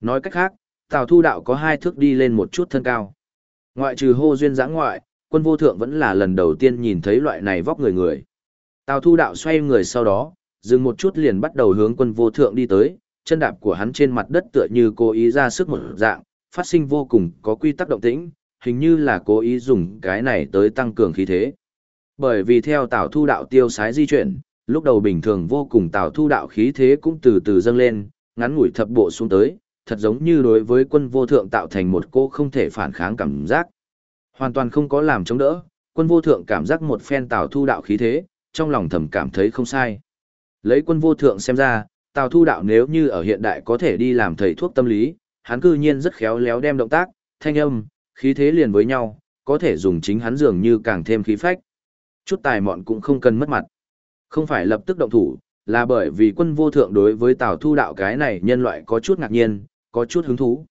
Nói cách khác, Tào Thu Đạo có hai thước đi lên một chút thân cao. Ngoại trừ hô duyên giã ngoại, quân vô thượng vẫn là lần đầu tiên nhìn thấy loại này vóc người người. Tào Thu Đạo xoay người sau đó, dừng một chút liền bắt đầu hướng quân vô thượng đi tới, chân đạp của hắn trên mặt đất tựa như cố ý ra sức một dạng, phát sinh vô cùng có quy tắc động tĩnh, hình như là cố ý dùng cái này tới tăng cường khí thế. Bởi vì theo Tào Thu Đạo tiêu sái di chuyển, lúc đầu bình thường vô cùng Tào Thu Đạo khí thế cũng từ từ dâng lên, ngắn ngủi thập bộ xuống tới, thật giống như đối với quân vô thượng tạo thành một cô không thể phản kháng cảm giác. Hoàn toàn không có làm chống đỡ, quân vô thượng cảm giác một phen Tào Thu Đạo khí thế, trong lòng thầm cảm thấy không sai. Lấy quân vô thượng xem ra, Tào Thu Đạo nếu như ở hiện đại có thể đi làm thầy thuốc tâm lý, hắn cư nhiên rất khéo léo đem động tác, thanh âm, khí thế liền với nhau, có thể dùng chính hắn dường như càng thêm khí phách. Chút tài mọn cũng không cần mất mặt. Không phải lập tức động thủ, là bởi vì quân vô thượng đối với Tào Thu Đạo cái này nhân loại có chút ngạc nhiên, có chút hứng thú.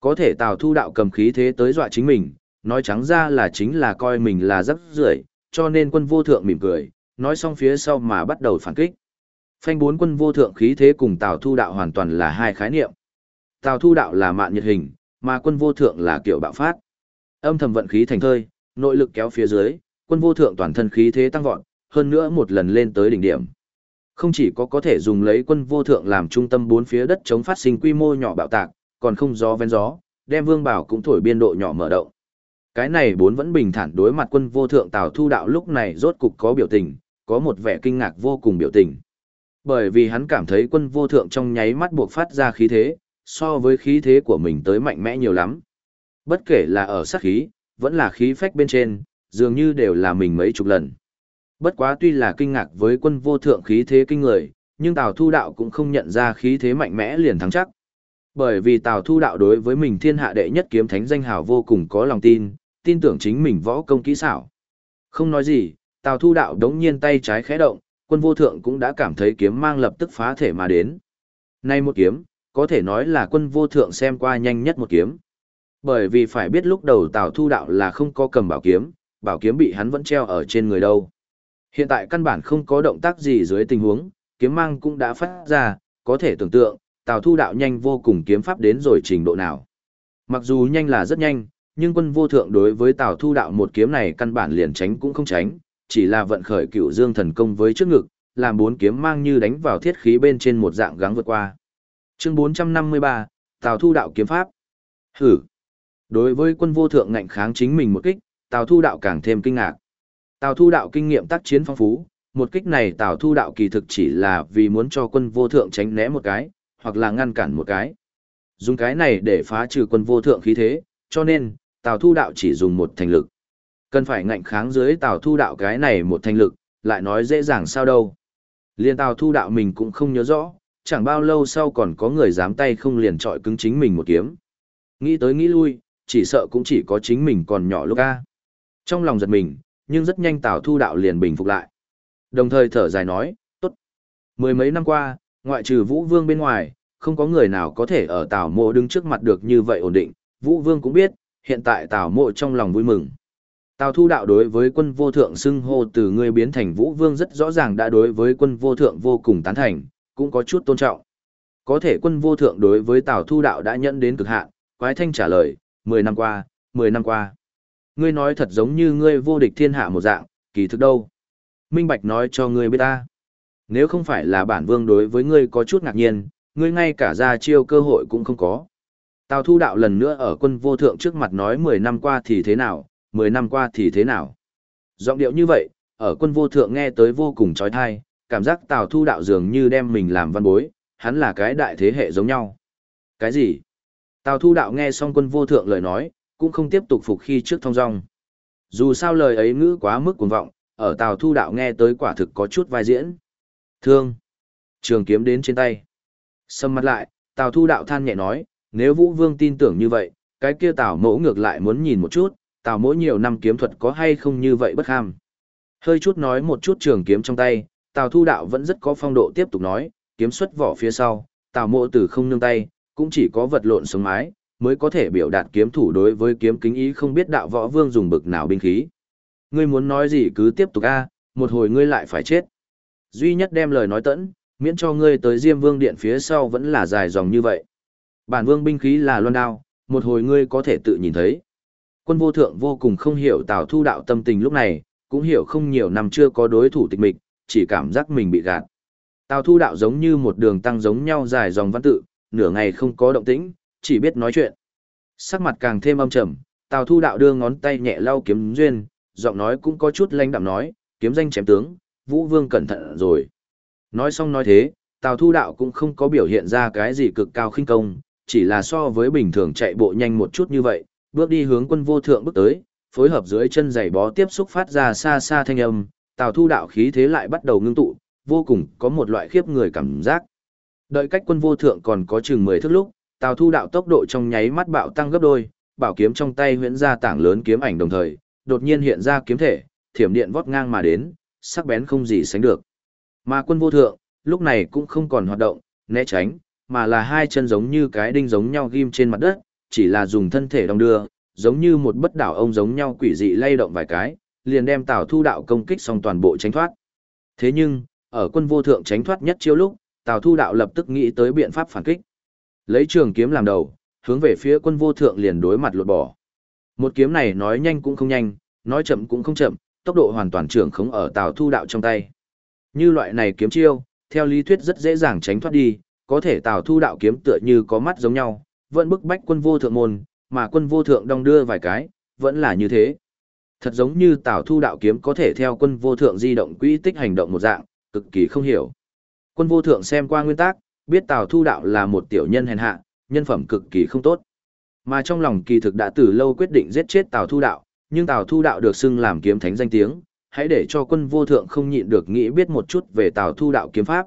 Có thể Tào Thu Đạo cầm khí thế tới dọa chính mình, nói trắng ra là chính là coi mình là dấp rưởi, cho nên quân vô thượng mỉm cười, nói xong phía sau mà bắt đầu phản kích. Phanh bốn quân vô thượng khí thế cùng Tào Thu Đạo hoàn toàn là hai khái niệm. Tào Thu Đạo là mạn nhiệt hình, mà quân vô thượng là kiểu bạo phát. Âm thầm vận khí thành thơi, nội lực kéo phía dưới, quân vô thượng toàn thân khí thế tăng vọt, hơn nữa một lần lên tới đỉnh điểm. Không chỉ có có thể dùng lấy quân vô thượng làm trung tâm bốn phía đất chống phát sinh quy mô nhỏ bạo tạc, còn không gió ven gió, đem vương bảo cũng thổi biên độ nhỏ mở động. Cái này bốn vẫn bình thản đối mặt quân vô thượng Tào Thu Đạo lúc này rốt cục có biểu tình, có một vẻ kinh ngạc vô cùng biểu tình. Bởi vì hắn cảm thấy quân vô thượng trong nháy mắt buộc phát ra khí thế, so với khí thế của mình tới mạnh mẽ nhiều lắm. Bất kể là ở sát khí, vẫn là khí phách bên trên, dường như đều là mình mấy chục lần. Bất quá tuy là kinh ngạc với quân vô thượng khí thế kinh người, nhưng Tào Thu Đạo cũng không nhận ra khí thế mạnh mẽ liền thắng chắc. Bởi vì Tào Thu Đạo đối với mình thiên hạ đệ nhất kiếm thánh danh hào vô cùng có lòng tin, tin tưởng chính mình võ công kỹ xảo. Không nói gì, Tào Thu Đạo đống nhiên tay trái khẽ động, quân vô thượng cũng đã cảm thấy kiếm mang lập tức phá thể mà đến. Nay một kiếm, có thể nói là quân vô thượng xem qua nhanh nhất một kiếm. Bởi vì phải biết lúc đầu Tào Thu Đạo là không có cầm bảo kiếm, bảo kiếm bị hắn vẫn treo ở trên người đâu. Hiện tại căn bản không có động tác gì dưới tình huống, kiếm mang cũng đã phát ra, có thể tưởng tượng, Tào Thu Đạo nhanh vô cùng kiếm pháp đến rồi trình độ nào. Mặc dù nhanh là rất nhanh, nhưng quân vô thượng đối với Tào Thu Đạo một kiếm này căn bản liền tránh cũng không tránh, chỉ là vận khởi cựu dương thần công với trước ngực, làm bốn kiếm mang như đánh vào thiết khí bên trên một dạng gắng vượt qua. Chương 453, Tào Thu Đạo kiếm pháp. Hử. Đối với quân vô thượng ngạnh kháng chính mình một kích, Tào Thu Đạo càng thêm kinh ngạc. Tào Thu Đạo kinh nghiệm tác chiến phong phú, một kích này Tào Thu Đạo kỳ thực chỉ là vì muốn cho quân vô thượng tránh né một cái, hoặc là ngăn cản một cái. Dùng cái này để phá trừ quân vô thượng khí thế, cho nên, Tào Thu Đạo chỉ dùng một thành lực. Cần phải ngạnh kháng dưới Tào Thu Đạo cái này một thành lực, lại nói dễ dàng sao đâu. Liên Tào Thu Đạo mình cũng không nhớ rõ, chẳng bao lâu sau còn có người dám tay không liền trọi cứng chính mình một kiếm. Nghĩ tới nghĩ lui, chỉ sợ cũng chỉ có chính mình còn nhỏ lúc a. Trong lòng giật mình, nhưng rất nhanh Tào Thu Đạo liền bình phục lại. Đồng thời thở dài nói, tốt. Mười mấy năm qua, ngoại trừ Vũ Vương bên ngoài, không có người nào có thể ở Tào Mộ đứng trước mặt được như vậy ổn định. Vũ Vương cũng biết, hiện tại Tào Mộ trong lòng vui mừng. Tào Thu Đạo đối với quân vô thượng xưng hô từ người biến thành Vũ Vương rất rõ ràng đã đối với quân vô thượng vô cùng tán thành, cũng có chút tôn trọng. Có thể quân vô thượng đối với Tào Thu Đạo đã nhận đến cực hạn, quái thanh trả lời, 10 năm qua, 10 năm qua. Ngươi nói thật giống như ngươi vô địch thiên hạ một dạng, kỳ thực đâu. Minh Bạch nói cho ngươi biết ta. Nếu không phải là bản vương đối với ngươi có chút ngạc nhiên, ngươi ngay cả ra chiêu cơ hội cũng không có. Tào Thu Đạo lần nữa ở quân vô thượng trước mặt nói 10 năm qua thì thế nào, 10 năm qua thì thế nào. Giọng điệu như vậy, ở quân vô thượng nghe tới vô cùng trói thai, cảm giác Tào Thu Đạo dường như đem mình làm văn bối, hắn là cái đại thế hệ giống nhau. Cái gì? Tào Thu Đạo nghe xong quân vô thượng lời nói, cũng không tiếp tục phục khi trước thông dong. Dù sao lời ấy ngữ quá mức cuồng vọng, ở Tào Thu Đạo nghe tới quả thực có chút vai diễn. Thương. Trường kiếm đến trên tay. sầm mặt lại, Tào Thu Đạo than nhẹ nói, nếu Vũ Vương tin tưởng như vậy, cái kia Tào mỗ ngược lại muốn nhìn một chút, Tào mỗ nhiều năm kiếm thuật có hay không như vậy bất ham. Hơi chút nói một chút trường kiếm trong tay, Tào Thu Đạo vẫn rất có phong độ tiếp tục nói, kiếm xuất vỏ phía sau, Tào mỗ tử không nương tay, cũng chỉ có vật lộn sống mái, mới có thể biểu đạt kiếm thủ đối với kiếm kính ý không biết đạo võ vương dùng bực nào binh khí. Ngươi muốn nói gì cứ tiếp tục a, một hồi ngươi lại phải chết. Duy nhất đem lời nói tẫn, miễn cho ngươi tới Diêm Vương điện phía sau vẫn là dài dòng như vậy. Bản vương binh khí là loan đao, một hồi ngươi có thể tự nhìn thấy. Quân vô thượng vô cùng không hiểu Tào Thu đạo tâm tình lúc này, cũng hiểu không nhiều năm chưa có đối thủ tịch mịch, chỉ cảm giác mình bị gạt. Tào Thu đạo giống như một đường tăng giống nhau dài dòng văn tự, nửa ngày không có động tĩnh, chỉ biết nói chuyện. Sắc mặt càng thêm âm trầm, Tào Thu đạo đưa ngón tay nhẹ lau kiếm duyên, giọng nói cũng có chút lanh đạm nói, kiếm danh chém tướng, Vũ Vương cẩn thận rồi. Nói xong nói thế, Tào Thu đạo cũng không có biểu hiện ra cái gì cực cao khinh công, chỉ là so với bình thường chạy bộ nhanh một chút như vậy, bước đi hướng quân vô thượng bước tới, phối hợp dưới chân giày bó tiếp xúc phát ra xa xa thanh âm, Tào Thu đạo khí thế lại bắt đầu ngưng tụ, vô cùng có một loại khiếp người cảm giác. Đợi cách quân vô thượng còn có chừng 10 thước lúc, Tào Thu đạo tốc độ trong nháy mắt bạo tăng gấp đôi, bảo kiếm trong tay huyễn ra tảng lớn kiếm ảnh đồng thời, đột nhiên hiện ra kiếm thể, thiểm điện vót ngang mà đến, sắc bén không gì sánh được. Mà quân vô thượng, lúc này cũng không còn hoạt động, né tránh, mà là hai chân giống như cái đinh giống nhau ghim trên mặt đất, chỉ là dùng thân thể đong đưa, giống như một bất đảo ông giống nhau quỷ dị lay động vài cái, liền đem Tào Thu đạo công kích xong toàn bộ tránh thoát. Thế nhưng, ở quân vô thượng tránh thoát nhất chiêu lúc, Tào Thu đạo lập tức nghĩ tới biện pháp phản kích. Lấy trường kiếm làm đầu, hướng về phía quân vô thượng liền đối mặt lột bỏ. Một kiếm này nói nhanh cũng không nhanh, nói chậm cũng không chậm, tốc độ hoàn toàn trưởng khống ở Tào Thu đạo trong tay. Như loại này kiếm chiêu, theo lý thuyết rất dễ dàng tránh thoát đi, có thể Tào Thu đạo kiếm tựa như có mắt giống nhau, vẫn bức bách quân vô thượng môn, mà quân vô thượng đong đưa vài cái, vẫn là như thế. Thật giống như Tào Thu đạo kiếm có thể theo quân vô thượng di động quỹ tích hành động một dạng, cực kỳ không hiểu. Quân vô thượng xem qua nguyên tắc, biết Tào Thu đạo là một tiểu nhân hèn hạ, nhân phẩm cực kỳ không tốt. Mà trong lòng kỳ thực đã từ lâu quyết định giết chết Tào Thu đạo, nhưng Tào Thu đạo được xưng làm kiếm thánh danh tiếng, hãy để cho quân vô thượng không nhịn được nghĩ biết một chút về Tào Thu đạo kiếm pháp.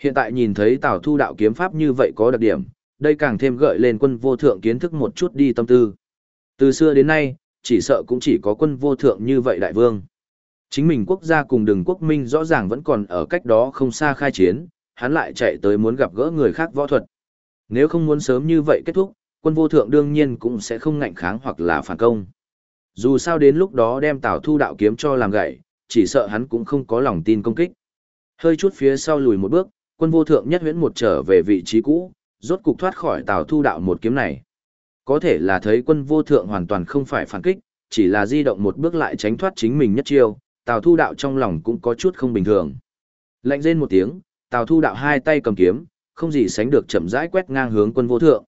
Hiện tại nhìn thấy Tào Thu đạo kiếm pháp như vậy có đặc điểm, đây càng thêm gợi lên quân vô thượng kiến thức một chút đi tâm tư. Từ xưa đến nay, chỉ sợ cũng chỉ có quân vô thượng như vậy đại vương. Chính mình quốc gia cùng đường quốc minh rõ ràng vẫn còn ở cách đó không xa khai chiến, hắn lại chạy tới muốn gặp gỡ người khác võ thuật. Nếu không muốn sớm như vậy kết thúc, quân vô thượng đương nhiên cũng sẽ không ngạnh kháng hoặc là phản công. Dù sao đến lúc đó đem Tào Thu đạo kiếm cho làm gậy, chỉ sợ hắn cũng không có lòng tin công kích. Hơi chút phía sau lùi một bước, quân vô thượng nhất huyễn một trở về vị trí cũ, rốt cục thoát khỏi Tào Thu đạo một kiếm này. Có thể là thấy quân vô thượng hoàn toàn không phải phản kích, chỉ là di động một bước lại tránh thoát chính mình nhất chiêu, Tào Thu đạo trong lòng cũng có chút không bình thường. Lạnh rên một tiếng, Tào Thu đạo hai tay cầm kiếm, không gì sánh được chậm rãi quét ngang hướng quân vô thượng.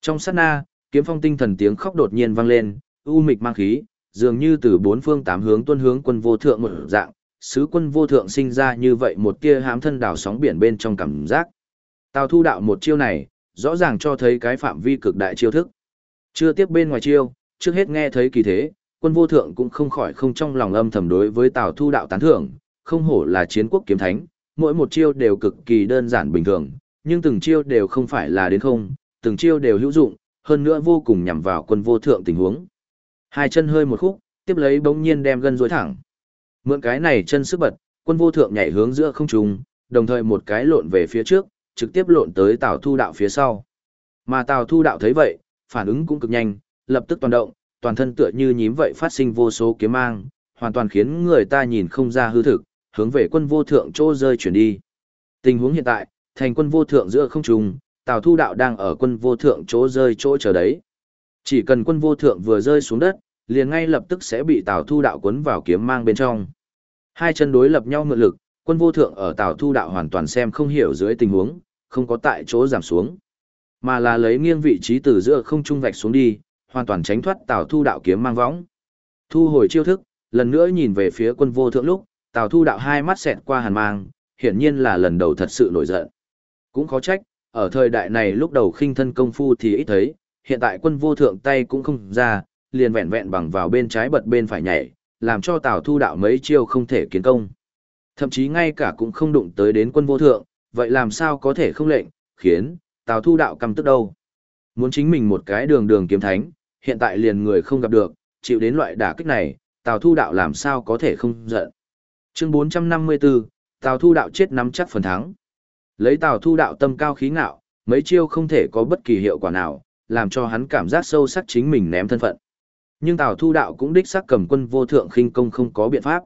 Trong sát na, kiếm phong tinh thần tiếng khóc đột nhiên vang lên, u mịch mang khí, dường như từ bốn phương tám hướng tuân hướng quân vô thượng một dạng, sứ quân vô thượng sinh ra như vậy một tia hám thân đảo sóng biển bên trong cảm giác. Tào thu đạo một chiêu này, rõ ràng cho thấy cái phạm vi cực đại chiêu thức. Chưa tiếp bên ngoài chiêu, trước hết nghe thấy kỳ thế, quân vô thượng cũng không khỏi không trong lòng âm thầm đối với Tào thu đạo tán thưởng, không hổ là chiến quốc kiếm thánh, mỗi một chiêu đều cực kỳ đơn giản bình thường, nhưng từng chiêu đều không phải là đến không, từng chiêu đều hữu dụng, hơn nữa vô cùng nhằm vào quân vô thượng tình huống. Hai chân hơi một khúc, tiếp lấy bỗng nhiên đem gân duỗi thẳng. Mượn cái này chân sức bật, quân vô thượng nhảy hướng giữa không trung, đồng thời một cái lộn về phía trước, trực tiếp lộn tới Tào Thu đạo phía sau. Mà Tào Thu đạo thấy vậy, phản ứng cũng cực nhanh, lập tức toàn động, toàn thân tựa như nhím vậy phát sinh vô số kiếm mang, hoàn toàn khiến người ta nhìn không ra hư thực, hướng về quân vô thượng chỗ rơi chuyển đi. Tình huống hiện tại, thành quân vô thượng giữa không trung, Tào Thu đạo đang ở quân vô thượng chỗ rơi chỗ chờ đấy. Chỉ cần quân vô thượng vừa rơi xuống đất, liền ngay lập tức sẽ bị Tào Thu đạo cuốn vào kiếm mang bên trong. Hai chân đối lập nhau ngự lực, quân vô thượng ở Tào Thu đạo hoàn toàn xem không hiểu dưới tình huống, không có tại chỗ giảm xuống, mà là lấy nghiêng vị trí từ giữa không trung vạch xuống đi, hoàn toàn tránh thoát Tào Thu đạo kiếm mang võng. Thu hồi chiêu thức, lần nữa nhìn về phía quân vô thượng lúc, Tào Thu đạo hai mắt xẹt qua hàn mang, hiển nhiên là lần đầu thật sự nổi giận. Cũng khó trách, ở thời đại này lúc đầu khinh thân công phu thì ít thấy, hiện tại quân vô thượng tay cũng không ra, liền vẹn vẹn bằng vào bên trái bật bên phải nhảy, làm cho Tào Thu đạo mấy chiêu không thể kiến công. Thậm chí ngay cả cũng không đụng tới đến quân vô thượng, vậy làm sao có thể không lệnh, khiến Tào Thu đạo căm tức đâu. Muốn chính mình một cái đường đường kiếm thánh, hiện tại liền người không gặp được, chịu đến loại đả kích này, Tào Thu đạo làm sao có thể không giận. Chương 454, Tào Thu đạo chết nắm chắc phần thắng. Lấy Tào Thu đạo tâm cao khí ngạo, mấy chiêu không thể có bất kỳ hiệu quả nào, làm cho hắn cảm giác sâu sắc chính mình ném thân phận. Nhưng Tào Thu đạo cũng đích xác cầm quân vô thượng khinh công không có biện pháp.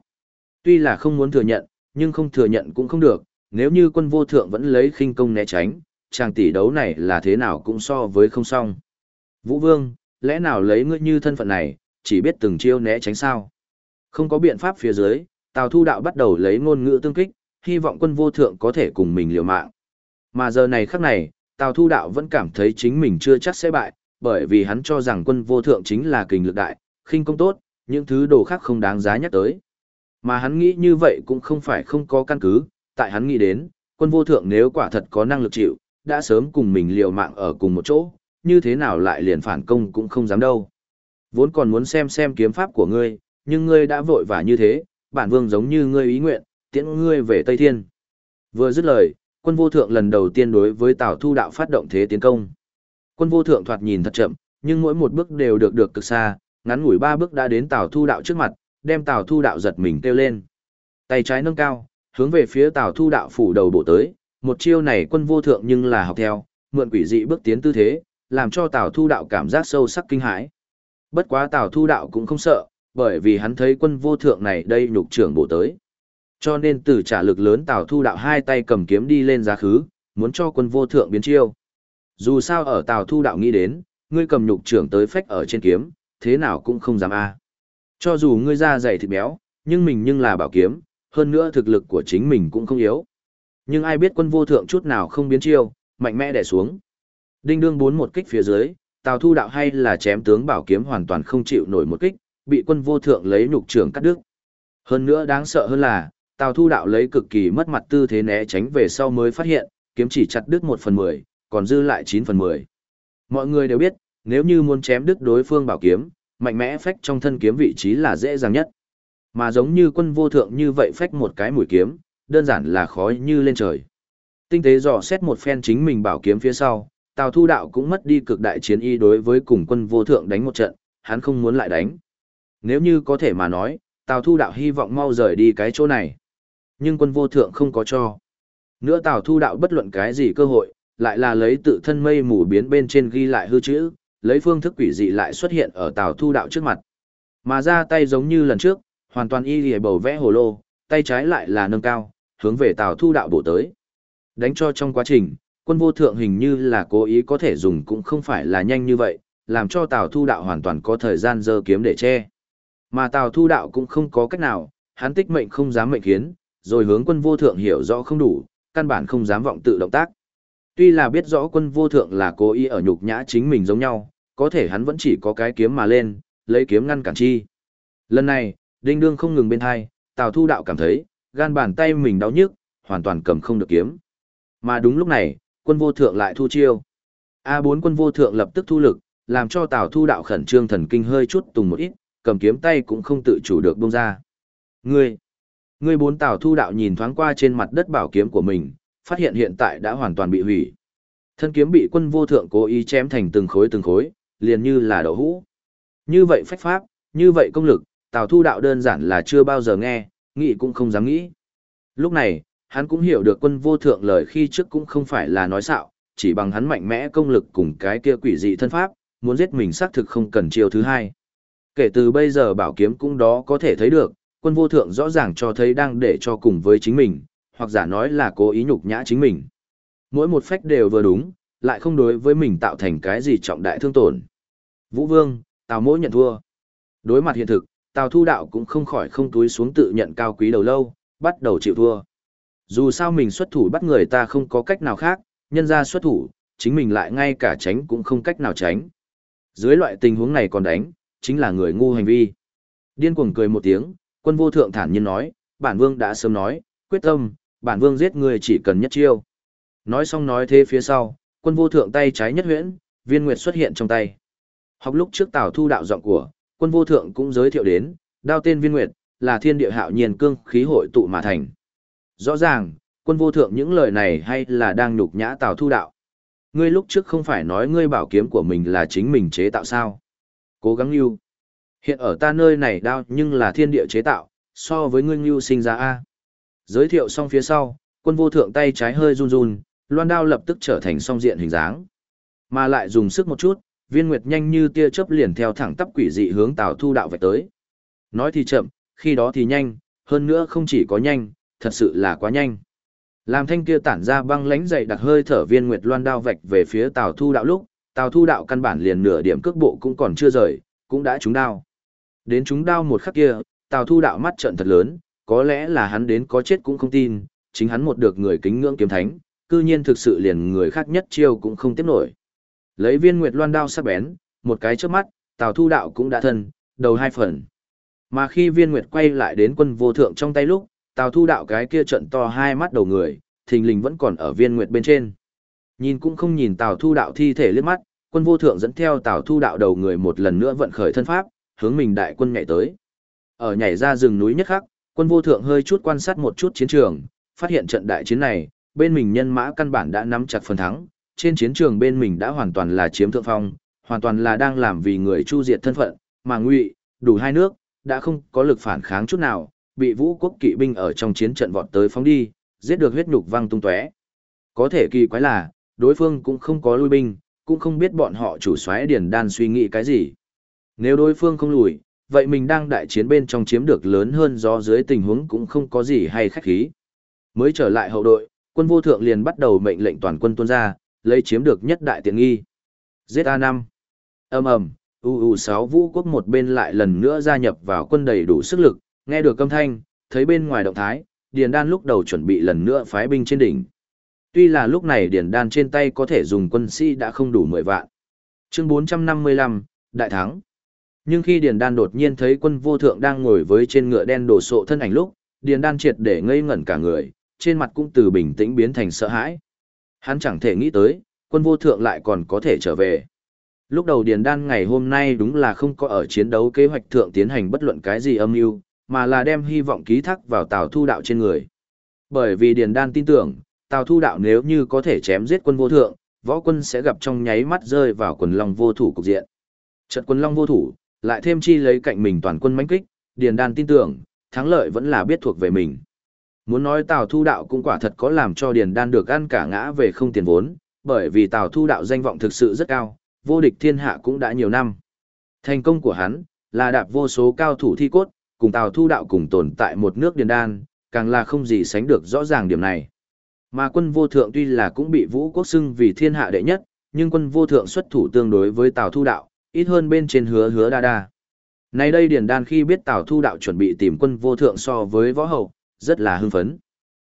Tuy là không muốn thừa nhận, nhưng không thừa nhận cũng không được, nếu như quân vô thượng vẫn lấy khinh công né tránh, chàng tỷ đấu này là thế nào cũng so với không xong. Vũ Vương, lẽ nào lấy ngươi như thân phận này, chỉ biết từng chiêu né tránh sao? Không có biện pháp phía dưới, Tào Thu Đạo bắt đầu lấy ngôn ngữ tương kích, hy vọng quân vô thượng có thể cùng mình liều mạng. Mà giờ này khắc này, Tào Thu Đạo vẫn cảm thấy chính mình chưa chắc sẽ bại, bởi vì hắn cho rằng quân vô thượng chính là kình lực đại, khinh công tốt, những thứ đồ khác không đáng giá nhắc tới. Mà hắn nghĩ như vậy cũng không phải không có căn cứ, tại hắn nghĩ đến, quân vô thượng nếu quả thật có năng lực chịu, đã sớm cùng mình liều mạng ở cùng một chỗ, như thế nào lại liền phản công cũng không dám đâu. Vốn còn muốn xem xem kiếm pháp của ngươi, nhưng ngươi đã vội vã như thế, bản vương giống như ngươi ý nguyện, tiễn ngươi về Tây Thiên. Vừa dứt lời, quân vô thượng lần đầu tiên đối với Tào Thu Đạo phát động thế tiến công. Quân vô thượng thoạt nhìn thật chậm, nhưng mỗi một bước đều được được cực xa, ngắn ngủi ba bước đã đến Tào Thu Đạo trước mặt, đem Tào Thu Đạo giật mình kêu lên. Tay trái nâng cao, hướng về phía Tào Thu Đạo phủ đầu bổ tới, một chiêu này quân vô thượng nhưng là học theo, mượn quỷ dị bước tiến tư thế, làm cho Tào Thu Đạo cảm giác sâu sắc kinh hãi. Bất quá Tào Thu Đạo cũng không sợ, bởi vì hắn thấy quân vô thượng này đây nhục trưởng bổ tới. Cho nên từ trả lực lớn Tào Thu Đạo hai tay cầm kiếm đi lên giá khứ, muốn cho quân vô thượng biến chiêu. Dù sao ở Tào Thu Đạo nghĩ đến, ngươi cầm nhục trưởng tới phách ở trên kiếm, thế nào cũng không dám a. Cho dù ngươi da dày thịt béo, nhưng mình nhưng là bảo kiếm, hơn nữa thực lực của chính mình cũng không yếu. Nhưng ai biết quân vô thượng chút nào không biến chiêu, mạnh mẽ đè xuống. Đinh đương bốn một kích phía dưới, Tào Thu Đạo hay là chém tướng bảo kiếm hoàn toàn không chịu nổi một kích, bị quân vô thượng lấy nhục trưởng cắt đứt. Hơn nữa đáng sợ hơn là, Tào Thu Đạo lấy cực kỳ mất mặt tư thế né tránh về sau mới phát hiện, kiếm chỉ chặt đứt một phần mười, còn dư lại chín phần mười. Mọi người đều biết, nếu như muốn chém đứt đối phương bảo kiếm, mạnh mẽ phách trong thân kiếm vị trí là dễ dàng nhất. Mà giống như quân vô thượng như vậy phách một cái mũi kiếm, đơn giản là khó như lên trời. Tinh tế dò xét một phen chính mình bảo kiếm phía sau, Tào Thu Đạo cũng mất đi cực đại chiến y đối với cùng quân vô thượng đánh một trận, hắn không muốn lại đánh. Nếu như có thể mà nói, Tào Thu Đạo hy vọng mau rời đi cái chỗ này. Nhưng quân vô thượng không có cho. Nữa Tào Thu Đạo bất luận cái gì cơ hội, lại là lấy tự thân mây mù biến bên trên ghi lại hư chữ, lấy phương thức quỷ dị lại xuất hiện ở Tào Thu Đạo trước mặt. Mà ra tay giống như lần trước, hoàn toàn y lìa bầu vẽ hồ lô, tay trái lại là nâng cao, hướng về Tào Thu Đạo bổ tới. Đánh cho trong quá trình, quân vô thượng hình như là cố ý có thể dùng cũng không phải là nhanh như vậy, làm cho Tào Thu Đạo hoàn toàn có thời gian dơ kiếm để che. Mà Tào Thu Đạo cũng không có cách nào, hắn tích mệnh không dám mệnh khiến, rồi hướng quân vô thượng hiểu rõ không đủ, căn bản không dám vọng tự động tác. Tuy là biết rõ quân vô thượng là cố ý ở nhục nhã chính mình giống nhau, có thể hắn vẫn chỉ có cái kiếm mà lên, lấy kiếm ngăn cản chi. Lần này, đinh đương không ngừng bên hai, Tào Thu Đạo cảm thấy, gan bàn tay mình đau nhức, hoàn toàn cầm không được kiếm. Mà đúng lúc này, quân vô thượng lại thu chiêu. A4 quân vô thượng lập tức thu lực, làm cho Tào Thu Đạo khẩn trương thần kinh hơi chút tùng một ít, cầm kiếm tay cũng không tự chủ được buông ra. Ngươi, ngươi bốn Tào Thu Đạo nhìn thoáng qua trên mặt đất bảo kiếm của mình, phát hiện hiện tại đã hoàn toàn bị hủy. Thân kiếm bị quân vô thượng cố ý chém thành từng khối từng khối, liền như là đậu hũ. Như vậy phách pháp, như vậy công lực, Tào Thu Đạo đơn giản là chưa bao giờ nghe, nghĩ cũng không dám nghĩ. Lúc này, hắn cũng hiểu được quân vô thượng lời khi trước cũng không phải là nói xạo, chỉ bằng hắn mạnh mẽ công lực cùng cái kia quỷ dị thân pháp, muốn giết mình xác thực không cần chiêu thứ hai. Kể từ bây giờ bảo kiếm cũng đó có thể thấy được, quân vô thượng rõ ràng cho thấy đang để cho cùng với chính mình, hoặc giả nói là cố ý nhục nhã chính mình. Mỗi một phách đều vừa đúng, lại không đối với mình tạo thành cái gì trọng đại thương tổn. Vũ Vương, Tào Mỗ nhận thua. Đối mặt hiện thực, Tào Thu Đạo cũng không khỏi không túi xuống tự nhận cao quý đầu lâu, bắt đầu chịu thua. Dù sao mình xuất thủ bắt người ta không có cách nào khác, nhân ra xuất thủ, chính mình lại ngay cả tránh cũng không cách nào tránh. Dưới loại tình huống này còn đánh, chính là người ngu hành vi. Điên cuồng cười một tiếng, quân vô thượng thản nhiên nói, bản vương đã sớm nói, quyết tâm, bản vương giết người chỉ cần nhất chiêu. Nói xong nói thế phía sau, quân vô thượng tay trái nhất huyễn, viên nguyệt xuất hiện trong tay. Học lúc trước Tào Thu đạo giọng của, quân vô thượng cũng giới thiệu đến, đao tên viên nguyệt, là thiên địa hạo nhiên cương khí hội tụ mà thành. Rõ ràng, quân vô thượng những lời này hay là đang nhục nhã Tào Thu đạo. Ngươi lúc trước không phải nói ngươi bảo kiếm của mình là chính mình chế tạo sao. Cố gắng lưu. Hiện ở ta nơi này đao nhưng là thiên địa chế tạo, so với ngươi lưu sinh ra A. Giới thiệu xong phía sau, quân vô thượng tay trái hơi run run, loan đao lập tức trở thành song diện hình dáng. Mà lại dùng sức một chút, viên nguyệt nhanh như tia chớp liền theo thẳng tắp quỷ dị hướng Tào Thu đạo về tới. Nói thì chậm, khi đó thì nhanh, hơn nữa không chỉ có nhanh, thật sự là quá nhanh. Làm thanh kia tản ra băng lãnh dày đặc hơi thở viên nguyệt loan đao vạch về phía Tào Thu đạo lúc, Tào Thu đạo căn bản liền nửa điểm cước bộ cũng còn chưa rời, cũng đã trúng đao. Đến trúng đao một khắc kia, Tào Thu đạo mắt trợn thật lớn, có lẽ là hắn đến có chết cũng không tin, chính hắn một được người kính ngưỡng kiếm thánh, cư nhiên thực sự liền người khác nhất chiêu cũng không tiếp nổi. Lấy viên nguyệt loan đao sắc bén, một cái trước mắt, Tào Thu đạo cũng đã thân, đầu hai phần. Mà khi viên nguyệt quay lại đến quân vô thượng trong tay lúc, Tào Thu đạo cái kia trận to hai mắt đầu người, thình lình vẫn còn ở viên nguyệt bên trên. Nhìn cũng không nhìn Tào Thu đạo thi thể liếc mắt, quân vô thượng dẫn theo Tào Thu đạo đầu người một lần nữa vận khởi thân pháp, hướng mình đại quân nhảy tới. Ở nhảy ra rừng núi nhất khắc, quân vô thượng hơi chút quan sát một chút chiến trường, phát hiện trận đại chiến này, bên mình nhân mã căn bản đã nắm chặt phần thắng, trên chiến trường bên mình đã hoàn toàn là chiếm thượng phong, hoàn toàn là đang làm vì người chu diệt thân phận, mà ngụy, đủ hai nước, đã không có lực phản kháng chút nào, bị vũ quốc kỵ binh ở trong chiến trận vọt tới phóng đi, giết được huyết nhục văng tung tóe. Có thể kỳ quái là, đối phương cũng không có lui binh, cũng không biết bọn họ chủ soái Điền đan suy nghĩ cái gì. Nếu đối phương không lùi, vậy mình đang đại chiến bên trong chiếm được lớn hơn do dưới tình huống cũng không có gì hay khách khí. Mới trở lại hậu đội, quân vô thượng liền bắt đầu mệnh lệnh toàn quân tuôn ra, lấy chiếm được nhất đại tiện nghi. Giết A5. Âm ầm, UU6 vũ quốc một bên lại lần nữa gia nhập vào quân đầy đủ sức lực, nghe được âm thanh, thấy bên ngoài động thái, Điền Đan lúc đầu chuẩn bị lần nữa phái binh trên đỉnh. Tuy là lúc này Điền Đan trên tay có thể dùng quân sĩ đã không đủ 10 vạn. Chương 455, Đại Thắng. Nhưng khi Điền Đan đột nhiên thấy quân vô thượng đang ngồi với trên ngựa đen đổ sộ thân ảnh lúc, Điền Đan triệt để ngây ngẩn cả người, trên mặt cũng từ bình tĩnh biến thành sợ hãi. Hắn chẳng thể nghĩ tới, quân vô thượng lại còn có thể trở về. Lúc đầu Điền Đan ngày hôm nay đúng là không có ở chiến đấu kế hoạch thượng tiến hành bất luận cái gì âm mưu, mà là đem hy vọng ký thác vào Tào Thu Đạo trên người. Bởi vì Điền Đan tin tưởng, Tào Thu Đạo nếu như có thể chém giết quân vô thượng, võ quân sẽ gặp trong nháy mắt rơi vào quần long vô thủ cục diện. Trận quân long vô thủ, lại thêm chi lấy cạnh mình toàn quân mãnh kích, Điền Đan tin tưởng, thắng lợi vẫn là biết thuộc về mình. Muốn nói Tào Thu Đạo cũng quả thật có làm cho Điền Đan được ăn cả ngã về không tiền vốn, bởi vì Tào Thu Đạo danh vọng thực sự rất cao, vô địch thiên hạ cũng đã nhiều năm. Thành công của hắn, là đạp vô số cao thủ thi cốt, cùng Tào Thu Đạo cùng tồn tại một nước Điền Đan, càng là không gì sánh được rõ ràng điểm này. Mà quân vô thượng tuy là cũng bị vũ quốc xưng vì thiên hạ đệ nhất, nhưng quân vô thượng xuất thủ tương đối với Tào Thu Đạo, ít hơn bên trên hứa hứa đa đa. Nay đây Điền Đan khi biết Tào Thu Đạo chuẩn bị tìm quân vô thượng so với võ hậu, rất là hưng phấn.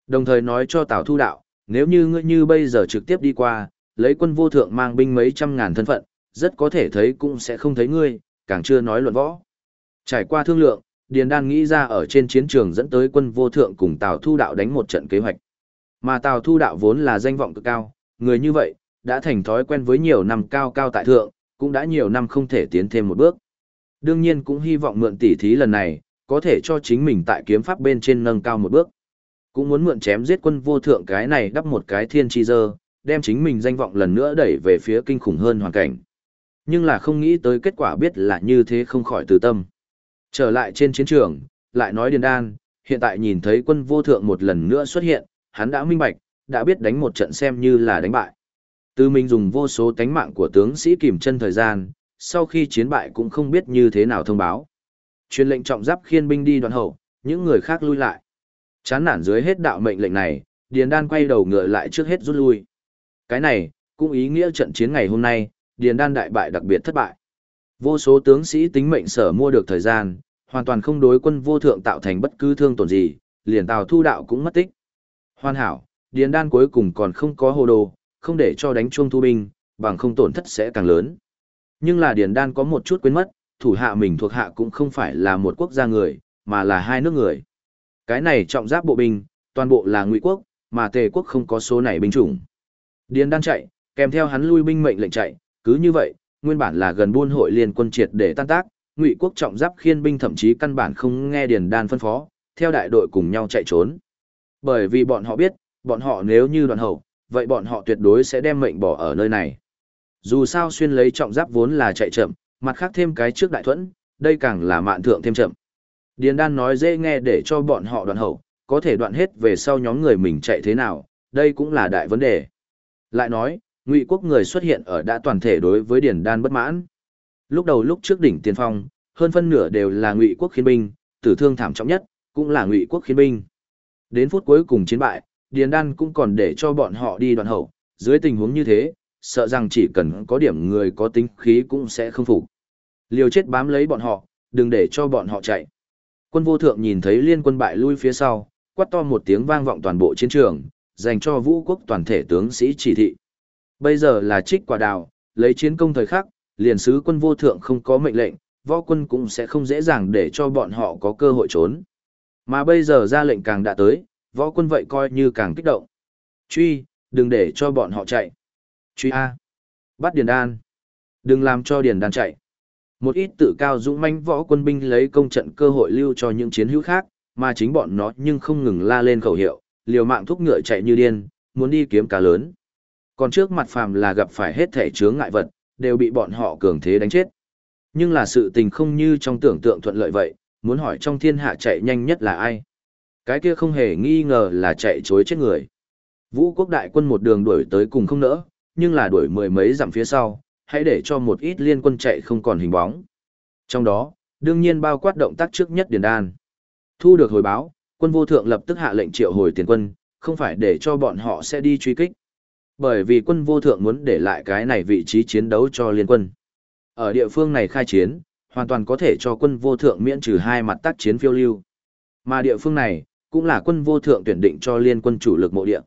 Đồng thời nói cho Tào Thu Đạo, nếu như ngươi như bây giờ trực tiếp đi qua, lấy quân vô thượng mang binh mấy trăm ngàn thân phận, rất có thể thấy cũng sẽ không thấy ngươi, càng chưa nói luận võ. Trải qua thương lượng, Điền Đan nghĩ ra ở trên chiến trường dẫn tới quân vô thượng cùng Tào Thu Đạo đánh một trận kế hoạch. Mà Tào Thu Đạo vốn là danh vọng cực cao, người như vậy, đã thành thói quen với nhiều năm cao cao tại thượng, cũng đã nhiều năm không thể tiến thêm một bước. Đương nhiên cũng hy vọng mượn tỉ thí lần này, có thể cho chính mình tại kiếm pháp bên trên nâng cao một bước. Cũng muốn mượn chém giết quân vô thượng cái này đắp một cái thiên chi dơ, đem chính mình danh vọng lần nữa đẩy về phía kinh khủng hơn hoàn cảnh. Nhưng là không nghĩ tới kết quả biết là như thế không khỏi từ tâm. Trở lại trên chiến trường, lại nói Điền Đan, hiện tại nhìn thấy quân vô thượng một lần nữa xuất hiện, hắn đã minh bạch, đã biết đánh một trận xem như là đánh bại. Tư Minh dùng vô số tánh mạng của tướng sĩ kìm chân thời gian, sau khi chiến bại cũng không biết như thế nào thông báo. Truyền lệnh trọng giáp khiên binh đi đoạn hậu, những người khác lui lại. Chán nản dưới hết đạo mệnh lệnh này, Điền Đan quay đầu ngựa lại trước hết rút lui. Cái này, cũng ý nghĩa trận chiến ngày hôm nay, Điền Đan đại bại đặc biệt thất bại. Vô số tướng sĩ tính mệnh sở mua được thời gian, hoàn toàn không đối quân vô thượng tạo thành bất cứ thương tổn gì, liền Tào Thu đạo cũng mất tích. Hoàn hảo, Điền Đan cuối cùng còn không có hồ đồ, không để cho đánh chuông thu binh, bằng không tổn thất sẽ càng lớn. Nhưng là Điền Đan có một chút quên mất, thủ hạ mình thuộc hạ cũng không phải là một quốc gia người, mà là hai nước người. Cái này trọng giáp bộ binh, toàn bộ là ngụy quốc, mà tề quốc không có số này binh chủng. Điền Đan chạy, kèm theo hắn lui binh mệnh lệnh chạy, cứ như vậy, nguyên bản là gần buôn hội liên quân triệt để tan tác, ngụy quốc trọng giáp khiên binh thậm chí căn bản không nghe Điền Đan phân phó, theo đại đội cùng nhau chạy trốn. Bởi vì bọn họ biết, bọn họ nếu như đoạn hậu, vậy bọn họ tuyệt đối sẽ đem mệnh bỏ ở nơi này. Dù sao xuyên lấy trọng giáp vốn là chạy chậm, mặt khác thêm cái trước đại thuẫn, đây càng là mạn thượng thêm chậm. Điền đan nói dễ nghe để cho bọn họ đoạn hậu, có thể đoạn hết về sau nhóm người mình chạy thế nào, đây cũng là đại vấn đề. Lại nói, ngụy quốc người xuất hiện ở đã toàn thể đối với điền đan bất mãn. Lúc đầu lúc trước đỉnh tiên phong, hơn phân nửa đều là ngụy quốc khiến binh, tử thương thảm trọng nhất, cũng là ngụy quốc khiến binh. Đến phút cuối cùng chiến bại, Điền Đan cũng còn để cho bọn họ đi đoạn hậu, dưới tình huống như thế, sợ rằng chỉ cần có điểm người có tính khí cũng sẽ không phục. Liều chết bám lấy bọn họ, đừng để cho bọn họ chạy. Quân vô thượng nhìn thấy liên quân bại lui phía sau, quát to một tiếng vang vọng toàn bộ chiến trường, dành cho vũ quốc toàn thể tướng sĩ chỉ thị. Bây giờ là trích quả đào, lấy chiến công thời khắc, liền sứ quân vô thượng không có mệnh lệnh, võ quân cũng sẽ không dễ dàng để cho bọn họ có cơ hội trốn. Mà bây giờ ra lệnh càng đã tới, võ quân vậy coi như càng kích động. Truy, đừng để cho bọn họ chạy. Truy A. Bắt Điền Đan. Đừng làm cho Điền Đan chạy. Một ít tự cao dũng manh võ quân binh lấy công trận cơ hội lưu cho những chiến hữu khác, mà chính bọn nó nhưng không ngừng la lên khẩu hiệu, liều mạng thúc ngựa chạy như điên, muốn đi kiếm cá lớn. Còn trước mặt phàm là gặp phải hết thể chướng ngại vật, đều bị bọn họ cường thế đánh chết. Nhưng là sự tình không như trong tưởng tượng thuận lợi vậy, muốn hỏi trong thiên hạ chạy nhanh nhất là ai? Cái kia không hề nghi ngờ là chạy chối chết người. Vũ quốc đại quân một đường đuổi tới cùng không nỡ, nhưng là đuổi mười mấy dặm phía sau, hãy để cho một ít liên quân chạy không còn hình bóng. Trong đó, đương nhiên bao quát động tác trước nhất Điền Đan. Thu được hồi báo, quân vô thượng lập tức hạ lệnh triệu hồi tiền quân, không phải để cho bọn họ sẽ đi truy kích. Bởi vì quân vô thượng muốn để lại cái này vị trí chiến đấu cho liên quân. Ở địa phương này khai chiến, hoàn toàn có thể cho quân vô thượng miễn trừ hai mặt tác chiến phiêu lưu. Mà địa phương này, cũng là quân vô thượng tuyển định cho liên quân chủ lực mộ địa.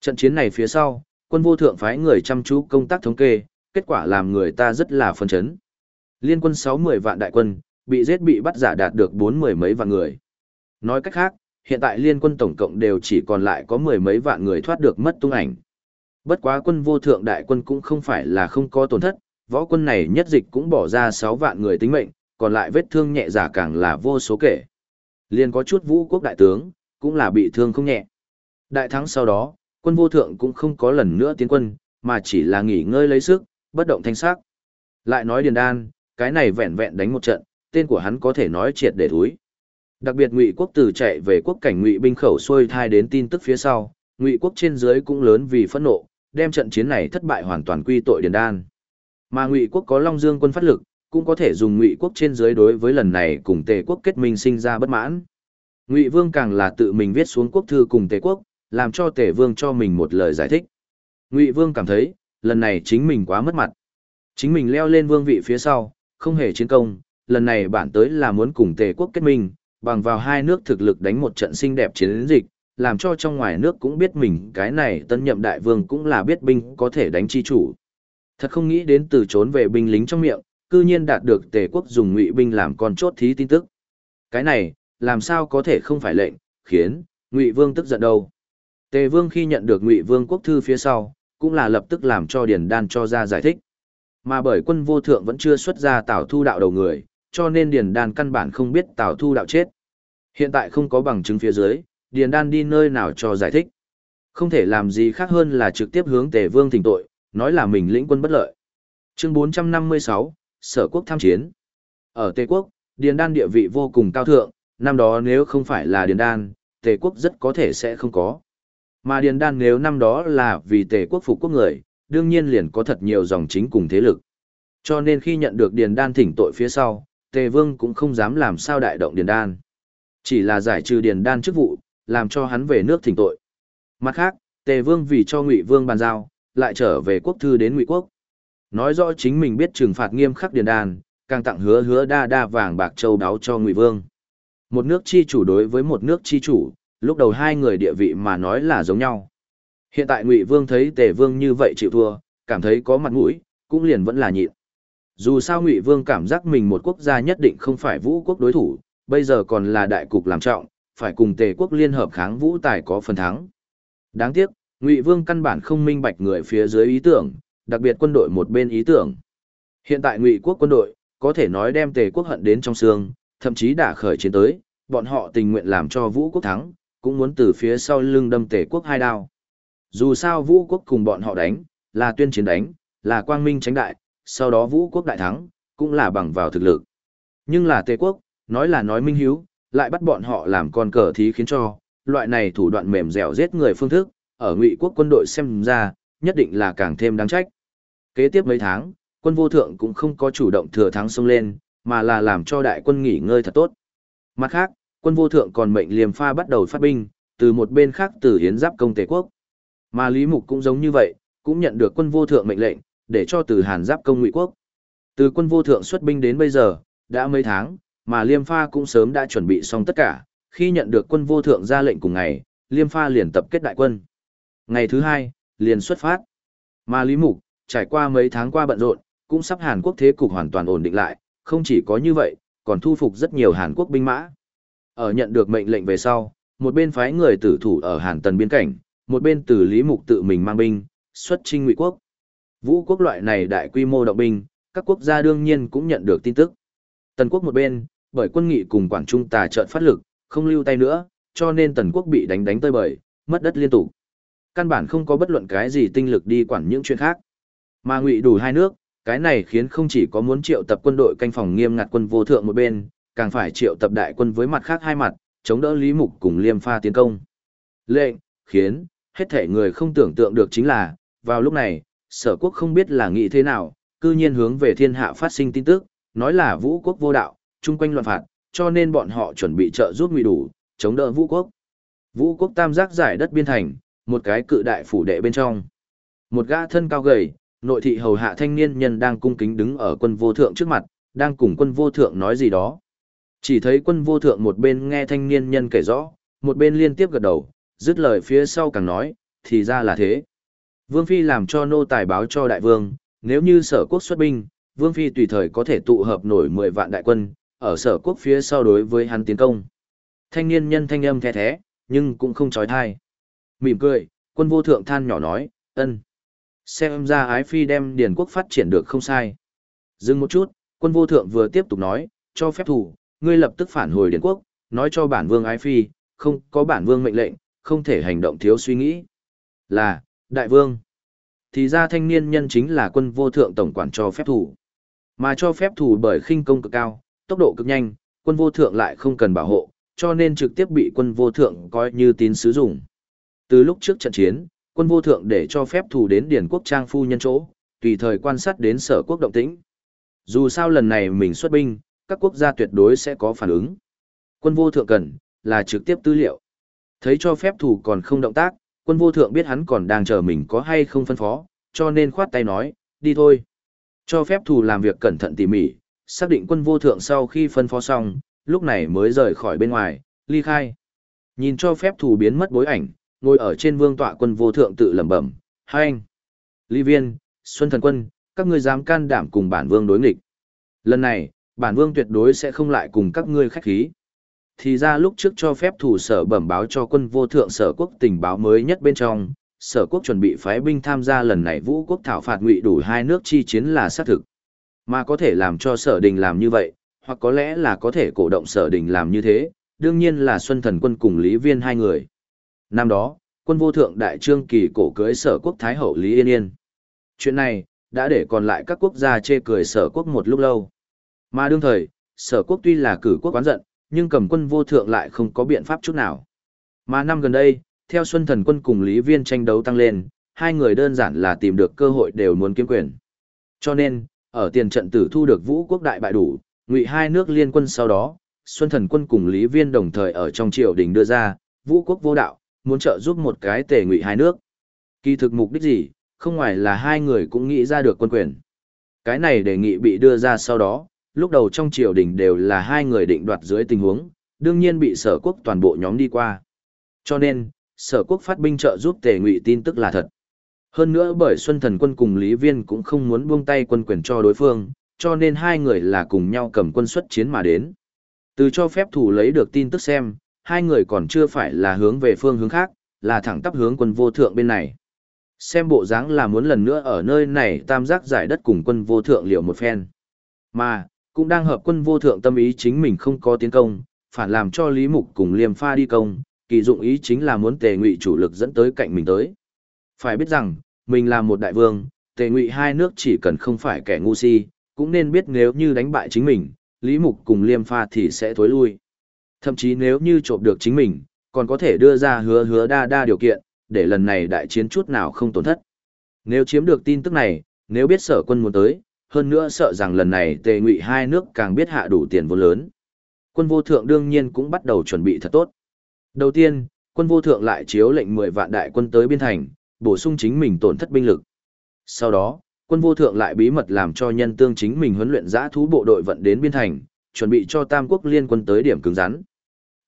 Trận chiến này phía sau, quân vô thượng phái người chăm chú công tác thống kê, kết quả làm người ta rất là phân chấn. Liên quân 60 vạn đại quân, bị giết bị bắt giả đạt được bốn mười mấy vạn người. Nói cách khác, hiện tại liên quân tổng cộng đều chỉ còn lại có mười mấy vạn người thoát được mất tung ảnh. Bất quá quân vô thượng đại quân cũng không phải là không có tổn thất, võ quân này nhất dịch cũng bỏ ra 6 vạn người tính mệnh, còn lại vết thương nhẹ giả càng là vô số kể. Liên có chút vũ quốc đại tướng, cũng là bị thương không nhẹ. Đại thắng sau đó, quân vô thượng cũng không có lần nữa tiến quân, mà chỉ là nghỉ ngơi lấy sức, bất động thanh sắc. Lại nói Điền Đan, cái này vẹn vẹn đánh một trận, tên của hắn có thể nói triệt để thúi. Đặc biệt Ngụy quốc từ chạy về quốc cảnh Ngụy binh khẩu xuôi thai đến tin tức phía sau, Ngụy quốc trên dưới cũng lớn vì phẫn nộ, đem trận chiến này thất bại hoàn toàn quy tội Điền Đan. Mà Ngụy quốc có Long Dương quân phát lực, cũng có thể dùng Ngụy quốc trên dưới đối với lần này cùng Tề quốc kết minh sinh ra bất mãn. Ngụy Vương càng là tự mình viết xuống quốc thư cùng Tề quốc, làm cho Tề Vương cho mình một lời giải thích. Ngụy Vương cảm thấy, lần này chính mình quá mất mặt. Chính mình leo lên vương vị phía sau, không hề chiến công, lần này bản tới là muốn cùng Tề quốc kết minh, bằng vào hai nước thực lực đánh một trận xinh đẹp chiến dịch, làm cho trong ngoài nước cũng biết mình cái này tân nhậm đại vương cũng là biết binh có thể đánh chi chủ. Thật không nghĩ đến từ trốn về binh lính trong miệng, cư nhiên đạt được tề quốc dùng ngụy binh làm con chốt thí tin tức. Cái này, làm sao có thể không phải lệnh, khiến, ngụy vương tức giận đâu. Tề vương khi nhận được ngụy vương quốc thư phía sau, cũng là lập tức làm cho Điền Đan cho ra giải thích. Mà bởi quân vô thượng vẫn chưa xuất ra Tào Thu đạo đầu người, cho nên Điền Đan căn bản không biết Tào Thu đạo chết. Hiện tại không có bằng chứng phía dưới, Điền Đan đi nơi nào cho giải thích. Không thể làm gì khác hơn là trực tiếp hướng Tề Vương thỉnh tội, nói là mình lĩnh quân bất lợi. Chương 456, Sở quốc tham chiến. Ở Tề quốc, Điền Đan địa vị vô cùng cao thượng, năm đó nếu không phải là Điền Đan, Tề quốc rất có thể sẽ không có. Mà Điền Đan nếu năm đó là vì Tề quốc phục quốc người, đương nhiên liền có thật nhiều dòng chính cùng thế lực. Cho nên khi nhận được Điền Đan thỉnh tội phía sau, Tề Vương cũng không dám làm sao đại động Điền Đan. Chỉ là giải trừ Điền Đan chức vụ, làm cho hắn về nước thỉnh tội. Mặt khác, Tề Vương vì cho Ngụy Vương bàn giao, lại trở về quốc thư đến Ngụy quốc. Nói rõ chính mình biết trừng phạt nghiêm khắc Điền Đan, càng tặng hứa hứa đa đa vàng bạc châu đáo cho Ngụy Vương. Một nước chi chủ đối với một nước chi chủ, lúc đầu hai người địa vị mà nói là giống nhau. Hiện tại Ngụy Vương thấy Tề Vương như vậy chịu thua, cảm thấy có mặt mũi, cũng liền vẫn là nhịn. Dù sao Ngụy Vương cảm giác mình một quốc gia nhất định không phải vũ quốc đối thủ, bây giờ còn là đại cục làm trọng, phải cùng Tề quốc liên hợp kháng vũ tài có phần thắng. Đáng tiếc, Ngụy Vương căn bản không minh bạch người phía dưới ý tưởng, đặc biệt quân đội một bên ý tưởng. Hiện tại Ngụy quốc quân đội có thể nói đem Tề quốc hận đến trong xương, thậm chí đã khởi chiến tới, bọn họ tình nguyện làm cho Vũ quốc thắng, cũng muốn từ phía sau lưng đâm Tề quốc hai đao. Dù sao Vũ quốc cùng bọn họ đánh, là tuyên chiến đánh, là quang minh tránh đại, sau đó Vũ quốc đại thắng, cũng là bằng vào thực lực. Nhưng là Tề quốc, nói là nói minh hiếu, lại bắt bọn họ làm con cờ thí khiến cho, loại này thủ đoạn mềm dẻo giết người phương thức, ở ngụy quốc quân đội xem ra, nhất định là càng thêm đáng trách. Kế tiếp mấy tháng, quân vô thượng cũng không có chủ động thừa thắng xông lên, mà là làm cho đại quân nghỉ ngơi thật tốt. Mặt khác, quân vô thượng còn mệnh liềm pha bắt đầu phát binh, từ một bên khác từ hiến giáp công tề quốc. Mà Lý Mục cũng giống như vậy, cũng nhận được quân vô thượng mệnh lệnh, để cho từ Hàn giáp công ngụy quốc. Từ quân vô thượng xuất binh đến bây giờ, đã mấy tháng, mà Liêm Pha cũng sớm đã chuẩn bị xong tất cả, khi nhận được quân vô thượng ra lệnh cùng ngày, Liêm Pha liền tập kết đại quân. Ngày thứ hai, liền xuất phát. Mà Lý Mục, trải qua mấy tháng qua bận rộn, cũng sắp Hàn Quốc thế cục hoàn toàn ổn định lại, không chỉ có như vậy, còn thu phục rất nhiều Hàn Quốc binh mã. Ở nhận được mệnh lệnh về sau, một bên phái người tử thủ ở Hàn Tần biên cảnh, một bên từ Lý Mục tự mình mang binh, xuất chinh ngụy quốc. Vũ quốc loại này đại quy mô động binh, các quốc gia đương nhiên cũng nhận được tin tức. Tần quốc một bên, bởi quân nghị cùng quản trung tà trợn phát lực, không lưu tay nữa, cho nên tần quốc bị đánh đánh tơi bời, mất đất liên tục. Căn bản không có bất luận cái gì tinh lực đi quản những chuyện khác. Mà ngụy đủ hai nước, cái này khiến không chỉ có muốn triệu tập quân đội canh phòng nghiêm ngặt quân vô thượng một bên, càng phải triệu tập đại quân với mặt khác hai mặt, chống đỡ Lý Mục cùng Liêm Pha tiến công. Lệnh, khiến, hết thể người không tưởng tượng được chính là, vào lúc này, sở quốc không biết là nghĩ thế nào, cư nhiên hướng về thiên hạ phát sinh tin tức, nói là vũ quốc vô đạo, chung quanh loạn phạt, cho nên bọn họ chuẩn bị trợ giúp ngụy đủ, chống đỡ vũ quốc. Vũ quốc tam giác giải đất biên thành, một cái cự đại phủ đệ bên trong. Một gã thân cao gầy, nội thị hầu hạ thanh niên nhân đang cung kính đứng ở quân vô thượng trước mặt, đang cùng quân vô thượng nói gì đó. Chỉ thấy quân vô thượng một bên nghe thanh niên nhân kể rõ, một bên liên tiếp gật đầu, dứt lời phía sau càng nói, thì ra là thế. Vương Phi làm cho nô tài báo cho đại vương, nếu như sở quốc xuất binh, Vương Phi tùy thời có thể tụ hợp nổi 10 vạn đại quân, ở sở quốc phía sau đối với hắn tiến công. Thanh niên nhân thanh âm the thế, nhưng cũng không trói thai. Mỉm cười, quân vô thượng than nhỏ nói, ân. Xem ra ái phi đem điền quốc phát triển được không sai. Dừng một chút, quân vô thượng vừa tiếp tục nói, cho phép thủ, ngươi lập tức phản hồi điền quốc, nói cho bản vương ái phi, không có bản vương mệnh lệnh, không thể hành động thiếu suy nghĩ. Là, đại vương. Thì ra thanh niên nhân chính là quân vô thượng tổng quản cho phép thủ. Mà cho phép thủ bởi khinh công cực cao, tốc độ cực nhanh, quân vô thượng lại không cần bảo hộ, cho nên trực tiếp bị quân vô thượng coi như tín sứ dụng. Từ lúc trước trận chiến, quân vô thượng để cho phép thủ đến điển quốc trang phu nhân chỗ, tùy thời quan sát đến sở quốc động tĩnh. Dù sao lần này mình xuất binh, các quốc gia tuyệt đối sẽ có phản ứng. Quân vô thượng cần, là trực tiếp tư liệu. Thấy cho phép thủ còn không động tác, quân vô thượng biết hắn còn đang chờ mình có hay không phân phó, cho nên khoát tay nói, đi thôi. Cho phép thủ làm việc cẩn thận tỉ mỉ, xác định quân vô thượng sau khi phân phó xong, lúc này mới rời khỏi bên ngoài, ly khai. Nhìn cho phép thủ biến mất bối ảnh, ngồi ở trên vương tọa quân vô thượng tự lẩm bẩm, hai anh. Ly viên, Xuân Thần Quân, các ngươi dám can đảm cùng bản vương đối nghịch. Lần này, bản vương tuyệt đối sẽ không lại cùng các ngươi khách khí. Thì ra lúc trước cho phép thủ sở bẩm báo cho quân vô thượng sở quốc tình báo mới nhất bên trong, sở quốc chuẩn bị phái binh tham gia lần này vũ quốc thảo phạt ngụy đủ hai nước chi chiến là xác thực. Mà có thể làm cho sở đình làm như vậy, hoặc có lẽ là có thể cổ động sở đình làm như thế, đương nhiên là Xuân Thần Quân cùng Lý Viên hai người. Năm đó, quân vô thượng đại trương kỳ cổ cưới sở quốc Thái Hậu Lý Yên Yên. Chuyện này, đã để còn lại các quốc gia chê cười sở quốc một lúc lâu. Mà đương thời, sở quốc tuy là cử quốc quán giận, nhưng cầm quân vô thượng lại không có biện pháp chút nào. Mà năm gần đây, theo Xuân Thần Quân cùng Lý Viên tranh đấu tăng lên, hai người đơn giản là tìm được cơ hội đều muốn kiếm quyền. Cho nên, ở tiền trận tử thu được vũ quốc đại bại đủ, ngụy hai nước liên quân sau đó, Xuân Thần Quân cùng Lý Viên đồng thời ở trong triều đình đưa ra, vũ quốc vô đạo, muốn trợ giúp một cái tề ngụy hai nước. Kỳ thực mục đích gì, không ngoài là hai người cũng nghĩ ra được quân quyền. Cái này đề nghị bị đưa ra sau đó, lúc đầu trong triều đình đều là hai người định đoạt dưới tình huống, đương nhiên bị sở quốc toàn bộ nhóm đi qua. Cho nên, sở quốc phát binh trợ giúp tề ngụy tin tức là thật. Hơn nữa bởi Xuân Thần quân cùng Lý Viên cũng không muốn buông tay quân quyền cho đối phương, cho nên hai người là cùng nhau cầm quân xuất chiến mà đến. Từ cho phép thủ lấy được tin tức xem, hai người còn chưa phải là hướng về phương hướng khác, là thẳng tắp hướng quân vô thượng bên này. Xem bộ dáng là muốn lần nữa ở nơi này tam giác giải đất cùng quân vô thượng liệu một phen. Mà, cũng đang hợp quân vô thượng tâm ý chính mình không có tiến công, phản làm cho Lý Mục cùng Liêm Pha đi công, kỳ dụng ý chính là muốn tề ngụy chủ lực dẫn tới cạnh mình tới. Phải biết rằng, mình là một đại vương, tề ngụy hai nước chỉ cần không phải kẻ ngu si, cũng nên biết nếu như đánh bại chính mình, Lý Mục cùng Liêm Pha thì sẽ thối lui. Thậm chí nếu như trộm được chính mình, còn có thể đưa ra hứa hứa đa đa điều kiện, để lần này đại chiến chút nào không tổn thất. Nếu chiếm được tin tức này, nếu biết sở quân muốn tới, hơn nữa sợ rằng lần này tề ngụy hai nước càng biết hạ đủ tiền vô lớn. Quân vô thượng đương nhiên cũng bắt đầu chuẩn bị thật tốt. Đầu tiên, quân vô thượng lại chiếu lệnh 10 vạn đại quân tới biên thành, bổ sung chính mình tổn thất binh lực. Sau đó, quân vô thượng lại bí mật làm cho nhân tương chính mình huấn luyện giã thú bộ đội vận đến biên thành, chuẩn bị cho Tam quốc liên quân tới điểm cứng rắn.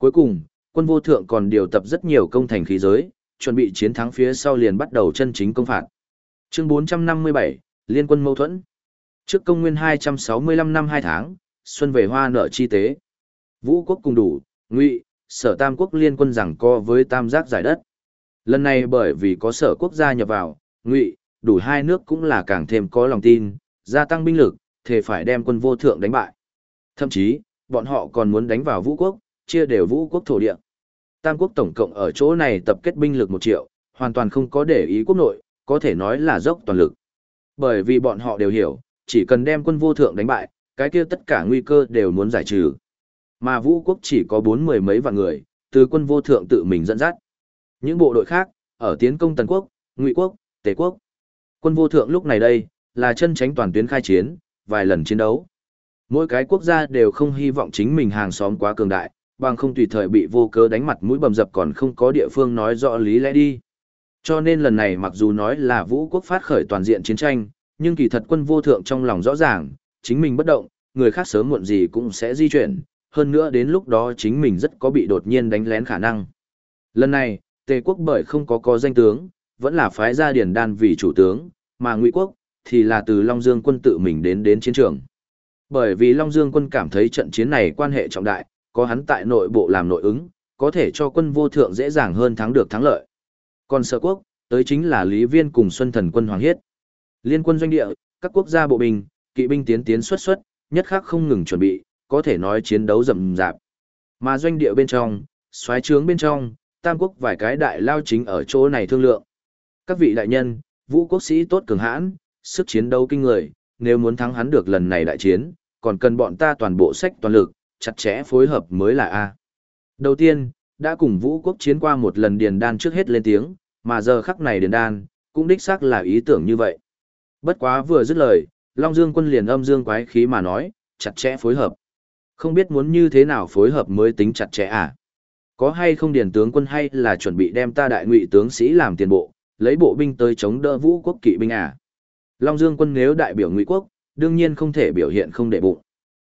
Cuối cùng, quân vô thượng còn điều tập rất nhiều công thành khí giới, chuẩn bị chiến thắng phía sau liền bắt đầu chân chính công phạt. Chương 457, Liên quân mâu thuẫn. Trước công nguyên 265 năm 2 tháng, xuân về hoa nở chi tế. Vũ quốc cùng đủ, ngụy, sở tam quốc liên quân rằng co với tam giác giải đất. Lần này bởi vì có sở quốc gia nhập vào, ngụy, đủ hai nước cũng là càng thêm có lòng tin, gia tăng binh lực, thể phải đem quân vô thượng đánh bại. Thậm chí, bọn họ còn muốn đánh vào vũ quốc, chia đều vũ quốc thổ địa. Tam quốc tổng cộng ở chỗ này tập kết binh lực một triệu, hoàn toàn không có để ý quốc nội, có thể nói là dốc toàn lực. Bởi vì bọn họ đều hiểu, chỉ cần đem quân vô thượng đánh bại, cái kia tất cả nguy cơ đều muốn giải trừ. Mà vũ quốc chỉ có bốn mười mấy vạn người, từ quân vô thượng tự mình dẫn dắt. Những bộ đội khác, ở tiến công Tần quốc, Ngụy quốc, Tề quốc. Quân vô thượng lúc này đây, là chân tránh toàn tuyến khai chiến, vài lần chiến đấu. Mỗi cái quốc gia đều không hy vọng chính mình hàng xóm quá cường đại, bằng không tùy thời bị vô cớ đánh mặt mũi bầm dập còn không có địa phương nói rõ lý lẽ đi. Cho nên lần này mặc dù nói là vũ quốc phát khởi toàn diện chiến tranh, nhưng kỳ thật quân vô thượng trong lòng rõ ràng, chính mình bất động, người khác sớm muộn gì cũng sẽ di chuyển, hơn nữa đến lúc đó chính mình rất có bị đột nhiên đánh lén khả năng. Lần này, Tề quốc bởi không có có danh tướng, vẫn là phái gia điển đan vì chủ tướng, mà Ngụy quốc thì là từ Long Dương quân tự mình đến đến chiến trường. Bởi vì Long Dương quân cảm thấy trận chiến này quan hệ trọng đại, có hắn tại nội bộ làm nội ứng, có thể cho quân vô thượng dễ dàng hơn thắng được thắng lợi. Còn sở quốc, tới chính là Lý Viên cùng Xuân Thần quân Hoàng Hiết. Liên quân doanh địa, các quốc gia bộ binh, kỵ binh tiến tiến xuất xuất, nhất khắc không ngừng chuẩn bị, có thể nói chiến đấu rầm rạp. Mà doanh địa bên trong, xoáy trướng bên trong, tam quốc vài cái đại lao chính ở chỗ này thương lượng. Các vị đại nhân, vũ quốc sĩ tốt cường hãn, sức chiến đấu kinh người, nếu muốn thắng hắn được lần này đại chiến, còn cần bọn ta toàn bộ sách toàn lực, chặt chẽ phối hợp mới là A. Đầu tiên, đã cùng vũ quốc chiến qua một lần điền đan trước hết lên tiếng, mà giờ khắc này điền đan, cũng đích xác là ý tưởng như vậy. Bất quá vừa dứt lời, Long Dương quân liền âm dương quái khí mà nói, chặt chẽ phối hợp. Không biết muốn như thế nào phối hợp mới tính chặt chẽ à? Có hay không điền tướng quân hay là chuẩn bị đem ta đại ngụy tướng sĩ làm tiền bộ, lấy bộ binh tới chống đỡ vũ quốc kỵ binh à? Long Dương quân nếu đại biểu ngụy quốc, đương nhiên không thể biểu hiện không để bụng.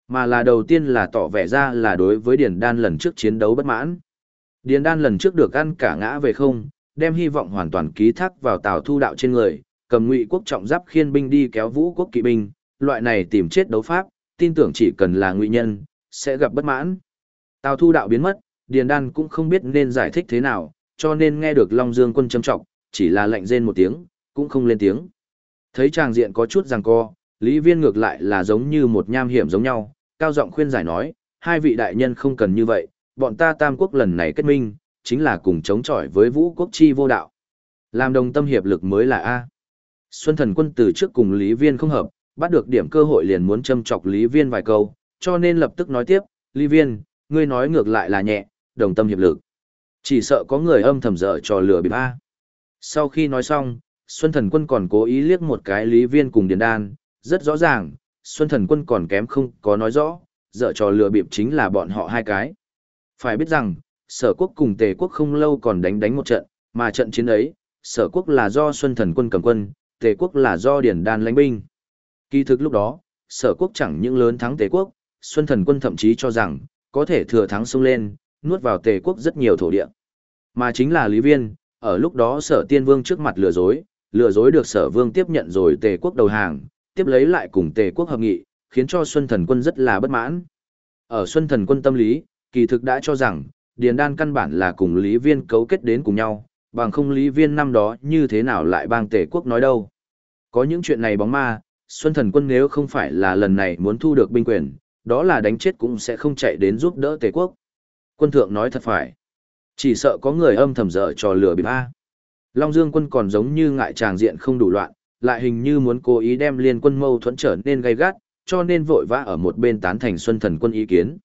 Mà là đầu tiên là tỏ vẻ ra là đối với Điền Đan lần trước chiến đấu bất mãn. Điền Đan lần trước được ăn cả ngã về không, đem hy vọng hoàn toàn ký thác vào Tào Thu đạo trên người, cầm ngụy quốc trọng giáp khiên binh đi kéo vũ quốc kỵ binh, loại này tìm chết đấu pháp, tin tưởng chỉ cần là ngụy nhân, sẽ gặp bất mãn. Tào Thu đạo biến mất, Điền Đan cũng không biết nên giải thích thế nào, cho nên nghe được Long Dương quân châm trọng, chỉ là lạnh rên một tiếng, cũng không lên tiếng. Thấy tràng diện có chút giằng co, Lý Viên ngược lại là giống như một nham hiểm giống nhau, cao giọng khuyên giải nói, hai vị đại nhân không cần như vậy, bọn ta tam quốc lần này kết minh, chính là cùng chống chọi với vũ quốc chi vô đạo. Làm đồng tâm hiệp lực mới là A. Xuân thần quân từ trước cùng Lý Viên không hợp, bắt được điểm cơ hội liền muốn châm chọc Lý Viên vài câu, cho nên lập tức nói tiếp, Lý Viên, ngươi nói ngược lại là nhẹ, đồng tâm hiệp lực. Chỉ sợ có người âm thầm dở trò lừa bịp A. Sau khi nói xong, Xuân thần quân còn cố ý liếc một cái Lý Viên cùng Điền Đan, rất rõ ràng, Xuân thần quân còn kém không có nói rõ, dở trò lừa bịp chính là bọn họ hai cái. Phải biết rằng, sở quốc cùng tề quốc không lâu còn đánh đánh một trận, mà trận chiến ấy, sở quốc là do Xuân thần quân cầm quân, tề quốc là do Điền Đan lãnh binh. Kỳ thực lúc đó, sở quốc chẳng những lớn thắng tề quốc, Xuân thần quân thậm chí cho rằng, có thể thừa thắng xông lên, nuốt vào tề quốc rất nhiều thổ địa. Mà chính là Lý Viên, ở lúc đó sở tiên vương trước mặt lừa dối, lừa dối được sở vương tiếp nhận rồi tề quốc đầu hàng, tiếp lấy lại cùng tề quốc hợp nghị, khiến cho Xuân thần quân rất là bất mãn. Ở Xuân thần quân tâm lý, kỳ thực đã cho rằng, Điền Đan căn bản là cùng Lý Viên cấu kết đến cùng nhau, bằng không Lý Viên năm đó như thế nào lại bang tề quốc nói đâu. Có những chuyện này bóng ma, Xuân thần quân nếu không phải là lần này muốn thu được binh quyền, đó là đánh chết cũng sẽ không chạy đến giúp đỡ tề quốc. Quân thượng nói thật phải. Chỉ sợ có người âm thầm dở trò lừa bịp A. Long Dương quân còn giống như ngại tràng diện không đủ loạn, lại hình như muốn cố ý đem liên quân mâu thuẫn trở nên gay gắt, cho nên vội vã ở một bên tán thành Xuân Thần quân ý kiến.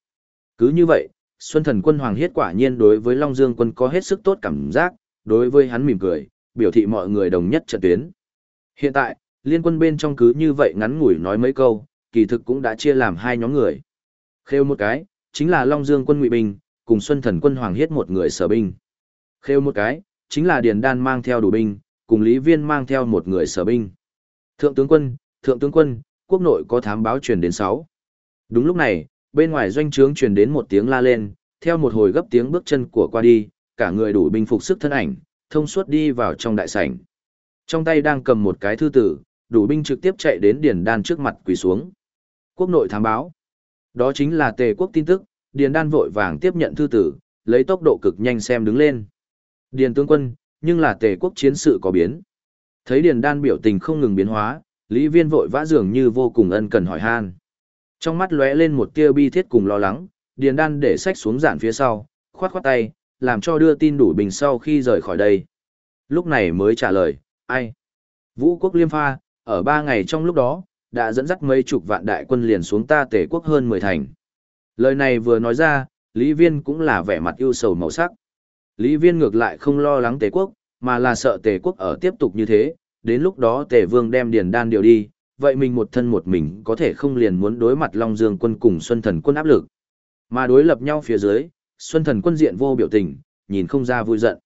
Cứ như vậy, Xuân Thần quân Hoàng Hiết quả nhiên đối với Long Dương quân có hết sức tốt cảm giác, đối với hắn mỉm cười, biểu thị mọi người đồng nhất trận tuyến. Hiện tại, liên quân bên trong cứ như vậy ngắn ngủi nói mấy câu, kỳ thực cũng đã chia làm hai nhóm người. Khêu một cái, chính là Long Dương quân Ngụy Binh, cùng Xuân Thần quân Hoàng Hiết một người sở binh. Khêu một cái, chính là Điền Đan mang theo đủ binh, cùng Lý Viên mang theo một người sở binh. Thượng tướng quân, thượng tướng quân, quốc nội có thám báo truyền đến 6. Đúng lúc này, bên ngoài doanh trướng truyền đến một tiếng la lên, theo một hồi gấp tiếng bước chân của qua đi, cả người đủ binh phục sức thân ảnh, thông suốt đi vào trong đại sảnh. Trong tay đang cầm một cái thư tử, đủ binh trực tiếp chạy đến Điền Đan trước mặt quỳ xuống. Quốc nội thám báo. Đó chính là tề quốc tin tức, Điền Đan vội vàng tiếp nhận thư tử, lấy tốc độ cực nhanh xem đứng lên. Điền tướng quân, nhưng là tề quốc chiến sự có biến. Thấy Điền Đan biểu tình không ngừng biến hóa, Lý Viên vội vã dường như vô cùng ân cần hỏi han. Trong mắt lóe lên một tia bi thiết cùng lo lắng, Điền Đan để sách xuống giản phía sau, khoát khoát tay, làm cho đưa tin đủ bình sau khi rời khỏi đây. Lúc này mới trả lời, ai? Vũ quốc liêm pha, ở ba ngày trong lúc đó, đã dẫn dắt mấy chục vạn đại quân liền xuống ta tể quốc hơn mười thành. Lời này vừa nói ra, Lý Viên cũng là vẻ mặt ưu sầu màu sắc. Lý Viên ngược lại không lo lắng Tề quốc, mà là sợ Tề quốc ở tiếp tục như thế, đến lúc đó Tề vương đem điền đan điều đi, vậy mình một thân một mình có thể không liền muốn đối mặt Long Dương quân cùng Xuân Thần quân áp lực. Mà đối lập nhau phía dưới, Xuân Thần quân diện vô biểu tình, nhìn không ra vui giận.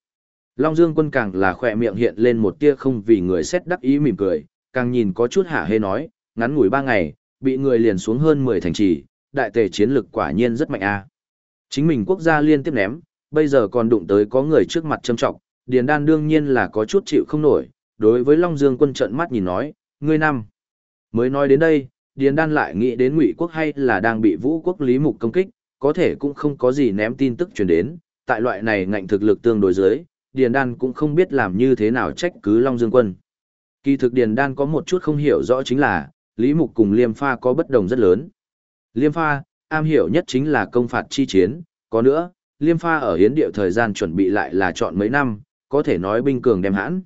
Long Dương quân càng là khỏe miệng hiện lên một tia không vì người xét đắc ý mỉm cười, càng nhìn có chút hả hê nói, ngắn ngủi ba ngày, bị người liền xuống hơn 10 thành trì, đại tề chiến lực quả nhiên rất mạnh a. Chính mình quốc gia liên tiếp ném, bây giờ còn đụng tới có người trước mặt châm trọng, Điền Đan đương nhiên là có chút chịu không nổi, đối với Long Dương quân trận mắt nhìn nói, ngươi năm. Mới nói đến đây, Điền Đan lại nghĩ đến Ngụy quốc hay là đang bị Vũ quốc Lý Mục công kích, có thể cũng không có gì ném tin tức truyền đến, tại loại này ngạnh thực lực tương đối dưới, Điền Đan cũng không biết làm như thế nào trách cứ Long Dương quân. Kỳ thực Điền Đan có một chút không hiểu rõ chính là, Lý Mục cùng Liêm Pha có bất đồng rất lớn. Liêm Pha, am hiểu nhất chính là công phạt chi chiến, có nữa, Liêm Pha ở hiến địa thời gian chuẩn bị lại là chọn mấy năm, có thể nói binh cường đem hãn.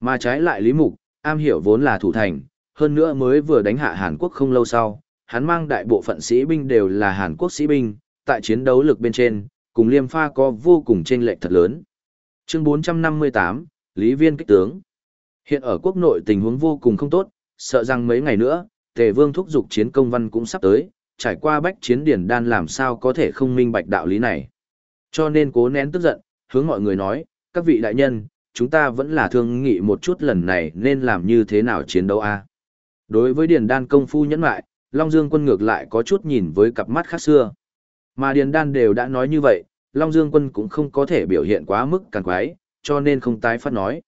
Mà trái lại Lý Mục, am hiểu vốn là thủ thành, hơn nữa mới vừa đánh hạ Hàn Quốc không lâu sau, hắn mang đại bộ phận sĩ binh đều là Hàn Quốc sĩ binh, tại chiến đấu lực bên trên, cùng Liêm Pha có vô cùng chênh lệch thật lớn. Chương 458, Lý Viên kích tướng. Hiện ở quốc nội tình huống vô cùng không tốt, sợ rằng mấy ngày nữa, Tề Vương thúc giục chiến công văn cũng sắp tới, trải qua bách chiến điển đan làm sao có thể không minh bạch đạo lý này. Cho nên cố nén tức giận, hướng mọi người nói, các vị đại nhân, chúng ta vẫn là thương nghị một chút lần này nên làm như thế nào chiến đấu a. Đối với Điền đan công phu nhẫn lại, Long Dương quân ngược lại có chút nhìn với cặp mắt khác xưa. Mà Điền đan đều đã nói như vậy, Long Dương quân cũng không có thể biểu hiện quá mức càng quái, cho nên không tái phát nói.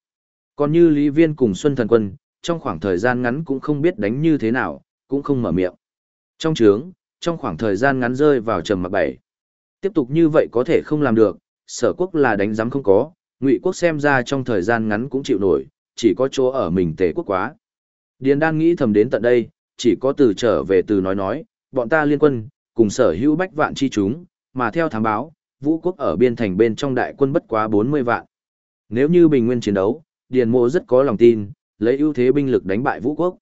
Còn như Lý Viên cùng Xuân Thần quân, trong khoảng thời gian ngắn cũng không biết đánh như thế nào, cũng không mở miệng. Trong trướng, trong khoảng thời gian ngắn rơi vào trầm mặc bảy. Tiếp tục như vậy có thể không làm được, sở quốc là đánh giám không có, ngụy quốc xem ra trong thời gian ngắn cũng chịu nổi, chỉ có chỗ ở mình tề quốc quá. Điền đan nghĩ thầm đến tận đây, chỉ có từ trở về từ nói nói, bọn ta liên quân, cùng sở hữu bách vạn chi chúng, mà theo thám báo, vũ quốc ở biên thành bên trong đại quân bất quá 40 vạn. Nếu như bình nguyên chiến đấu, Điền mộ rất có lòng tin, lấy ưu thế binh lực đánh bại vũ quốc.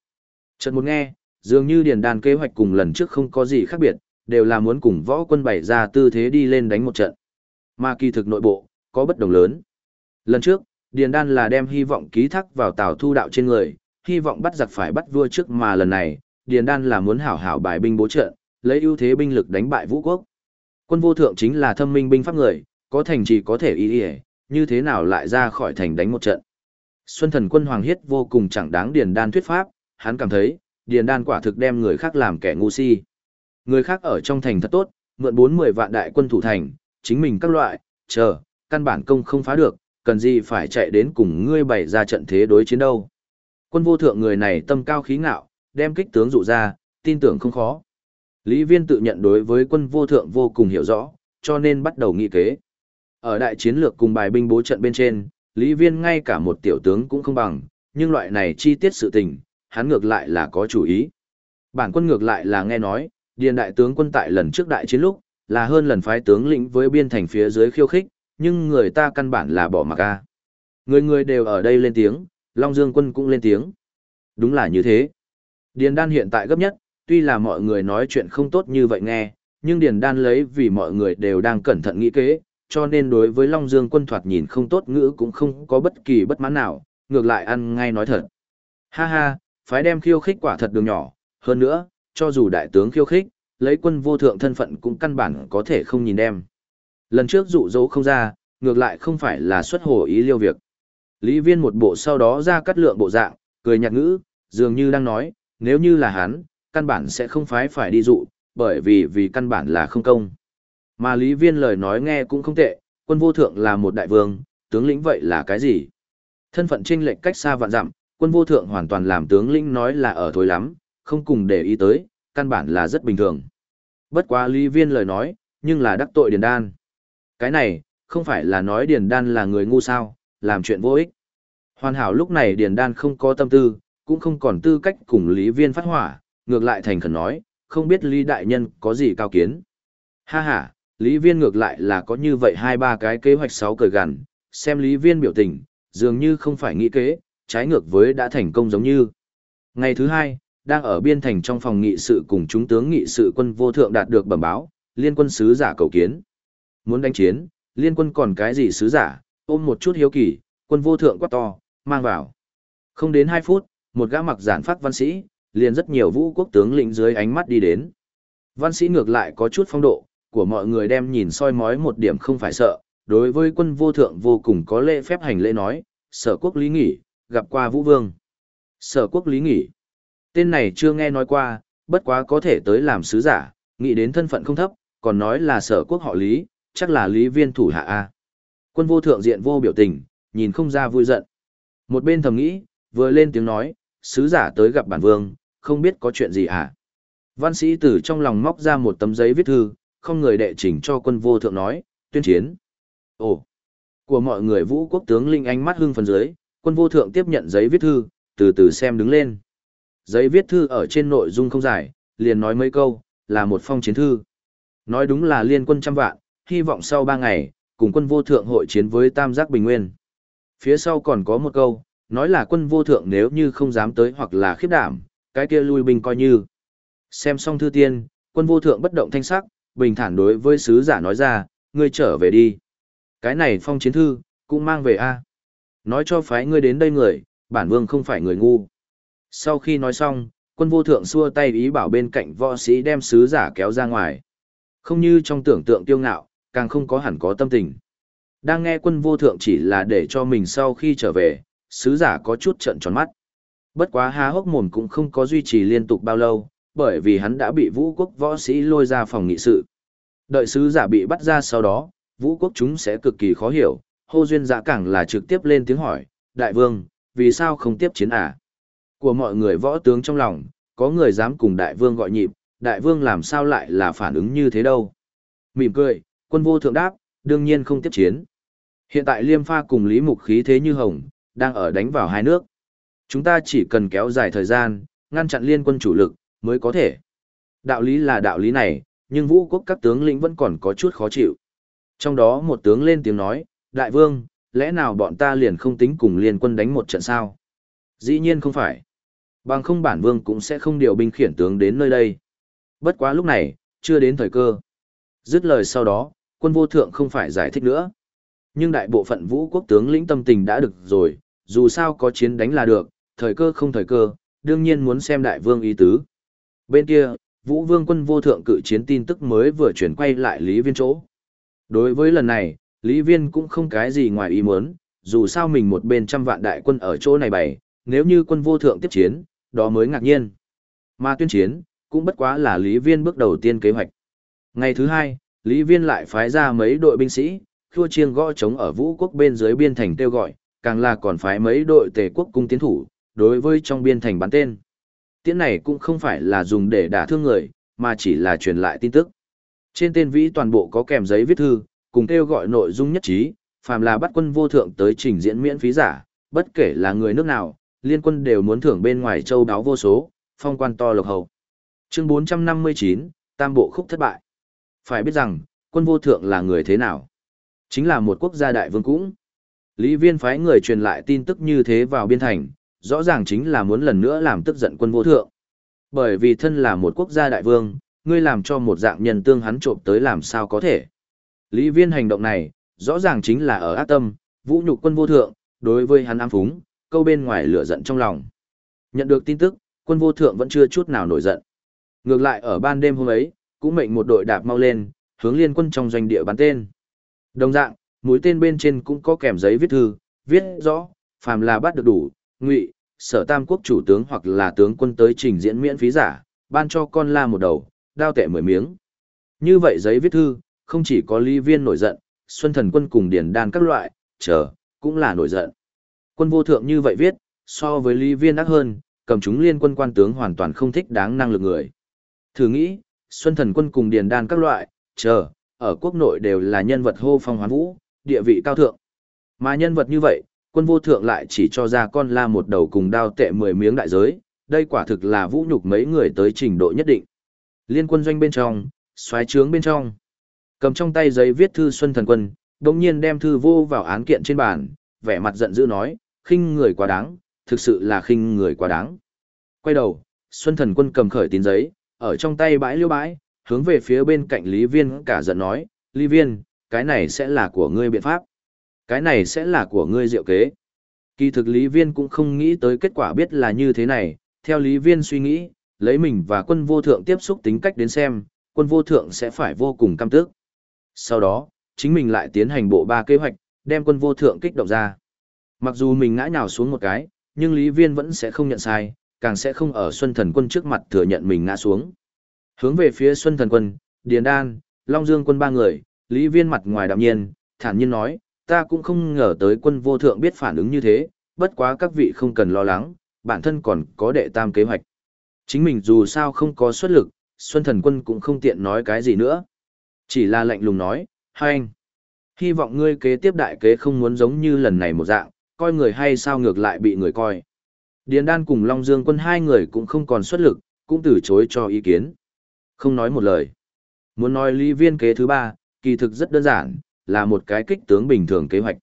Trận một nghe, dường như Điền đan kế hoạch cùng lần trước không có gì khác biệt, đều là muốn cùng võ quân bày ra tư thế đi lên đánh một trận. Mà kỳ thực nội bộ, có bất đồng lớn. Lần trước, Điền đan là đem hy vọng ký thác vào tào thu đạo trên người, hy vọng bắt giặc phải bắt vua trước mà lần này, Điền đan là muốn hảo hảo bài binh bố trận, lấy ưu thế binh lực đánh bại vũ quốc. Quân vô thượng chính là thâm minh binh pháp người, có thành trì có thể y y, như thế nào lại ra khỏi thành đánh một trận. Xuân thần quân Hoàng Hiết vô cùng chẳng đáng Điền Đan thuyết pháp, hắn cảm thấy, Điền Đan quả thực đem người khác làm kẻ ngu si. Người khác ở trong thành thật tốt, mượn bốn mười vạn đại quân thủ thành, chính mình các loại, chờ, căn bản công không phá được, cần gì phải chạy đến cùng ngươi bày ra trận thế đối chiến đâu. Quân vô thượng người này tâm cao khí ngạo, đem kích tướng dụ ra, tin tưởng không khó. Lý Viên tự nhận đối với quân vô thượng vô cùng hiểu rõ, cho nên bắt đầu nghị kế. Ở đại chiến lược cùng bài binh bố trận bên trên, Lý Viên ngay cả một tiểu tướng cũng không bằng, nhưng loại này chi tiết sự tình, hắn ngược lại là có chủ ý. Bản quân ngược lại là nghe nói, Điền đại tướng quân tại lần trước đại chiến lúc, là hơn lần phái tướng lĩnh với biên thành phía dưới khiêu khích, nhưng người ta căn bản là bỏ mặc a. Người người đều ở đây lên tiếng, Long Dương quân cũng lên tiếng. Đúng là như thế. Điền đan hiện tại gấp nhất, tuy là mọi người nói chuyện không tốt như vậy nghe, nhưng Điền đan lấy vì mọi người đều đang cẩn thận nghĩ kế, cho nên đối với Long Dương quân thoạt nhìn không tốt ngữ cũng không có bất kỳ bất mãn nào, ngược lại ăn ngay nói thật. Ha ha, phái đem khiêu khích quả thật đường nhỏ, hơn nữa, cho dù đại tướng khiêu khích, lấy quân vô thượng thân phận cũng căn bản có thể không nhìn đem. Lần trước dụ dỗ không ra, ngược lại không phải là xuất hồ ý liêu việc. Lý viên một bộ sau đó ra cắt lượng bộ dạng, cười nhạt ngữ, dường như đang nói, nếu như là hắn, căn bản sẽ không phái phải đi dụ, bởi vì vì căn bản là không công. Mà Lý viên lời nói nghe cũng không tệ, quân vô thượng là một đại vương, tướng lĩnh vậy là cái gì? Thân phận chênh lệch cách xa vạn dặm, quân vô thượng hoàn toàn làm tướng lĩnh nói là ở thối lắm, không cùng để ý tới, căn bản là rất bình thường. Bất quá Lý Viên lời nói, nhưng là đắc tội Điền Đan. Cái này, không phải là nói Điền Đan là người ngu sao, làm chuyện vô ích. Hoàn hảo lúc này Điền Đan không có tâm tư, cũng không còn tư cách cùng Lý Viên phát hỏa, ngược lại thành khẩn nói, không biết Lý Đại Nhân có gì cao kiến. Ha ha, Lý Viên ngược lại là có như vậy hai ba cái kế hoạch sáu cởi gằn, xem Lý Viên biểu tình, dường như không phải nghĩ kế, trái ngược với đã thành công giống như. Ngày thứ hai, đang ở biên thành trong phòng nghị sự cùng chúng tướng nghị sự quân vô thượng đạt được bẩm báo, liên quân sứ giả cầu kiến. Muốn đánh chiến, liên quân còn cái gì sứ giả, ôm một chút hiếu kỳ, quân vô thượng quát to, mang vào. Không đến 2 phút, một gã mặc giản phát văn sĩ, liền rất nhiều vũ quốc tướng lĩnh dưới ánh mắt đi đến. Văn sĩ ngược lại có chút phong độ, của mọi người đem nhìn soi mói một điểm không phải sợ, đối với quân vô thượng vô cùng có lễ phép hành lễ nói, sở quốc lý nghỉ, gặp qua vũ vương. Sở quốc lý nghỉ. Tên này chưa nghe nói qua, bất quá có thể tới làm sứ giả, nghĩ đến thân phận không thấp, còn nói là sở quốc họ lý, chắc là lý viên thủ hạ A. Quân vô thượng diện vô biểu tình, nhìn không ra vui giận. Một bên thầm nghĩ, vừa lên tiếng nói, sứ giả tới gặp bản vương, không biết có chuyện gì hả? Văn sĩ tử trong lòng móc ra một tấm giấy viết thư, không người đệ chỉnh cho quân vô thượng nói, tuyên chiến. Ồ, của mọi người vũ quốc tướng linh ánh mắt hưng phần dưới, quân vô thượng tiếp nhận giấy viết thư, từ từ xem đứng lên. Giấy viết thư ở trên nội dung không dài, liền nói mấy câu, là một phong chiến thư. Nói đúng là liên quân trăm vạn, hy vọng sau ba ngày, cùng quân vô thượng hội chiến với tam giác bình nguyên. Phía sau còn có một câu, nói là quân vô thượng nếu như không dám tới hoặc là khiếp đảm, cái kia lui binh coi như. Xem xong thư tiên, quân vô thượng bất động thanh sắc, bình thản đối với sứ giả nói ra, ngươi trở về đi. Cái này phong chiến thư, cũng mang về a Nói cho phái ngươi đến đây người, bản vương không phải người ngu. Sau khi nói xong, quân vô thượng xua tay ý bảo bên cạnh võ sĩ đem sứ giả kéo ra ngoài. Không như trong tưởng tượng tiêu ngạo, càng không có hẳn có tâm tình. Đang nghe quân vô thượng chỉ là để cho mình sau khi trở về, sứ giả có chút trận tròn mắt. Bất quá há hốc mồm cũng không có duy trì liên tục bao lâu, bởi vì hắn đã bị vũ quốc võ sĩ lôi ra phòng nghị sự. Đợi sứ giả bị bắt ra sau đó, vũ quốc chúng sẽ cực kỳ khó hiểu, hô duyên giả càng là trực tiếp lên tiếng hỏi, đại vương, vì sao không tiếp chiến à? Của mọi người võ tướng trong lòng, có người dám cùng đại vương gọi nhịp, đại vương làm sao lại là phản ứng như thế đâu. Mỉm cười, quân vô thượng đáp, đương nhiên không tiếp chiến. Hiện tại liêm pha cùng lý mục khí thế như hồng, đang ở đánh vào hai nước. Chúng ta chỉ cần kéo dài thời gian, ngăn chặn liên quân chủ lực, mới có thể. Đạo lý là đạo lý này, nhưng vũ quốc các tướng lĩnh vẫn còn có chút khó chịu. Trong đó một tướng lên tiếng nói, Đại vương, lẽ nào bọn ta liền không tính cùng liên quân đánh một trận sao? Dĩ nhiên không phải. Bằng không bản vương cũng sẽ không điều binh khiển tướng đến nơi đây. Bất quá lúc này, chưa đến thời cơ. Dứt lời sau đó, quân vô thượng không phải giải thích nữa. Nhưng đại bộ phận vũ quốc tướng lĩnh tâm tình đã được rồi, dù sao có chiến đánh là được, thời cơ không thời cơ, đương nhiên muốn xem đại vương ý tứ. Bên kia, vũ vương quân vô thượng cự chiến tin tức mới vừa chuyển quay lại Lý Viên chỗ. Đối với lần này, Lý Viên cũng không cái gì ngoài ý muốn, dù sao mình một bên trăm vạn đại quân ở chỗ này bày, nếu như quân vô thượng tiếp chiến, đó mới ngạc nhiên. Mà tuyên chiến, cũng bất quá là Lý Viên bước đầu tiên kế hoạch. Ngày thứ hai, Lý Viên lại phái ra mấy đội binh sĩ, khua chiêng gõ trống ở vũ quốc bên dưới biên thành kêu gọi, càng là còn phái mấy đội tề quốc cung tiến thủ, đối với trong biên thành bắn tên. Tiễn này cũng không phải là dùng để đả thương người, mà chỉ là truyền lại tin tức. Trên tên vĩ toàn bộ có kèm giấy viết thư, cùng kêu gọi nội dung nhất trí, phàm là bắt quân vô thượng tới trình diễn miễn phí giả, bất kể là người nước nào, liên quân đều muốn thưởng bên ngoài châu đáo vô số, phong quan to lộc hầu. Chương 459, Tam Bộ Khúc thất bại. Phải biết rằng, quân vô thượng là người thế nào? Chính là một quốc gia đại vương cũng. Lý viên phái người truyền lại tin tức như thế vào biên thành, rõ ràng chính là muốn lần nữa làm tức giận quân vô thượng. Bởi vì thân là một quốc gia đại vương, ngươi làm cho một dạng nhân tương hắn trộm tới làm sao có thể. Lý viên hành động này, rõ ràng chính là ở ác tâm, vũ nhục quân vô thượng, đối với hắn ám phúng, câu bên ngoài lửa giận trong lòng. Nhận được tin tức, quân vô thượng vẫn chưa chút nào nổi giận. Ngược lại ở ban đêm hôm ấy, cũng mệnh một đội đạp mau lên, hướng liên quân trong doanh địa bắn tên. Đồng dạng, Mũi tên bên trên cũng có kèm giấy viết thư, viết rõ, phàm là bắt được đủ, ngụy, sở tam quốc chủ tướng hoặc là tướng quân tới trình diễn miễn phí giả, ban cho con la một đầu, đao tệ mười miếng. Như vậy giấy viết thư, không chỉ có ly Viên nổi giận, Xuân Thần quân cùng điển Đan các loại, chờ, cũng là nổi giận. Quân vô thượng như vậy viết, so với Lý Viên ác hơn, cầm chúng liên quân quan tướng hoàn toàn không thích đáng năng lực người. Thử nghĩ, Xuân Thần quân cùng Điền Đan các loại, chờ, ở quốc nội đều là nhân vật hô phong hoán vũ, địa vị cao thượng. Mà nhân vật như vậy, quân vô thượng lại chỉ cho ra con la một đầu cùng đao tệ 10 miếng đại giới, đây quả thực là vũ nhục mấy người tới trình độ nhất định. Liên quân doanh bên trong, xoáy trướng bên trong. Cầm trong tay giấy viết thư Xuân Thần Quân, đồng nhiên đem thư vô vào án kiện trên bàn, vẻ mặt giận dữ nói, khinh người quá đáng, thực sự là khinh người quá đáng. Quay đầu, Xuân Thần Quân cầm khởi tín giấy, ở trong tay bãi liêu bãi, hướng về phía bên cạnh Lý Viên cả giận nói, Lý Viên, cái này sẽ là của ngươi biện pháp. Cái này sẽ là của ngươi diệu kế. Kỳ thực Lý Viên cũng không nghĩ tới kết quả biết là như thế này, theo Lý Viên suy nghĩ, lấy mình và quân vô thượng tiếp xúc tính cách đến xem, quân vô thượng sẽ phải vô cùng cam tức. Sau đó, chính mình lại tiến hành bộ ba kế hoạch, đem quân vô thượng kích động ra. Mặc dù mình ngã nhào xuống một cái, nhưng Lý Viên vẫn sẽ không nhận sai, càng sẽ không ở Xuân Thần Quân trước mặt thừa nhận mình ngã xuống. Hướng về phía Xuân Thần Quân, Điền Đan, Long Dương Quân ba người, Lý Viên mặt ngoài đạm nhiên, thản nhiên nói, ta cũng không ngờ tới quân vô thượng biết phản ứng như thế, bất quá các vị không cần lo lắng, bản thân còn có đệ tam kế hoạch. Chính mình dù sao không có xuất lực, Xuân Thần Quân cũng không tiện nói cái gì nữa. Chỉ là lạnh lùng nói, hai anh. Hy vọng ngươi kế tiếp đại kế không muốn giống như lần này một dạng, coi người hay sao ngược lại bị người coi. Điền Đan cùng Long Dương Quân hai người cũng không còn xuất lực, cũng từ chối cho ý kiến. Không nói một lời. Muốn nói lý viên kế thứ ba, kỳ thực rất đơn giản, là một cái kích tướng bình thường kế hoạch.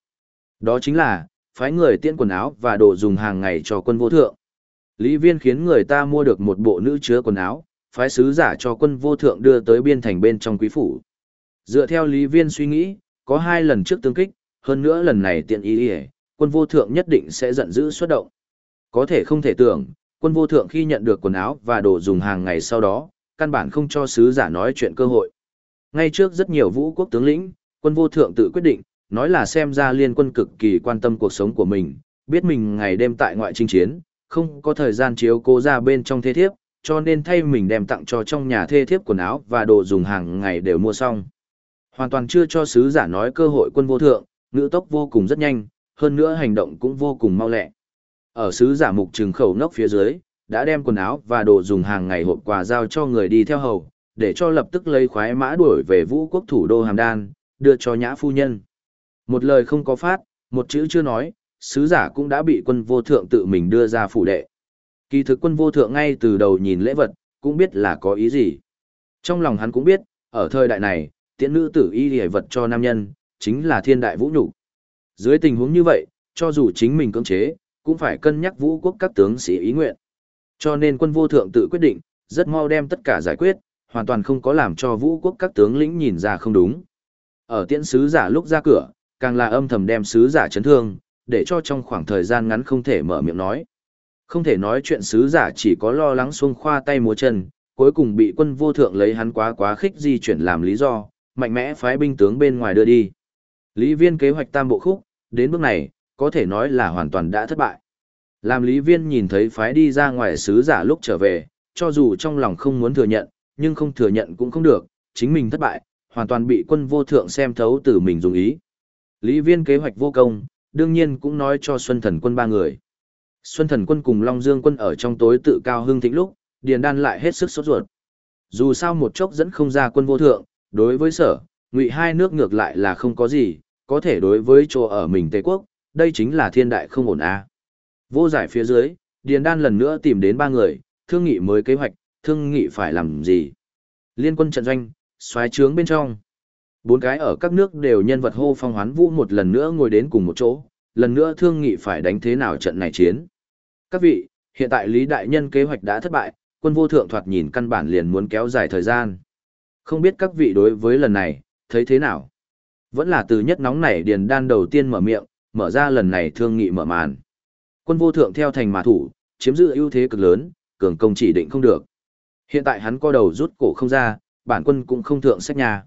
Đó chính là, phái người tiễn quần áo và đồ dùng hàng ngày cho quân vô thượng. Lý viên khiến người ta mua được một bộ nữ chứa quần áo, phái sứ giả cho quân vô thượng đưa tới biên thành bên trong quý phủ. Dựa theo Lý viên suy nghĩ, có hai lần trước tương kích, hơn nữa lần này tiện ý ý, quân vô thượng nhất định sẽ giận dữ xuất động. Có thể không thể tưởng, quân vô thượng khi nhận được quần áo và đồ dùng hàng ngày sau đó, căn bản không cho sứ giả nói chuyện cơ hội. Ngay trước rất nhiều vũ quốc tướng lĩnh, quân vô thượng tự quyết định, nói là xem ra liên quân cực kỳ quan tâm cuộc sống của mình, biết mình ngày đêm tại ngoại chinh chiến, không có thời gian chiếu cố ra bên trong thế thiếp, cho nên thay mình đem tặng cho trong nhà thê thiếp quần áo và đồ dùng hàng ngày đều mua xong. Hoàn toàn chưa cho sứ giả nói cơ hội quân vô thượng, ngữ tốc vô cùng rất nhanh, hơn nữa hành động cũng vô cùng mau lẹ. Ở sứ giả mục trừng khẩu nốc phía dưới, đã đem quần áo và đồ dùng hàng ngày hộp quà giao cho người đi theo hầu, để cho lập tức lấy khoái mã đuổi về vũ quốc thủ đô Hàm Đan, đưa cho nhã phu nhân. Một lời không có phát, một chữ chưa nói, sứ giả cũng đã bị quân vô thượng tự mình đưa ra phủ đệ. Kỳ thực quân vô thượng ngay từ đầu nhìn lễ vật, cũng biết là có ý gì. Trong lòng hắn cũng biết, ở thời đại này, tiễn nữ tử y hề vật cho nam nhân, chính là thiên đại vũ nhục dưới tình huống như vậy, cho dù chính mình cưỡng chế, cũng phải cân nhắc vũ quốc các tướng sĩ ý nguyện. Cho nên quân vô thượng tự quyết định, rất mau đem tất cả giải quyết, hoàn toàn không có làm cho vũ quốc các tướng lĩnh nhìn ra không đúng. Ở tiễn sứ giả lúc ra cửa, càng là âm thầm đem sứ giả chấn thương, để cho trong khoảng thời gian ngắn không thể mở miệng nói. Không thể nói chuyện sứ giả chỉ có lo lắng xuông khoa tay múa chân, cuối cùng bị quân vô thượng lấy hắn quá quá khích di chuyển làm lý do, mạnh mẽ phái binh tướng bên ngoài đưa đi. Lý viên kế hoạch tam bộ khúc, đến bước này, có thể nói là hoàn toàn đã thất bại. Làm lý viên nhìn thấy phái đi ra ngoài sứ giả lúc trở về, cho dù trong lòng không muốn thừa nhận, nhưng không thừa nhận cũng không được, chính mình thất bại, hoàn toàn bị quân vô thượng xem thấu từ mình dùng ý. Lý viên kế hoạch vô công, đương nhiên cũng nói cho Xuân Thần quân ba người. Xuân Thần quân cùng Long Dương quân ở trong tối tự cao hưng thịnh lúc, Điền Đan lại hết sức sốt ruột. Dù sao một chốc dẫn không ra quân vô thượng, đối với sở, ngụy hai nước ngược lại là không có gì, có thể đối với chỗ ở mình Tây Quốc, đây chính là thiên đại không ổn a. Vô giải phía dưới, Điền Đan lần nữa tìm đến ba người, thương nghị mới kế hoạch, thương nghị phải làm gì. Liên quân trận doanh, xoáy trướng bên trong. Bốn cái ở các nước đều nhân vật hô phong hoán vũ một lần nữa ngồi đến cùng một chỗ, lần nữa thương nghị phải đánh thế nào trận này chiến. Các vị, hiện tại Lý Đại Nhân kế hoạch đã thất bại, quân vô thượng thoạt nhìn căn bản liền muốn kéo dài thời gian. Không biết các vị đối với lần này, thấy thế nào? Vẫn là từ nhất nóng nảy điền đan đầu tiên mở miệng, mở ra lần này thương nghị mở màn. Quân vô thượng theo thành mà thủ, chiếm giữ ưu thế cực lớn, cường công chỉ định không được. Hiện tại hắn co đầu rút cổ không ra, bản quân cũng không thượng sách nhà.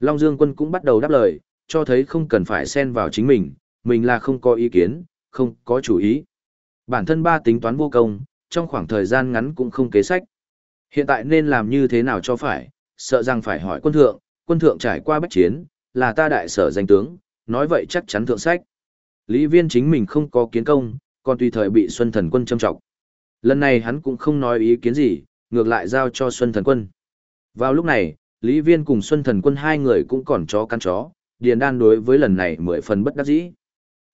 Long Dương quân cũng bắt đầu đáp lời, cho thấy không cần phải xen vào chính mình, mình là không có ý kiến, không có chủ ý. Bản thân ba tính toán vô công, trong khoảng thời gian ngắn cũng không kế sách. Hiện tại nên làm như thế nào cho phải, sợ rằng phải hỏi quân thượng, quân thượng trải qua bách chiến, là ta đại sở danh tướng, nói vậy chắc chắn thượng sách. Lý viên chính mình không có kiến công, còn tùy thời bị Xuân Thần Quân châm trọng. Lần này hắn cũng không nói ý kiến gì, ngược lại giao cho Xuân Thần Quân. Vào lúc này, Lý Viên cùng Xuân Thần Quân hai người cũng còn chó căn chó, Điền Đan đối với lần này mười phần bất đắc dĩ.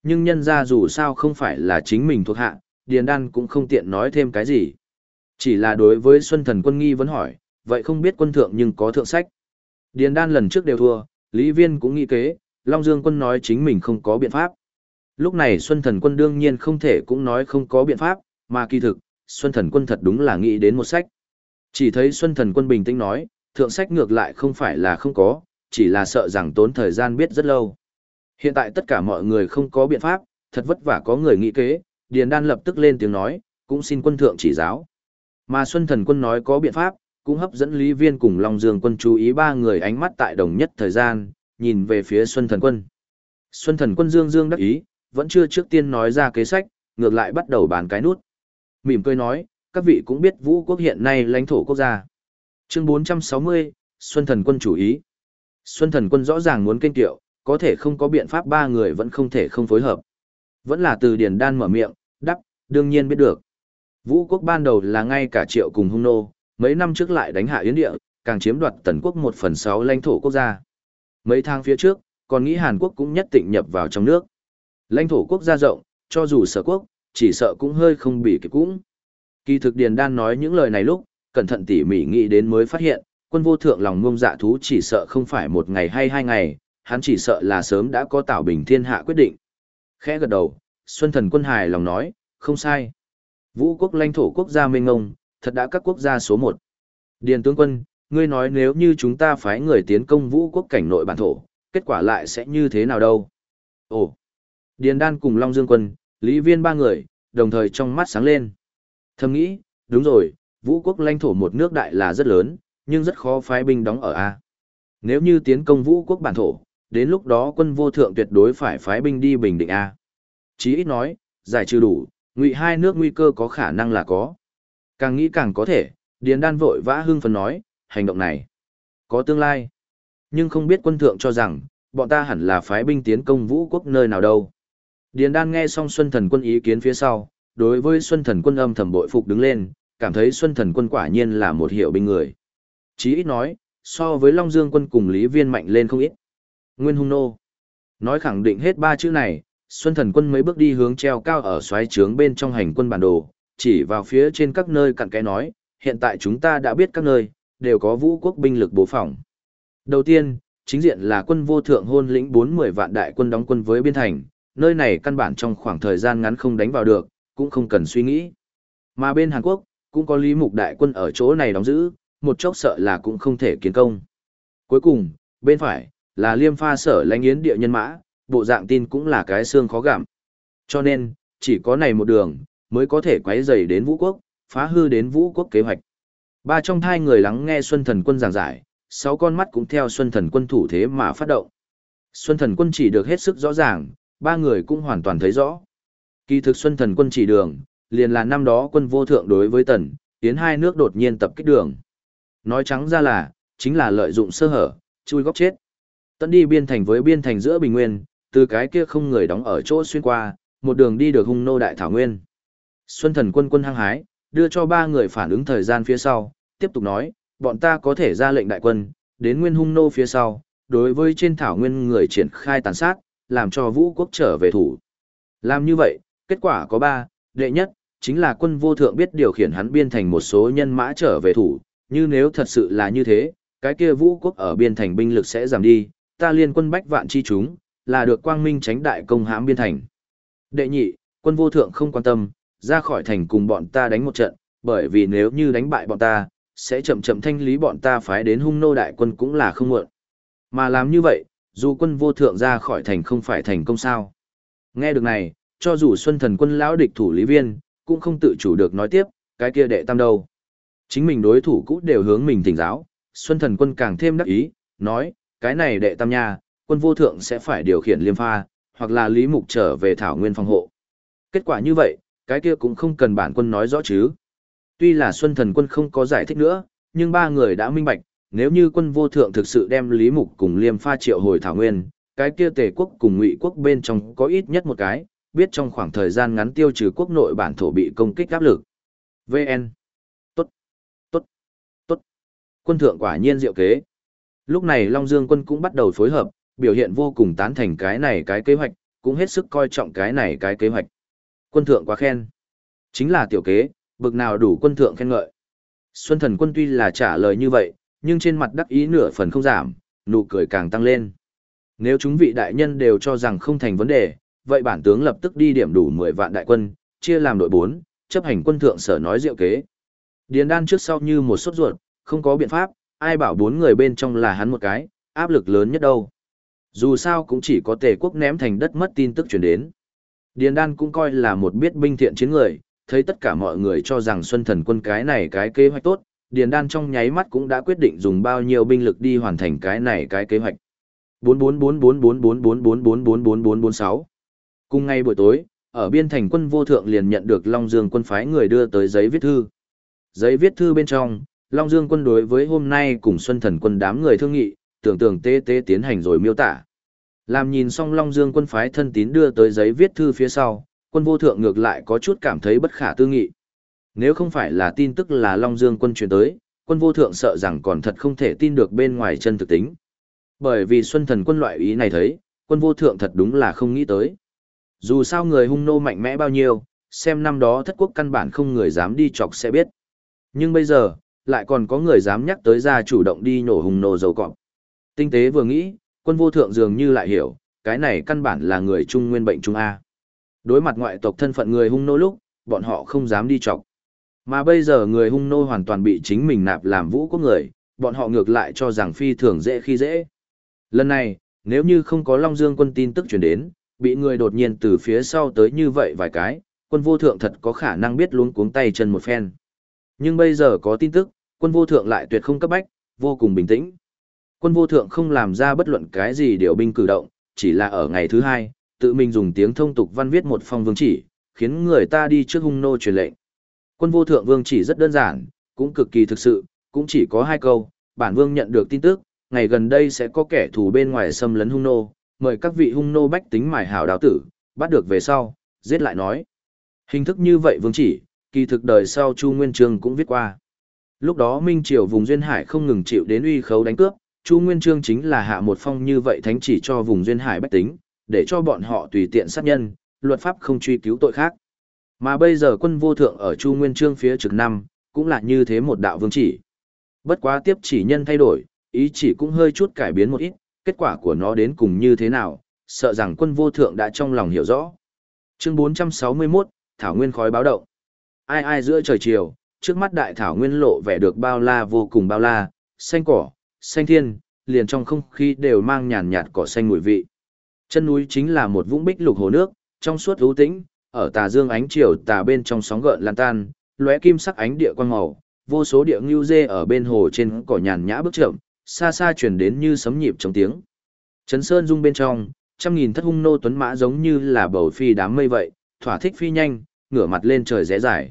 Nhưng nhân ra dù sao không phải là chính mình thuộc hạ, Điền Đan cũng không tiện nói thêm cái gì. Chỉ là đối với Xuân Thần Quân nghi vấn hỏi, vậy không biết quân thượng nhưng có thượng sách. Điền Đan lần trước đều thua, Lý Viên cũng nghĩ kế, Long Dương quân nói chính mình không có biện pháp. Lúc này Xuân Thần Quân đương nhiên không thể cũng nói không có biện pháp, mà kỳ thực, Xuân Thần Quân thật đúng là nghĩ đến một sách. Chỉ thấy Xuân Thần Quân bình tĩnh nói, thượng sách ngược lại không phải là không có, chỉ là sợ rằng tốn thời gian biết rất lâu. Hiện tại tất cả mọi người không có biện pháp, thật vất vả có người nghĩ kế, Điền Đan lập tức lên tiếng nói, cũng xin quân thượng chỉ giáo. Mà Xuân Thần Quân nói có biện pháp, cũng hấp dẫn Lý Viên cùng Long Dương Quân chú ý ba người ánh mắt tại đồng nhất thời gian, nhìn về phía Xuân Thần Quân. Xuân Thần Quân Dương Dương đắc ý, vẫn chưa trước tiên nói ra kế sách, ngược lại bắt đầu bàn cái nút. Mỉm cười nói, các vị cũng biết vũ quốc hiện nay lãnh thổ quốc gia. Chương 460, Xuân Thần Quân chủ ý. Xuân Thần Quân rõ ràng muốn kênh tiệu, có thể không có biện pháp ba người vẫn không thể không phối hợp. Vẫn là từ Điền Đan mở miệng, đắp, đương nhiên biết được. Vũ quốc ban đầu là ngay cả triệu cùng hung nô, mấy năm trước lại đánh hạ Yến địa, càng chiếm đoạt tần quốc một phần sáu lãnh thổ quốc gia. Mấy tháng phía trước, còn nghĩ Hàn Quốc cũng nhất tịnh nhập vào trong nước. Lãnh thổ quốc gia rộng, cho dù sở quốc, chỉ sợ cũng hơi không bị kịp cũng. Kỳ thực Điền Đan nói những lời này lúc, cẩn thận tỉ mỉ nghĩ đến mới phát hiện, quân vô thượng lòng ngông dạ thú chỉ sợ không phải một ngày hay hai ngày, hắn chỉ sợ là sớm đã có tạo bình thiên hạ quyết định. Khẽ gật đầu, Xuân Thần quân hài lòng nói, không sai. Vũ quốc lãnh thổ quốc gia mênh ngông, thật đã các quốc gia số một. Điền tướng quân, ngươi nói nếu như chúng ta phái người tiến công vũ quốc cảnh nội bản thổ, kết quả lại sẽ như thế nào đâu? Ồ! Điền đan cùng Long Dương quân, Lý Viên ba người, đồng thời trong mắt sáng lên. Thầm nghĩ, đúng rồi, vũ quốc lãnh thổ một nước đại là rất lớn, nhưng rất khó phái binh đóng ở A. Nếu như tiến công vũ quốc bản thổ, đến lúc đó quân vô thượng tuyệt đối phải phái binh đi bình định A. Chí ít nói, giải trừ đủ, ngụy hai nước nguy cơ có khả năng là có. Càng nghĩ càng có thể, Điền Đan vội vã hưng phấn nói, hành động này có tương lai. Nhưng không biết quân thượng cho rằng, bọn ta hẳn là phái binh tiến công vũ quốc nơi nào đâu. Điền Đan nghe xong Xuân Thần quân ý kiến phía sau, đối với Xuân Thần quân âm thầm bội phục đứng lên, cảm thấy Xuân Thần quân quả nhiên là một hiệu binh người. Chí ít nói, so với Long Dương quân cùng Lý Viên mạnh lên không ít. Nguyên hung nô. Nói khẳng định hết ba chữ này, Xuân Thần quân mấy bước đi hướng treo cao ở xoáy trướng bên trong hành quân bản đồ, chỉ vào phía trên các nơi cặn kẽ nói, hiện tại chúng ta đã biết các nơi, đều có vũ quốc binh lực bố phòng. Đầu tiên, chính diện là quân vô thượng hôn lĩnh 40 vạn đại quân đóng quân với biên thành, nơi này căn bản trong khoảng thời gian ngắn không đánh vào được, cũng không cần suy nghĩ. Mà bên Hàn Quốc, cũng có lý mục đại quân ở chỗ này đóng giữ, một chốc sợ là cũng không thể kiến công. Cuối cùng, bên phải, là liêm pha sở lãnh yến địa nhân mã, bộ dạng tin cũng là cái xương khó gặm. Cho nên, chỉ có này một đường, mới có thể quấy rầy đến vũ quốc, phá hư đến vũ quốc kế hoạch. Ba trong thai người lắng nghe Xuân Thần Quân giảng giải, sáu con mắt cũng theo Xuân Thần Quân thủ thế mà phát động. Xuân Thần Quân chỉ được hết sức rõ ràng, ba người cũng hoàn toàn thấy rõ. Kỳ thực Xuân Thần Quân chỉ đường, liền là năm đó quân vô thượng đối với Tần, tiến hai nước đột nhiên tập kích đường. Nói trắng ra là, chính là lợi dụng sơ hở, chui góc chết. Tận đi biên thành với biên thành giữa Bình Nguyên, từ cái kia không người đóng ở chỗ xuyên qua, một đường đi được hung nô đại thảo nguyên. Xuân Thần Quân quân hăng hái, đưa cho ba người phản ứng thời gian phía sau, tiếp tục nói, bọn ta có thể ra lệnh đại quân, đến nguyên hung nô phía sau, đối với trên thảo nguyên người triển khai tàn sát, làm cho vũ quốc trở về thủ. Làm như vậy, kết quả có ba, đệ nhất, chính là quân vô thượng biết điều khiển hắn biên thành một số nhân mã trở về thủ, như nếu thật sự là như thế, cái kia vũ quốc ở biên thành binh lực sẽ giảm đi, ta liên quân bách vạn chi chúng, là được quang minh tránh đại công hãm biên thành. Đệ nhị, quân vô thượng không quan tâm, ra khỏi thành cùng bọn ta đánh một trận, bởi vì nếu như đánh bại bọn ta, sẽ chậm chậm thanh lý bọn ta phái đến hung nô đại quân cũng là không muộn. Mà làm như vậy, dù quân vô thượng ra khỏi thành không phải thành công sao. Nghe được này, cho dù xuân thần quân lão địch thủ lý viên, cũng không tự chủ được nói tiếp, cái kia đệ tam đâu. Chính mình đối thủ cũ đều hướng mình thỉnh giáo, xuân thần quân càng thêm đắc ý, nói, cái này đệ tam nha, quân vô thượng sẽ phải điều khiển liêm pha, hoặc là Lý Mục trở về thảo nguyên phòng hộ. Kết quả như vậy, cái kia cũng không cần bản quân nói rõ chứ. Tuy là Xuân Thần quân không có giải thích nữa, nhưng ba người đã minh bạch, nếu như quân vô thượng thực sự đem Lý Mục cùng Liêm Pha triệu hồi thảo nguyên, cái kia Tề quốc cùng Ngụy quốc bên trong có ít nhất một cái, biết trong khoảng thời gian ngắn tiêu trừ quốc nội bản thổ bị công kích áp lực. VN. Tốt. Tốt. Tốt. Quân thượng quả nhiên diệu kế. Lúc này Long Dương quân cũng bắt đầu phối hợp, biểu hiện vô cùng tán thành cái này cái kế hoạch, cũng hết sức coi trọng cái này cái kế hoạch. Quân thượng quá khen. Chính là tiểu kế, bực nào đủ quân thượng khen ngợi. Xuân thần quân tuy là trả lời như vậy, nhưng trên mặt đắc ý nửa phần không giảm, nụ cười càng tăng lên. Nếu chúng vị đại nhân đều cho rằng không thành vấn đề, vậy bản tướng lập tức đi điểm đủ 10 vạn đại quân, chia làm đội 4, chấp hành quân thượng sở nói diệu kế. Điền đan trước sau như một sốt ruột, không có biện pháp, ai bảo bốn người bên trong là hắn một cái, áp lực lớn nhất đâu. Dù sao cũng chỉ có tề quốc ném thành đất mất tin tức chuyển đến. Điền đan cũng coi là một biết binh thiện chiến người, thấy tất cả mọi người cho rằng Xuân Thần quân cái này cái kế hoạch tốt, Điền Đan trong nháy mắt cũng đã quyết định dùng bao nhiêu binh lực đi hoàn thành cái này cái kế hoạch. 4444444444446 Cùng ngày buổi tối, ở biên thành quân vô thượng liền nhận được Long Dương quân phái người đưa tới giấy viết thư. Giấy viết thư bên trong, Long Dương quân đối với hôm nay cùng Xuân Thần quân đám người thương nghị, tưởng tượng tê tê tiến hành rồi miêu tả. Làm nhìn xong Long Dương quân phái thân tín đưa tới giấy viết thư phía sau, quân vô thượng ngược lại có chút cảm thấy bất khả tư nghị. Nếu không phải là tin tức là Long Dương quân truyền tới, quân vô thượng sợ rằng còn thật không thể tin được bên ngoài chân thực tính. Bởi vì Xuân Thần quân loại ý này thấy, quân vô thượng thật đúng là không nghĩ tới. Dù sao người hung nô mạnh mẽ bao nhiêu, xem năm đó thất quốc căn bản không người dám đi chọc sẽ biết. Nhưng bây giờ, lại còn có người dám nhắc tới ra chủ động đi nổ hung nô dầu cọp. Tinh tế vừa nghĩ, quân vô thượng dường như lại hiểu, cái này căn bản là người trung nguyên bệnh trung A. Đối mặt ngoại tộc thân phận người hung nô lúc, bọn họ không dám đi chọc. Mà bây giờ người hung nô hoàn toàn bị chính mình nạp làm vũ quốc người, bọn họ ngược lại cho rằng phi thường dễ khi dễ. Lần này, nếu như không có Long Dương quân tin tức truyền đến, bị người đột nhiên từ phía sau tới như vậy vài cái, quân vô thượng thật có khả năng biết luống cuống tay chân một phen. Nhưng bây giờ có tin tức, quân vô thượng lại tuyệt không cấp bách, vô cùng bình tĩnh. Quân vô thượng không làm ra bất luận cái gì điều binh cử động, chỉ là ở ngày thứ hai, tự mình dùng tiếng thông tục văn viết một phong vương chỉ, khiến người ta đi trước hung nô truyền lệnh. Quân vô thượng vương chỉ rất đơn giản, cũng cực kỳ thực sự, cũng chỉ có hai câu, bản vương nhận được tin tức, ngày gần đây sẽ có kẻ thù bên ngoài xâm lấn hung nô, mời các vị hung nô bách tính mài hảo đào tử, bắt được về sau, giết lại nói. Hình thức như vậy vương chỉ, kỳ thực đời sau Chu Nguyên Trương cũng viết qua. Lúc đó Minh Triều vùng Duyên Hải không ngừng chịu đến uy khấu đánh cướp, Chu Nguyên Trương chính là hạ một phong như vậy thánh chỉ cho vùng Duyên Hải bách tính, để cho bọn họ tùy tiện sát nhân, luật pháp không truy cứu tội khác. Mà bây giờ quân vô thượng ở Chu Nguyên Trương phía trực năm, cũng là như thế một đạo vương chỉ. Bất quá tiếp chỉ nhân thay đổi, ý chỉ cũng hơi chút cải biến một ít, kết quả của nó đến cùng như thế nào, sợ rằng quân vô thượng đã trong lòng hiểu rõ. Chương 461, Thảo Nguyên khói báo động. Ai ai giữa trời chiều, trước mắt đại Thảo Nguyên lộ vẻ được bao la vô cùng bao la, xanh cỏ, xanh thiên, liền trong không khí đều mang nhàn nhạt cỏ xanh mùi vị. Chân núi chính là một vũng bích lục hồ nước, trong suốt ưu tĩnh, ở tà dương ánh chiều tà bên trong sóng gợn lan tan, lóe kim sắc ánh địa quang màu, vô số địa ngưu dê ở bên hồ trên cỏ nhàn nhã bước chậm, xa xa truyền đến như sấm nhịp trong tiếng. Trấn Sơn rung bên trong, trăm nghìn thất hung nô tuấn mã giống như là bầu phi đám mây vậy, thỏa thích phi nhanh, ngửa mặt lên trời rẽ dài.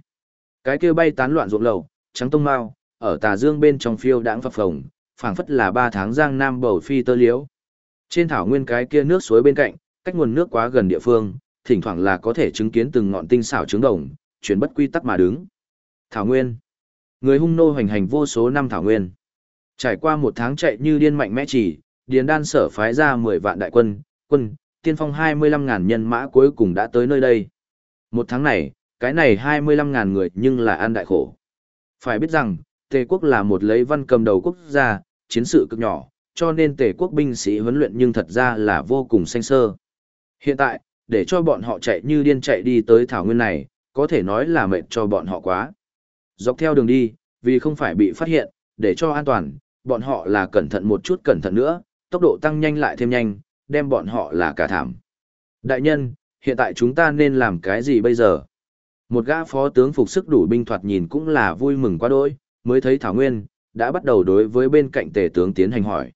Cái kia bay tán loạn ruộng lầu, trắng tông mao, ở tà dương bên trong phiêu đãng phập phồng, phảng phất là ba tháng giang nam bầu phi tơ liễu. Trên thảo nguyên cái kia nước suối bên cạnh, cách nguồn nước quá gần địa phương, thỉnh thoảng là có thể chứng kiến từng ngọn tinh xảo trứng đồng, chuyển bất quy tắc mà đứng. Thảo nguyên. Người hung nô hoành hành vô số năm thảo nguyên. Trải qua một tháng chạy như điên mạnh mẽ chỉ, Điền Đan sở phái ra 10 vạn đại quân, quân, tiên phong 25.000 nhân mã cuối cùng đã tới nơi đây. Một tháng này, cái này 25.000 người nhưng là an đại khổ. Phải biết rằng, Tề quốc là một lấy văn cầm đầu quốc gia, chiến sự cực nhỏ, cho nên Tề quốc binh sĩ huấn luyện nhưng thật ra là vô cùng xanh sơ. Hiện tại, để cho bọn họ chạy như điên chạy đi tới thảo nguyên này, có thể nói là mệt cho bọn họ quá. Dọc theo đường đi, vì không phải bị phát hiện, để cho an toàn, bọn họ là cẩn thận một chút cẩn thận nữa, tốc độ tăng nhanh lại thêm nhanh, đem bọn họ là cả thảm. Đại nhân, hiện tại chúng ta nên làm cái gì bây giờ? Một gã phó tướng phục sức đủ binh thoạt nhìn cũng là vui mừng quá đỗi, mới thấy Thảo Nguyên, đã bắt đầu đối với bên cạnh tể tướng tiến hành hỏi.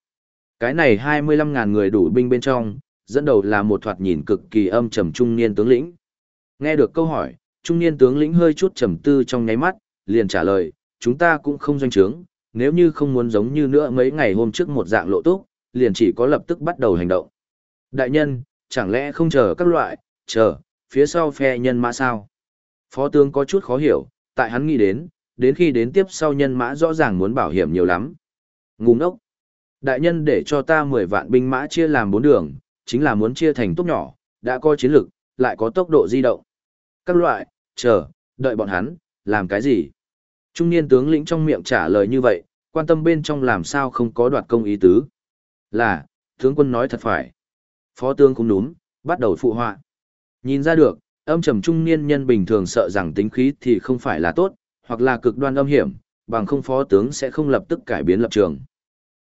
Cái này 25.000 người đủ binh bên trong, dẫn đầu là một thoạt nhìn cực kỳ âm trầm trung niên tướng lĩnh. Nghe được câu hỏi, trung niên tướng lĩnh hơi chút trầm tư trong nháy mắt, liền trả lời, chúng ta cũng không doanh trướng, nếu như không muốn giống như nữa mấy ngày hôm trước một dạng lộ túc, liền chỉ có lập tức bắt đầu hành động. Đại nhân, chẳng lẽ không chờ các loại, chờ, phía sau phe nhân mã sao? Phó tướng có chút khó hiểu, tại hắn nghĩ đến, đến khi đến tiếp sau nhân mã rõ ràng muốn bảo hiểm nhiều lắm. Ngu ngốc. Đại nhân để cho ta 10 vạn binh mã chia làm 4 đường, chính là muốn chia thành tốc nhỏ, đã có chiến lược, lại có tốc độ di động. Các loại, chờ, đợi bọn hắn, làm cái gì? Trung niên tướng lĩnh trong miệng trả lời như vậy, quan tâm bên trong làm sao không có đoạt công ý tứ. Là, tướng quân nói thật phải. Phó tướng cũng đúng, bắt đầu phụ họa. Nhìn ra được, âm trầm trung niên nhân bình thường sợ rằng tính khí thì không phải là tốt, hoặc là cực đoan âm hiểm, bằng không phó tướng sẽ không lập tức cải biến lập trường.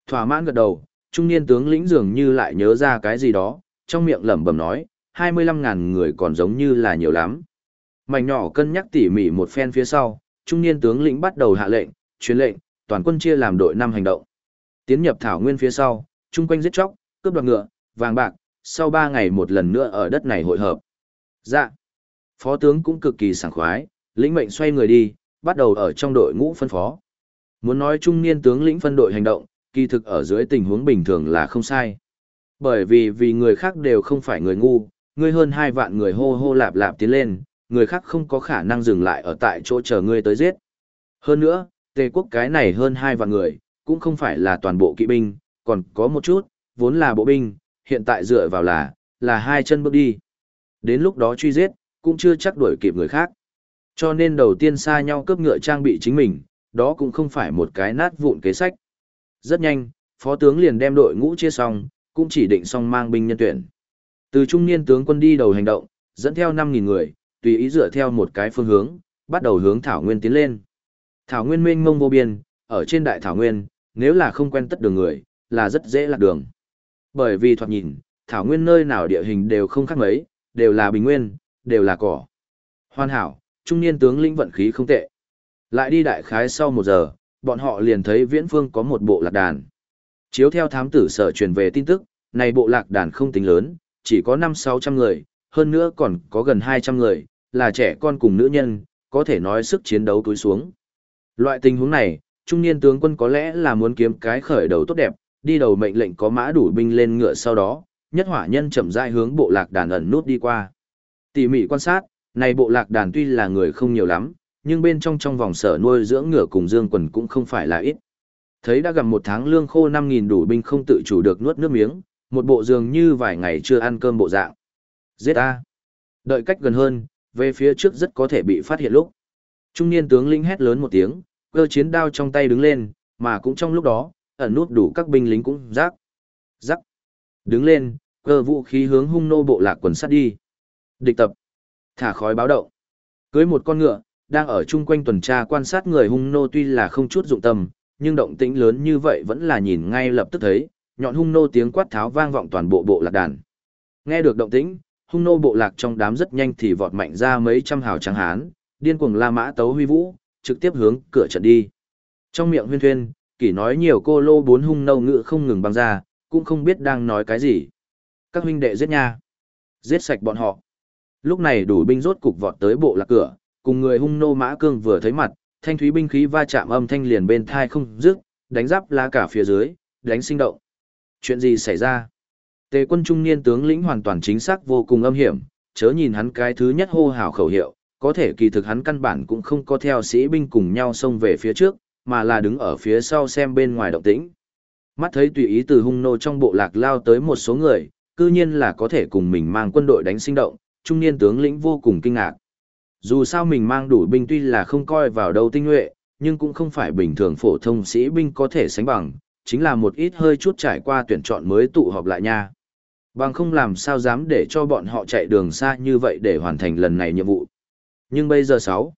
Thỏa mãn gật đầu, trung niên tướng lĩnh dường như lại nhớ ra cái gì đó, trong miệng lẩm bẩm nói, 25.000 người còn giống như là nhiều lắm. Mảnh nhỏ cân nhắc tỉ mỉ một phen phía sau, trung niên tướng lĩnh bắt đầu hạ lệnh, truyền lệnh, toàn quân chia làm đội năm hành động. Tiến nhập thảo nguyên phía sau, chung quanh giết chóc, cướp đoạt ngựa, vàng bạc, sau 3 ngày một lần nữa ở đất này hội hợp. Dạ. Phó tướng cũng cực kỳ sảng khoái, lĩnh mệnh xoay người đi, bắt đầu ở trong đội ngũ phân phó. Muốn nói trung niên tướng lĩnh phân đội hành động, kỳ thực ở dưới tình huống bình thường là không sai. Bởi vì vì người khác đều không phải người ngu, ngươi hơn hai vạn người hô hô lạp lạp tiến lên, người khác không có khả năng dừng lại ở tại chỗ chờ ngươi tới giết. Hơn nữa, tề quốc cái này hơn hai vạn người, cũng không phải là toàn bộ kỵ binh, còn có một chút, vốn là bộ binh, hiện tại dựa vào là, là hai chân bước đi. Đến lúc đó truy giết, cũng chưa chắc đuổi kịp người khác. Cho nên đầu tiên xa nhau cướp ngựa trang bị chính mình, đó cũng không phải một cái nát vụn kế sách. Rất nhanh, phó tướng liền đem đội ngũ chia xong, cũng chỉ định xong mang binh nhân tuyển. Từ trung niên tướng quân đi đầu hành động, dẫn theo 5.000 người, tùy ý dựa theo một cái phương hướng, bắt đầu hướng Thảo Nguyên tiến lên. Thảo Nguyên mênh mông vô biên, ở trên đại Thảo Nguyên, nếu là không quen tất đường người, là rất dễ lạc đường. Bởi vì thoạt nhìn, Thảo Nguyên nơi nào địa hình đều không khác mấy, đều là bình nguyên, đều là cỏ. Hoàn hảo, trung niên tướng lĩnh vận khí không tệ. Lại đi đại khái sau một giờ, bọn họ liền thấy viễn phương có một bộ lạc đàn. Chiếu theo thám tử sở truyền về tin tức, này bộ lạc đàn không tính lớn, chỉ có 5-600 người, hơn nữa còn có gần 200 người, là trẻ con cùng nữ nhân, có thể nói sức chiến đấu túi xuống. Loại tình huống này, trung niên tướng quân có lẽ là muốn kiếm cái khởi đầu tốt đẹp, đi đầu mệnh lệnh có mã đủ binh lên ngựa sau đó, nhất hỏa nhân chậm rãi hướng bộ lạc đàn ẩn nút đi qua. Tỉ mỉ quan sát, này bộ lạc đàn tuy là người không nhiều lắm, nhưng bên trong trong vòng sở nuôi dưỡng ngựa cùng dương quần cũng không phải là ít. Thấy đã gần một tháng lương khô 5.000 đủ binh không tự chủ được nuốt nước miếng, một bộ dường như vài ngày chưa ăn cơm bộ dạng. Giết A. Đợi cách gần hơn, về phía trước rất có thể bị phát hiện lúc. Trung niên tướng lĩnh hét lớn một tiếng, cơ chiến đao trong tay đứng lên, mà cũng trong lúc đó, ẩn nút đủ các binh lính cũng rác. Rắc. Đứng lên, cơ vũ khí hướng hung nô bộ lạc quần sắt đi. Địch tập. Thả khói báo động. Cưới một con ngựa, đang ở chung quanh tuần tra quan sát người hung nô tuy là không chút dụng tâm, nhưng động tĩnh lớn như vậy vẫn là nhìn ngay lập tức thấy, nhọn hung nô tiếng quát tháo vang vọng toàn bộ bộ lạc đàn. Nghe được động tĩnh, hung nô bộ lạc trong đám rất nhanh thì vọt mạnh ra mấy trăm hào trắng hán, điên cuồng la mã tấu huy vũ, trực tiếp hướng cửa trận đi. Trong miệng huyên thuyên, kỷ nói nhiều cô lô bốn hung nâu ngựa không ngừng băng ra, cũng không biết đang nói cái gì. Các huynh đệ giết nha. Giết sạch bọn họ. Lúc này đủ binh rốt cục vọt tới bộ lạc cửa, cùng người hung nô mã cương vừa thấy mặt, thanh thúy binh khí va chạm âm thanh liền bên thai không dứt, đánh giáp lá cả phía dưới, đánh sinh động. Chuyện gì xảy ra? Tề quân trung niên tướng lĩnh hoàn toàn chính xác vô cùng âm hiểm, chớ nhìn hắn cái thứ nhất hô hào khẩu hiệu, có thể kỳ thực hắn căn bản cũng không có theo sĩ binh cùng nhau xông về phía trước, mà là đứng ở phía sau xem bên ngoài động tĩnh. Mắt thấy tùy ý từ hung nô trong bộ lạc lao tới một số người, cư nhiên là có thể cùng mình mang quân đội đánh sinh động, trung niên tướng lĩnh vô cùng kinh ngạc. Dù sao mình mang đủ binh tuy là không coi vào đâu tinh nhuệ, nhưng cũng không phải bình thường phổ thông sĩ binh có thể sánh bằng, chính là một ít hơi chút trải qua tuyển chọn mới tụ họp lại nha. Bằng không làm sao dám để cho bọn họ chạy đường xa như vậy để hoàn thành lần này nhiệm vụ. Nhưng bây giờ sáu,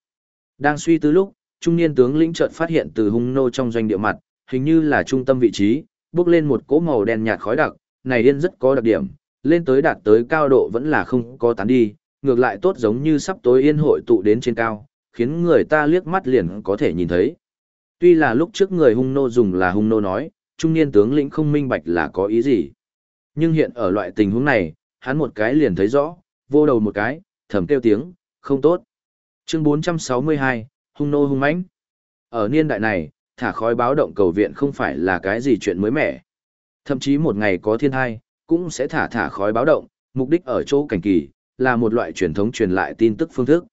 đang suy tư lúc, trung niên tướng lĩnh chợt phát hiện từ hung nô trong doanh địa mặt, hình như là trung tâm vị trí, bước lên một cỗ màu đen nhạt khói đặc, này điên rất có đặc điểm, lên tới đạt tới cao độ vẫn là không có tán đi, ngược lại tốt giống như sắp tối yên hội tụ đến trên cao, khiến người ta liếc mắt liền có thể nhìn thấy. Tuy là lúc trước người hung nô dùng là hung nô nói, trung niên tướng lĩnh không minh bạch là có ý gì. Nhưng hiện ở loại tình huống này, hắn một cái liền thấy rõ, vô đầu một cái, thầm kêu tiếng, không tốt. Chương 462, hung nô hung mãnh. Ở niên đại này, thả khói báo động cầu viện không phải là cái gì chuyện mới mẻ. Thậm chí một ngày có thiên thai, cũng sẽ thả thả khói báo động, mục đích ở chỗ cảnh kỳ, là một loại truyền thống truyền lại tin tức phương thức.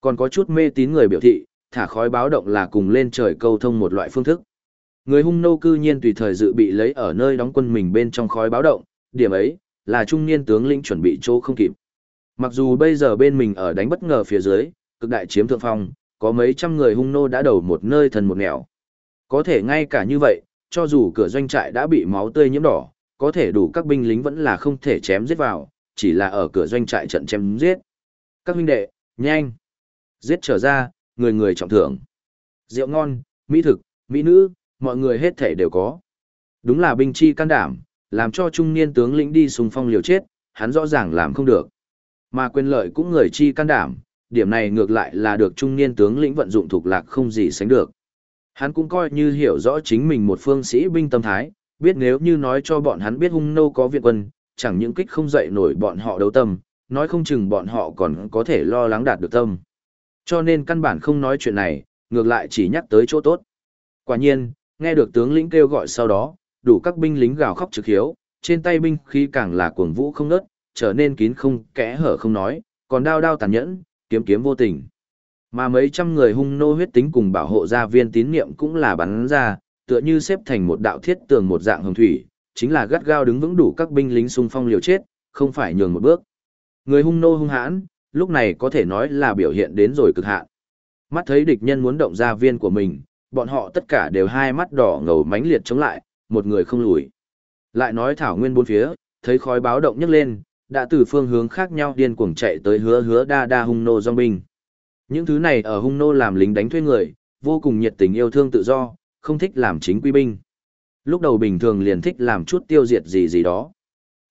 Còn có chút mê tín người biểu thị, thả khói báo động là cùng lên trời câu thông một loại phương thức. Người hung nô cư nhiên tùy thời dự bị lấy ở nơi đóng quân mình bên trong khói báo động, điểm ấy, là trung niên tướng lĩnh chuẩn bị chỗ không kịp. Mặc dù bây giờ bên mình ở đánh bất ngờ phía dưới, cực đại chiếm thượng phong, có mấy trăm người hung nô đã đầu một nơi thần một nẻo. Có thể ngay cả như vậy, cho dù cửa doanh trại đã bị máu tươi nhiễm đỏ, có thể đủ các binh lính vẫn là không thể chém giết vào, chỉ là ở cửa doanh trại trận chém giết. Các huynh đệ, nhanh! Giết trở ra, người người trọng thưởng. Rượu ngon, mỹ thực, mỹ nữ, mọi người hết thể đều có. Đúng là binh chi can đảm, làm cho trung niên tướng lĩnh đi xung phong liều chết, hắn rõ ràng làm không được. Mà quyền lợi cũng người chi can đảm, điểm này ngược lại là được trung niên tướng lĩnh vận dụng thuộc lạc không gì sánh được. Hắn cũng coi như hiểu rõ chính mình một phương sĩ binh tâm thái, biết nếu như nói cho bọn hắn biết hung nô có viện quân, chẳng những kích không dậy nổi bọn họ đấu tâm, nói không chừng bọn họ còn có thể lo lắng đạt được tâm. Cho nên căn bản không nói chuyện này, ngược lại chỉ nhắc tới chỗ tốt. Quả nhiên, nghe được tướng lĩnh kêu gọi sau đó, đủ các binh lính gào khóc trực hiếu, trên tay binh khí càng là cuồng vũ không ngớt, trở nên kín không kẽ hở không nói, còn đao đao tàn nhẫn, kiếm kiếm vô tình. Mà mấy trăm người hung nô huyết tính cùng bảo hộ gia viên tín niệm cũng là bắn ra, tựa như xếp thành một đạo thiết tường một dạng hồng thủy, chính là gắt gao đứng vững đủ các binh lính xung phong liều chết, không phải nhường một bước. Người hung nô hung hãn, lúc này có thể nói là biểu hiện đến rồi cực hạn. Mắt thấy địch nhân muốn động ra viên của mình, bọn họ tất cả đều hai mắt đỏ ngầu mãnh liệt chống lại, một người không lùi. Lại nói thảo nguyên bốn phía, thấy khói báo động nhấc lên, đã từ phương hướng khác nhau điên cuồng chạy tới hứa hứa đa đa hung nô dòng binh. Những thứ này ở hung nô làm lính đánh thuê người, vô cùng nhiệt tình yêu thương tự do, không thích làm chính quy binh. Lúc đầu bình thường liền thích làm chút tiêu diệt gì gì đó.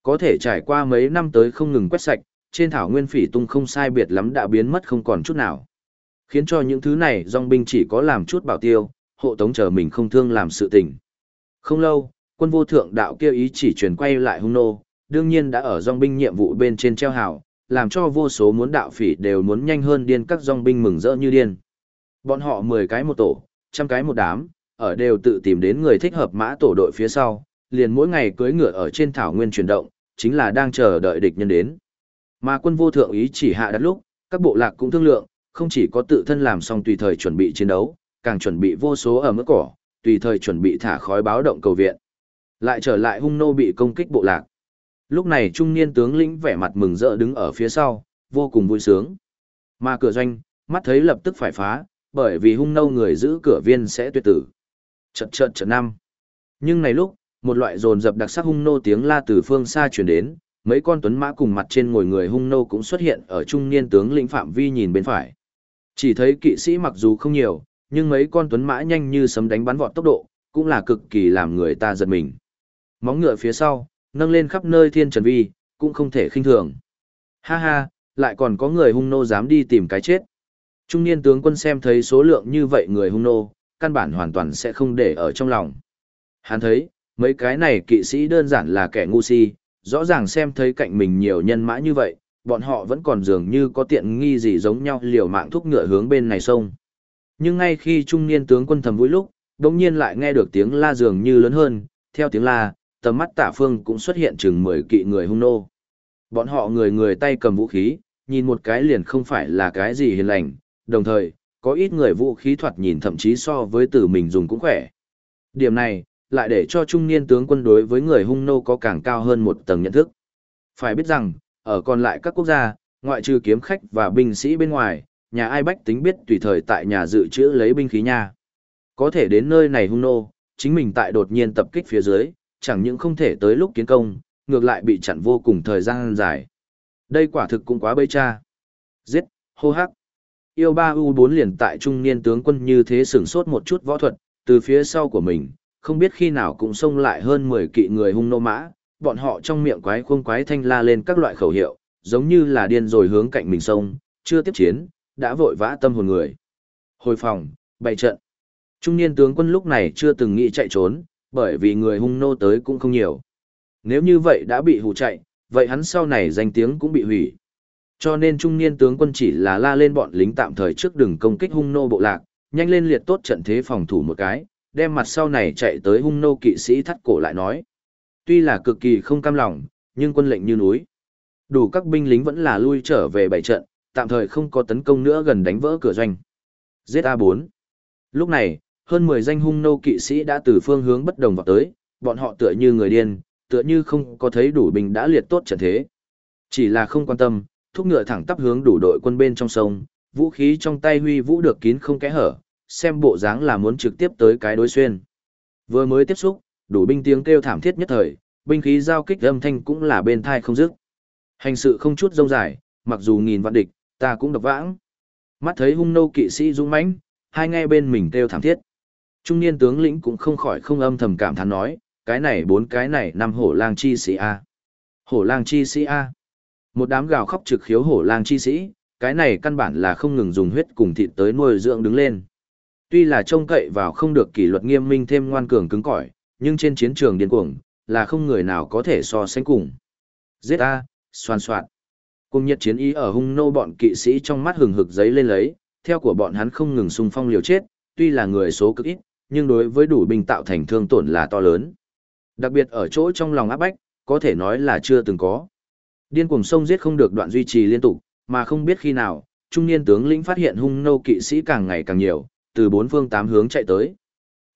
Có thể trải qua mấy năm tới không ngừng quét sạch, trên thảo nguyên phỉ tung không sai biệt lắm đã biến mất không còn chút nào. Khiến cho những thứ này dòng binh chỉ có làm chút bảo tiêu, hộ tống chờ mình không thương làm sự tình. Không lâu, quân vô thượng đạo kêu ý chỉ truyền quay lại hung nô, đương nhiên đã ở dòng binh nhiệm vụ bên trên treo hào, làm cho vô số muốn đạo phỉ đều muốn nhanh hơn điên các dòng binh mừng rỡ như điên. Bọn họ 10 cái một tổ, trăm cái một đám, ở đều tự tìm đến người thích hợp mã tổ đội phía sau, liền mỗi ngày cưỡi ngựa ở trên thảo nguyên chuyển động, chính là đang chờ đợi địch nhân đến. Mà quân vô thượng ý chỉ hạ đặt lúc, các bộ lạc cũng thương lượng, không chỉ có tự thân làm xong tùy thời chuẩn bị chiến đấu, càng chuẩn bị vô số ở mức cỏ, tùy thời chuẩn bị thả khói báo động cầu viện. Lại trở lại hung nô bị công kích bộ lạc. Lúc này trung niên tướng lĩnh vẻ mặt mừng rỡ đứng ở phía sau, vô cùng vui sướng. Mà cửa doanh, mắt thấy lập tức phải phá, bởi vì hung nô người giữ cửa viên sẽ tuyệt tử chật chật chật năm. Nhưng này lúc, một loại dồn dập đặc sắc hung nô tiếng la từ phương xa truyền đến, mấy con tuấn mã cùng mặt trên ngồi người hung nô cũng xuất hiện ở trung niên tướng lĩnh phạm vi nhìn bên phải. Chỉ thấy kỵ sĩ mặc dù không nhiều, nhưng mấy con tuấn mã nhanh như sấm đánh bắn vọt tốc độ, cũng là cực kỳ làm người ta giật mình. Móng ngựa phía sau, nâng lên khắp nơi thiên trần vi, cũng không thể khinh thường. Ha ha, lại còn có người hung nô dám đi tìm cái chết. Trung niên tướng quân xem thấy số lượng như vậy người hung nô, căn bản hoàn toàn sẽ không để ở trong lòng. Hắn thấy, mấy cái này kỵ sĩ đơn giản là kẻ ngu si, rõ ràng xem thấy cạnh mình nhiều nhân mã như vậy, bọn họ vẫn còn dường như có tiện nghi gì giống nhau liều mạng thúc ngựa hướng bên này sông. Nhưng ngay khi trung niên tướng quân thầm vui lúc, đồng nhiên lại nghe được tiếng la dường như lớn hơn, theo tiếng la, tầm mắt tả phương cũng xuất hiện chừng 10 kỵ người hung nô. Bọn họ người người tay cầm vũ khí, nhìn một cái liền không phải là cái gì hiền lành, đồng thời, có ít người vũ khí thoạt nhìn thậm chí so với từ mình dùng cũng khỏe. Điểm này, lại để cho trung niên tướng quân đối với người hung nô có càng cao hơn một tầng nhận thức. Phải biết rằng, ở còn lại các quốc gia, ngoại trừ kiếm khách và binh sĩ bên ngoài, nhà ai bách tính biết tùy thời tại nhà dự trữ lấy binh khí nha. Có thể đến nơi này hung nô, chính mình tại đột nhiên tập kích phía dưới, chẳng những không thể tới lúc kiến công, ngược lại bị chặn vô cùng thời gian dài. Đây quả thực cũng quá bấy cha. Giết, hô hắc. Yêu ba u bốn liền tại trung niên tướng quân như thế sửng sốt một chút võ thuật, từ phía sau của mình, không biết khi nào cũng xông lại hơn 10 kỵ người hung nô mã, bọn họ trong miệng quái khuông quái thanh la lên các loại khẩu hiệu, giống như là điên rồi hướng cạnh mình sông, chưa tiếp chiến, đã vội vã tâm hồn người. Hồi phòng, bày trận. Trung niên tướng quân lúc này chưa từng nghĩ chạy trốn, Bởi vì người hung nô tới cũng không nhiều. Nếu như vậy đã bị hù chạy, vậy hắn sau này danh tiếng cũng bị hủy. Cho nên trung niên tướng quân chỉ là la lên bọn lính tạm thời trước đừng công kích hung nô bộ lạc, nhanh lên liệt tốt trận thế phòng thủ một cái, đem mặt sau này chạy tới hung nô kỵ sĩ thắt cổ lại nói. Tuy là cực kỳ không cam lòng, nhưng quân lệnh như núi. Đủ các binh lính vẫn là lui trở về bảy trận, tạm thời không có tấn công nữa gần đánh vỡ cửa doanh. ZA4 Lúc này, hơn 10 danh hung nô kỵ sĩ đã từ phương hướng bất đồng vào tới, bọn họ tựa như người điên, tựa như không có thấy đủ binh đã liệt tốt trận thế. Chỉ là không quan tâm, thúc ngựa thẳng tắp hướng đủ đội quân bên trong sông, vũ khí trong tay huy vũ được kín không kẽ hở, xem bộ dáng là muốn trực tiếp tới cái đối xuyên. Vừa mới tiếp xúc, đủ binh tiếng kêu thảm thiết nhất thời, binh khí giao kích âm thanh cũng là bên thai không dứt. Hành sự không chút rông dài, mặc dù nghìn vạn địch, ta cũng độc vãng. Mắt thấy hung nô kỵ sĩ dũng mãnh, hai nghe bên mình kêu thảm thiết. Trung niên tướng lĩnh cũng không khỏi không âm thầm cảm thán nói, cái này bốn cái này năm hổ lang chi sĩ a. Hổ lang chi sĩ a. Một đám gào khóc trực khiếu hổ lang chi sĩ, cái này căn bản là không ngừng dùng huyết cùng thịt tới nuôi dưỡng đứng lên. Tuy là trông cậy vào không được kỷ luật nghiêm minh thêm ngoan cường cứng cỏi, nhưng trên chiến trường điên cuồng, là không người nào có thể so sánh cùng. Giết a, xoan soạn. Cùng nhiệt chiến ý ở hung nô bọn kỵ sĩ trong mắt hừng hực giấy lên lấy, theo của bọn hắn không ngừng xung phong liều chết, tuy là người số cực ít, nhưng đối với đủ binh tạo thành thương tổn là to lớn. Đặc biệt ở chỗ trong lòng áp bách, có thể nói là chưa từng có. Điên cuồng sông giết không được đoạn duy trì liên tục, mà không biết khi nào, trung niên tướng lĩnh phát hiện hung nô kỵ sĩ càng ngày càng nhiều, từ bốn phương tám hướng chạy tới.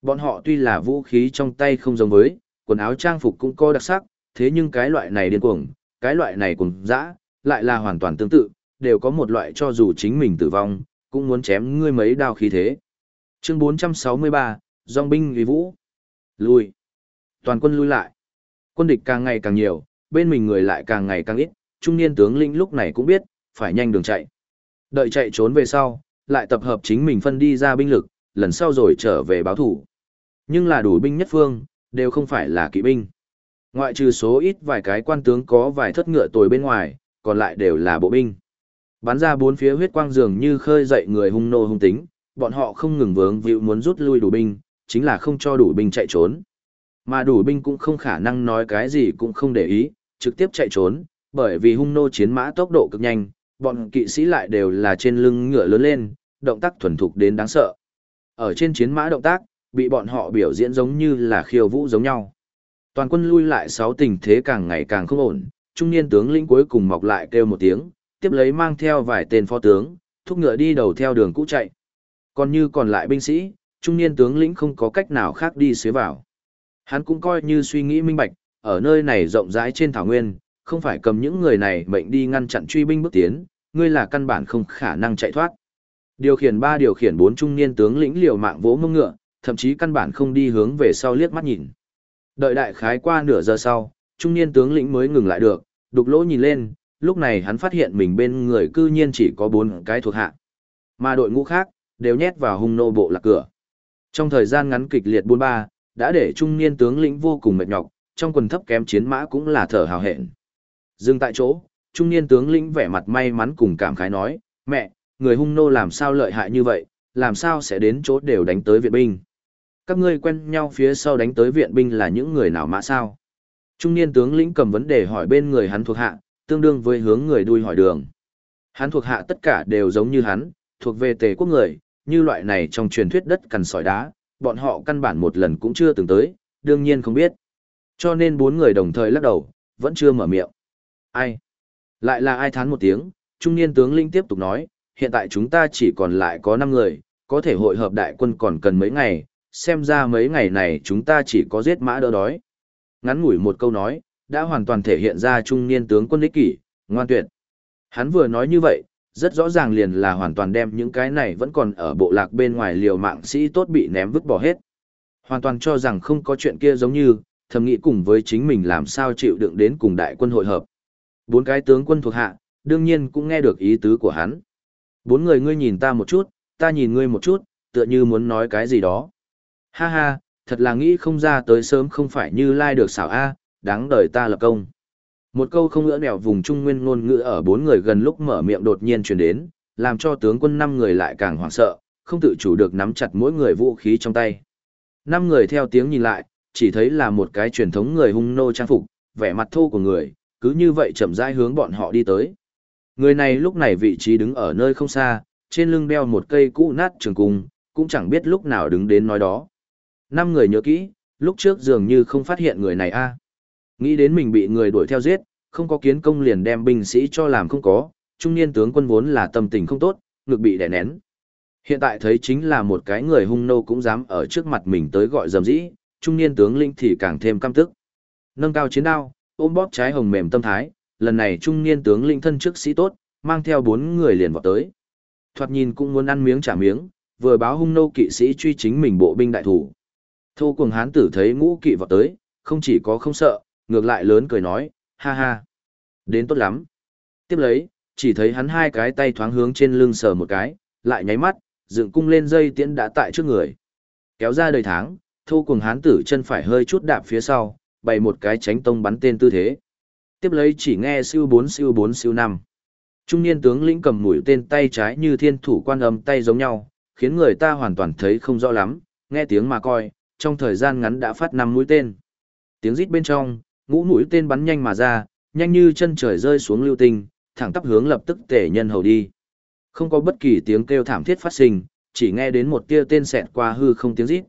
Bọn họ tuy là vũ khí trong tay không giống với, quần áo trang phục cũng có đặc sắc, thế nhưng cái loại này điên cuồng, cái loại này cùng dã, lại là hoàn toàn tương tự, đều có một loại cho dù chính mình tử vong, cũng muốn chém ngươi mấy đao khí thế. Chương 463, Dòng binh vì vũ. Lui. Toàn quân lui lại. Quân địch càng ngày càng nhiều, bên mình người lại càng ngày càng ít, trung niên tướng lĩnh lúc này cũng biết, phải nhanh đường chạy. Đợi chạy trốn về sau, lại tập hợp chính mình phân đi ra binh lực, lần sau rồi trở về báo thủ. Nhưng là đủ binh nhất phương, đều không phải là kỵ binh. Ngoại trừ số ít vài cái quan tướng có vài thất ngựa tồi bên ngoài, còn lại đều là bộ binh. Bắn ra bốn phía huyết quang dường như khơi dậy người hung nô hung tính, bọn họ không ngừng vướng víu muốn rút lui đủ binh, chính là không cho đủ binh chạy trốn. Mà đủ binh cũng không khả năng nói cái gì cũng không để ý, trực tiếp chạy trốn, bởi vì hung nô chiến mã tốc độ cực nhanh, bọn kỵ sĩ lại đều là trên lưng ngựa lớn lên, động tác thuần thục đến đáng sợ. Ở trên chiến mã động tác, bị bọn họ biểu diễn giống như là khiêu vũ giống nhau. Toàn quân lui lại sáu tình thế càng ngày càng không ổn, trung niên tướng lĩnh cuối cùng mọc lại kêu một tiếng, tiếp lấy mang theo vài tên phó tướng, thúc ngựa đi đầu theo đường cũ chạy. Còn như còn lại binh sĩ, trung niên tướng lĩnh không có cách nào khác đi xế vào. Hắn cũng coi như suy nghĩ minh bạch, ở nơi này rộng rãi trên thảo nguyên, không phải cầm những người này mệnh đi ngăn chặn truy binh bước tiến, ngươi là căn bản không khả năng chạy thoát. Điều khiển ba điều khiển bốn trung niên tướng lĩnh liều mạng vỗ mông ngựa, thậm chí căn bản không đi hướng về sau liếc mắt nhìn. Đợi đại khái qua nửa giờ sau, trung niên tướng lĩnh mới ngừng lại được, đục lỗ nhìn lên, lúc này hắn phát hiện mình bên người cư nhiên chỉ có bốn cái thuộc hạ. Mà đội ngũ khác, đều nhét vào hung nô bộ lạc cửa. Trong thời gian ngắn kịch liệt buôn ba, đã để trung niên tướng lĩnh vô cùng mệt nhọc, trong quần thấp kém chiến mã cũng là thở hào hẹn. Dừng tại chỗ, trung niên tướng lĩnh vẻ mặt may mắn cùng cảm khái nói, mẹ, người hung nô làm sao lợi hại như vậy, làm sao sẽ đến chỗ đều đánh tới viện binh. Các ngươi quen nhau phía sau đánh tới viện binh là những người nào mã sao? Trung niên tướng lĩnh cầm vấn đề hỏi bên người hắn thuộc hạ, tương đương với hướng người đuôi hỏi đường. Hắn thuộc hạ tất cả đều giống như hắn, thuộc về tề quốc người, như loại này trong truyền thuyết đất cằn sỏi đá, bọn họ căn bản một lần cũng chưa từng tới, đương nhiên không biết. Cho nên bốn người đồng thời lắc đầu, vẫn chưa mở miệng. Ai? Lại là ai thán một tiếng, trung niên tướng linh tiếp tục nói, hiện tại chúng ta chỉ còn lại có 5 người, có thể hội hợp đại quân còn cần mấy ngày, xem ra mấy ngày này chúng ta chỉ có giết mã đỡ đói. Ngắn ngủi một câu nói, đã hoàn toàn thể hiện ra trung niên tướng quân ích kỷ, ngoan tuyệt. Hắn vừa nói như vậy, rất rõ ràng liền là hoàn toàn đem những cái này vẫn còn ở bộ lạc bên ngoài liều mạng sĩ tốt bị ném vứt bỏ hết. Hoàn toàn cho rằng không có chuyện kia giống như, thầm nghĩ cùng với chính mình làm sao chịu đựng đến cùng đại quân hội hợp. Bốn cái tướng quân thuộc hạ, đương nhiên cũng nghe được ý tứ của hắn. Bốn người ngươi nhìn ta một chút, ta nhìn ngươi một chút, tựa như muốn nói cái gì đó. Ha ha, thật là nghĩ không ra tới sớm không phải như lai được xảo A, đáng đời ta lập công. Một câu không ngỡ nẻo vùng trung nguyên ngôn ngữ ở bốn người gần lúc mở miệng đột nhiên truyền đến, làm cho tướng quân năm người lại càng hoảng sợ, không tự chủ được nắm chặt mỗi người vũ khí trong tay. Năm người theo tiếng nhìn lại, chỉ thấy là một cái truyền thống người hung nô trang phục, vẻ mặt thô của người, cứ như vậy chậm rãi hướng bọn họ đi tới. Người này lúc này vị trí đứng ở nơi không xa, trên lưng đeo một cây cũ nát trường cung, cũng chẳng biết lúc nào đứng đến nói đó. Năm người nhớ kỹ, lúc trước dường như không phát hiện người này a. Nghĩ đến mình bị người đuổi theo giết, không có kiến công liền đem binh sĩ cho làm không có, trung niên tướng quân vốn là tâm tình không tốt, ngực bị đè nén. Hiện tại thấy chính là một cái người hung nô cũng dám ở trước mặt mình tới gọi dầm dĩ, trung niên tướng lĩnh thì càng thêm căm tức. Nâng cao chiến đao, ôm bóp trái hồng mềm tâm thái, lần này trung niên tướng lĩnh thân trước sĩ tốt, mang theo bốn người liền vào tới. Thoạt nhìn cũng muốn ăn miếng trả miếng, vừa báo hung nô kỵ sĩ truy chính mình bộ binh đại thủ. Thô cuồng hán tử thấy ngũ kỵ vào tới, không chỉ có không sợ, ngược lại lớn cười nói, ha ha, đến tốt lắm. Tiếp lấy, chỉ thấy hắn hai cái tay thoáng hướng trên lưng sờ một cái, lại nháy mắt, dựng cung lên dây tiễn đã tại trước người. Kéo ra đời tháng, Thu cùng hán tử chân phải hơi chút đạp phía sau, bày một cái tránh tông bắn tên tư thế. Tiếp lấy chỉ nghe siêu 4 siêu 4 siêu 5. Trung niên tướng lĩnh cầm mũi tên tay trái như thiên thủ quan âm tay giống nhau, khiến người ta hoàn toàn thấy không rõ lắm, nghe tiếng mà coi, trong thời gian ngắn đã phát năm mũi tên. Tiếng rít bên trong, ngũ mũi tên bắn nhanh mà ra, nhanh như chân trời rơi xuống lưu tinh, thẳng tắp hướng lập tức tể nhân hầu đi. Không có bất kỳ tiếng kêu thảm thiết phát sinh, chỉ nghe đến một tia tên xẹt qua hư không tiếng rít.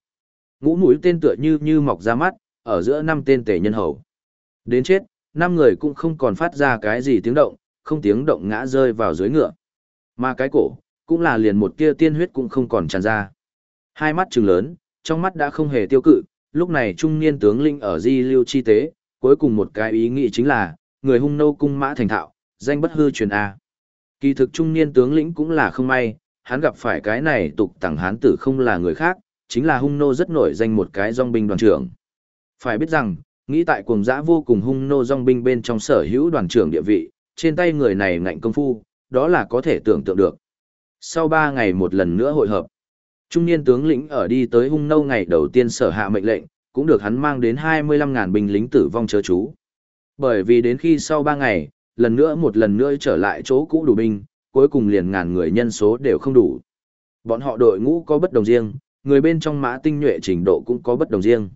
Ngũ mũi tên tựa như như mọc ra mắt, ở giữa năm tên tể nhân hầu. Đến chết, năm người cũng không còn phát ra cái gì tiếng động, không tiếng động ngã rơi vào dưới ngựa. Mà cái cổ, cũng là liền một tia tiên huyết cũng không còn tràn ra. Hai mắt trừng lớn, trong mắt đã không hề tiêu cự, lúc này trung niên tướng linh ở di lưu chi tế, cuối cùng một cái ý nghĩ chính là, người hung nô cung mã thành thạo, danh bất hư truyền A. Kỳ thực trung niên tướng lĩnh cũng là không may, hắn gặp phải cái này tục tẳng hán tử không là người khác, chính là hung nô rất nổi danh một cái dòng binh đoàn trưởng. Phải biết rằng, nghĩ tại cuồng dã vô cùng hung nô dòng binh bên trong sở hữu đoàn trưởng địa vị, trên tay người này ngạnh công phu, đó là có thể tưởng tượng được. Sau ba ngày một lần nữa hội hợp, trung niên tướng lĩnh ở đi tới hung nô ngày đầu tiên sở hạ mệnh lệnh, cũng được hắn mang đến 25.000 binh lính tử vong chớ chú. Bởi vì đến khi sau ba ngày, lần nữa một lần nữa trở lại chỗ cũ đủ binh, cuối cùng liền ngàn người nhân số đều không đủ. Bọn họ đội ngũ có bất đồng riêng, người bên trong mã tinh nhuệ trình độ cũng có bất đồng riêng.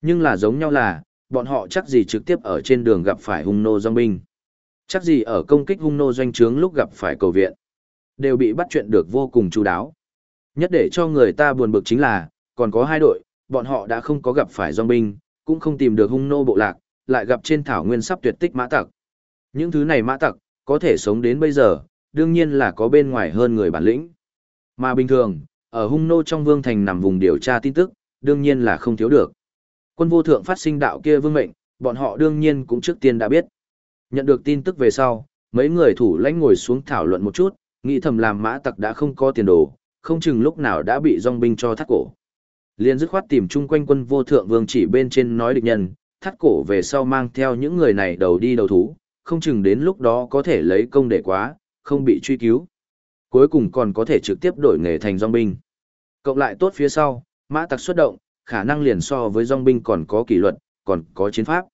Nhưng là giống nhau là, bọn họ chắc gì trực tiếp ở trên đường gặp phải hung nô dòng binh. Chắc gì ở công kích hung nô doanh trướng lúc gặp phải cầu viện. Đều bị bắt chuyện được vô cùng chú đáo. Nhất để cho người ta buồn bực chính là, còn có hai đội, bọn họ đã không có gặp phải dòng binh, cũng không tìm được hung nô bộ lạc, lại gặp trên thảo nguyên sắp tuyệt tích mã tặc. Những thứ này mã tặc, có thể sống đến bây giờ, đương nhiên là có bên ngoài hơn người bản lĩnh. Mà bình thường, ở hung nô trong vương thành nằm vùng điều tra tin tức, đương nhiên là không thiếu được. Quân vô thượng phát sinh đạo kia vương mệnh, bọn họ đương nhiên cũng trước tiên đã biết. Nhận được tin tức về sau, mấy người thủ lãnh ngồi xuống thảo luận một chút, nghĩ thầm làm mã tặc đã không có tiền đồ, không chừng lúc nào đã bị dòng binh cho thắt cổ. Liên dứt khoát tìm chung quanh quân vô thượng vương chỉ bên trên nói địch nhân, thắt cổ về sau mang theo những người này đầu đi đầu thú, không chừng đến lúc đó có thể lấy công để quá, không bị truy cứu. Cuối cùng còn có thể trực tiếp đổi nghề thành dòng binh. Cộng lại tốt phía sau, mã tặc xuất động, khả năng liền so với dòng binh còn có kỷ luật, còn có chiến pháp.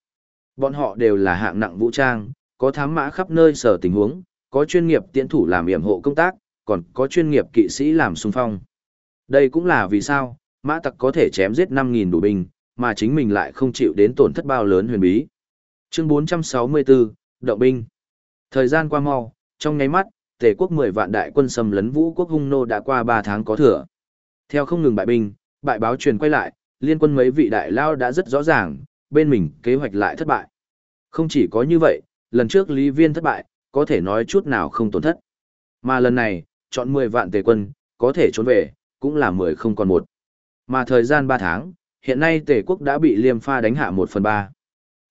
Bọn họ đều là hạng nặng vũ trang, có thám mã khắp nơi sở tình huống, có chuyên nghiệp tiễn thủ làm yểm hộ công tác, còn có chuyên nghiệp kỵ sĩ làm xung phong. Đây cũng là vì sao, mã tặc có thể chém giết 5.000 đủ binh, mà chính mình lại không chịu đến tổn thất bao lớn huyền bí. Chương 464, Động binh. Thời gian qua mau, trong nháy mắt, Tề quốc 10 vạn đại quân xâm lấn Vũ quốc hung nô đã qua 3 tháng có thừa. Theo không ngừng bại binh, bại báo truyền quay lại, liên quân mấy vị đại lao đã rất rõ ràng, bên mình kế hoạch lại thất bại. Không chỉ có như vậy, lần trước Lý Viên thất bại, có thể nói chút nào không tổn thất. Mà lần này, chọn 10 vạn tề quân, có thể trốn về, cũng là 10 không còn một. Mà thời gian 3 tháng, hiện nay tề quốc đã bị liêm pha đánh hạ 1 phần 3.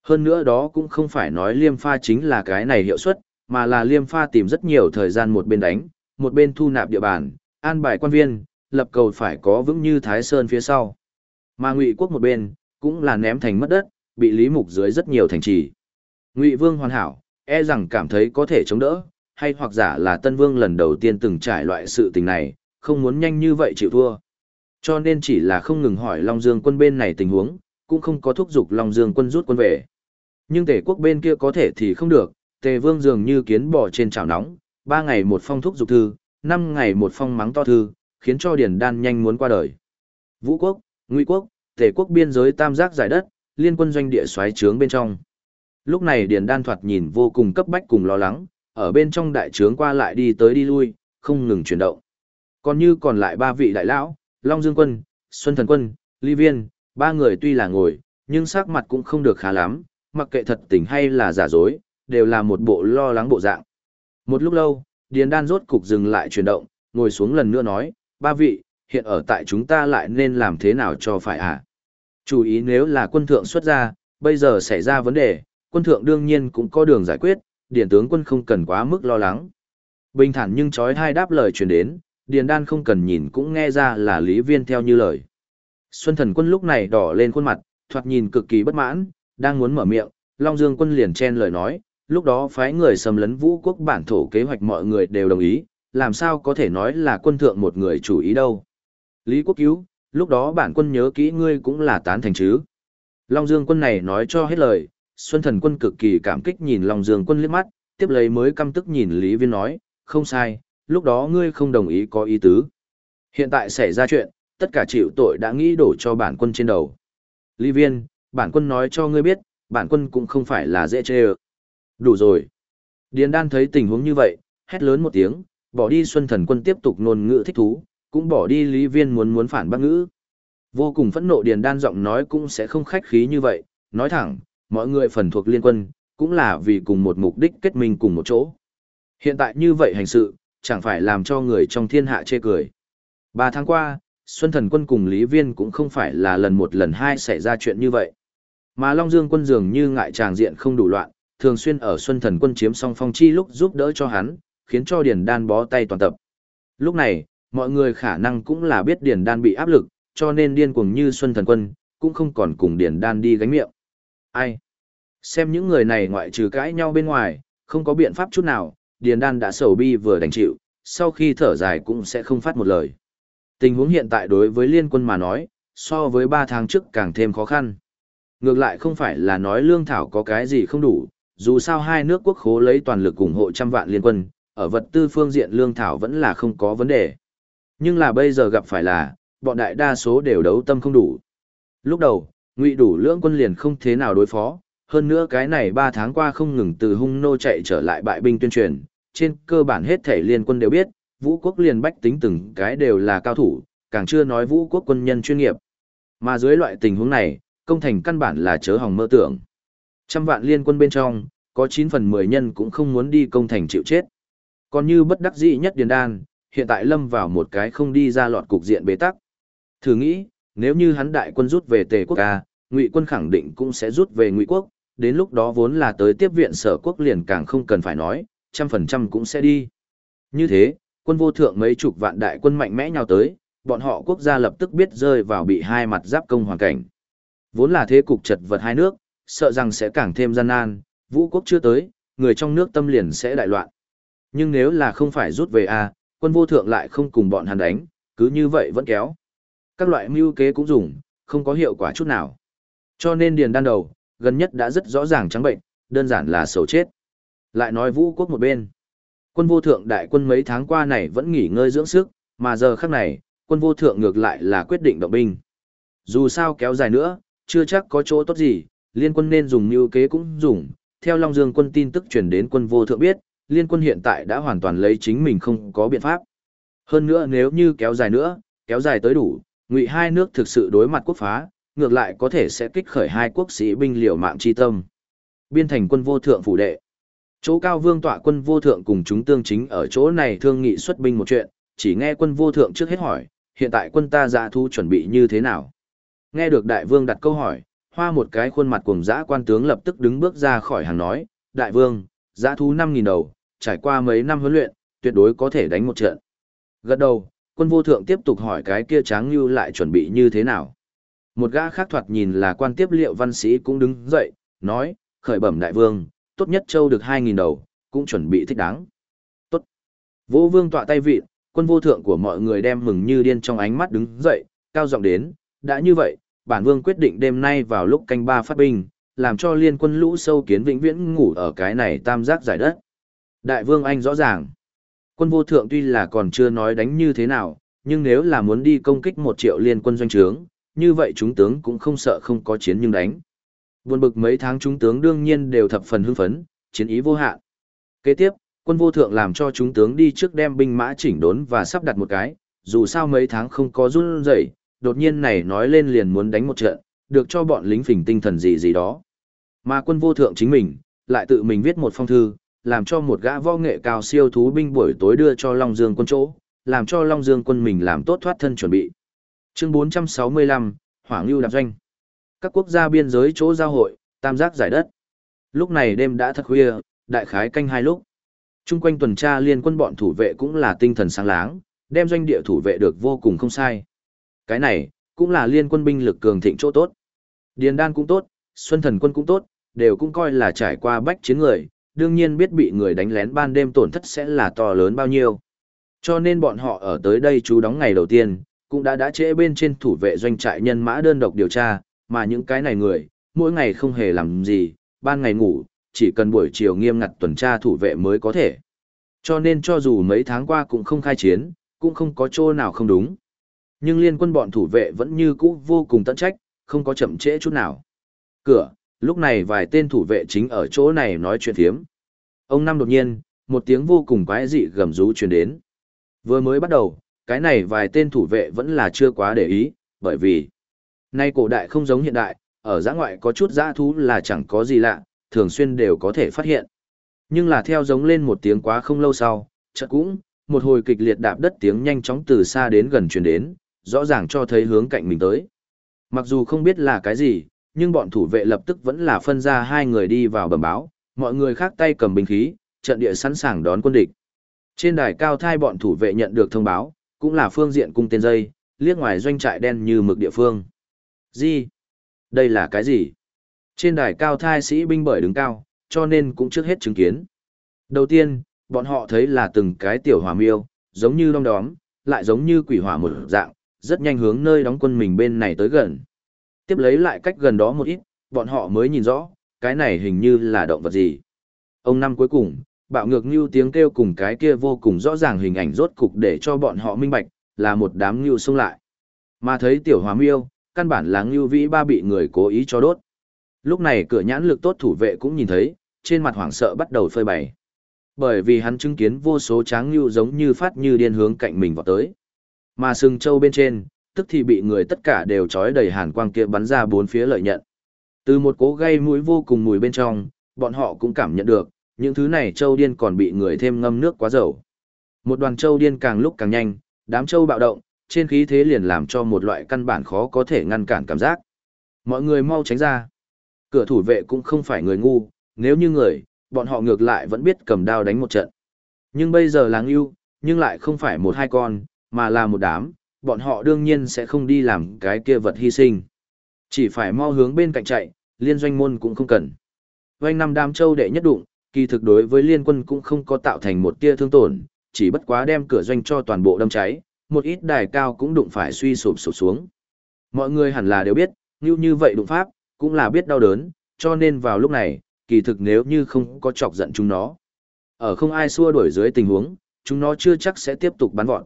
Hơn nữa đó cũng không phải nói liêm pha chính là cái này hiệu suất, mà là liêm pha tìm rất nhiều thời gian một bên đánh, một bên thu nạp địa bàn, an bài quan viên, lập cầu phải có vững như Thái Sơn phía sau. Mà Ngụy quốc một bên, cũng là ném thành mất đất, bị Lý Mục dưới rất nhiều thành trì. Ngụy Vương hoàn hảo, e rằng cảm thấy có thể chống đỡ, hay hoặc giả là Tân Vương lần đầu tiên từng trải loại sự tình này, không muốn nhanh như vậy chịu thua. Cho nên chỉ là không ngừng hỏi Long Dương quân bên này tình huống, cũng không có thúc giục Long Dương quân rút quân về. Nhưng tề quốc bên kia có thể thì không được, tề vương dường như kiến bò trên chảo nóng, ba ngày một phong thúc dục thư, năm ngày một phong mắng to thư, khiến cho Điền Đan nhanh muốn qua đời. Vũ quốc, Ngụy quốc, tề quốc biên giới tam giác giải đất, liên quân doanh địa xoáy trướng bên trong. Lúc này Điền Đan thoạt nhìn vô cùng cấp bách cùng lo lắng, ở bên trong đại trướng qua lại đi tới đi lui, không ngừng chuyển động. Còn như còn lại ba vị đại lão, Long Dương Quân, Xuân Thần Quân, Ly Viên, ba người tuy là ngồi, nhưng sắc mặt cũng không được khá lắm, mặc kệ thật tình hay là giả dối, đều là một bộ lo lắng bộ dạng. Một lúc lâu, Điền Đan rốt cục dừng lại chuyển động, ngồi xuống lần nữa nói, ba vị, hiện ở tại chúng ta lại nên làm thế nào cho phải ạ? À? Chú ý nếu là quân thượng xuất ra, bây giờ xảy ra vấn đề, quân thượng đương nhiên cũng có đường giải quyết, điển tướng quân không cần quá mức lo lắng. Bình thản nhưng chói hai đáp lời truyền đến, điền đan không cần nhìn cũng nghe ra là lý viên theo như lời. Xuân thần quân lúc này đỏ lên khuôn mặt, thoạt nhìn cực kỳ bất mãn, đang muốn mở miệng, Long Dương quân liền chen lời nói, lúc đó phái người xâm lấn vũ quốc bản thổ kế hoạch mọi người đều đồng ý, làm sao có thể nói là quân thượng một người chủ ý đâu. Lý Quốc Cứu, lúc đó bản quân nhớ kỹ ngươi cũng là tán thành chứ. Long Dương quân này nói cho hết lời, Xuân Thần quân cực kỳ cảm kích nhìn Long Dương quân liếc mắt, tiếp lấy mới căm tức nhìn Lý Viên nói, không sai, lúc đó ngươi không đồng ý có ý tứ. Hiện tại xảy ra chuyện, tất cả chịu tội đã nghĩ đổ cho bản quân trên đầu. Lý Viên, bản quân nói cho ngươi biết, bản quân cũng không phải là dễ chê ơ. Đủ rồi. Điền đan thấy tình huống như vậy, hét lớn một tiếng, bỏ đi Xuân Thần quân tiếp tục nôn ngữ thích thú, cũng bỏ đi Lý Viên muốn muốn phản bác ngữ. Vô cùng phẫn nộ Điền đan giọng nói cũng sẽ không khách khí như vậy, nói thẳng, mọi người phần thuộc liên quân, cũng là vì cùng một mục đích kết minh cùng một chỗ. Hiện tại như vậy hành sự, chẳng phải làm cho người trong thiên hạ chê cười. Ba tháng qua, Xuân Thần quân cùng Lý Viên cũng không phải là lần một lần hai xảy ra chuyện như vậy. Mà Long Dương quân dường như ngại tràng diện không đủ loạn, thường xuyên ở Xuân Thần quân chiếm song phong chi lúc giúp đỡ cho hắn, khiến cho Điền Đan bó tay toàn tập. Lúc này, mọi người khả năng cũng là biết Điền Đan bị áp lực, cho nên điên cuồng như Xuân Thần quân, cũng không còn cùng Điền Đan đi gánh miệng. Ai? Xem những người này ngoại trừ cãi nhau bên ngoài, không có biện pháp chút nào, Điền Đan đã sầu bi vừa đành chịu, sau khi thở dài cũng sẽ không phát một lời. Tình huống hiện tại đối với liên quân mà nói, so với 3 tháng trước càng thêm khó khăn. Ngược lại không phải là nói lương thảo có cái gì không đủ, dù sao hai nước quốc khố lấy toàn lực ủng hộ trăm vạn liên quân, ở vật tư phương diện lương thảo vẫn là không có vấn đề. Nhưng là bây giờ gặp phải là, bọn đại đa số đều đấu tâm không đủ. Lúc đầu, ngụy đủ lưỡng quân liền không thế nào đối phó, hơn nữa cái này 3 tháng qua không ngừng từ hung nô chạy trở lại bại binh tuyên truyền, trên cơ bản hết thể liên quân đều biết, vũ quốc liền bách tính từng cái đều là cao thủ, càng chưa nói vũ quốc quân nhân chuyên nghiệp. Mà dưới loại tình huống này, công thành căn bản là chớ hòng mơ tưởng. Trăm vạn liên quân bên trong, có 9 phần 10 nhân cũng không muốn đi công thành chịu chết. Còn như bất đắc dĩ nhất Điền Đan, hiện tại lâm vào một cái không đi ra lọt cục diện bế tắc. Thử nghĩ, nếu như hắn đại quân rút về Tề quốc ca, Ngụy quân khẳng định cũng sẽ rút về Ngụy quốc, đến lúc đó vốn là tới tiếp viện sở quốc liền càng không cần phải nói, trăm phần trăm cũng sẽ đi. Như thế, quân vô thượng mấy chục vạn đại quân mạnh mẽ nhau tới, bọn họ quốc gia lập tức biết rơi vào bị hai mặt giáp công hoàn cảnh. Vốn là thế cục chật vật hai nước, sợ rằng sẽ càng thêm gian nan, vũ quốc chưa tới, người trong nước tâm liền sẽ đại loạn. Nhưng nếu là không phải rút về A, quân vô thượng lại không cùng bọn hắn đánh, cứ như vậy vẫn kéo. Các loại mưu kế cũng dùng, không có hiệu quả chút nào. Cho nên điền đan đầu, gần nhất đã rất rõ ràng trắng bệnh, đơn giản là sầu chết. Lại nói vũ quốc một bên. Quân vô thượng đại quân mấy tháng qua này vẫn nghỉ ngơi dưỡng sức, mà giờ khắc này, quân vô thượng ngược lại là quyết định động binh. Dù sao kéo dài nữa, chưa chắc có chỗ tốt gì, liên quân nên dùng mưu kế cũng dùng. Theo Long Dương quân tin tức truyền đến quân vô thượng biết, liên quân hiện tại đã hoàn toàn lấy chính mình không có biện pháp. Hơn nữa nếu như kéo dài nữa, kéo dài tới đủ, ngụy hai nước thực sự đối mặt quốc phá, ngược lại có thể sẽ kích khởi hai quốc sĩ binh liều mạng chi tâm. Biên thành quân vô thượng phủ đệ. Chỗ cao vương tọa quân vô thượng cùng chúng tương chính ở chỗ này thương nghị xuất binh một chuyện, chỉ nghe quân vô thượng trước hết hỏi, hiện tại quân ta dạ thu chuẩn bị như thế nào? Nghe được đại vương đặt câu hỏi, hoa một cái khuôn mặt cùng dã quan tướng lập tức đứng bước ra khỏi hàng nói, đại vương, dã thu 5.000 đầu, trải qua mấy năm huấn luyện, tuyệt đối có thể đánh một trận. Gật đầu, quân vô thượng tiếp tục hỏi cái kia tráng như lại chuẩn bị như thế nào. Một gã khác thoạt nhìn là quan tiếp liệu văn sĩ cũng đứng dậy, nói, khởi bẩm đại vương, tốt nhất châu được 2.000 đầu, cũng chuẩn bị thích đáng. Tốt. Vô vương tọa tay vị, quân vô thượng của mọi người đem mừng như điên trong ánh mắt đứng dậy, cao giọng đến, đã như vậy, bản vương quyết định đêm nay vào lúc canh ba phát binh, làm cho liên quân lũ sâu kiến vĩnh viễn ngủ ở cái này tam giác giải đất. Đại vương anh rõ ràng, quân vô thượng tuy là còn chưa nói đánh như thế nào, nhưng nếu là muốn đi công kích một triệu liên quân doanh trướng, như vậy chúng tướng cũng không sợ không có chiến nhưng đánh. Buồn bực mấy tháng chúng tướng đương nhiên đều thập phần hưng phấn, chiến ý vô hạn. Kế tiếp, quân vô thượng làm cho chúng tướng đi trước đem binh mã chỉnh đốn và sắp đặt một cái, dù sao mấy tháng không có run rẩy, đột nhiên này nói lên liền muốn đánh một trận, được cho bọn lính phình tinh thần gì gì đó. Mà quân vô thượng chính mình, lại tự mình viết một phong thư, làm cho một gã võ nghệ cao siêu thú binh buổi tối đưa cho Long Dương quân chỗ, làm cho Long Dương quân mình làm tốt thoát thân chuẩn bị. Chương 465, Hoàng Lưu Đạp Doanh Các quốc gia biên giới chỗ giao hội, tam giác giải đất. Lúc này đêm đã thật khuya, đại khái canh hai lúc. Trung quanh tuần tra liên quân bọn thủ vệ cũng là tinh thần sáng láng, đem doanh địa thủ vệ được vô cùng không sai. Cái này, cũng là liên quân binh lực cường thịnh chỗ tốt. Điền đan cũng tốt, xuân thần quân cũng tốt, đều cũng coi là trải qua bách chiến người, đương nhiên biết bị người đánh lén ban đêm tổn thất sẽ là to lớn bao nhiêu. Cho nên bọn họ ở tới đây chú đóng ngày đầu tiên, cũng đã đã trễ bên trên thủ vệ doanh trại nhân mã đơn độc điều tra, mà những cái này người, mỗi ngày không hề làm gì, ban ngày ngủ, chỉ cần buổi chiều nghiêm ngặt tuần tra thủ vệ mới có thể. Cho nên cho dù mấy tháng qua cũng không khai chiến, cũng không có chỗ nào không đúng. Nhưng liên quân bọn thủ vệ vẫn như cũ vô cùng tận trách, không có chậm trễ chút nào. Cửa, lúc này vài tên thủ vệ chính ở chỗ này nói chuyện thiếm. Ông Năm đột nhiên, một tiếng vô cùng quái dị gầm rú truyền đến. Vừa mới bắt đầu, cái này vài tên thủ vệ vẫn là chưa quá để ý, bởi vì nay cổ đại không giống hiện đại, ở giã ngoại có chút giã thú là chẳng có gì lạ, thường xuyên đều có thể phát hiện. Nhưng là theo giống lên một tiếng quá không lâu sau, chợt cũng, một hồi kịch liệt đạp đất tiếng nhanh chóng từ xa đến gần truyền đến, rõ ràng cho thấy hướng cạnh mình tới. Mặc dù không biết là cái gì, nhưng bọn thủ vệ lập tức vẫn là phân ra hai người đi vào bẩm báo, mọi người khác tay cầm binh khí, trận địa sẵn sàng đón quân địch. Trên đài cao thai bọn thủ vệ nhận được thông báo, cũng là phương diện cung tên dây, liếc ngoài doanh trại đen như mực địa phương. Gì? Đây là cái gì? Trên đài cao thai sĩ binh bởi đứng cao, cho nên cũng trước hết chứng kiến. Đầu tiên, bọn họ thấy là từng cái tiểu hỏa miêu, giống như đom đóm, lại giống như quỷ hỏa một dạng, rất nhanh hướng nơi đóng quân mình bên này tới gần. Tiếp lấy lại cách gần đó một ít, bọn họ mới nhìn rõ, cái này hình như là động vật gì. Ông năm cuối cùng, bạo ngược như tiếng kêu cùng cái kia vô cùng rõ ràng hình ảnh rốt cục để cho bọn họ minh bạch, là một đám ngưu xông lại. Mà thấy tiểu hòa miêu, căn bản là ngưu vĩ ba bị người cố ý cho đốt. Lúc này cửa nhãn lực tốt thủ vệ cũng nhìn thấy, trên mặt hoảng sợ bắt đầu phơi bày. Bởi vì hắn chứng kiến vô số tráng ngưu giống như phát như điên hướng cạnh mình vào tới. Mà sừng châu bên trên, tức thì bị người tất cả đều trói đầy hàn quang kia bắn ra bốn phía lợi nhận. Từ một cố gây mũi vô cùng mùi bên trong, bọn họ cũng cảm nhận được, những thứ này châu điên còn bị người thêm ngâm nước quá dầu. Một đoàn châu điên càng lúc càng nhanh, đám châu bạo động, trên khí thế liền làm cho một loại căn bản khó có thể ngăn cản cảm giác. Mọi người mau tránh ra. Cửa thủ vệ cũng không phải người ngu, nếu như người, bọn họ ngược lại vẫn biết cầm đao đánh một trận. Nhưng bây giờ láng yêu, nhưng lại không phải một hai con, mà là một đám, bọn họ đương nhiên sẽ không đi làm cái kia vật hy sinh. Chỉ phải mau hướng bên cạnh chạy, liên doanh môn cũng không cần. Doanh năm đám châu đệ nhất đụng, kỳ thực đối với liên quân cũng không có tạo thành một tia thương tổn, chỉ bất quá đem cửa doanh cho toàn bộ đâm cháy, một ít đài cao cũng đụng phải suy sụp sụp xuống. Mọi người hẳn là đều biết, như như vậy đụng pháp, cũng là biết đau đớn, cho nên vào lúc này, kỳ thực nếu như không có chọc giận chúng nó. Ở không ai xua đuổi dưới tình huống, chúng nó chưa chắc sẽ tiếp tục bắn vọt.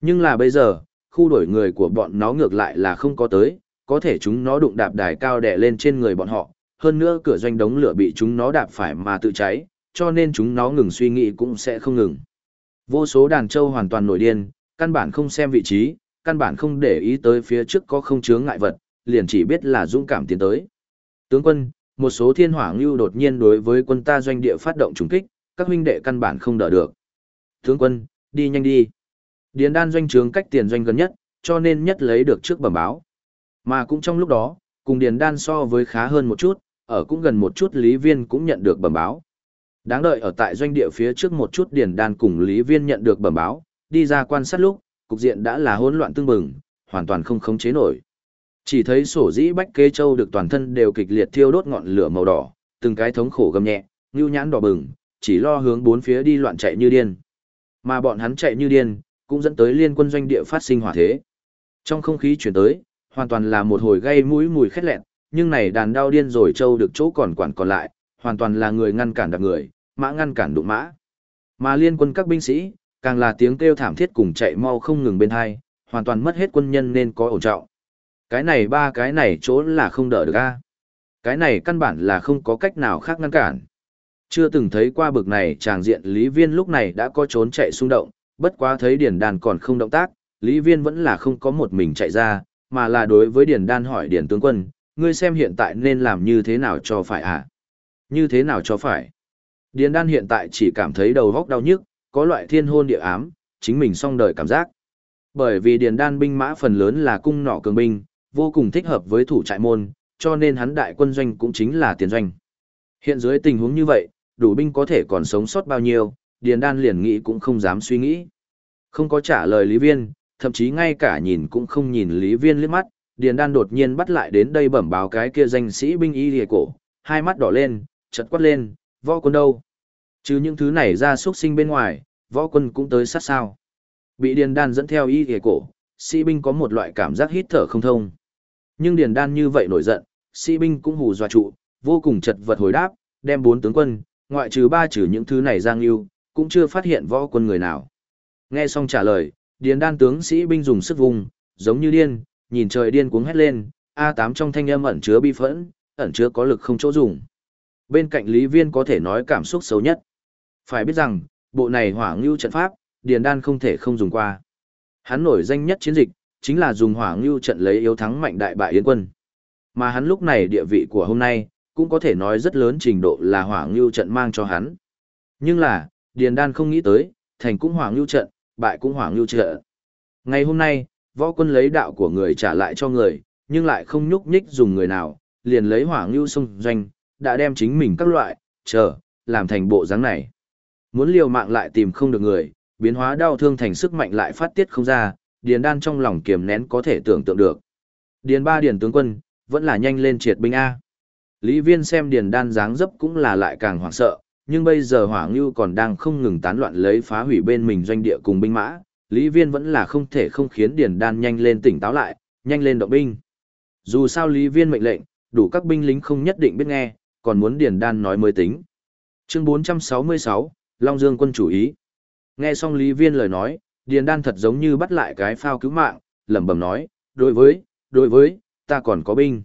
Nhưng là bây giờ, khu đuổi người của bọn nó ngược lại là không có tới, có thể chúng nó đụng đạp đài cao đè lên trên người bọn họ, hơn nữa cửa doanh đống lửa bị chúng nó đạp phải mà tự cháy, cho nên chúng nó ngừng suy nghĩ cũng sẽ không ngừng. Vô số đàn trâu hoàn toàn nổi điên, căn bản không xem vị trí, căn bản không để ý tới phía trước có không chướng ngại vật, liền chỉ biết là dũng cảm tiến tới. Tướng quân, một số thiên hỏa ngưu đột nhiên đối với quân ta doanh địa phát động trùng kích, các huynh đệ căn bản không đỡ được. Tướng quân, đi nhanh đi. Điền đan doanh trướng cách tiền doanh gần nhất, cho nên nhất lấy được trước bẩm báo. Mà cũng trong lúc đó, cùng điền đan so với khá hơn một chút, ở cũng gần một chút Lý Viên cũng nhận được bẩm báo. Đáng đợi ở tại doanh địa phía trước một chút điền đan cùng Lý Viên nhận được bẩm báo, đi ra quan sát lúc, cục diện đã là hỗn loạn tương bừng, hoàn toàn không khống chế nổi. Chỉ thấy sổ dĩ bách kế châu được toàn thân đều kịch liệt thiêu đốt ngọn lửa màu đỏ, từng cái thống khổ gầm nhẹ, ngưu nhãn đỏ bừng, chỉ lo hướng bốn phía đi loạn chạy như điên. Mà bọn hắn chạy như điên, cũng dẫn tới liên quân doanh địa phát sinh hỏa thế. Trong không khí chuyển tới, hoàn toàn là một hồi gây mũi mùi khét lẹn, nhưng này đàn đau điên rồi châu được chỗ còn quản còn lại, hoàn toàn là người ngăn cản đạp người, mã ngăn cản đụng mã. Mà liên quân các binh sĩ, càng là tiếng kêu thảm thiết cùng chạy mau không ngừng bên hai, hoàn toàn mất hết quân nhân nên có ổn trọng. Cái này ba cái này chỗ là không đỡ được a. Cái này căn bản là không có cách nào khác ngăn cản. Chưa từng thấy qua bực này tràng diện Lý Viên lúc này đã có trốn chạy xung động, bất quá thấy Điền Đan còn không động tác, Lý Viên vẫn là không có một mình chạy ra, mà là đối với Điền Đan hỏi Điền tướng quân, ngươi xem hiện tại nên làm như thế nào cho phải à? Như thế nào cho phải? Điền Đan hiện tại chỉ cảm thấy đầu góc đau nhức, có loại thiên hôn địa ám, chính mình xong đời cảm giác. Bởi vì Điền Đan binh mã phần lớn là cung nỏ cường binh, vô cùng thích hợp với thủ trại môn, cho nên hắn đại quân doanh cũng chính là tiền doanh. Hiện dưới tình huống như vậy, đủ binh có thể còn sống sót bao nhiêu, Điền Đan liền nghĩ cũng không dám suy nghĩ. Không có trả lời Lý Viên, thậm chí ngay cả nhìn cũng không nhìn Lý Viên liếc mắt, Điền Đan đột nhiên bắt lại đến đây bẩm báo cái kia danh sĩ binh y lìa cổ, hai mắt đỏ lên, chật quát lên, võ quân đâu? Chứ những thứ này ra xuất sinh bên ngoài, võ quân cũng tới sát sao. Bị Điền Đan dẫn theo y lìa cổ, sĩ binh có một loại cảm giác hít thở không thông. Nhưng Điền Đan như vậy nổi giận, sĩ binh cũng hù dọa trụ, vô cùng chật vật hồi đáp, đem bốn tướng quân, ngoại trừ ba trừ những thứ này giang lưu, cũng chưa phát hiện võ quân người nào. Nghe xong trả lời, Điền Đan tướng sĩ binh dùng sức vùng, giống như điên, nhìn trời điên cuống hét lên, A8 trong thanh âm ẩn chứa bi phẫn, ẩn chứa có lực không chỗ dùng. Bên cạnh Lý Viên có thể nói cảm xúc xấu nhất. Phải biết rằng, bộ này hỏa ngưu trận pháp, Điền Đan không thể không dùng qua. Hắn nổi danh nhất chiến dịch, chính là dùng hỏa ngưu trận lấy yếu thắng mạnh đại bại yến quân. Mà hắn lúc này địa vị của hôm nay, cũng có thể nói rất lớn trình độ là hỏa ngưu trận mang cho hắn. Nhưng là, Điền Đan không nghĩ tới, thành cũng hoảng lưu trận, bại cũng hoảng lưu trận. Ngày hôm nay, võ quân lấy đạo của người trả lại cho người, nhưng lại không nhúc nhích dùng người nào, liền lấy hoảng lưu xung doanh, đã đem chính mình các loại, chờ, làm thành bộ dáng này. Muốn liều mạng lại tìm không được người, biến hóa đau thương thành sức mạnh lại phát tiết không ra, điền đan trong lòng kiềm nén có thể tưởng tượng được. Điền ba điền tướng quân, vẫn là nhanh lên triệt binh A. Lý viên xem điền đan dáng dấp cũng là lại càng hoảng sợ, nhưng bây giờ hỏa ngưu còn đang không ngừng tán loạn lấy phá hủy bên mình doanh địa cùng binh mã, Lý viên vẫn là không thể không khiến điền đan nhanh lên tỉnh táo lại, nhanh lên động binh. Dù sao Lý viên mệnh lệnh, đủ các binh lính không nhất định biết nghe, còn muốn điền đan nói mới tính. Chương 466, Long Dương quân chủ ý. Nghe xong Lý viên lời nói, điền đan thật giống như bắt lại cái phao cứu mạng, lẩm bẩm nói, đối với, đối với, ta còn có binh.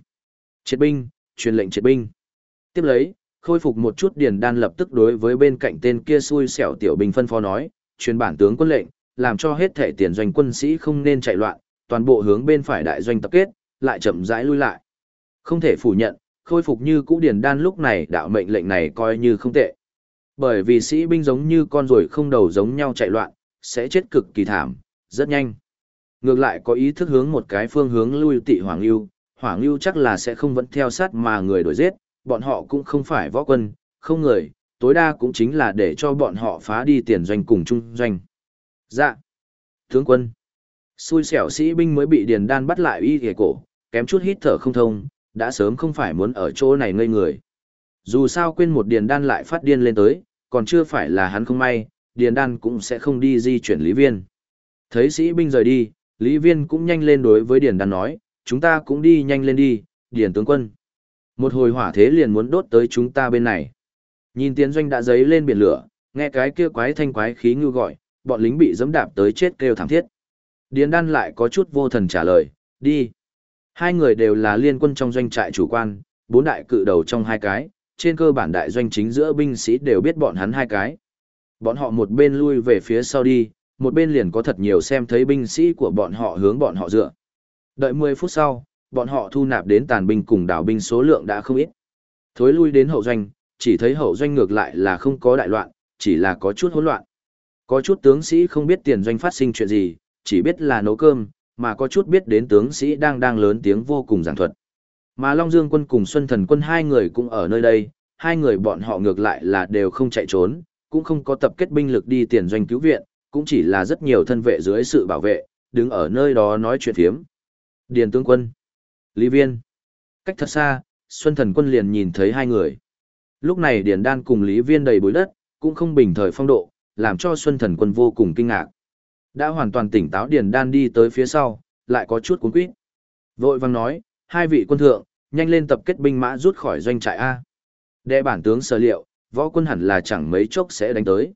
Triệt binh, truyền lệnh triệt binh. Tiếp lấy, khôi phục một chút điền đan lập tức đối với bên cạnh tên kia xui xẻo tiểu binh phân phó nói, truyền bản tướng quân lệnh, làm cho hết thể tiền doanh quân sĩ không nên chạy loạn, toàn bộ hướng bên phải đại doanh tập kết, lại chậm rãi lui lại. Không thể phủ nhận, khôi phục như cũ điền đan lúc này đạo mệnh lệnh này coi như không tệ. Bởi vì sĩ binh giống như con ruồi không đầu giống nhau chạy loạn, sẽ chết cực kỳ thảm, rất nhanh. Ngược lại có ý thức hướng một cái phương hướng lui tị Hoàng Lưu, Hoàng Lưu chắc là sẽ không vẫn theo sát mà người đuổi giết, bọn họ cũng không phải võ quân, không người, tối đa cũng chính là để cho bọn họ phá đi tiền doanh cùng chung doanh. Dạ. Tướng quân. Xui xẻo sĩ binh mới bị Điền Đan bắt lại y ghề cổ, kém chút hít thở không thông, đã sớm không phải muốn ở chỗ này ngây người. Dù sao quên một Điền Đan lại phát điên lên tới, còn chưa phải là hắn không may, Điền Đan cũng sẽ không đi di chuyển Lý Viên. Thấy sĩ binh rời đi, Lý Viên cũng nhanh lên đối với Điền Đan nói, chúng ta cũng đi nhanh lên đi, Điền tướng quân. Một hồi hỏa thế liền muốn đốt tới chúng ta bên này. Nhìn tiến doanh đã giấy lên biển lửa, nghe cái kia quái thanh quái khí ngư gọi, bọn lính bị dẫm đạp tới chết kêu thảm thiết. Điền Đan lại có chút vô thần trả lời, đi. Hai người đều là liên quân trong doanh trại chủ quan, bốn đại cự đầu trong hai cái, trên cơ bản đại doanh chính giữa binh sĩ đều biết bọn hắn hai cái. Bọn họ một bên lui về phía sau đi, một bên liền có thật nhiều xem thấy binh sĩ của bọn họ hướng bọn họ dựa. Đợi 10 phút sau, bọn họ thu nạp đến tàn binh cùng đảo binh số lượng đã không ít. Thối lui đến hậu doanh, chỉ thấy hậu doanh ngược lại là không có đại loạn, chỉ là có chút hỗn loạn. Có chút tướng sĩ không biết tiền doanh phát sinh chuyện gì, chỉ biết là nấu cơm, mà có chút biết đến tướng sĩ đang đang lớn tiếng vô cùng giảng thuật. Mà Long Dương quân cùng Xuân Thần quân hai người cũng ở nơi đây, hai người bọn họ ngược lại là đều không chạy trốn, cũng không có tập kết binh lực đi tiền doanh cứu viện, cũng chỉ là rất nhiều thân vệ dưới sự bảo vệ, đứng ở nơi đó nói chuyện thiếm. Điền tướng quân, Lý Viên. Cách thật xa, Xuân Thần quân liền nhìn thấy hai người. Lúc này Điền Đan cùng Lý Viên đầy bối đất, cũng không bình thời phong độ, làm cho Xuân Thần quân vô cùng kinh ngạc. Đã hoàn toàn tỉnh táo Điền Đan đi tới phía sau, lại có chút cuốn quýt. Vội vang nói, hai vị quân thượng, nhanh lên tập kết binh mã rút khỏi doanh trại A. Đệ bản tướng sở liệu, võ quân hẳn là chẳng mấy chốc sẽ đánh tới.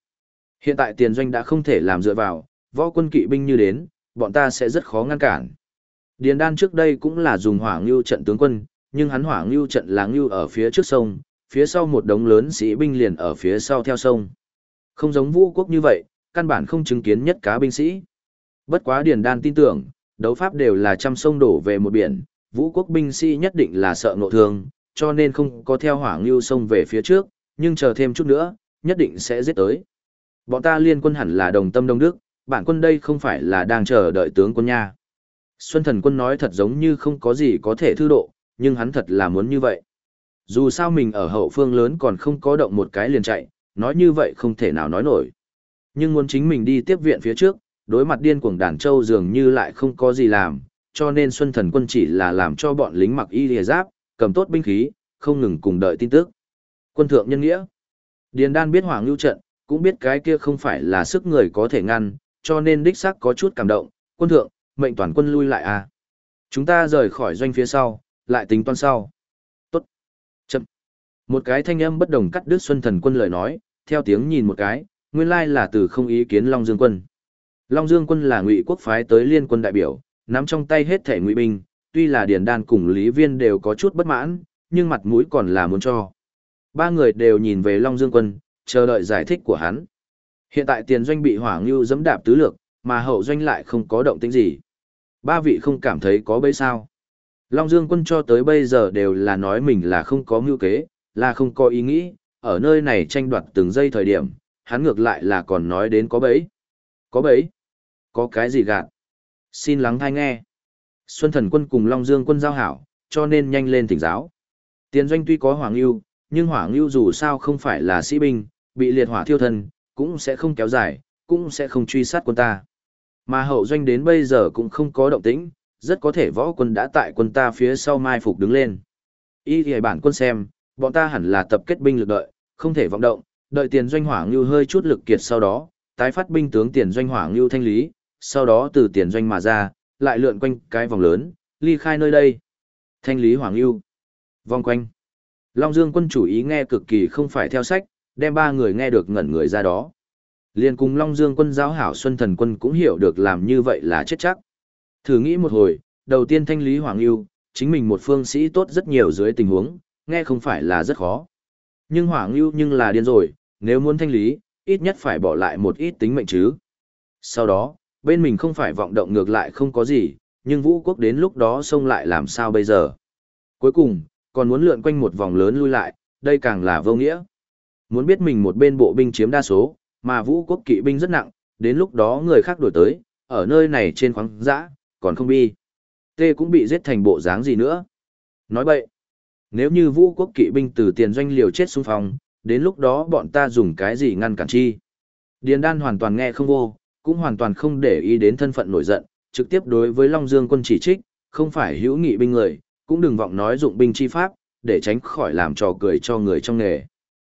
Hiện tại tiền doanh đã không thể làm dựa vào, võ quân kỵ binh như đến, bọn ta sẽ rất khó ngăn cản. Điền đan trước đây cũng là dùng hỏa ngưu trận tướng quân, nhưng hắn hỏa ngưu trận là ngưu ở phía trước sông, phía sau một đống lớn sĩ binh liền ở phía sau theo sông. Không giống vũ quốc như vậy, căn bản không chứng kiến nhất cá binh sĩ. Bất quá Điền đan tin tưởng, đấu pháp đều là trăm sông đổ về một biển, vũ quốc binh sĩ nhất định là sợ ngộ thương, cho nên không có theo hỏa ngưu sông về phía trước, nhưng chờ thêm chút nữa, nhất định sẽ giết tới. Bọn ta liên quân hẳn là đồng tâm đông đức, bản quân đây không phải là đang chờ đợi tướng quân nha. Xuân thần quân nói thật giống như không có gì có thể thư độ, nhưng hắn thật là muốn như vậy. Dù sao mình ở hậu phương lớn còn không có động một cái liền chạy, nói như vậy không thể nào nói nổi. Nhưng muốn chính mình đi tiếp viện phía trước, đối mặt điên cuồng đàn châu dường như lại không có gì làm, cho nên Xuân thần quân chỉ là làm cho bọn lính mặc y lìa giáp, cầm tốt binh khí, không ngừng cùng đợi tin tức. Quân thượng nhân nghĩa. Điền đan biết hoàng lưu trận, cũng biết cái kia không phải là sức người có thể ngăn, cho nên đích xác có chút cảm động. Quân thượng, mệnh toàn quân lui lại à. Chúng ta rời khỏi doanh phía sau, lại tính toán sau. Tốt. Chậm. Một cái thanh âm bất đồng cắt đứt Xuân Thần quân lời nói, theo tiếng nhìn một cái, nguyên lai là từ không ý kiến Long Dương quân. Long Dương quân là ngụy quốc phái tới liên quân đại biểu, nắm trong tay hết thể ngụy binh, tuy là Điền Đan cùng Lý Viên đều có chút bất mãn, nhưng mặt mũi còn là muốn cho. Ba người đều nhìn về Long Dương quân, chờ đợi giải thích của hắn. Hiện tại tiền doanh bị hỏa ngưu dẫm đạp tứ lược, mà hậu doanh lại không có động tĩnh gì. Ba vị không cảm thấy có bấy sao. Long Dương quân cho tới bây giờ đều là nói mình là không có mưu kế, là không có ý nghĩ, ở nơi này tranh đoạt từng giây thời điểm, hắn ngược lại là còn nói đến có bấy. Có bấy? Có cái gì gạt? Xin lắng thai nghe. Xuân thần quân cùng Long Dương quân giao hảo, cho nên nhanh lên thỉnh giáo. Tiền doanh tuy có Hoàng yêu nhưng Hoàng yêu dù sao không phải là sĩ binh, bị liệt hỏa thiêu thân, cũng sẽ không kéo dài, cũng sẽ không truy sát quân ta. Mà hậu doanh đến bây giờ cũng không có động tĩnh, rất có thể võ quân đã tại quân ta phía sau mai phục đứng lên. Ý thì bản quân xem, bọn ta hẳn là tập kết binh lực đợi, không thể vọng động, đợi tiền doanh hỏa ngưu hơi chút lực kiệt sau đó, tái phát binh tướng tiền doanh hỏa ngưu thanh lý, sau đó từ tiền doanh mà ra, lại lượn quanh cái vòng lớn, ly khai nơi đây. Thanh lý hỏa ngưu. Vòng quanh. Long Dương quân chủ ý nghe cực kỳ không phải theo sách, đem ba người nghe được ngẩn người ra đó. Liên cùng Long Dương quân giáo hảo Xuân Thần quân cũng hiểu được làm như vậy là chết chắc. Thử nghĩ một hồi, đầu tiên thanh lý Hoàng Yêu, chính mình một phương sĩ tốt rất nhiều dưới tình huống, nghe không phải là rất khó. Nhưng Hoàng Yêu nhưng là điên rồi, nếu muốn thanh lý, ít nhất phải bỏ lại một ít tính mệnh chứ. Sau đó, bên mình không phải vọng động ngược lại không có gì, nhưng vũ quốc đến lúc đó xông lại làm sao bây giờ. Cuối cùng, còn muốn lượn quanh một vòng lớn lui lại, đây càng là vô nghĩa. Muốn biết mình một bên bộ binh chiếm đa số, mà vũ quốc kỵ binh rất nặng, đến lúc đó người khác đổi tới, ở nơi này trên khoáng dã, còn không bi. Tê cũng bị giết thành bộ dáng gì nữa. Nói bậy, nếu như vũ quốc kỵ binh từ tiền doanh liều chết xung phong, đến lúc đó bọn ta dùng cái gì ngăn cản chi. Điền đan hoàn toàn nghe không vô, cũng hoàn toàn không để ý đến thân phận nổi giận, trực tiếp đối với Long Dương quân chỉ trích, không phải hữu nghị binh người, cũng đừng vọng nói dụng binh chi pháp, để tránh khỏi làm trò cười cho người trong nghề.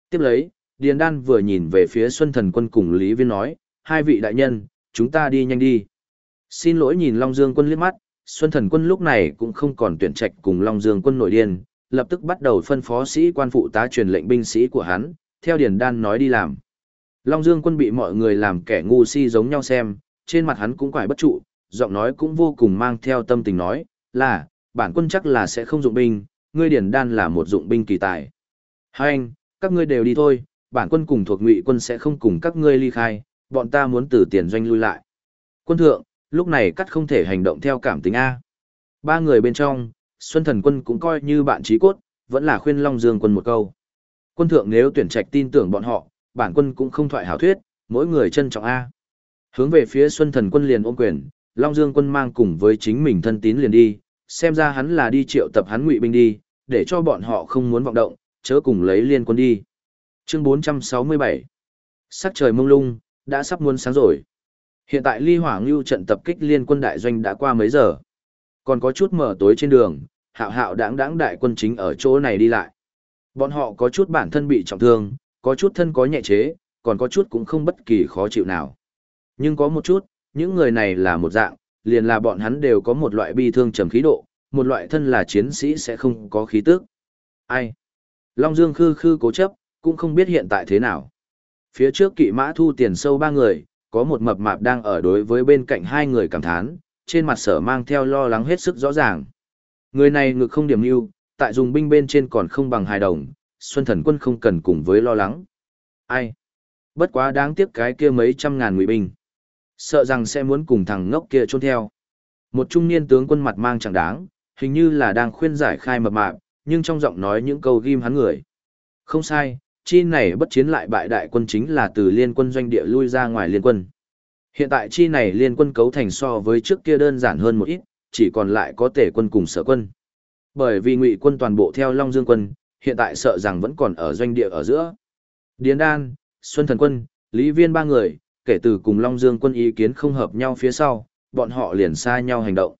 Tiếp lấy, Điền Đan vừa nhìn về phía Xuân Thần Quân cùng Lý Viên nói, hai vị đại nhân, chúng ta đi nhanh đi. Xin lỗi nhìn Long Dương Quân liếc mắt, Xuân Thần Quân lúc này cũng không còn tuyển trạch cùng Long Dương Quân nội điên, lập tức bắt đầu phân phó sĩ quan phụ tá truyền lệnh binh sĩ của hắn, theo Điền Đan nói đi làm. Long Dương Quân bị mọi người làm kẻ ngu si giống nhau xem, trên mặt hắn cũng quải bất trụ, giọng nói cũng vô cùng mang theo tâm tình nói, là, bản quân chắc là sẽ không dụng binh, ngươi Điền Đan là một dụng binh kỳ tài. Hai anh, các ngươi đều đi thôi, bản quân cùng thuộc ngụy quân sẽ không cùng các ngươi ly khai, bọn ta muốn từ tiền doanh lui lại. Quân thượng, lúc này cắt không thể hành động theo cảm tính A. Ba người bên trong, Xuân Thần quân cũng coi như bạn trí cốt, vẫn là khuyên Long Dương quân một câu. Quân thượng nếu tuyển trạch tin tưởng bọn họ, bản quân cũng không thoại hảo thuyết, mỗi người trân trọng A. Hướng về phía Xuân Thần quân liền ôm quyền, Long Dương quân mang cùng với chính mình thân tín liền đi, xem ra hắn là đi triệu tập hắn ngụy binh đi, để cho bọn họ không muốn vọng động, chớ cùng lấy liên quân đi. Chương 467 Sắc trời mông lung, đã sắp muôn sáng rồi. Hiện tại ly hỏa ngưu trận tập kích liên quân đại doanh đã qua mấy giờ. Còn có chút mở tối trên đường, hạo hạo đáng đáng đại quân chính ở chỗ này đi lại. Bọn họ có chút bản thân bị trọng thương, có chút thân có nhẹ chế, còn có chút cũng không bất kỳ khó chịu nào. Nhưng có một chút, những người này là một dạng, liền là bọn hắn đều có một loại bi thương trầm khí độ, một loại thân là chiến sĩ sẽ không có khí tức. Ai? Long Dương khư khư cố chấp, cũng không biết hiện tại thế nào. Phía trước kỵ mã thu tiền sâu ba người, có một mập mạp đang ở đối với bên cạnh hai người cảm thán, trên mặt sở mang theo lo lắng hết sức rõ ràng. Người này ngực không điểm lưu, tại dùng binh bên trên còn không bằng hài đồng, Xuân Thần quân không cần cùng với lo lắng. Ai? Bất quá đáng tiếc cái kia mấy trăm ngàn ngụy binh. Sợ rằng sẽ muốn cùng thằng ngốc kia trốn theo. Một trung niên tướng quân mặt mang chẳng đáng, hình như là đang khuyên giải khai mập mạp, nhưng trong giọng nói những câu ghim hắn người. Không sai, chi này bất chiến lại bại đại quân chính là từ liên quân doanh địa lui ra ngoài liên quân. Hiện tại chi này liên quân cấu thành so với trước kia đơn giản hơn một ít, chỉ còn lại có tể quân cùng sở quân. Bởi vì ngụy quân toàn bộ theo Long Dương quân, hiện tại sợ rằng vẫn còn ở doanh địa ở giữa. Điền Đan, Xuân Thần quân, Lý Viên ba người, kể từ cùng Long Dương quân ý kiến không hợp nhau phía sau, bọn họ liền xa nhau hành động.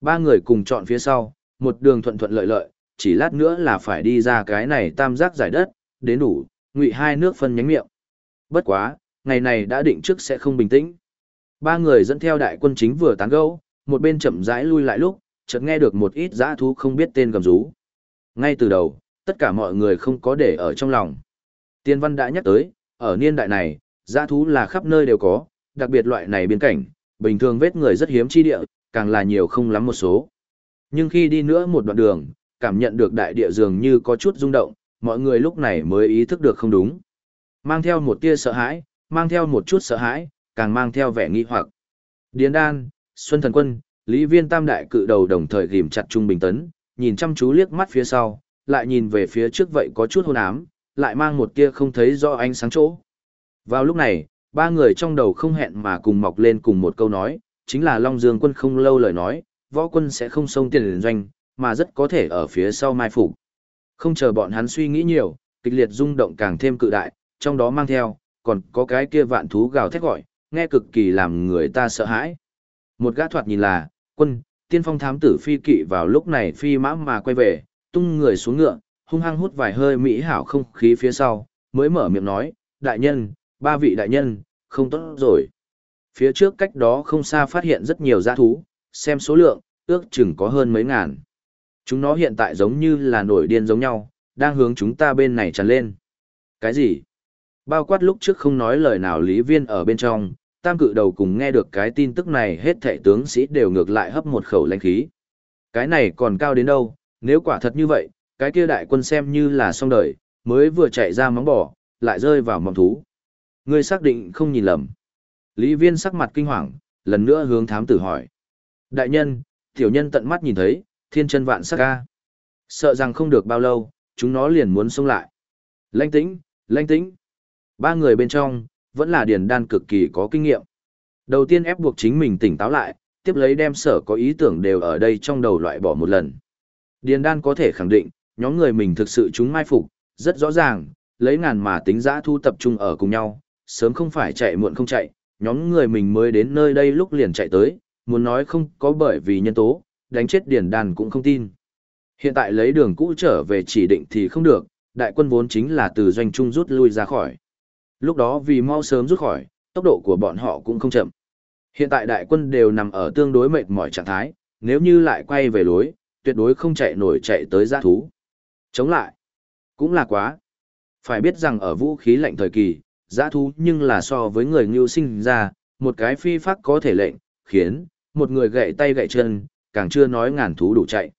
Ba người cùng chọn phía sau, một đường thuận thuận lợi lợi, chỉ lát nữa là phải đi ra cái này tam giác giải đất, đến đủ, ngụy hai nước phân nhánh miệng. Bất quá, ngày này đã định trước sẽ không bình tĩnh. Ba người dẫn theo đại quân chính vừa tán gẫu, một bên chậm rãi lui lại lúc, chợt nghe được một ít dã thú không biết tên gầm rú. Ngay từ đầu, tất cả mọi người không có để ở trong lòng. Tiên văn đã nhắc tới, ở niên đại này, dã thú là khắp nơi đều có, đặc biệt loại này biên cảnh, bình thường vết người rất hiếm chi địa, càng là nhiều không lắm một số. Nhưng khi đi nữa một đoạn đường, cảm nhận được đại địa dường như có chút rung động, mọi người lúc này mới ý thức được không đúng. Mang theo một tia sợ hãi, mang theo một chút sợ hãi, càng mang theo vẻ nghi hoặc. Điền đan, Xuân Thần Quân, Lý Viên Tam Đại cự đầu đồng thời ghim chặt Trung Bình Tấn, nhìn chăm chú liếc mắt phía sau, lại nhìn về phía trước vậy có chút hôn ám, lại mang một tia không thấy do ánh sáng chỗ. Vào lúc này, ba người trong đầu không hẹn mà cùng mọc lên cùng một câu nói, chính là Long Dương quân không lâu lời nói, võ quân sẽ không xông tiền liền doanh, mà rất có thể ở phía sau mai phục. Không chờ bọn hắn suy nghĩ nhiều, kịch liệt rung động càng thêm cự đại, trong đó mang theo, còn có cái kia vạn thú gào thét gọi, nghe cực kỳ làm người ta sợ hãi. Một gã thoạt nhìn là, quân, tiên phong thám tử phi kỵ vào lúc này phi mã mà quay về, tung người xuống ngựa, hung hăng hút vài hơi mỹ hảo không khí phía sau, mới mở miệng nói, đại nhân, ba vị đại nhân, không tốt rồi. Phía trước cách đó không xa phát hiện rất nhiều giã thú, xem số lượng, ước chừng có hơn mấy ngàn. Chúng nó hiện tại giống như là nổi điên giống nhau, đang hướng chúng ta bên này tràn lên. Cái gì? Bao quát lúc trước không nói lời nào Lý Viên ở bên trong, tam cự đầu cùng nghe được cái tin tức này hết thệ tướng sĩ đều ngược lại hấp một khẩu lãnh khí. Cái này còn cao đến đâu, nếu quả thật như vậy, cái kia đại quân xem như là xong đời, mới vừa chạy ra móng bỏ, lại rơi vào mỏng thú. Ngươi xác định không nhìn lầm. Lý viên sắc mặt kinh hoàng, lần nữa hướng thám tử hỏi. Đại nhân, tiểu nhân tận mắt nhìn thấy, thiên chân vạn sắc ca. Sợ rằng không được bao lâu, chúng nó liền muốn xông lại. Lanh tĩnh, lanh tĩnh. Ba người bên trong, vẫn là điền đan cực kỳ có kinh nghiệm. Đầu tiên ép buộc chính mình tỉnh táo lại, tiếp lấy đem sở có ý tưởng đều ở đây trong đầu loại bỏ một lần. Điền đan có thể khẳng định, nhóm người mình thực sự chúng mai phục, rất rõ ràng, lấy ngàn mà tính giã thu tập trung ở cùng nhau, sớm không phải chạy muộn không chạy, nhóm người mình mới đến nơi đây lúc liền chạy tới, muốn nói không có bởi vì nhân tố, đánh chết điền đàn cũng không tin. Hiện tại lấy đường cũ trở về chỉ định thì không được, đại quân vốn chính là từ doanh trung rút lui ra khỏi. Lúc đó vì mau sớm rút khỏi, tốc độ của bọn họ cũng không chậm. Hiện tại đại quân đều nằm ở tương đối mệt mỏi trạng thái, nếu như lại quay về lối, tuyệt đối không chạy nổi chạy tới giã thú. Chống lại, cũng là quá. Phải biết rằng ở vũ khí lạnh thời kỳ, giã thú nhưng là so với người ngưu sinh ra, một cái phi pháp có thể lệnh, khiến, một người gậy tay gậy chân, càng chưa nói ngàn thú đủ chạy.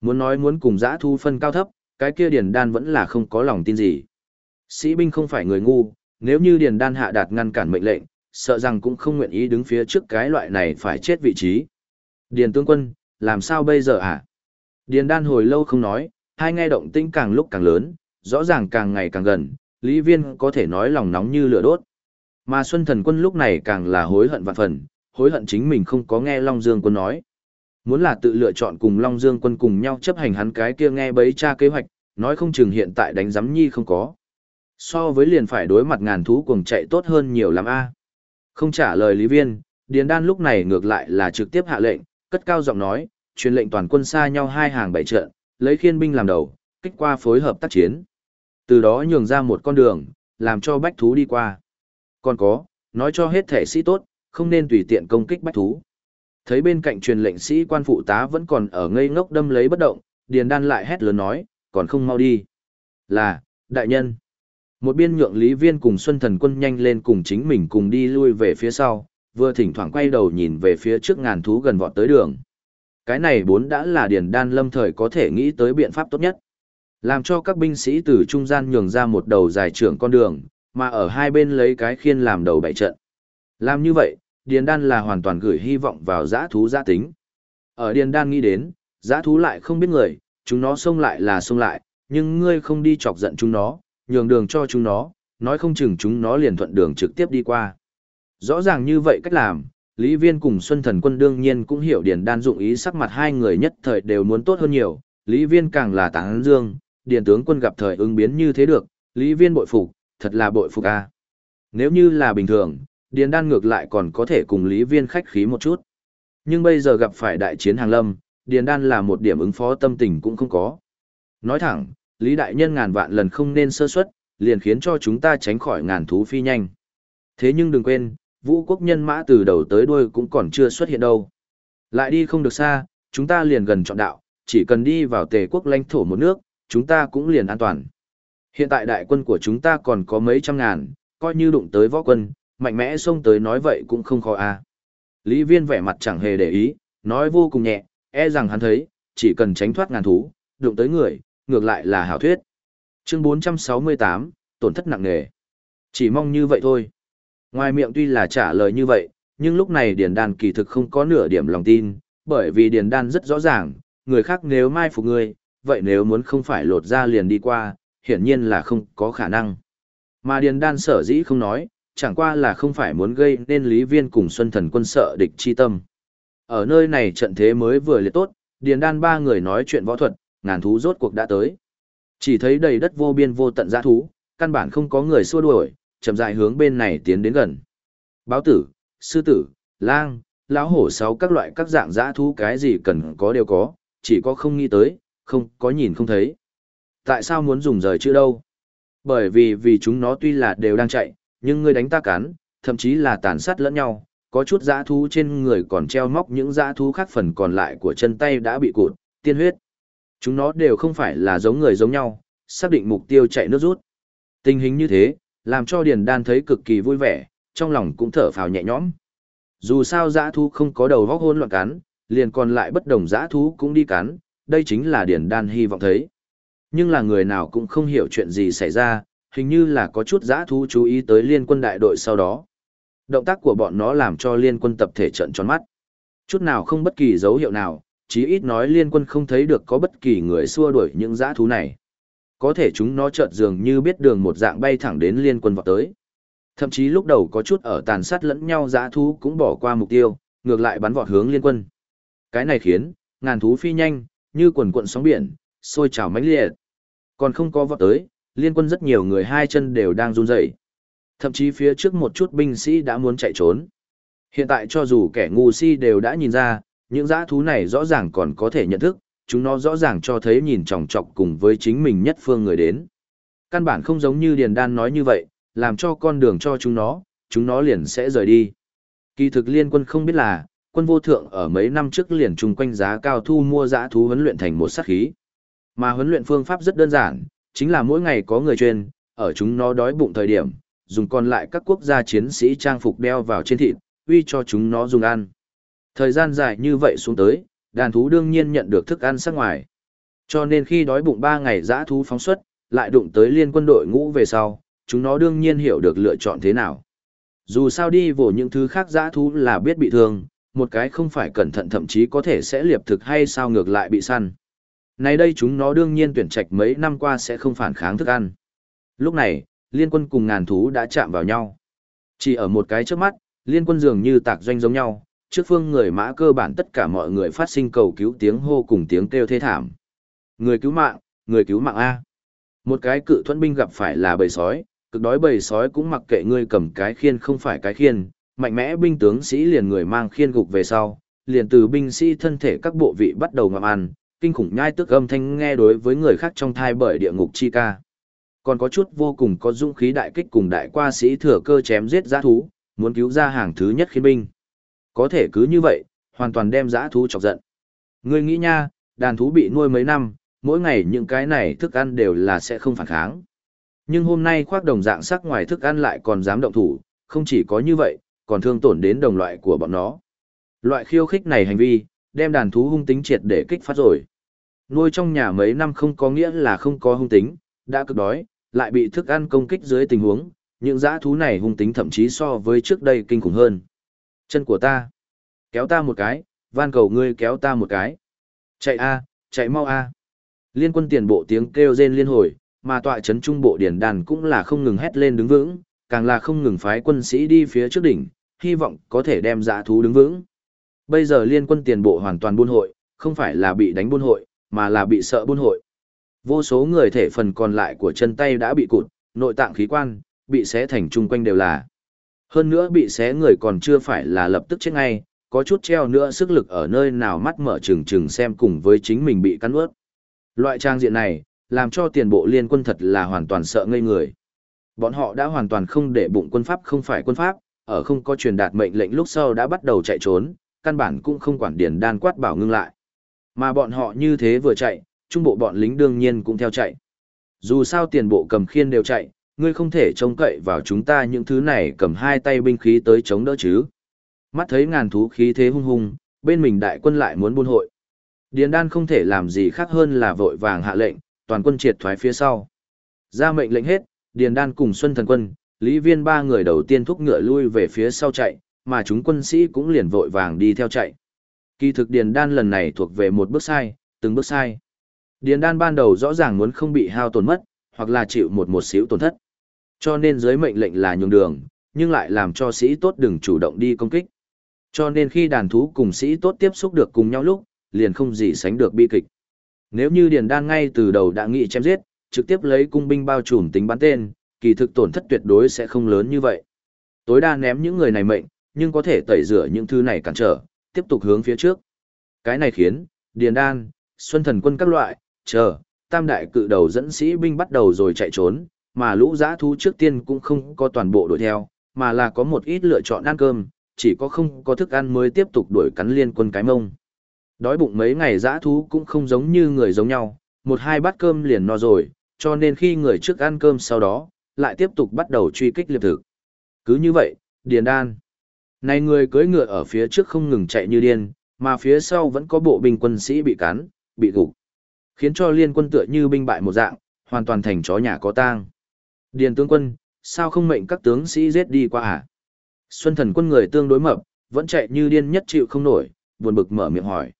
Muốn nói muốn cùng giã thú phân cao thấp, cái kia điền đan vẫn là không có lòng tin gì. Sĩ binh không phải người ngu, nếu như điền đan hạ đạt ngăn cản mệnh lệnh, sợ rằng cũng không nguyện ý đứng phía trước cái loại này phải chết vị trí. Điền tướng quân, làm sao bây giờ hả? À? Điền đan hồi lâu không nói, hai nghe động tĩnh càng lúc càng lớn, rõ ràng càng ngày càng gần, Lý Viên có thể nói lòng nóng như lửa đốt. Mà Xuân Thần Quân lúc này càng là hối hận vạn phần, hối hận chính mình không có nghe Long Dương Quân nói. Muốn là tự lựa chọn cùng Long Dương Quân cùng nhau chấp hành hắn cái kia nghe bấy cha kế hoạch, nói không chừng hiện tại đánh giám nhi không có. So với liền phải đối mặt ngàn thú cùng chạy tốt hơn nhiều lắm a. Không trả lời Lý Viên, Điền Đan lúc này ngược lại là trực tiếp hạ lệnh, cất cao giọng nói, truyền lệnh toàn quân xa nhau hai hàng bảy trận, lấy khiên binh làm đầu, kích qua phối hợp tác chiến. Từ đó nhường ra một con đường, làm cho bách thú đi qua. Còn có, nói cho hết thể sĩ tốt, không nên tùy tiện công kích bách thú. Thấy bên cạnh truyền lệnh sĩ quan phụ tá vẫn còn ở ngây ngốc đâm lấy bất động, Điền Đan lại hét lớn nói, còn không mau đi. Là, đại nhân. Một biên nhượng lý viên cùng Xuân Thần quân nhanh lên cùng chính mình cùng đi lui về phía sau, vừa thỉnh thoảng quay đầu nhìn về phía trước ngàn thú gần vọt tới đường. Cái này bốn đã là điền đan lâm thời có thể nghĩ tới biện pháp tốt nhất. Làm cho các binh sĩ từ trung gian nhường ra một đầu dài trưởng con đường, mà ở hai bên lấy cái khiên làm đầu bảy trận. Làm như vậy, điền đan là hoàn toàn gửi hy vọng vào giã thú giã tính. Ở điền đan nghĩ đến, giã thú lại không biết người, chúng nó xông lại là xông lại, nhưng ngươi không đi chọc giận chúng nó, nhường đường cho chúng nó, nói không chừng chúng nó liền thuận đường trực tiếp đi qua. Rõ ràng như vậy cách làm, Lý Viên cùng Xuân Thần Quân đương nhiên cũng hiểu Điền Đan dụng ý sắc mặt hai người nhất thời đều muốn tốt hơn nhiều, Lý Viên càng là tán dương, Điền tướng quân gặp thời ứng biến như thế được, Lý Viên bội phục, thật là bội phục a. Nếu như là bình thường, Điền Đan ngược lại còn có thể cùng Lý Viên khách khí một chút. Nhưng bây giờ gặp phải đại chiến hàng lâm, Điền Đan là một điểm ứng phó tâm tình cũng không có. Nói thẳng, Lý Đại Nhân ngàn vạn lần không nên sơ suất, liền khiến cho chúng ta tránh khỏi ngàn thú phi nhanh. Thế nhưng đừng quên, vũ quốc nhân mã từ đầu tới đuôi cũng còn chưa xuất hiện đâu. Lại đi không được xa, chúng ta liền gần chọn đạo, chỉ cần đi vào tề quốc lãnh thổ một nước, chúng ta cũng liền an toàn. Hiện tại đại quân của chúng ta còn có mấy trăm ngàn, coi như đụng tới võ quân, mạnh mẽ xông tới nói vậy cũng không khó a. À. Lý viên vẻ mặt chẳng hề để ý, nói vô cùng nhẹ, e rằng hắn thấy, chỉ cần tránh thoát ngàn thú, đụng tới người, ngược lại là hảo thuyết. Chương 468, tổn thất nặng nề. Chỉ mong như vậy thôi. Ngoài miệng tuy là trả lời như vậy, nhưng lúc này Điền Đan kỳ thực không có nửa điểm lòng tin, bởi vì Điền Đan rất rõ ràng, người khác nếu mai phục ngươi, vậy nếu muốn không phải lột ra liền đi qua, hiển nhiên là không có khả năng. Mà Điền Đan sở dĩ không nói, chẳng qua là không phải muốn gây nên Lý Viên cùng Xuân Thần quân sợ địch chi tâm. Ở nơi này trận thế mới vừa liệt tốt, Điền Đan ba người nói chuyện võ thuật, ngàn thú rốt cuộc đã tới. Chỉ thấy đầy đất vô biên vô tận dã thú, căn bản không có người xua đuổi, chậm rãi hướng bên này tiến đến gần. Báo tử, sư tử, lang, lão hổ sáu các loại các dạng dã thú cái gì cần có đều có, chỉ có không nghĩ tới, không có nhìn không thấy. Tại sao muốn dùng rời chữ đâu? Bởi vì vì chúng nó tuy là đều đang chạy, nhưng ngươi đánh ta cắn, thậm chí là tàn sát lẫn nhau, có chút dã thú trên người còn treo móc những dã thú khác phần còn lại của chân tay đã bị cụt, tiên huyết. Chúng nó đều không phải là giống người giống nhau, xác định mục tiêu chạy nước rút. Tình hình như thế, làm cho Điền Đan thấy cực kỳ vui vẻ, trong lòng cũng thở phào nhẹ nhõm. Dù sao dã thú không có đầu vóc hôn loạn cắn, liền còn lại bất đồng dã thú cũng đi cắn, đây chính là Điền Đan hy vọng thấy. Nhưng là người nào cũng không hiểu chuyện gì xảy ra, hình như là có chút giã thú chú ý tới liên quân đại đội sau đó. Động tác của bọn nó làm cho liên quân tập thể trận tròn mắt. Chút nào không bất kỳ dấu hiệu nào, chí ít nói liên quân không thấy được có bất kỳ người xua đuổi những giã thú này. Có thể chúng nó chợt dường như biết đường một dạng bay thẳng đến liên quân vọt tới. Thậm chí lúc đầu có chút ở tàn sát lẫn nhau giã thú cũng bỏ qua mục tiêu, ngược lại bắn vọt hướng liên quân. Cái này khiến, ngàn thú phi nhanh, như quần cuộn sóng biển, sôi trào mãnh liệt. Còn không có vọt tới, liên quân rất nhiều người hai chân đều đang run rẩy. Thậm chí phía trước một chút binh sĩ đã muốn chạy trốn. Hiện tại cho dù kẻ ngu si đều đã nhìn ra, những dã thú này rõ ràng còn có thể nhận thức, chúng nó rõ ràng cho thấy nhìn chòng chọc cùng với chính mình nhất phương người đến. Căn bản không giống như Điền Đan nói như vậy, làm cho con đường cho chúng nó, chúng nó liền sẽ rời đi. Kỳ thực liên quân không biết là, quân vô thượng ở mấy năm trước liền chung quanh giá cao thu mua dã thú huấn luyện thành một sát khí. Mà huấn luyện phương pháp rất đơn giản, chính là mỗi ngày có người chuyên, ở chúng nó đói bụng thời điểm, dùng còn lại các quốc gia chiến sĩ trang phục đeo vào trên thịt, uy cho chúng nó dùng ăn. Thời gian dài như vậy xuống tới, đàn thú đương nhiên nhận được thức ăn sắc ngoài. Cho nên khi đói bụng 3 ngày dã thú phóng xuất, lại đụng tới liên quân đội ngũ về sau, chúng nó đương nhiên hiểu được lựa chọn thế nào. Dù sao đi vồ những thứ khác dã thú là biết bị thương, một cái không phải cẩn thận thậm chí có thể sẽ liệp thực hay sao ngược lại bị săn. Này đây chúng nó đương nhiên tuyển trạch mấy năm qua sẽ không phản kháng thức ăn. Lúc này, liên quân cùng ngàn thú đã chạm vào nhau. Chỉ ở một cái trước mắt, liên quân dường như tạc doanh giống nhau, trước phương người mã cơ bản tất cả mọi người phát sinh cầu cứu tiếng hô cùng tiếng kêu thê thảm. Người cứu mạng, người cứu mạng A. Một cái cự thuẫn binh gặp phải là bầy sói, cực đói bầy sói cũng mặc kệ ngươi cầm cái khiên không phải cái khiên, mạnh mẽ binh tướng sĩ liền người mang khiên gục về sau, liền từ binh sĩ thân thể các bộ vị bắt đầu ngậm ăn, kinh khủng nhai tức âm thanh nghe đối với người khác trong thai bởi địa ngục chi ca. Còn có chút vô cùng có dũng khí đại kích cùng đại qua sĩ thừa cơ chém giết giã thú, muốn cứu ra hàng thứ nhất khiến binh. Có thể cứ như vậy, hoàn toàn đem giã thú chọc giận. Ngươi nghĩ nha, đàn thú bị nuôi mấy năm, mỗi ngày những cái này thức ăn đều là sẽ không phản kháng. Nhưng hôm nay khoác đồng dạng sắc ngoài thức ăn lại còn dám động thủ, không chỉ có như vậy, còn thương tổn đến đồng loại của bọn nó. Loại khiêu khích này hành vi, đem đàn thú hung tính triệt để kích phát rồi. Nuôi trong nhà mấy năm không có nghĩa là không có hung tính, đã cực đói, lại bị thức ăn công kích dưới tình huống, những dã thú này hung tính thậm chí so với trước đây kinh khủng hơn. Chân của ta, kéo ta một cái, van cầu ngươi kéo ta một cái. Chạy a, chạy mau a. Liên quân tiền bộ tiếng kêu rên liên hồi, mà tọa trấn trung bộ điển đàn cũng là không ngừng hét lên đứng vững, càng là không ngừng phái quân sĩ đi phía trước đỉnh, hy vọng có thể đem dã thú đứng vững. Bây giờ liên quân tiền bộ hoàn toàn buôn hội, không phải là bị đánh buôn hội, mà là bị sợ buôn hội. Vô số người thể phần còn lại của chân tay đã bị cụt, nội tạng khí quan, bị xé thành chung quanh đều là. Hơn nữa bị xé người còn chưa phải là lập tức chết ngay, có chút treo nữa sức lực ở nơi nào mắt mở trừng trừng xem cùng với chính mình bị cắn ướt. Loại trang diện này, làm cho tiền bộ liên quân thật là hoàn toàn sợ ngây người. Bọn họ đã hoàn toàn không để bụng quân pháp không phải quân pháp, ở không có truyền đạt mệnh lệnh lúc sau đã bắt đầu chạy trốn, căn bản cũng không quản Điền đan quát bảo ngưng lại. Mà bọn họ như thế vừa chạy, trung bộ bọn lính đương nhiên cũng theo chạy. Dù sao tiền bộ cầm khiên đều chạy, ngươi không thể trông cậy vào chúng ta những thứ này cầm hai tay binh khí tới chống đỡ chứ. Mắt thấy ngàn thú khí thế hung hung, bên mình đại quân lại muốn buôn hội. Điền đan không thể làm gì khác hơn là vội vàng hạ lệnh, toàn quân triệt thoái phía sau. Ra mệnh lệnh hết, Điền đan cùng Xuân Thần quân, Lý Viên ba người đầu tiên thúc ngựa lui về phía sau chạy, mà chúng quân sĩ cũng liền vội vàng đi theo chạy. Kỳ thực Điền đan lần này thuộc về một bước sai, từng bước sai. Điền đan ban đầu rõ ràng muốn không bị hao tổn mất, hoặc là chịu một một xíu tổn thất. Cho nên dưới mệnh lệnh là nhường đường, nhưng lại làm cho sĩ tốt đừng chủ động đi công kích. Cho nên khi đàn thú cùng sĩ tốt tiếp xúc được cùng nhau lúc, liền không gì sánh được bi kịch. Nếu như Điền Đan ngay từ đầu đã nghị chém giết, trực tiếp lấy cung binh bao trùm tính bắn tên, kỳ thực tổn thất tuyệt đối sẽ không lớn như vậy. Tối đa ném những người này mệnh, nhưng có thể tẩy rửa những thứ này cản trở, tiếp tục hướng phía trước. Cái này khiến, Điền Đan, Xuân Thần quân các loại, chờ, tam đại cự đầu dẫn sĩ binh bắt đầu rồi chạy trốn, mà lũ giã thú trước tiên cũng không có toàn bộ đuổi theo, mà là có một ít lựa chọn ăn cơm, chỉ có không có thức ăn mới tiếp tục đuổi cắn liên quân cái mông. Đói bụng mấy ngày giã thú cũng không giống như người giống nhau, một hai bát cơm liền no rồi, cho nên khi người trước ăn cơm sau đó, lại tiếp tục bắt đầu truy kích liệp thực. Cứ như vậy, điền đan. Này người cưỡi ngựa ở phía trước không ngừng chạy như điên, mà phía sau vẫn có bộ binh quân sĩ bị cắn, bị gục. Khiến cho liên quân tựa như binh bại một dạng, hoàn toàn thành chó nhà có tang. Điền tướng quân, sao không mệnh các tướng sĩ giết đi qua à? Xuân thần quân người tương đối mập, vẫn chạy như điên nhất chịu không nổi, buồn bực mở miệng hỏi.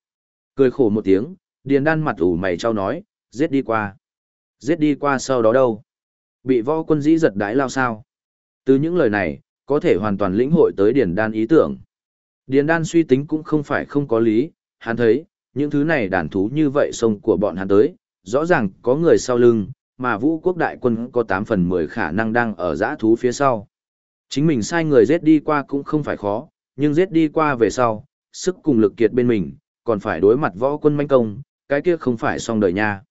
Cười khổ một tiếng, điền đan mặt ủ mày trao nói, giết đi qua. Giết đi qua sau đó đâu? Bị võ quân dĩ giật đái lao sao? Từ những lời này, có thể hoàn toàn lĩnh hội tới điền đan ý tưởng. Điền đan suy tính cũng không phải không có lý, hắn thấy, những thứ này đàn thú như vậy sông của bọn hắn tới, rõ ràng có người sau lưng, mà vũ quốc đại quân có 8 phần 10 khả năng đang ở giã thú phía sau. Chính mình sai người giết đi qua cũng không phải khó, nhưng giết đi qua về sau, sức cùng lực kiệt bên mình, còn phải đối mặt võ quân manh công, cái kia không phải xong đời nha.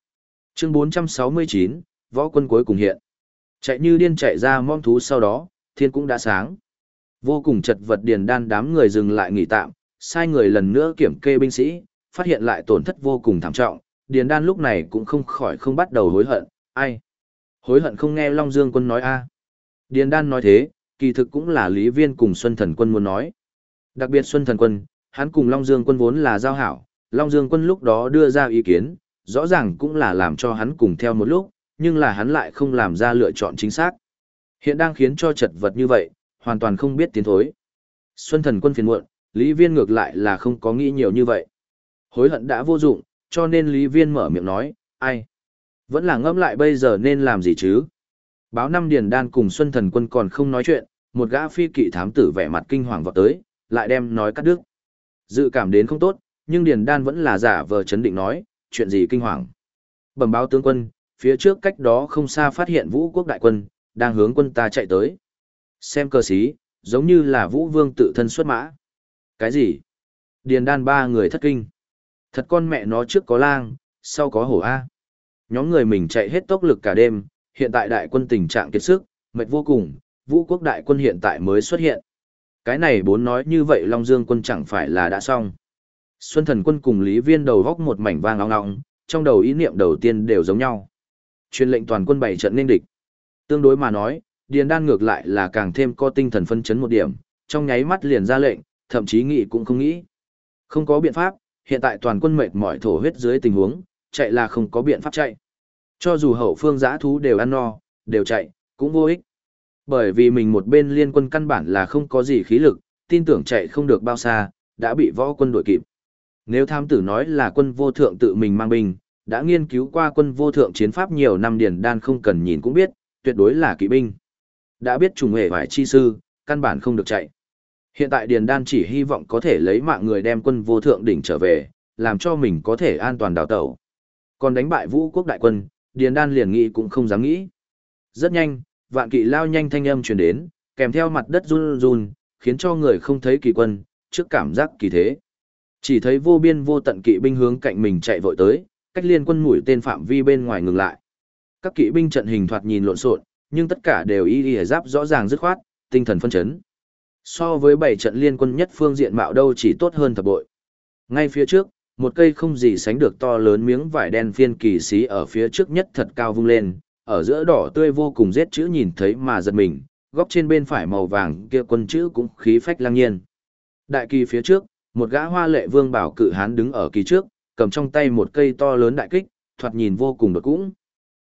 Chương 469, võ quân cuối cùng hiện. Chạy như điên chạy ra mong thú sau đó, thiên cũng đã sáng. Vô cùng chật vật điền đan đám người dừng lại nghỉ tạm, sai người lần nữa kiểm kê binh sĩ, phát hiện lại tổn thất vô cùng thảm trọng, điền đan lúc này cũng không khỏi không bắt đầu hối hận, ai? Hối hận không nghe Long Dương quân nói a Điền đan nói thế, kỳ thực cũng là Lý Viên cùng Xuân Thần quân muốn nói. Đặc biệt Xuân Thần quân, hắn cùng Long Dương quân vốn là giao hảo, Long Dương quân lúc đó đưa ra ý kiến, rõ ràng cũng là làm cho hắn cùng theo một lúc, nhưng là hắn lại không làm ra lựa chọn chính xác. Hiện đang khiến cho chật vật như vậy, hoàn toàn không biết tiến thối. Xuân thần quân phiền muộn, Lý Viên ngược lại là không có nghĩ nhiều như vậy. Hối hận đã vô dụng, cho nên Lý Viên mở miệng nói, ai? Vẫn là ngẫm lại bây giờ nên làm gì chứ? Báo năm Điền Đan cùng Xuân thần quân còn không nói chuyện, một gã phi kỵ thám tử vẻ mặt kinh hoàng vọt tới, lại đem nói cắt đứt. Dự cảm đến không tốt, nhưng Điền Đan vẫn là giả vờ chấn định nói, chuyện gì kinh hoàng. Bẩm báo tướng quân, phía trước cách đó không xa phát hiện vũ quốc đại quân, đang hướng quân ta chạy tới. Xem cơ sĩ, giống như là vũ vương tự thân xuất mã. Cái gì? Điền Đan ba người thất kinh. Thật con mẹ nó trước có lang, sau có hổ A. Nhóm người mình chạy hết tốc lực cả đêm, hiện tại đại quân tình trạng kiệt sức, mệt vô cùng, vũ quốc đại quân hiện tại mới xuất hiện. Cái này bốn nói như vậy Long Dương quân chẳng phải là đã xong. Xuân thần quân cùng Lý Viên đầu góc một mảnh vang ong ong, trong đầu ý niệm đầu tiên đều giống nhau. Truyền lệnh toàn quân bảy trận nên địch. Tương đối mà nói, Điền Đan ngược lại là càng thêm có tinh thần phân chấn một điểm, trong nháy mắt liền ra lệnh, thậm chí nghĩ cũng không nghĩ. Không có biện pháp, hiện tại toàn quân mệt mỏi thổ huyết dưới tình huống, chạy là không có biện pháp chạy. Cho dù hậu phương giã thú đều ăn no, đều chạy, cũng vô ích. Bởi vì mình một bên liên quân căn bản là không có gì khí lực, tin tưởng chạy không được bao xa, đã bị võ quân đuổi kịp. Nếu tham tử nói là quân vô thượng tự mình mang binh, đã nghiên cứu qua quân vô thượng chiến pháp nhiều năm điển đan không cần nhìn cũng biết, tuyệt đối là kỵ binh. Đã biết trùng hệ vải chi sư, căn bản không được chạy. Hiện tại Điền Đan chỉ hy vọng có thể lấy mạng người đem quân vô thượng đỉnh trở về, làm cho mình có thể an toàn đào tẩu. Còn đánh bại vũ quốc đại quân, Điền Đan liền nghĩ cũng không dám nghĩ. Rất nhanh, vạn kỵ lao nhanh thanh âm truyền đến, kèm theo mặt đất run run, khiến cho người không thấy kỳ quân, trước cảm giác kỳ thế. Chỉ thấy vô biên vô tận kỵ binh hướng cạnh mình chạy vội tới, cách liên quân mũi tên phạm vi bên ngoài ngừng lại. Các kỵ binh trận hình thoạt nhìn lộn xộn, nhưng tất cả đều y y giáp rõ ràng dứt khoát, tinh thần phân chấn. So với bảy trận liên quân nhất phương diện mạo đâu chỉ tốt hơn thập bội. Ngay phía trước, một cây không gì sánh được to lớn miếng vải đen phiên kỳ xí ở phía trước nhất thật cao vung lên, ở giữa đỏ tươi vô cùng rét chữ nhìn thấy mà giật mình, góc trên bên phải màu vàng kia quân chữ cũng khí phách lang nhiên. Đại kỳ phía trước, một gã hoa lệ vương bảo cự hán đứng ở kỳ trước, cầm trong tay một cây to lớn đại kích, thoạt nhìn vô cùng đột cũng.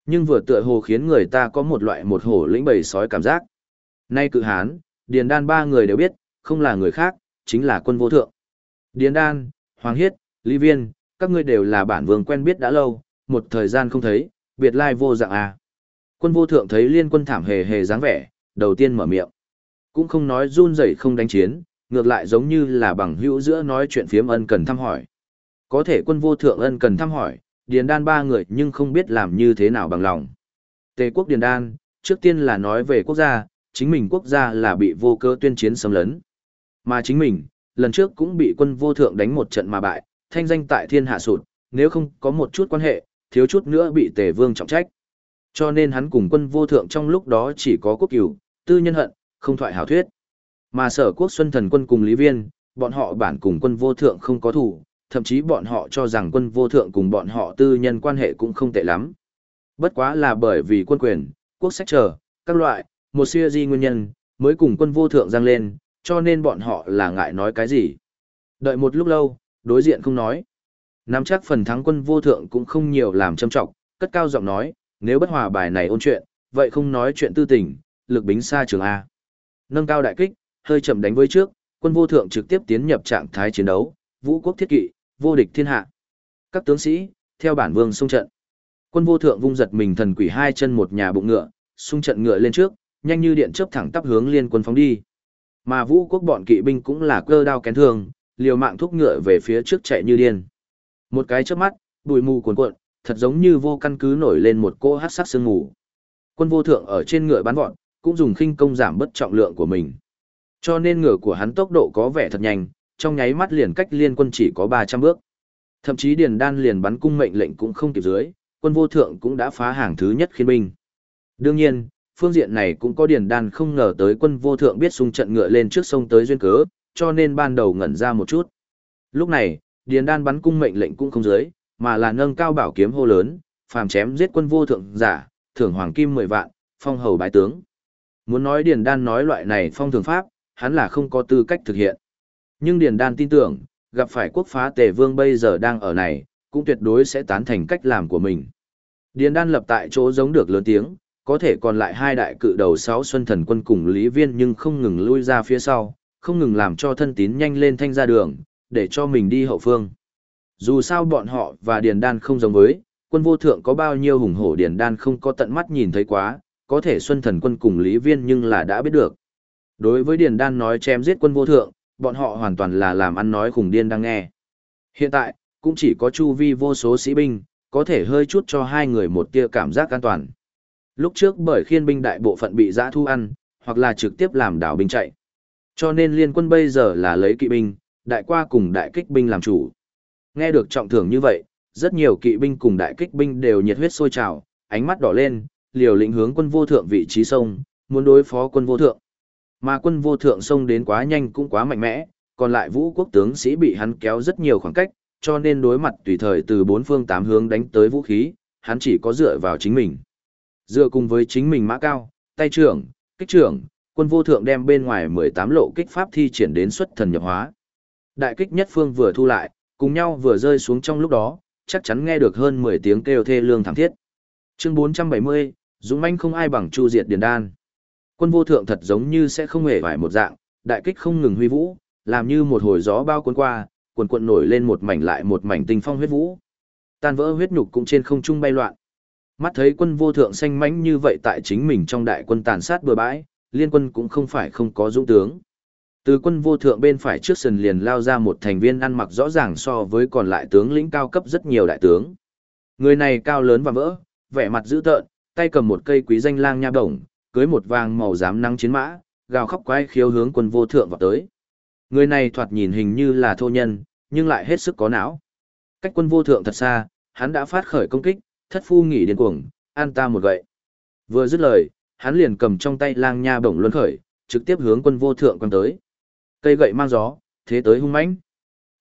Nhưng vừa tựa hồ khiến người ta có một loại một hổ lĩnh bầy sói cảm giác. Nay cự hán, Điền Đan ba người đều biết, không là người khác, chính là quân vô thượng. Điền Đan, Hoàng Hiết, Lý Viên, các ngươi đều là bản vương quen biết đã lâu, một thời gian không thấy, biệt lai vô dạng à. Quân vô thượng thấy liên quân thảm hề hề dáng vẻ, đầu tiên mở miệng. Cũng không nói run rẩy không đánh chiến, ngược lại giống như là bằng hữu giữa nói chuyện phiếm ân cần thăm hỏi. Có thể quân vô thượng ân cần thăm hỏi, điền đan ba người nhưng không biết làm như thế nào bằng lòng. Tề quốc điền đan, trước tiên là nói về quốc gia, chính mình quốc gia là bị vô cơ tuyên chiến xâm lấn. Mà chính mình, lần trước cũng bị quân vô thượng đánh một trận mà bại, thanh danh tại thiên hạ sụt, nếu không có một chút quan hệ, thiếu chút nữa bị tề vương trọng trách. Cho nên hắn cùng quân vô thượng trong lúc đó chỉ có quốc cửu, tư nhân hận, không thoại hảo thuyết. Mà sở quốc xuân thần quân cùng Lý Viên, bọn họ bản cùng quân vô thượng không có thủ, thậm chí bọn họ cho rằng quân vô thượng cùng bọn họ tư nhân quan hệ cũng không tệ lắm. Bất quá là bởi vì quân quyền, quốc sách trở, các loại, một siêu di nguyên nhân, mới cùng quân vô thượng giang lên, cho nên bọn họ là ngại nói cái gì. Đợi một lúc lâu, đối diện không nói. Nắm chắc phần thắng quân vô thượng cũng không nhiều làm châm trọng, cất cao giọng nói, nếu bất hòa bài này ôn chuyện, vậy không nói chuyện tư tình, lực bính xa trường A. Nâng cao đại kích, hơi chậm đánh với trước, quân vô thượng trực tiếp tiến nhập trạng thái chiến đấu, vũ quốc thiết kỵ, vô địch thiên hạ. Các tướng sĩ, theo bản vương xung trận. Quân vô thượng vung giật mình thần quỷ hai chân một nhà bụng ngựa, xung trận ngựa lên trước, nhanh như điện chớp thẳng tắp hướng liên quân phóng đi. Mà vũ quốc bọn kỵ binh cũng là cơ đao kén thương, liều mạng thúc ngựa về phía trước chạy như điên. Một cái chớp mắt, bụi mù cuồn cuộn, thật giống như vô căn cứ nổi lên một cỗ hắc sắc sương mù. Quân vô thượng ở trên ngựa bắn vọt, cũng dùng khinh công giảm bất trọng lượng của mình. Cho nên ngựa của hắn tốc độ có vẻ thật nhanh, trong nháy mắt liền cách liên quân chỉ có 300 bước. Thậm chí Điền Đan liền bắn cung mệnh lệnh cũng không kịp dưới, quân vô thượng cũng đã phá hàng thứ nhất khiến binh. Đương nhiên, phương diện này cũng có Điền Đan không ngờ tới quân vô thượng biết xung trận ngựa lên trước sông tới duyên cớ, cho nên ban đầu ngẩn ra một chút. Lúc này, Điền Đan bắn cung mệnh lệnh cũng không dưới, mà là nâng cao bảo kiếm hô lớn, phàm chém giết quân vô thượng giả, thưởng hoàng kim 10 vạn, phong hầu bái tướng. Muốn nói Điền Đan nói loại này phong thường pháp, hắn là không có tư cách thực hiện. Nhưng Điền Đan tin tưởng, gặp phải quốc phá tề vương bây giờ đang ở này, cũng tuyệt đối sẽ tán thành cách làm của mình. Điền Đan lập tại chỗ giống được lớn tiếng, có thể còn lại hai đại cự đầu sáu xuân thần quân cùng Lý Viên nhưng không ngừng lui ra phía sau, không ngừng làm cho thân tín nhanh lên thanh ra đường, để cho mình đi hậu phương. Dù sao bọn họ và Điền Đan không giống với, quân vô thượng có bao nhiêu hùng hổ Điền Đan không có tận mắt nhìn thấy quá, có thể Xuân Thần quân cùng Lý Viên nhưng là đã biết được. Đối với Điền Đan nói chém giết quân vô thượng, bọn họ hoàn toàn là làm ăn nói khủng điên đang nghe. Hiện tại, cũng chỉ có chu vi vô số sĩ binh, có thể hơi chút cho hai người một tia cảm giác an toàn. Lúc trước bởi khiên binh đại bộ phận bị giã thu ăn, hoặc là trực tiếp làm đảo binh chạy. Cho nên liên quân bây giờ là lấy kỵ binh, đại qua cùng đại kích binh làm chủ. Nghe được trọng thưởng như vậy, rất nhiều kỵ binh cùng đại kích binh đều nhiệt huyết sôi trào, ánh mắt đỏ lên, liều lĩnh hướng quân vô thượng vị trí sông, muốn đối phó quân vô thượng. Mà quân vô thượng xông đến quá nhanh cũng quá mạnh mẽ, còn lại vũ quốc tướng sĩ bị hắn kéo rất nhiều khoảng cách, cho nên đối mặt tùy thời từ bốn phương tám hướng đánh tới vũ khí, hắn chỉ có dựa vào chính mình. Dựa cùng với chính mình mã cao, tay trưởng, kích trưởng, quân vô thượng đem bên ngoài 18 lộ kích pháp thi triển đến xuất thần nhập hóa. Đại kích nhất phương vừa thu lại, cùng nhau vừa rơi xuống trong lúc đó, chắc chắn nghe được hơn 10 tiếng kêu thê lương thảm thiết. Chương 470, Dũng manh không ai bằng Chu Diệt Điền Đan. Quân vô thượng thật giống như sẽ không hề vải một dạng, đại kích không ngừng huy vũ, làm như một hồi gió bao cuốn qua, cuồn cuộn nổi lên một mảnh lại một mảnh tinh phong huyết vũ. Tan vỡ huyết nhục cũng trên không trung bay loạn. Mắt thấy quân vô thượng xanh mãnh như vậy tại chính mình trong đại quân tàn sát bừa bãi, liên quân cũng không phải không có dũng tướng. Từ quân vô thượng bên phải trước sân liền lao ra một thành viên ăn mặc rõ ràng so với còn lại tướng lĩnh cao cấp rất nhiều đại tướng. Người này cao lớn và vỡ, vẻ mặt dữ tợn, tay cầm một cây quý danh lang nha đồng, cưới một vàng màu giám nắng chiến mã, gào khóc quái khiếu hướng quân vô thượng vào tới. Người này thoạt nhìn hình như là thô nhân, nhưng lại hết sức có não. Cách quân vô thượng thật xa, hắn đã phát khởi công kích, thất phu nghỉ điên cuồng, an ta một gậy. Vừa dứt lời, hắn liền cầm trong tay lang nha bổng luân khởi, trực tiếp hướng quân vô thượng quăng tới. Cây gậy mang gió, thế tới hung mãnh.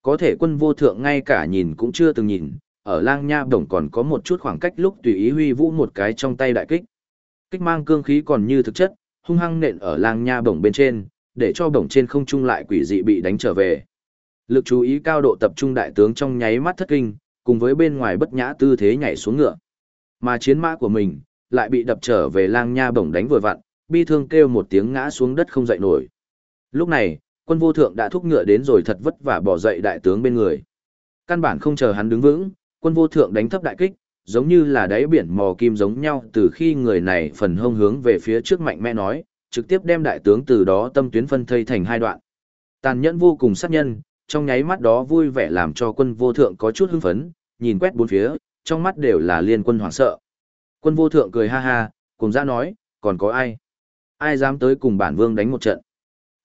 Có thể quân vô thượng ngay cả nhìn cũng chưa từng nhìn, ở lang nha bổng còn có một chút khoảng cách lúc tùy ý huy vũ một cái trong tay đại kích. Kích mang cương khí còn như thực chất, hung hăng nện ở lang nha bổng bên trên, để cho bổng trên không trung lại quỷ dị bị đánh trở về. Lực chú ý cao độ tập trung đại tướng trong nháy mắt thất kinh, cùng với bên ngoài bất nhã tư thế nhảy xuống ngựa. Mà chiến mã của mình, lại bị đập trở về lang nha bổng đánh vừa vặn, bi thương kêu một tiếng ngã xuống đất không dậy nổi. Lúc này, quân vô thượng đã thúc ngựa đến rồi thật vất vả bỏ dậy đại tướng bên người. Căn bản không chờ hắn đứng vững, quân vô thượng đánh thấp đại kích, giống như là đáy biển mò kim giống nhau từ khi người này phần hông hướng về phía trước mạnh mẽ nói, trực tiếp đem đại tướng từ đó tâm tuyến phân thây thành hai đoạn. Tàn nhẫn vô cùng sát nhân, trong nháy mắt đó vui vẻ làm cho quân vô thượng có chút hưng phấn, nhìn quét bốn phía, trong mắt đều là liên quân hoảng sợ. Quân vô thượng cười ha ha, cùng ra nói, còn có ai? Ai dám tới cùng bản vương đánh một trận?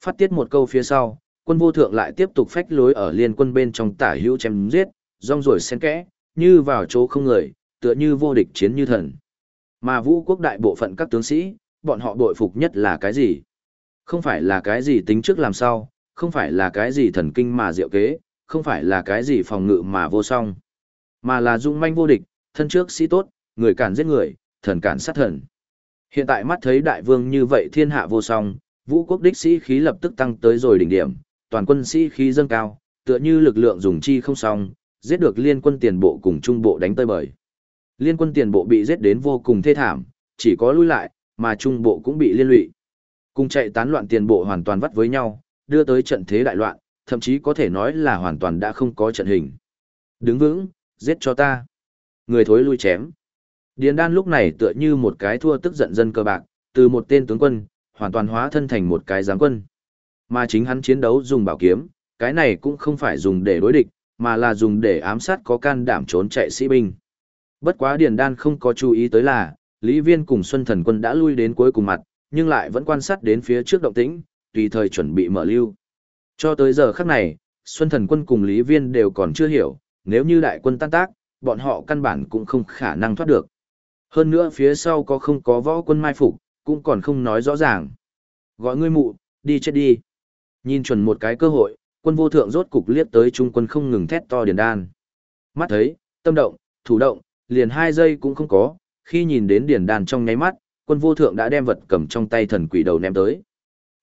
Phát tiết một câu phía sau, quân vô thượng lại tiếp tục phách lối ở liên quân bên trong tả hữu chém giết, rong rồi xen kẽ, như vào chỗ không người, tựa như vô địch chiến như thần. Mà vũ quốc đại bộ phận các tướng sĩ, bọn họ bội phục nhất là cái gì? Không phải là cái gì tính trước làm sao, không phải là cái gì thần kinh mà diệu kế, không phải là cái gì phòng ngự mà vô song, mà là dung manh vô địch, thân trước sĩ tốt, người cản giết người, thần cản sát thần. Hiện tại mắt thấy đại vương như vậy thiên hạ vô song, vũ quốc đích sĩ khí lập tức tăng tới rồi đỉnh điểm, toàn quân sĩ khí dâng cao, tựa như lực lượng dùng chi không song, giết được liên quân tiền bộ cùng trung bộ đánh tơi bời. Liên quân tiền bộ bị giết đến vô cùng thê thảm, chỉ có lui lại, mà trung bộ cũng bị liên lụy. Cùng chạy tán loạn tiền bộ hoàn toàn vắt với nhau, đưa tới trận thế đại loạn, thậm chí có thể nói là hoàn toàn đã không có trận hình. Đứng vững, giết cho ta. Người thối lui chém. Điền đan lúc này tựa như một cái thua tức giận dân cơ bạc, từ một tên tướng quân, hoàn toàn hóa thân thành một cái giáng quân. Mà chính hắn chiến đấu dùng bảo kiếm, cái này cũng không phải dùng để đối địch, mà là dùng để ám sát có can đảm trốn chạy sĩ binh. Bất quá Điền Đan không có chú ý tới là, Lý Viên cùng Xuân Thần Quân đã lui đến cuối cùng mặt, nhưng lại vẫn quan sát đến phía trước động tĩnh, tùy thời chuẩn bị mở lưu. Cho tới giờ khắc này, Xuân Thần Quân cùng Lý Viên đều còn chưa hiểu, nếu như đại quân tan tác, bọn họ căn bản cũng không khả năng thoát được. Hơn nữa phía sau có không có võ quân mai phục, cũng còn không nói rõ ràng. Gọi ngươi mụ, đi chết đi. Nhìn chuẩn một cái cơ hội, quân vô thượng rốt cục liếc tới trung quân không ngừng thét to điền đan. Mắt thấy, tâm động, thủ động, liền hai giây cũng không có, khi nhìn đến điền đan trong nháy mắt, quân vô thượng đã đem vật cầm trong tay thần quỷ đầu ném tới.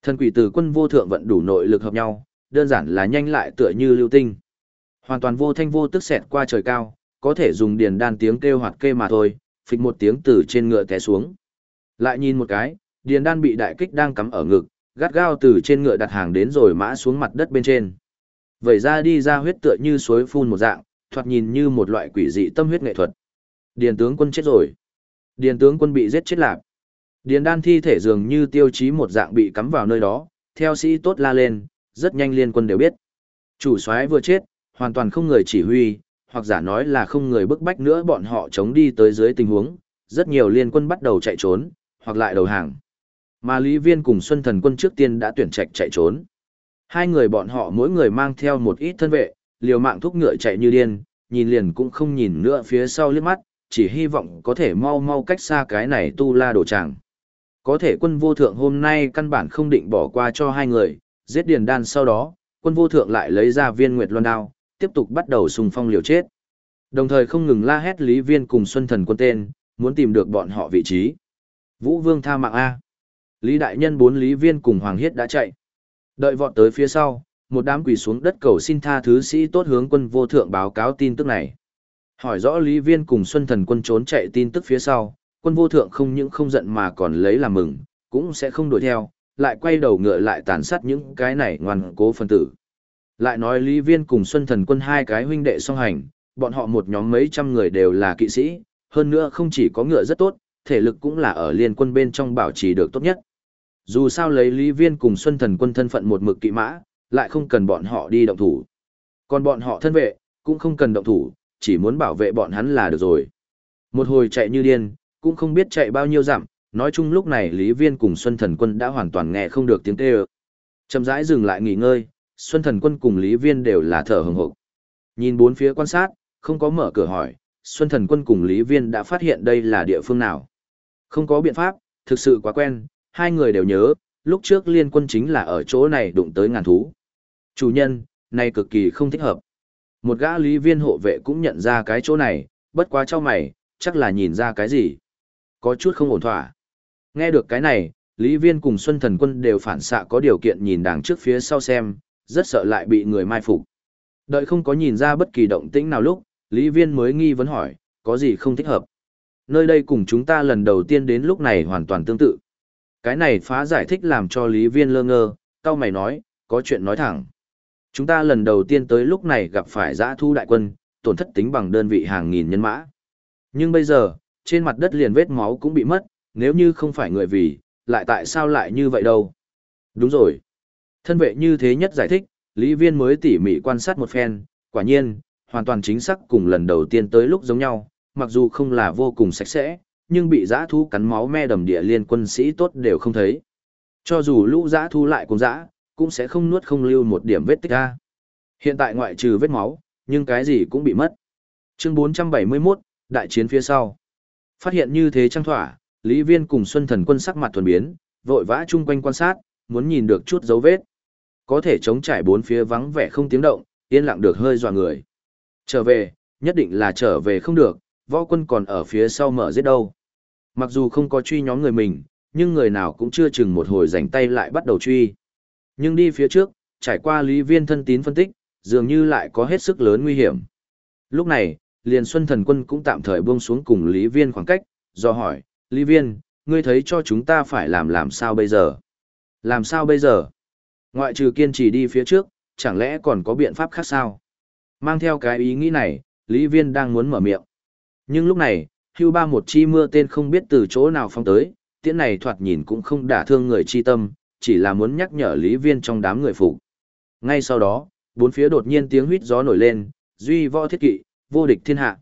Thần quỷ từ quân vô thượng vận đủ nội lực hợp nhau, đơn giản là nhanh lại tựa như lưu tinh. Hoàn toàn vô thanh vô tức xẹt qua trời cao, có thể dùng điền đan tiếng kêu hoạt kê mà thôi, phịch một tiếng từ trên ngựa té xuống. Lại nhìn một cái, điền đan bị đại kích đang cắm ở ngực, gắt gao từ trên ngựa đặt hàng đến rồi mã xuống mặt đất bên trên. Vẩy ra đi ra huyết tựa như suối phun một dạng, thoạt nhìn như một loại quỷ dị tâm huyết nghệ thuật. Điền tướng quân chết rồi. Điền tướng quân bị giết chết lạc. Điền đan thi thể dường như tiêu chí một dạng bị cắm vào nơi đó, theo sĩ tốt la lên, rất nhanh liên quân đều biết. Chủ soái vừa chết, hoàn toàn không người chỉ huy, hoặc giả nói là không người bức bách nữa bọn họ chống đi tới dưới tình huống, rất nhiều liên quân bắt đầu chạy trốn, hoặc lại đầu hàng. Mà Lý Viên cùng Xuân Thần quân trước tiên đã tuyển trạch chạy trốn. Hai người bọn họ mỗi người mang theo một ít thân vệ, liều mạng thúc ngựa chạy như điên, nhìn liền cũng không nhìn nữa phía sau liếc mắt, chỉ hy vọng có thể mau mau cách xa cái này tu la đồ tràng. Có thể quân vô thượng hôm nay căn bản không định bỏ qua cho hai người, giết điền đan sau đó, quân vô thượng lại lấy ra viên nguyệt loan đao, tiếp tục bắt đầu xung phong liều chết. Đồng thời không ngừng la hét Lý Viên cùng Xuân Thần quân tên, muốn tìm được bọn họ vị trí. Vũ Vương tha mạng A. Lý Đại Nhân bốn Lý Viên cùng Hoàng Hiết đã chạy. Đợi vọt tới phía sau, một đám quỳ xuống đất cầu xin tha thứ sĩ tốt hướng quân vô thượng báo cáo tin tức này. Hỏi rõ Lý Viên cùng Xuân Thần quân trốn chạy tin tức phía sau, quân vô thượng không những không giận mà còn lấy làm mừng, cũng sẽ không đuổi theo, lại quay đầu ngựa lại tàn sát những cái này ngoan cố phân tử. Lại nói Lý Viên cùng Xuân Thần quân hai cái huynh đệ song hành, bọn họ một nhóm mấy trăm người đều là kỵ sĩ, hơn nữa không chỉ có ngựa rất tốt, thể lực cũng là ở liên quân bên trong bảo trì được tốt nhất. Dù sao lấy Lý Viên cùng Xuân Thần quân thân phận một mực kỵ mã, lại không cần bọn họ đi động thủ. Còn bọn họ thân vệ, cũng không cần động thủ, chỉ muốn bảo vệ bọn hắn là được rồi. Một hồi chạy như điên, cũng không biết chạy bao nhiêu dặm, nói chung lúc này Lý Viên cùng Xuân Thần Quân đã hoàn toàn nghe không được tiếng kêu. Chậm rãi dừng lại nghỉ ngơi, Xuân Thần Quân cùng Lý Viên đều là thở hừng hực. Nhìn bốn phía quan sát, không có mở cửa hỏi, Xuân Thần Quân cùng Lý Viên đã phát hiện đây là địa phương nào. Không có biện pháp, thực sự quá quen, hai người đều nhớ, lúc trước liên quân chính là ở chỗ này đụng tới ngàn thú. Chủ nhân, này cực kỳ không thích hợp. Một gã lý viên hộ vệ cũng nhận ra cái chỗ này, bất quá cho mày, chắc là nhìn ra cái gì. Có chút không ổn thỏa. Nghe được cái này, lý viên cùng Xuân Thần Quân đều phản xạ có điều kiện nhìn đằng trước phía sau xem, rất sợ lại bị người mai phục. Đợi không có nhìn ra bất kỳ động tĩnh nào lúc, lý viên mới nghi vấn hỏi, có gì không thích hợp. Nơi đây cùng chúng ta lần đầu tiên đến lúc này hoàn toàn tương tự. Cái này phá giải thích làm cho lý viên lơ ngơ, cao mày nói, có chuyện nói thẳng. Chúng ta lần đầu tiên tới lúc này gặp phải giã thu đại quân, tổn thất tính bằng đơn vị hàng nghìn nhân mã. Nhưng bây giờ, trên mặt đất liền vết máu cũng bị mất, nếu như không phải người vì, lại tại sao lại như vậy đâu? Đúng rồi. Thân vệ như thế nhất giải thích, Lý Viên mới tỉ mỉ quan sát một phen, quả nhiên, hoàn toàn chính xác cùng lần đầu tiên tới lúc giống nhau, mặc dù không là vô cùng sạch sẽ, nhưng bị giã thu cắn máu me đầm địa liên quân sĩ tốt đều không thấy. Cho dù lũ giã thu lại cùng giã, cũng sẽ không nuốt không lưu một điểm vết tích ra. Hiện tại ngoại trừ vết máu, nhưng cái gì cũng bị mất. Chương 471, đại chiến phía sau. Phát hiện như thế trang thỏa, Lý Viên cùng Xuân Thần quân sắc mặt thuần biến, vội vã chung quanh quan sát, muốn nhìn được chút dấu vết. Có thể chống trải bốn phía vắng vẻ không tiếng động, yên lặng được hơi dò người. Trở về, nhất định là trở về không được, võ quân còn ở phía sau mở giết đâu. Mặc dù không có truy nhóm người mình, nhưng người nào cũng chưa chừng một hồi rảnh tay lại bắt đầu truy. Nhưng đi phía trước, trải qua lý viên thân tín phân tích, dường như lại có hết sức lớn nguy hiểm. Lúc này, liền xuân thần quân cũng tạm thời buông xuống cùng lý viên khoảng cách, do hỏi, lý viên, ngươi thấy cho chúng ta phải làm làm sao bây giờ? Làm sao bây giờ? Ngoại trừ kiên trì đi phía trước, chẳng lẽ còn có biện pháp khác sao? Mang theo cái ý nghĩ này, Lý Viên đang muốn mở miệng. Nhưng lúc này, hưu ba một chi mưa tên không biết từ chỗ nào phong tới, tiễn này thoạt nhìn cũng không đả thương người chi tâm, chỉ là muốn nhắc nhở Lý Viên trong đám người phục. Ngay sau đó, bốn phía đột nhiên tiếng huýt gió nổi lên, duy võ thiết kỵ, vô địch thiên hạ.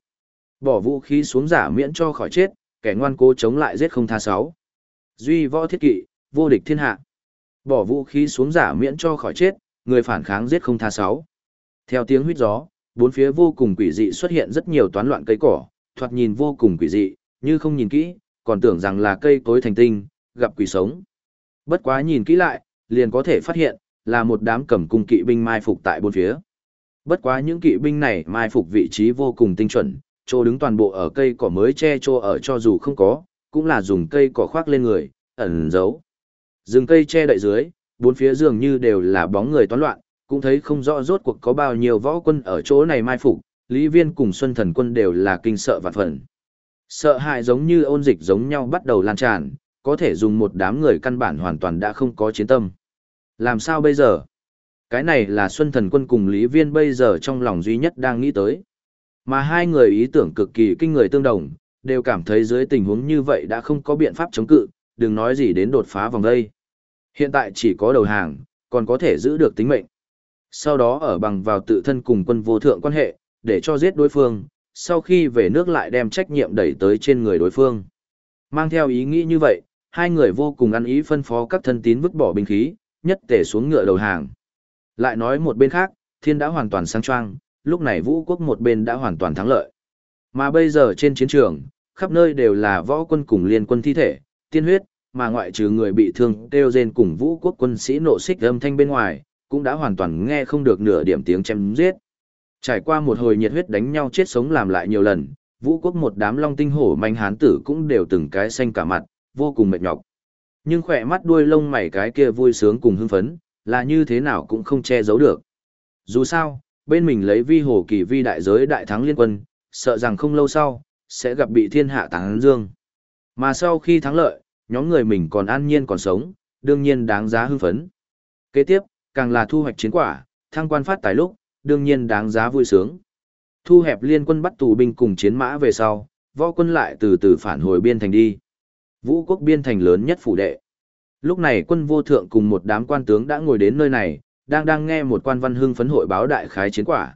Bỏ vũ khí xuống giả miễn cho khỏi chết, kẻ ngoan cố chống lại giết không tha sáu. Duy võ thiết kỵ, vô địch thiên hạ. Bỏ vũ khí xuống giả miễn cho khỏi chết, người phản kháng giết không tha sáu. Theo tiếng huýt gió, bốn phía vô cùng quỷ dị xuất hiện rất nhiều toán loạn cây cỏ, thoạt nhìn vô cùng quỷ dị, như không nhìn kỹ, còn tưởng rằng là cây cối thành tinh, gặp quỷ sống. Bất quá nhìn kỹ lại, liền có thể phát hiện, là một đám cầm cung kỵ binh mai phục tại bốn phía. Bất quá những kỵ binh này mai phục vị trí vô cùng tinh chuẩn, chỗ đứng toàn bộ ở cây cỏ mới che chỗ ở cho dù không có, cũng là dùng cây cỏ khoác lên người, ẩn giấu. Rừng cây che đậy dưới, bốn phía dường như đều là bóng người toán loạn, cũng thấy không rõ rốt cuộc có bao nhiêu võ quân ở chỗ này mai phục, Lý Viên cùng Xuân Thần quân đều là kinh sợ vạn phần. Sợ hãi giống như ôn dịch giống nhau bắt đầu lan tràn, có thể dùng một đám người căn bản hoàn toàn đã không có chiến tâm. Làm sao bây giờ? Cái này là Xuân Thần Quân cùng Lý Viên bây giờ trong lòng duy nhất đang nghĩ tới. Mà hai người ý tưởng cực kỳ kinh người tương đồng, đều cảm thấy dưới tình huống như vậy đã không có biện pháp chống cự, đừng nói gì đến đột phá vòng đây. Hiện tại chỉ có đầu hàng, còn có thể giữ được tính mệnh. Sau đó ở bằng vào tự thân cùng quân vô thượng quan hệ, để cho giết đối phương, sau khi về nước lại đem trách nhiệm đẩy tới trên người đối phương. Mang theo ý nghĩ như vậy, hai người vô cùng ăn ý phân phó các thân tín vứt bỏ binh khí, nhất tể xuống ngựa đầu hàng. Lại nói một bên khác, thiên đã hoàn toàn sang choang, lúc này vũ quốc một bên đã hoàn toàn thắng lợi. Mà bây giờ trên chiến trường, khắp nơi đều là võ quân cùng liên quân thi thể, tiên huyết, mà ngoại trừ người bị thương kêu rên cùng vũ quốc quân sĩ nộ xích âm thanh bên ngoài, cũng đã hoàn toàn nghe không được nửa điểm tiếng chém giết. Trải qua một hồi nhiệt huyết đánh nhau chết sống làm lại nhiều lần, vũ quốc một đám long tinh hổ manh hán tử cũng đều từng cái xanh cả mặt, vô cùng mệt nhọc. Nhưng khỏe mắt đuôi lông mày cái kia vui sướng cùng hưng phấn, là như thế nào cũng không che giấu được. Dù sao, bên mình lấy vi hồ kỳ vi đại giới đại thắng liên quân, sợ rằng không lâu sau, sẽ gặp bị thiên hạ táng dương. Mà sau khi thắng lợi, nhóm người mình còn an nhiên còn sống, đương nhiên đáng giá hưng phấn. Kế tiếp, càng là thu hoạch chiến quả, thăng quan phát tài lúc, đương nhiên đáng giá vui sướng. Thu hẹp liên quân bắt tù binh cùng chiến mã về sau, võ quân lại từ từ phản hồi biên thành đi. Vũ quốc biên thành lớn nhất phủ đệ. Lúc này quân vô thượng cùng một đám quan tướng đã ngồi đến nơi này, đang đang nghe một quan văn hưng phấn hội báo đại khái chiến quả.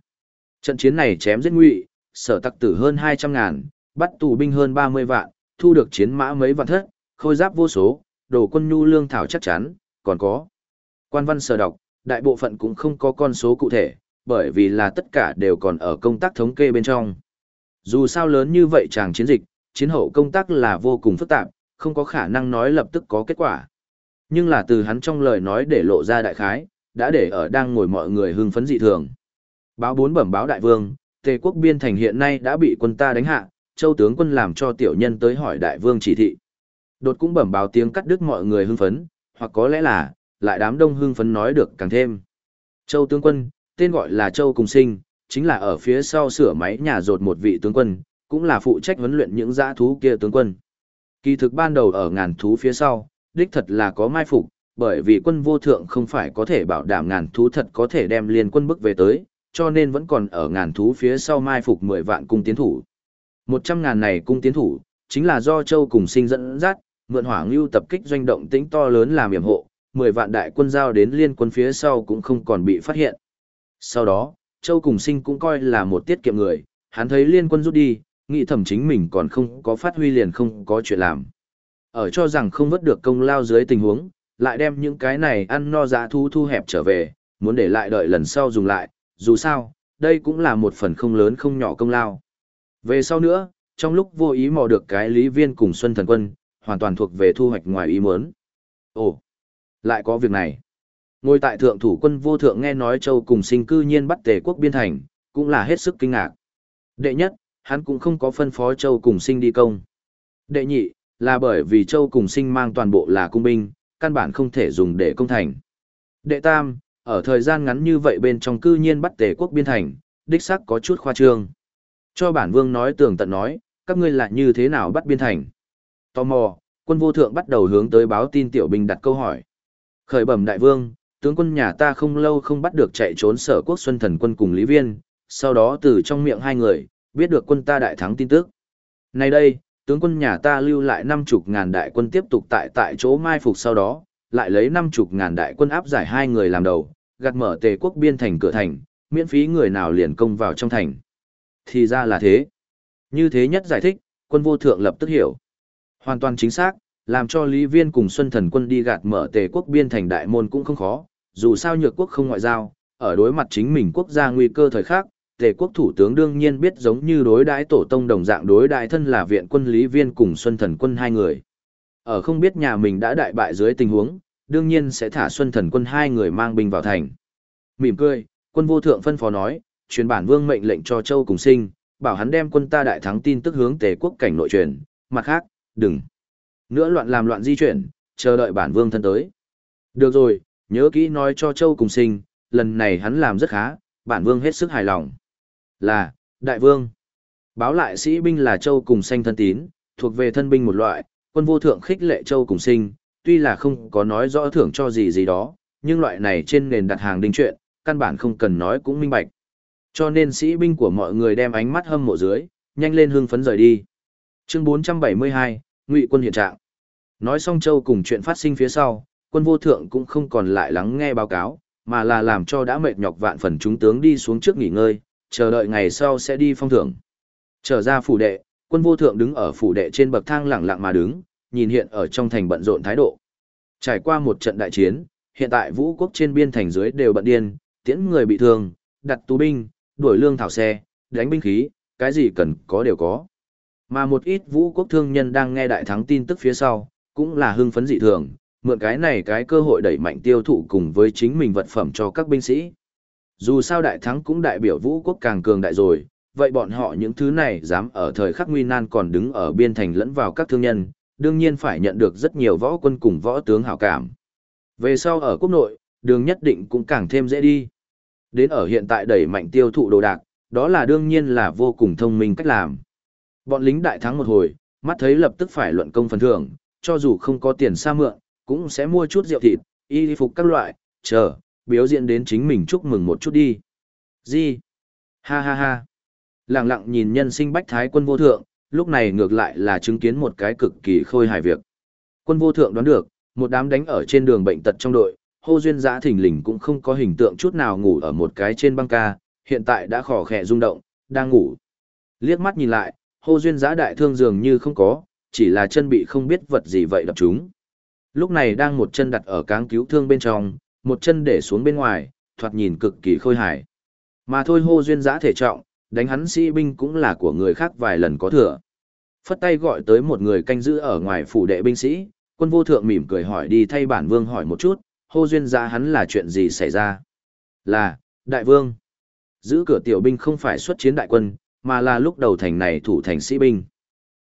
Trận chiến này chém giết ngụy, sở tặc tử hơn 200 ngàn, bắt tù binh hơn 30 vạn, thu được chiến mã mấy vạn thất, khôi giáp vô số, đồ quân nhu lương thảo chắc chắn, còn có. Quan văn sở đọc, đại bộ phận cũng không có con số cụ thể, bởi vì là tất cả đều còn ở công tác thống kê bên trong. Dù sao lớn như vậy chàng chiến dịch, chiến hậu công tác là vô cùng phức tạp, không có khả năng nói lập tức có kết quả. Nhưng là từ hắn trong lời nói để lộ ra đại khái, đã để ở đang ngồi mọi người hưng phấn dị thường. Báo bốn bẩm báo đại vương, Tề quốc biên thành hiện nay đã bị quân ta đánh hạ, châu tướng quân làm cho tiểu nhân tới hỏi đại vương chỉ thị. Đột cũng bẩm báo tiếng cắt đứt mọi người hưng phấn, hoặc có lẽ là, lại đám đông hưng phấn nói được càng thêm. Châu tướng quân, tên gọi là Châu Cùng Sinh, chính là ở phía sau sửa máy nhà rột một vị tướng quân, cũng là phụ trách huấn luyện những dã thú kia tướng quân. Kỳ thực ban đầu ở ngàn thú phía sau, đích thật là có mai phục, bởi vì quân vô thượng không phải có thể bảo đảm ngàn thú thật có thể đem liên quân bức về tới, cho nên vẫn còn ở ngàn thú phía sau mai phục 10 vạn cung tiến thủ. 100 ngàn này cung tiến thủ, chính là do Châu cùng sinh dẫn dắt, mượn hỏa ngưu tập kích doanh động tĩnh to lớn làm yểm hộ, 10 vạn đại quân giao đến liên quân phía sau cũng không còn bị phát hiện. Sau đó, Châu cùng sinh cũng coi là một tiết kiệm người, hắn thấy liên quân rút đi, nghĩ thầm chính mình còn không có phát huy liền không có chuyện làm. Ở cho rằng không vớt được công lao dưới tình huống, lại đem những cái này ăn no giá thu thu hẹp trở về, muốn để lại đợi lần sau dùng lại, dù sao, đây cũng là một phần không lớn không nhỏ công lao. Về sau nữa, trong lúc vô ý mò được cái lý viên cùng Xuân Thần Quân, hoàn toàn thuộc về thu hoạch ngoài ý muốn. Ồ, lại có việc này. Ngồi tại thượng thủ quân vô thượng nghe nói châu cùng sinh cư nhiên bắt tề quốc biên thành, cũng là hết sức kinh ngạc. Đệ nhất, hắn cũng không có phân phó châu cùng sinh đi công. Đệ nhị, là bởi vì châu cùng sinh mang toàn bộ là cung binh, căn bản không thể dùng để công thành. Đệ tam, ở thời gian ngắn như vậy bên trong cư nhiên bắt tề quốc biên thành, đích xác có chút khoa trương. Cho bản vương nói tường tận nói, các ngươi lại như thế nào bắt biên thành. Tò mò, quân vô thượng bắt đầu hướng tới báo tin tiểu binh đặt câu hỏi. Khởi bẩm đại vương, tướng quân nhà ta không lâu không bắt được chạy trốn sở quốc xuân thần quân cùng Lý Viên, sau đó từ trong miệng hai người, biết được quân ta đại thắng tin tức. nay đây, tướng quân nhà ta lưu lại năm chục ngàn đại quân tiếp tục tại tại chỗ mai phục sau đó, lại lấy năm chục ngàn đại quân áp giải hai người làm đầu, gạt mở tề quốc biên thành cửa thành, miễn phí người nào liền công vào trong thành. Thì ra là thế. Như thế nhất giải thích, quân vô thượng lập tức hiểu. Hoàn toàn chính xác, làm cho Lý Viên cùng Xuân Thần quân đi gạt mở tề quốc biên thành đại môn cũng không khó, dù sao nhược quốc không ngoại giao, ở đối mặt chính mình quốc gia nguy cơ thời khắc, tề quốc thủ tướng đương nhiên biết giống như đối đãi tổ tông đồng dạng đối đại thân là viện quân Lý Viên cùng Xuân Thần quân hai người. Ở không biết nhà mình đã đại bại dưới tình huống, đương nhiên sẽ thả Xuân Thần quân hai người mang binh vào thành. Mỉm cười, quân vô thượng phân phó nói, truyền bản vương mệnh lệnh cho Châu cùng sinh, bảo hắn đem quân ta đại thắng tin tức hướng tề quốc cảnh nội truyền, mặt khác, đừng nữa loạn làm loạn di chuyển, chờ đợi bản vương thân tới. Được rồi, nhớ kỹ nói cho Châu cùng sinh, lần này hắn làm rất khá, bản vương hết sức hài lòng. Là, đại vương. Báo lại sĩ binh là Châu cùng sanh thân tín, thuộc về thân binh một loại, quân vô thượng khích lệ Châu cùng sinh, tuy là không có nói rõ thưởng cho gì gì đó, nhưng loại này trên nền đặt hàng đinh chuyện, căn bản không cần nói cũng minh bạch. Cho nên sĩ binh của mọi người đem ánh mắt hâm mộ dưới, nhanh lên hưng phấn rời đi. Chương 472, Ngụy quân hiện trạng. Nói xong Châu cùng chuyện phát sinh phía sau, quân vô thượng cũng không còn lại lắng nghe báo cáo, mà là làm cho đã mệt nhọc vạn phần chúng tướng đi xuống trước nghỉ ngơi, chờ đợi ngày sau sẽ đi phong thưởng. Trở ra phủ đệ, quân vô thượng đứng ở phủ đệ trên bậc thang lẳng lặng mà đứng, nhìn hiện ở trong thành bận rộn thái độ. Trải qua một trận đại chiến, hiện tại vũ quốc trên biên thành dưới đều bận điên, tiễn người bị thương, đặt tù binh, đuổi lương thảo xe, đánh binh khí, cái gì cần có đều có. Mà một ít vũ quốc thương nhân đang nghe đại thắng tin tức phía sau, cũng là hưng phấn dị thường, mượn cái này cái cơ hội đẩy mạnh tiêu thụ cùng với chính mình vật phẩm cho các binh sĩ. Dù sao đại thắng cũng đại biểu vũ quốc càng cường đại rồi, vậy bọn họ những thứ này dám ở thời khắc nguy nan còn đứng ở biên thành lẫn vào các thương nhân, đương nhiên phải nhận được rất nhiều võ quân cùng võ tướng hảo cảm. Về sau ở quốc nội, đường nhất định cũng càng thêm dễ đi. Đến ở hiện tại đẩy mạnh tiêu thụ đồ đạc, đó là đương nhiên là vô cùng thông minh cách làm. Bọn lính đại thắng một hồi, mắt thấy lập tức phải luận công phần thưởng, cho dù không có tiền xa mượn, cũng sẽ mua chút rượu thịt, y phục các loại, chờ, biểu diễn đến chính mình chúc mừng một chút đi. Gì? Ha ha ha. Lặng lặng nhìn nhân sinh bách thái quân vô thượng, lúc này ngược lại là chứng kiến một cái cực kỳ khôi hài việc. Quân vô thượng đoán được, một đám đánh ở trên đường bệnh tật trong đội, hô duyên giã thỉnh lình cũng không có hình tượng chút nào ngủ ở một cái trên băng ca, hiện tại đã khỏ khẽ rung động, đang ngủ. Liếc mắt nhìn lại, hô duyên giã đại thương dường như không có, chỉ là chân bị không biết vật gì vậy đập chúng. Lúc này đang một chân đặt ở cáng cứu thương bên trong, một chân để xuống bên ngoài, thoạt nhìn cực kỳ khôi hài. Mà thôi hô duyên giã thể trọng, đánh hắn sĩ binh cũng là của người khác vài lần có thừa. Phất tay gọi tới một người canh giữ ở ngoài phủ đệ binh sĩ, quân vô thượng mỉm cười hỏi đi thay bản vương hỏi một chút, hô duyên giã hắn là chuyện gì xảy ra? Là, đại vương. Giữ cửa tiểu binh không phải xuất chiến đại quân, mà là lúc đầu thành này thủ thành sĩ binh.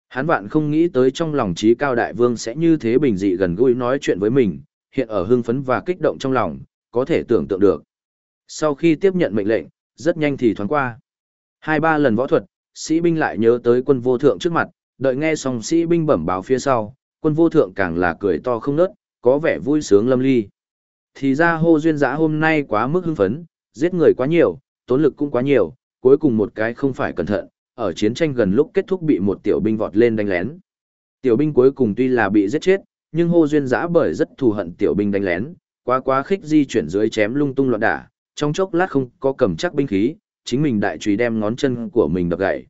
Hắn vạn không nghĩ tới trong lòng trí cao đại vương sẽ như thế bình dị gần gũi nói chuyện với mình, hiện ở hưng phấn và kích động trong lòng, có thể tưởng tượng được. Sau khi tiếp nhận mệnh lệnh, rất nhanh thì thoáng qua. Hai ba lần võ thuật, sĩ binh lại nhớ tới quân vô thượng trước mặt, đợi nghe xong sĩ binh bẩm báo phía sau, quân vô thượng càng là cười to không nớt, có vẻ vui sướng lâm ly. Thì ra hô duyên giã hôm nay quá mức hưng phấn, giết người quá nhiều, tốn lực cũng quá nhiều, cuối cùng một cái không phải cẩn thận, ở chiến tranh gần lúc kết thúc bị một tiểu binh vọt lên đánh lén. Tiểu binh cuối cùng tuy là bị giết chết, nhưng hô duyên giã bởi rất thù hận tiểu binh đánh lén, quá quá khích di chuyển dưới chém lung tung loạn đả, trong chốc lát không có cầm chắc binh khí, chính mình đại chùy đem ngón chân của mình đập gãy.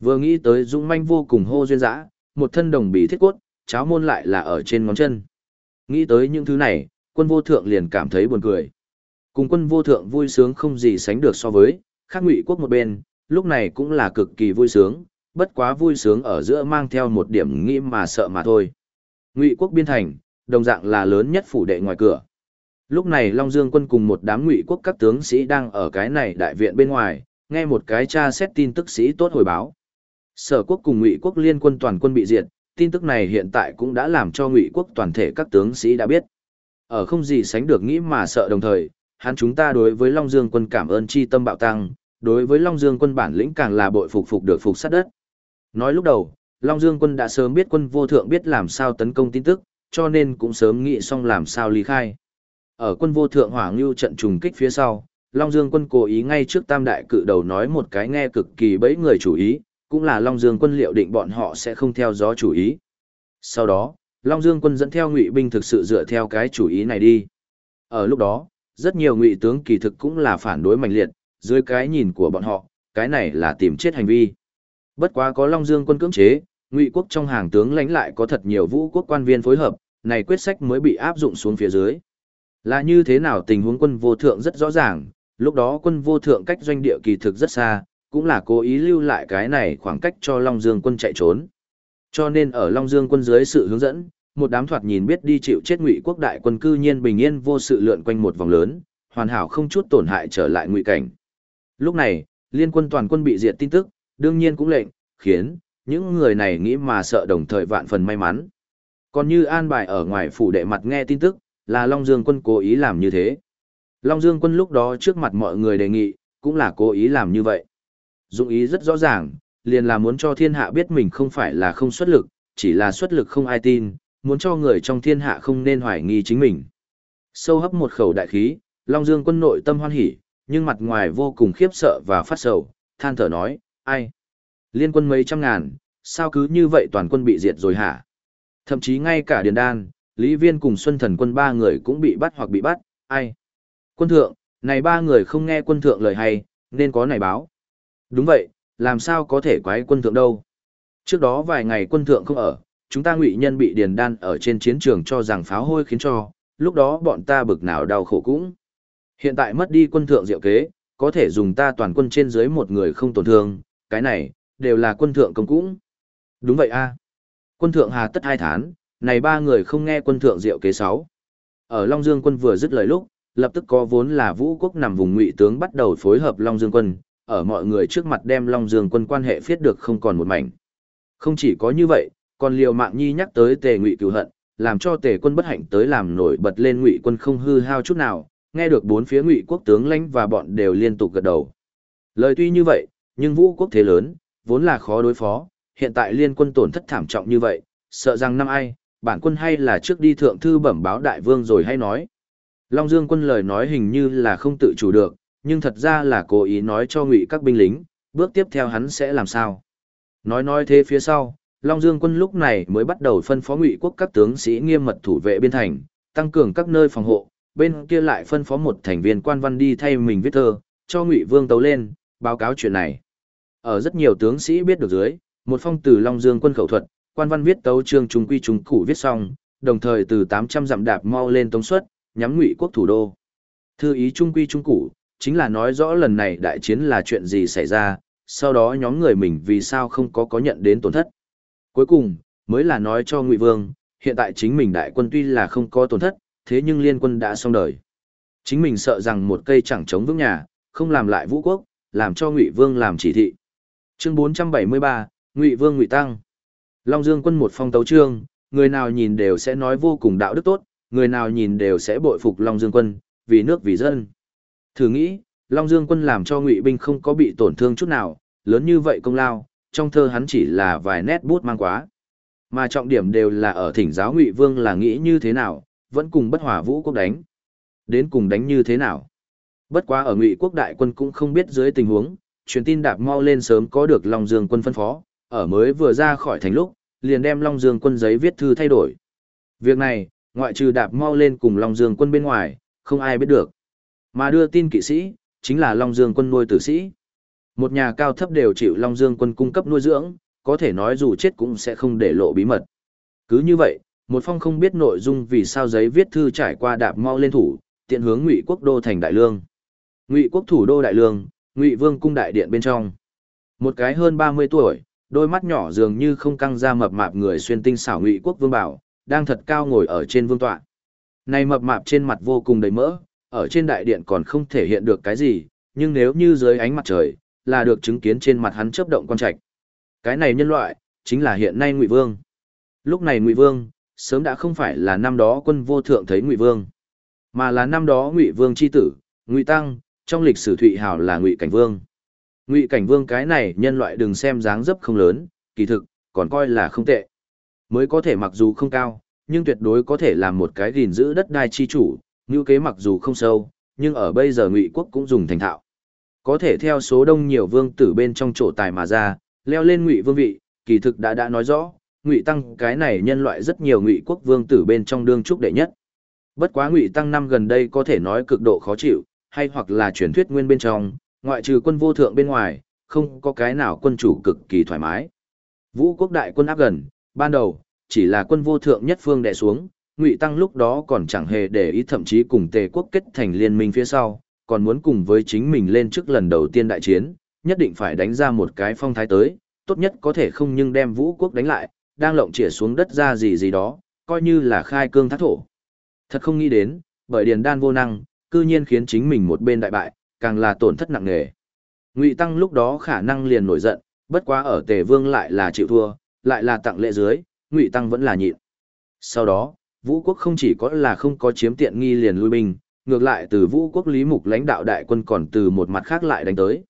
Vừa nghĩ tới dũng manh vô cùng hô duyên giã một thân đồng bì thiết cốt, cháo môn lại là ở trên ngón chân. Nghĩ tới những thứ này, quân vô thượng liền cảm thấy buồn cười. Cùng quân vô thượng vui sướng không gì sánh được so với, khác ngụy quốc một bên, lúc này cũng là cực kỳ vui sướng, bất quá vui sướng ở giữa mang theo một điểm nghĩ mà sợ mà thôi. Ngụy quốc biên thành, đồng dạng là lớn nhất phủ đệ ngoài cửa. Lúc này Long Dương quân cùng một đám ngụy quốc các tướng sĩ đang ở cái này đại viện bên ngoài, nghe một cái tra xét tin tức sĩ tốt hồi báo. Sở quốc cùng ngụy quốc liên quân toàn quân bị diệt, tin tức này hiện tại cũng đã làm cho ngụy quốc toàn thể các tướng sĩ đã biết. Ở không gì sánh được nghĩ mà sợ đồng thời, hắn chúng ta đối với Long Dương quân cảm ơn chi tâm bạo tăng, đối với Long Dương quân bản lĩnh càng là bội phục phục được phục sát đất. Nói lúc đầu, Long Dương quân đã sớm biết quân vô thượng biết làm sao tấn công tin tức, cho nên cũng sớm nghĩ xong làm sao ly khai. Ở quân vô thượng hỏa ngưu trận trùng kích phía sau, Long Dương quân cố ý ngay trước tam đại cự đầu nói một cái nghe cực kỳ bẫy người chủ ý, cũng là Long Dương quân liệu định bọn họ sẽ không theo gió chủ ý. Sau đó, Long Dương quân dẫn theo ngụy binh thực sự dựa theo cái chủ ý này đi. Ở lúc đó, rất nhiều ngụy tướng kỳ thực cũng là phản đối mạnh liệt, dưới cái nhìn của bọn họ, cái này là tìm chết hành vi. Bất quá có Long Dương quân cưỡng chế, ngụy quốc trong hàng tướng lãnh lại có thật nhiều vũ quốc quan viên phối hợp, này quyết sách mới bị áp dụng xuống phía dưới. Là như thế nào tình huống quân vô thượng rất rõ ràng, lúc đó quân vô thượng cách doanh địa kỳ thực rất xa, cũng là cố ý lưu lại cái này khoảng cách cho Long Dương quân chạy trốn. Cho nên ở Long Dương quân dưới sự hướng dẫn, một đám thoạt nhìn biết đi chịu chết ngụy quốc đại quân cư nhiên bình yên vô sự lượn quanh một vòng lớn, hoàn hảo không chút tổn hại trở lại ngụy cảnh. Lúc này, liên quân toàn quân bị diệt tin tức, đương nhiên cũng lệnh, khiến những người này nghĩ mà sợ đồng thời vạn phần may mắn. Còn như an bài ở ngoài phủ đệ mặt nghe tin tức, là Long Dương quân cố ý làm như thế. Long Dương quân lúc đó trước mặt mọi người đề nghị, cũng là cố ý làm như vậy. Dụng ý rất rõ ràng, liền là muốn cho thiên hạ biết mình không phải là không xuất lực, chỉ là xuất lực không ai tin, muốn cho người trong thiên hạ không nên hoài nghi chính mình. Sâu hấp một khẩu đại khí, Long Dương quân nội tâm hoan hỉ, nhưng mặt ngoài vô cùng khiếp sợ và phát sầu, than thở nói, ai? Liên quân mấy trăm ngàn, sao cứ như vậy toàn quân bị diệt rồi hả? Thậm chí ngay cả Điền Đan, Lý Viên cùng Xuân Thần quân ba người cũng bị bắt hoặc bị bắt, ai? Quân thượng, này ba người không nghe quân thượng lời hay, nên có này báo. Đúng vậy, làm sao có thể quái quân thượng đâu? Trước đó vài ngày quân thượng không ở, chúng ta ngụy nhân bị điền đan ở trên chiến trường cho rằng pháo hôi khiến cho, lúc đó bọn ta bực nào đau khổ cũng. Hiện tại mất đi quân thượng diệu kế, có thể dùng ta toàn quân trên dưới một người không tổn thương, cái này, đều là quân thượng công cũng. Đúng vậy a Quân thượng hà tất hai thán, này ba người không nghe quân thượng diệu kế sáu. Ở Long Dương quân vừa dứt lời lúc, lập tức có vốn là vũ quốc nằm vùng ngụy tướng bắt đầu phối hợp Long Dương quân, ở mọi người trước mặt đem Long Dương quân quan hệ phiết được không còn một mảnh. Không chỉ có như vậy, còn liều mạng nhi nhắc tới tề ngụy cựu hận làm cho tề quân bất hạnh tới làm nổi bật lên ngụy quân không hư hao chút nào nghe được bốn phía ngụy quốc tướng lãnh và bọn đều liên tục gật đầu lời tuy như vậy nhưng vũ quốc thế lớn vốn là khó đối phó hiện tại liên quân tổn thất thảm trọng như vậy sợ rằng năm ai bản quân hay là trước đi thượng thư bẩm báo đại vương rồi hay nói long dương quân lời nói hình như là không tự chủ được nhưng thật ra là cố ý nói cho ngụy các binh lính bước tiếp theo hắn sẽ làm sao nói nói thế phía sau Long Dương quân lúc này mới bắt đầu phân phó ngụy quốc các tướng sĩ nghiêm mật thủ vệ biên thành, tăng cường các nơi phòng hộ, bên kia lại phân phó một thành viên quan văn đi thay mình viết thơ, cho ngụy vương tấu lên, báo cáo chuyện này. Ở rất nhiều tướng sĩ biết được dưới, một phong từ Long Dương quân khẩu thuật, quan văn viết tấu chương trung quy trung cụ viết xong, đồng thời từ 800 dặm đạp mau lên tống suất, nhắm ngụy quốc thủ đô. Thư ý trung quy trung cụ, chính là nói rõ lần này đại chiến là chuyện gì xảy ra, sau đó nhóm người mình vì sao không có có nhận đến tổn thất. Cuối cùng, mới là nói cho Ngụy Vương, hiện tại chính mình đại quân tuy là không có tổn thất, thế nhưng liên quân đã xong đời. Chính mình sợ rằng một cây chẳng chống vững nhà, không làm lại vũ quốc, làm cho Ngụy Vương làm chỉ thị. Chương 473, Ngụy Vương Ngụy Tăng. Long Dương quân một phong tấu chương, người nào nhìn đều sẽ nói vô cùng đạo đức tốt, người nào nhìn đều sẽ bội phục Long Dương quân, vì nước vì dân. Thử nghĩ, Long Dương quân làm cho Ngụy binh không có bị tổn thương chút nào, lớn như vậy công lao, trong thơ hắn chỉ là vài nét bút mang quá. Mà trọng điểm đều là ở thỉnh giáo Ngụy Vương là nghĩ như thế nào, vẫn cùng bất hòa vũ quốc đánh. Đến cùng đánh như thế nào. Bất quá ở Ngụy quốc đại quân cũng không biết dưới tình huống, truyền tin đạp mau lên sớm có được Long Dương quân phân phó, ở mới vừa ra khỏi thành lúc, liền đem Long Dương quân giấy viết thư thay đổi. Việc này, ngoại trừ đạp mau lên cùng Long Dương quân bên ngoài, không ai biết được. Mà đưa tin kỵ sĩ, chính là Long Dương quân nuôi tử sĩ. Một nhà cao thấp đều chịu Long Dương quân cung cấp nuôi dưỡng, có thể nói dù chết cũng sẽ không để lộ bí mật. Cứ như vậy, một phong không biết nội dung vì sao giấy viết thư trải qua đạp mau lên thủ, tiện hướng Ngụy quốc đô thành đại lương. Ngụy quốc thủ đô đại lương, Ngụy Vương cung đại điện bên trong. Một cái hơn 30 tuổi, đôi mắt nhỏ dường như không căng ra mập mạp người xuyên tinh xảo Ngụy quốc vương bảo, đang thật cao ngồi ở trên vương tọa. Này mập mạp trên mặt vô cùng đầy mỡ, ở trên đại điện còn không thể hiện được cái gì, nhưng nếu như dưới ánh mặt trời, là được chứng kiến trên mặt hắn chớp động quan trạch. Cái này nhân loại, chính là hiện nay Ngụy Vương. Lúc này Ngụy Vương, sớm đã không phải là năm đó quân vô thượng thấy Ngụy Vương, mà là năm đó Ngụy Vương chi tử, Ngụy Tăng, trong lịch sử Thụy Hào là Ngụy Cảnh Vương. Ngụy Cảnh Vương cái này nhân loại đừng xem dáng dấp không lớn, kỳ thực, còn coi là không tệ. Mới có thể mặc dù không cao, nhưng tuyệt đối có thể làm một cái gìn giữ đất đai chi chủ, như kế mặc dù không sâu, nhưng ở bây giờ Ngụy quốc cũng dùng thành thạo. Có thể theo số đông nhiều vương tử bên trong chỗ tài mà ra, leo lên ngụy vương vị, kỳ thực đã đã nói rõ, ngụy tăng cái này nhân loại rất nhiều ngụy quốc vương tử bên trong đương trúc đệ nhất. Bất quá ngụy tăng năm gần đây có thể nói cực độ khó chịu, hay hoặc là truyền thuyết nguyên bên trong, ngoại trừ quân vô thượng bên ngoài, không có cái nào quân chủ cực kỳ thoải mái. Vũ quốc đại quân áp gần, ban đầu, chỉ là quân vô thượng nhất phương đè xuống, ngụy tăng lúc đó còn chẳng hề để ý thậm chí cùng tề quốc kết thành liên minh phía sau, còn muốn cùng với chính mình lên trước lần đầu tiên đại chiến, nhất định phải đánh ra một cái phong thái tới, tốt nhất có thể không nhưng đem vũ quốc đánh lại, đang lộng chĩa xuống đất ra gì gì đó, coi như là khai cương thác thổ. Thật không nghĩ đến, bởi điền đan vô năng, cư nhiên khiến chính mình một bên đại bại, càng là tổn thất nặng nề. Ngụy Tăng lúc đó khả năng liền nổi giận, bất quá ở Tề Vương lại là chịu thua, lại là tặng lễ dưới, Ngụy Tăng vẫn là nhịn. Sau đó, Vũ quốc không chỉ có là không có chiếm tiện nghi liền lui binh, ngược lại từ vũ quốc lý mục lãnh đạo đại quân còn từ một mặt khác lại đánh tới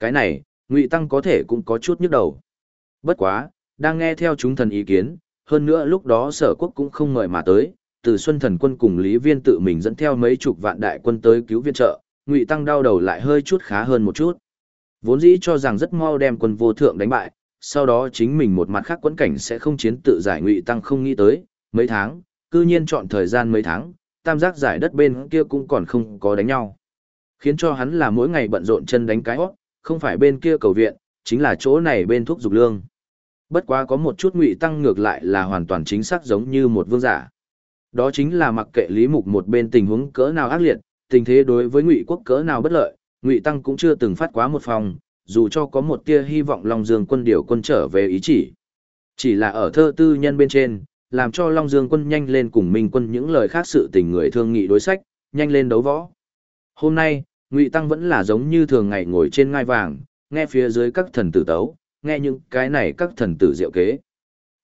cái này ngụy tăng có thể cũng có chút nhức đầu bất quá đang nghe theo chúng thần ý kiến hơn nữa lúc đó sở quốc cũng không mời mà tới từ xuân thần quân cùng lý viên tự mình dẫn theo mấy chục vạn đại quân tới cứu viện trợ ngụy tăng đau đầu lại hơi chút khá hơn một chút vốn dĩ cho rằng rất mau đem quân vô thượng đánh bại sau đó chính mình một mặt khác quẫn cảnh sẽ không chiến tự giải ngụy tăng không nghĩ tới mấy tháng cư nhiên chọn thời gian mấy tháng tam giác giải đất bên kia cũng còn không có đánh nhau. Khiến cho hắn là mỗi ngày bận rộn chân đánh cái hót, không phải bên kia cầu viện, chính là chỗ này bên thuốc dục lương. Bất quá có một chút ngụy tăng ngược lại là hoàn toàn chính xác giống như một vương giả. Đó chính là mặc kệ lý mục một bên tình huống cỡ nào ác liệt, tình thế đối với ngụy quốc cỡ nào bất lợi, ngụy tăng cũng chưa từng phát quá một phòng, dù cho có một tia hy vọng Long Dương quân điều quân trở về ý chỉ. Chỉ là ở thơ tư nhân bên trên, làm cho Long Dương quân nhanh lên cùng Minh quân những lời khác sự tình người thương nghị đối sách, nhanh lên đấu võ. Hôm nay, Ngụy Tăng vẫn là giống như thường ngày ngồi trên ngai vàng, nghe phía dưới các thần tử tấu, nghe những cái này các thần tử diệu kế.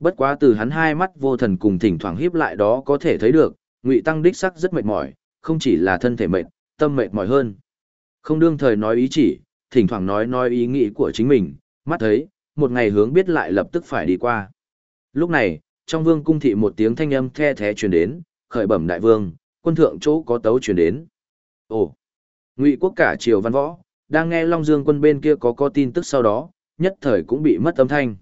Bất quá từ hắn hai mắt vô thần cùng thỉnh thoảng híp lại đó có thể thấy được, Ngụy Tăng đích sắc rất mệt mỏi, không chỉ là thân thể mệt, tâm mệt mỏi hơn. Không đương thời nói ý chỉ, thỉnh thoảng nói nói ý nghĩ của chính mình, mắt thấy, một ngày hướng biết lại lập tức phải đi qua. Lúc này, trong vương cung thị một tiếng thanh âm the thé truyền đến, khởi bẩm đại vương, quân thượng chỗ có tấu truyền đến. Ồ, ngụy quốc cả triều văn võ, đang nghe Long Dương quân bên kia có có tin tức sau đó, nhất thời cũng bị mất âm thanh.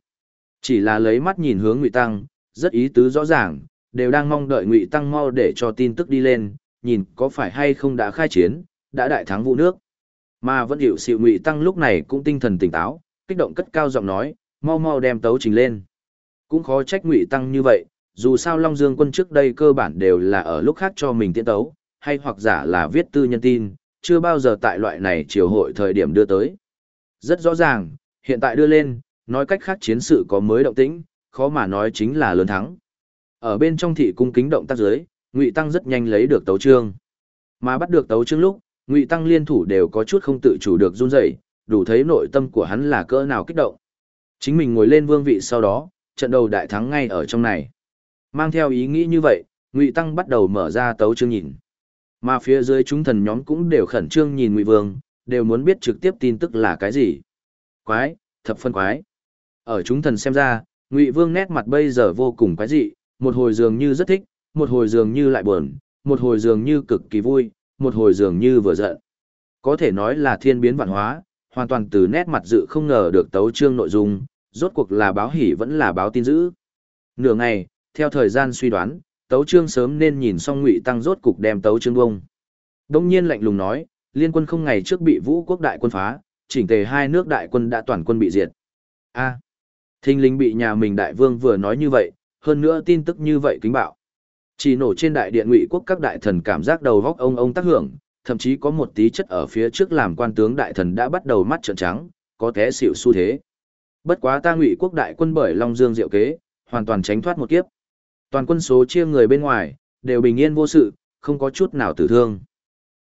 Chỉ là lấy mắt nhìn hướng ngụy tăng, rất ý tứ rõ ràng, đều đang mong đợi ngụy tăng mau để cho tin tức đi lên, nhìn có phải hay không đã khai chiến, đã đại thắng vụ nước. Mà vẫn hiểu sự ngụy tăng lúc này cũng tinh thần tỉnh táo, kích động cất cao giọng nói, mau mau đem tấu trình lên. Cũng khó trách ngụy tăng như vậy, dù sao Long Dương quân trước đây cơ bản đều là ở lúc khác cho mình tiễn tấu, hay hoặc giả là viết tư nhân tin, chưa bao giờ tại loại này triều hội thời điểm đưa tới. Rất rõ ràng, hiện tại đưa lên, nói cách khác chiến sự có mới động tĩnh, khó mà nói chính là lớn thắng. Ở bên trong thị cung kính động tác dưới, Ngụy Tăng rất nhanh lấy được tấu chương. Mà bắt được tấu chương lúc, Ngụy Tăng liên thủ đều có chút không tự chủ được run rẩy, đủ thấy nội tâm của hắn là cỡ nào kích động. Chính mình ngồi lên vương vị sau đó, trận đầu đại thắng ngay ở trong này. Mang theo ý nghĩ như vậy, Ngụy Tăng bắt đầu mở ra tấu chương nhìn. Mà phía dưới chúng thần nhóm cũng đều khẩn trương nhìn Ngụy Vương, đều muốn biết trực tiếp tin tức là cái gì. Quái, thập phân quái. Ở chúng thần xem ra, Ngụy Vương nét mặt bây giờ vô cùng quái dị, một hồi dường như rất thích, một hồi dường như lại buồn, một hồi dường như cực kỳ vui, một hồi dường như vừa giận. Có thể nói là thiên biến vạn hóa, hoàn toàn từ nét mặt dự không ngờ được tấu chương nội dung, rốt cuộc là báo hỉ vẫn là báo tin dữ. Nửa ngày, theo thời gian suy đoán, tấu chương sớm nên nhìn xong ngụy tăng rốt cục đem tấu chương bông. Đông nhiên lạnh lùng nói, liên quân không ngày trước bị vũ quốc đại quân phá, chỉnh tề hai nước đại quân đã toàn quân bị diệt. A. À, thinh linh bị nhà mình đại vương vừa nói như vậy, hơn nữa tin tức như vậy kính bạo. Chỉ nổ trên đại điện ngụy quốc các đại thần cảm giác đầu góc ông ông tác hưởng, thậm chí có một tí chất ở phía trước làm quan tướng đại thần đã bắt đầu mắt trợn trắng, có té xỉu xu thế. Bất quá ta ngụy quốc đại quân bởi Long Dương diệu kế, hoàn toàn tránh thoát một kiếp. Toàn quân số chia người bên ngoài, đều bình yên vô sự, không có chút nào tử thương.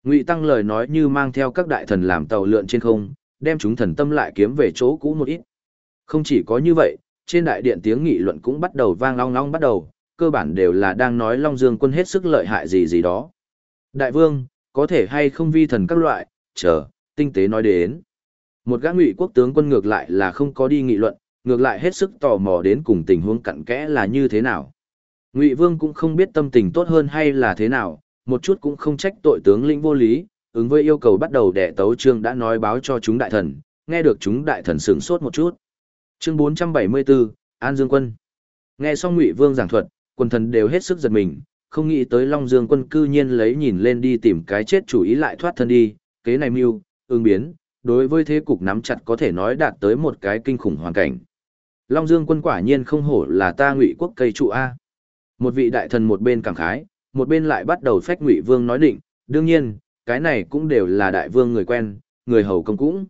Ngụy Tăng lời nói như mang theo các đại thần làm tàu lượn trên không, đem chúng thần tâm lại kiếm về chỗ cũ một ít. Không chỉ có như vậy, trên đại điện tiếng nghị luận cũng bắt đầu vang long long bắt đầu, cơ bản đều là đang nói Long Dương quân hết sức lợi hại gì gì đó. Đại vương, có thể hay không vi thần các loại, chờ, tinh tế nói đến. Một gã ngụy quốc tướng quân ngược lại là không có đi nghị luận, ngược lại hết sức tò mò đến cùng tình huống cặn kẽ là như thế nào. Ngụy Vương cũng không biết tâm tình tốt hơn hay là thế nào, một chút cũng không trách tội tướng lĩnh vô lý, ứng với yêu cầu bắt đầu đệ tấu trương đã nói báo cho chúng đại thần, nghe được chúng đại thần sửng sốt một chút. Chương 474, An Dương Quân. Nghe xong Ngụy Vương giảng thuật, quân thần đều hết sức giật mình, không nghĩ tới Long Dương Quân cư nhiên lấy nhìn lên đi tìm cái chết chủ ý lại thoát thân đi, kế này mưu, ứng biến, đối với thế cục nắm chặt có thể nói đạt tới một cái kinh khủng hoàn cảnh. Long Dương Quân quả nhiên không hổ là ta Ngụy quốc cây trụ a. Một vị đại thần một bên cảm khái, một bên lại bắt đầu phách Ngụy Vương nói định, đương nhiên, cái này cũng đều là đại vương người quen, người hầu công cũng.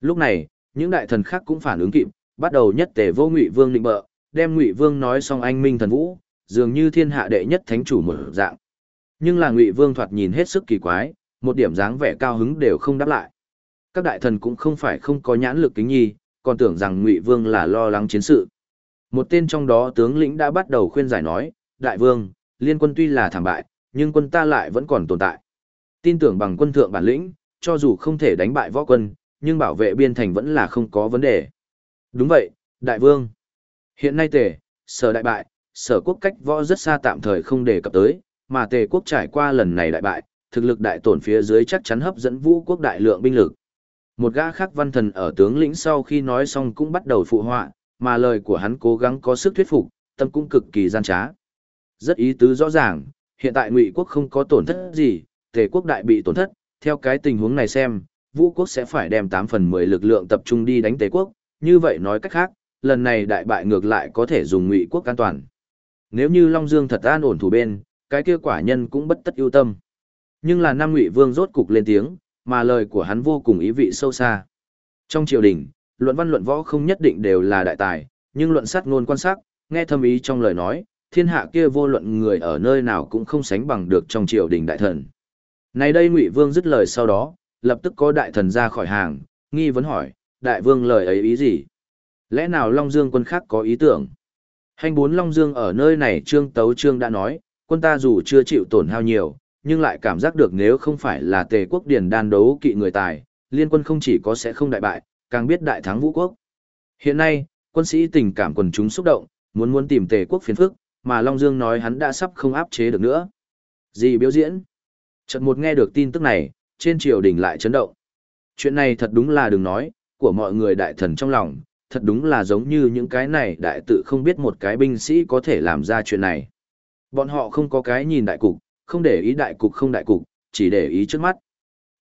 Lúc này, những đại thần khác cũng phản ứng kịp, bắt đầu nhất tề vô Ngụy Vương định bợ, đem Ngụy Vương nói xong anh minh thần vũ, dường như thiên hạ đệ nhất thánh chủ một dạng. Nhưng là Ngụy Vương thoạt nhìn hết sức kỳ quái, một điểm dáng vẻ cao hứng đều không đáp lại. Các đại thần cũng không phải không có nhãn lực kính nhi, còn tưởng rằng Ngụy Vương là lo lắng chiến sự. Một tên trong đó tướng lĩnh đã bắt đầu khuyên giải nói, đại vương, liên quân tuy là thảm bại, nhưng quân ta lại vẫn còn tồn tại. Tin tưởng bằng quân thượng bản lĩnh, cho dù không thể đánh bại võ quân, nhưng bảo vệ biên thành vẫn là không có vấn đề. Đúng vậy, đại vương. Hiện nay tề, sở đại bại, sở quốc cách võ rất xa tạm thời không đề cập tới, mà tề quốc trải qua lần này đại bại, thực lực đại tổn phía dưới chắc chắn hấp dẫn vũ quốc đại lượng binh lực. Một gã khác văn thần ở tướng lĩnh sau khi nói xong cũng bắt đầu phụ họa, mà lời của hắn cố gắng có sức thuyết phục, tâm cũng cực kỳ gian trá. Rất ý tứ rõ ràng, hiện tại Ngụy quốc không có tổn thất gì, Tề quốc đại bị tổn thất, theo cái tình huống này xem, Vũ quốc sẽ phải đem 8 phần 10 lực lượng tập trung đi đánh Tề quốc, như vậy nói cách khác, lần này đại bại ngược lại có thể dùng Ngụy quốc an toàn. Nếu như Long Dương thật an ổn thủ bên, cái kia quả nhân cũng bất tất ưu tâm. Nhưng là Nam Ngụy Vương rốt cục lên tiếng, mà lời của hắn vô cùng ý vị sâu xa. Trong triều đình, luận văn luận võ không nhất định đều là đại tài, nhưng luận sát ngôn quan sát, nghe thâm ý trong lời nói, thiên hạ kia vô luận người ở nơi nào cũng không sánh bằng được trong triều đình đại thần. Này đây Ngụy Vương dứt lời sau đó, lập tức có đại thần ra khỏi hàng, nghi vấn hỏi, đại vương lời ấy ý gì? Lẽ nào Long Dương quân khác có ý tưởng? Hành bốn Long Dương ở nơi này Trương Tấu Trương đã nói, quân ta dù chưa chịu tổn hao nhiều, nhưng lại cảm giác được nếu không phải là tề quốc điền đan đấu kỵ người tài, liên quân không chỉ có sẽ không đại bại, càng biết đại thắng vũ quốc. Hiện nay, quân sĩ tình cảm quần chúng xúc động, muốn muốn tìm tề quốc phiền phức, mà Long Dương nói hắn đã sắp không áp chế được nữa. Gì biểu diễn? Chợt một nghe được tin tức này, trên triều đình lại chấn động. Chuyện này thật đúng là đừng nói, của mọi người đại thần trong lòng, thật đúng là giống như những cái này đại tự không biết một cái binh sĩ có thể làm ra chuyện này. Bọn họ không có cái nhìn đại cục, không để ý đại cục không đại cục, chỉ để ý trước mắt.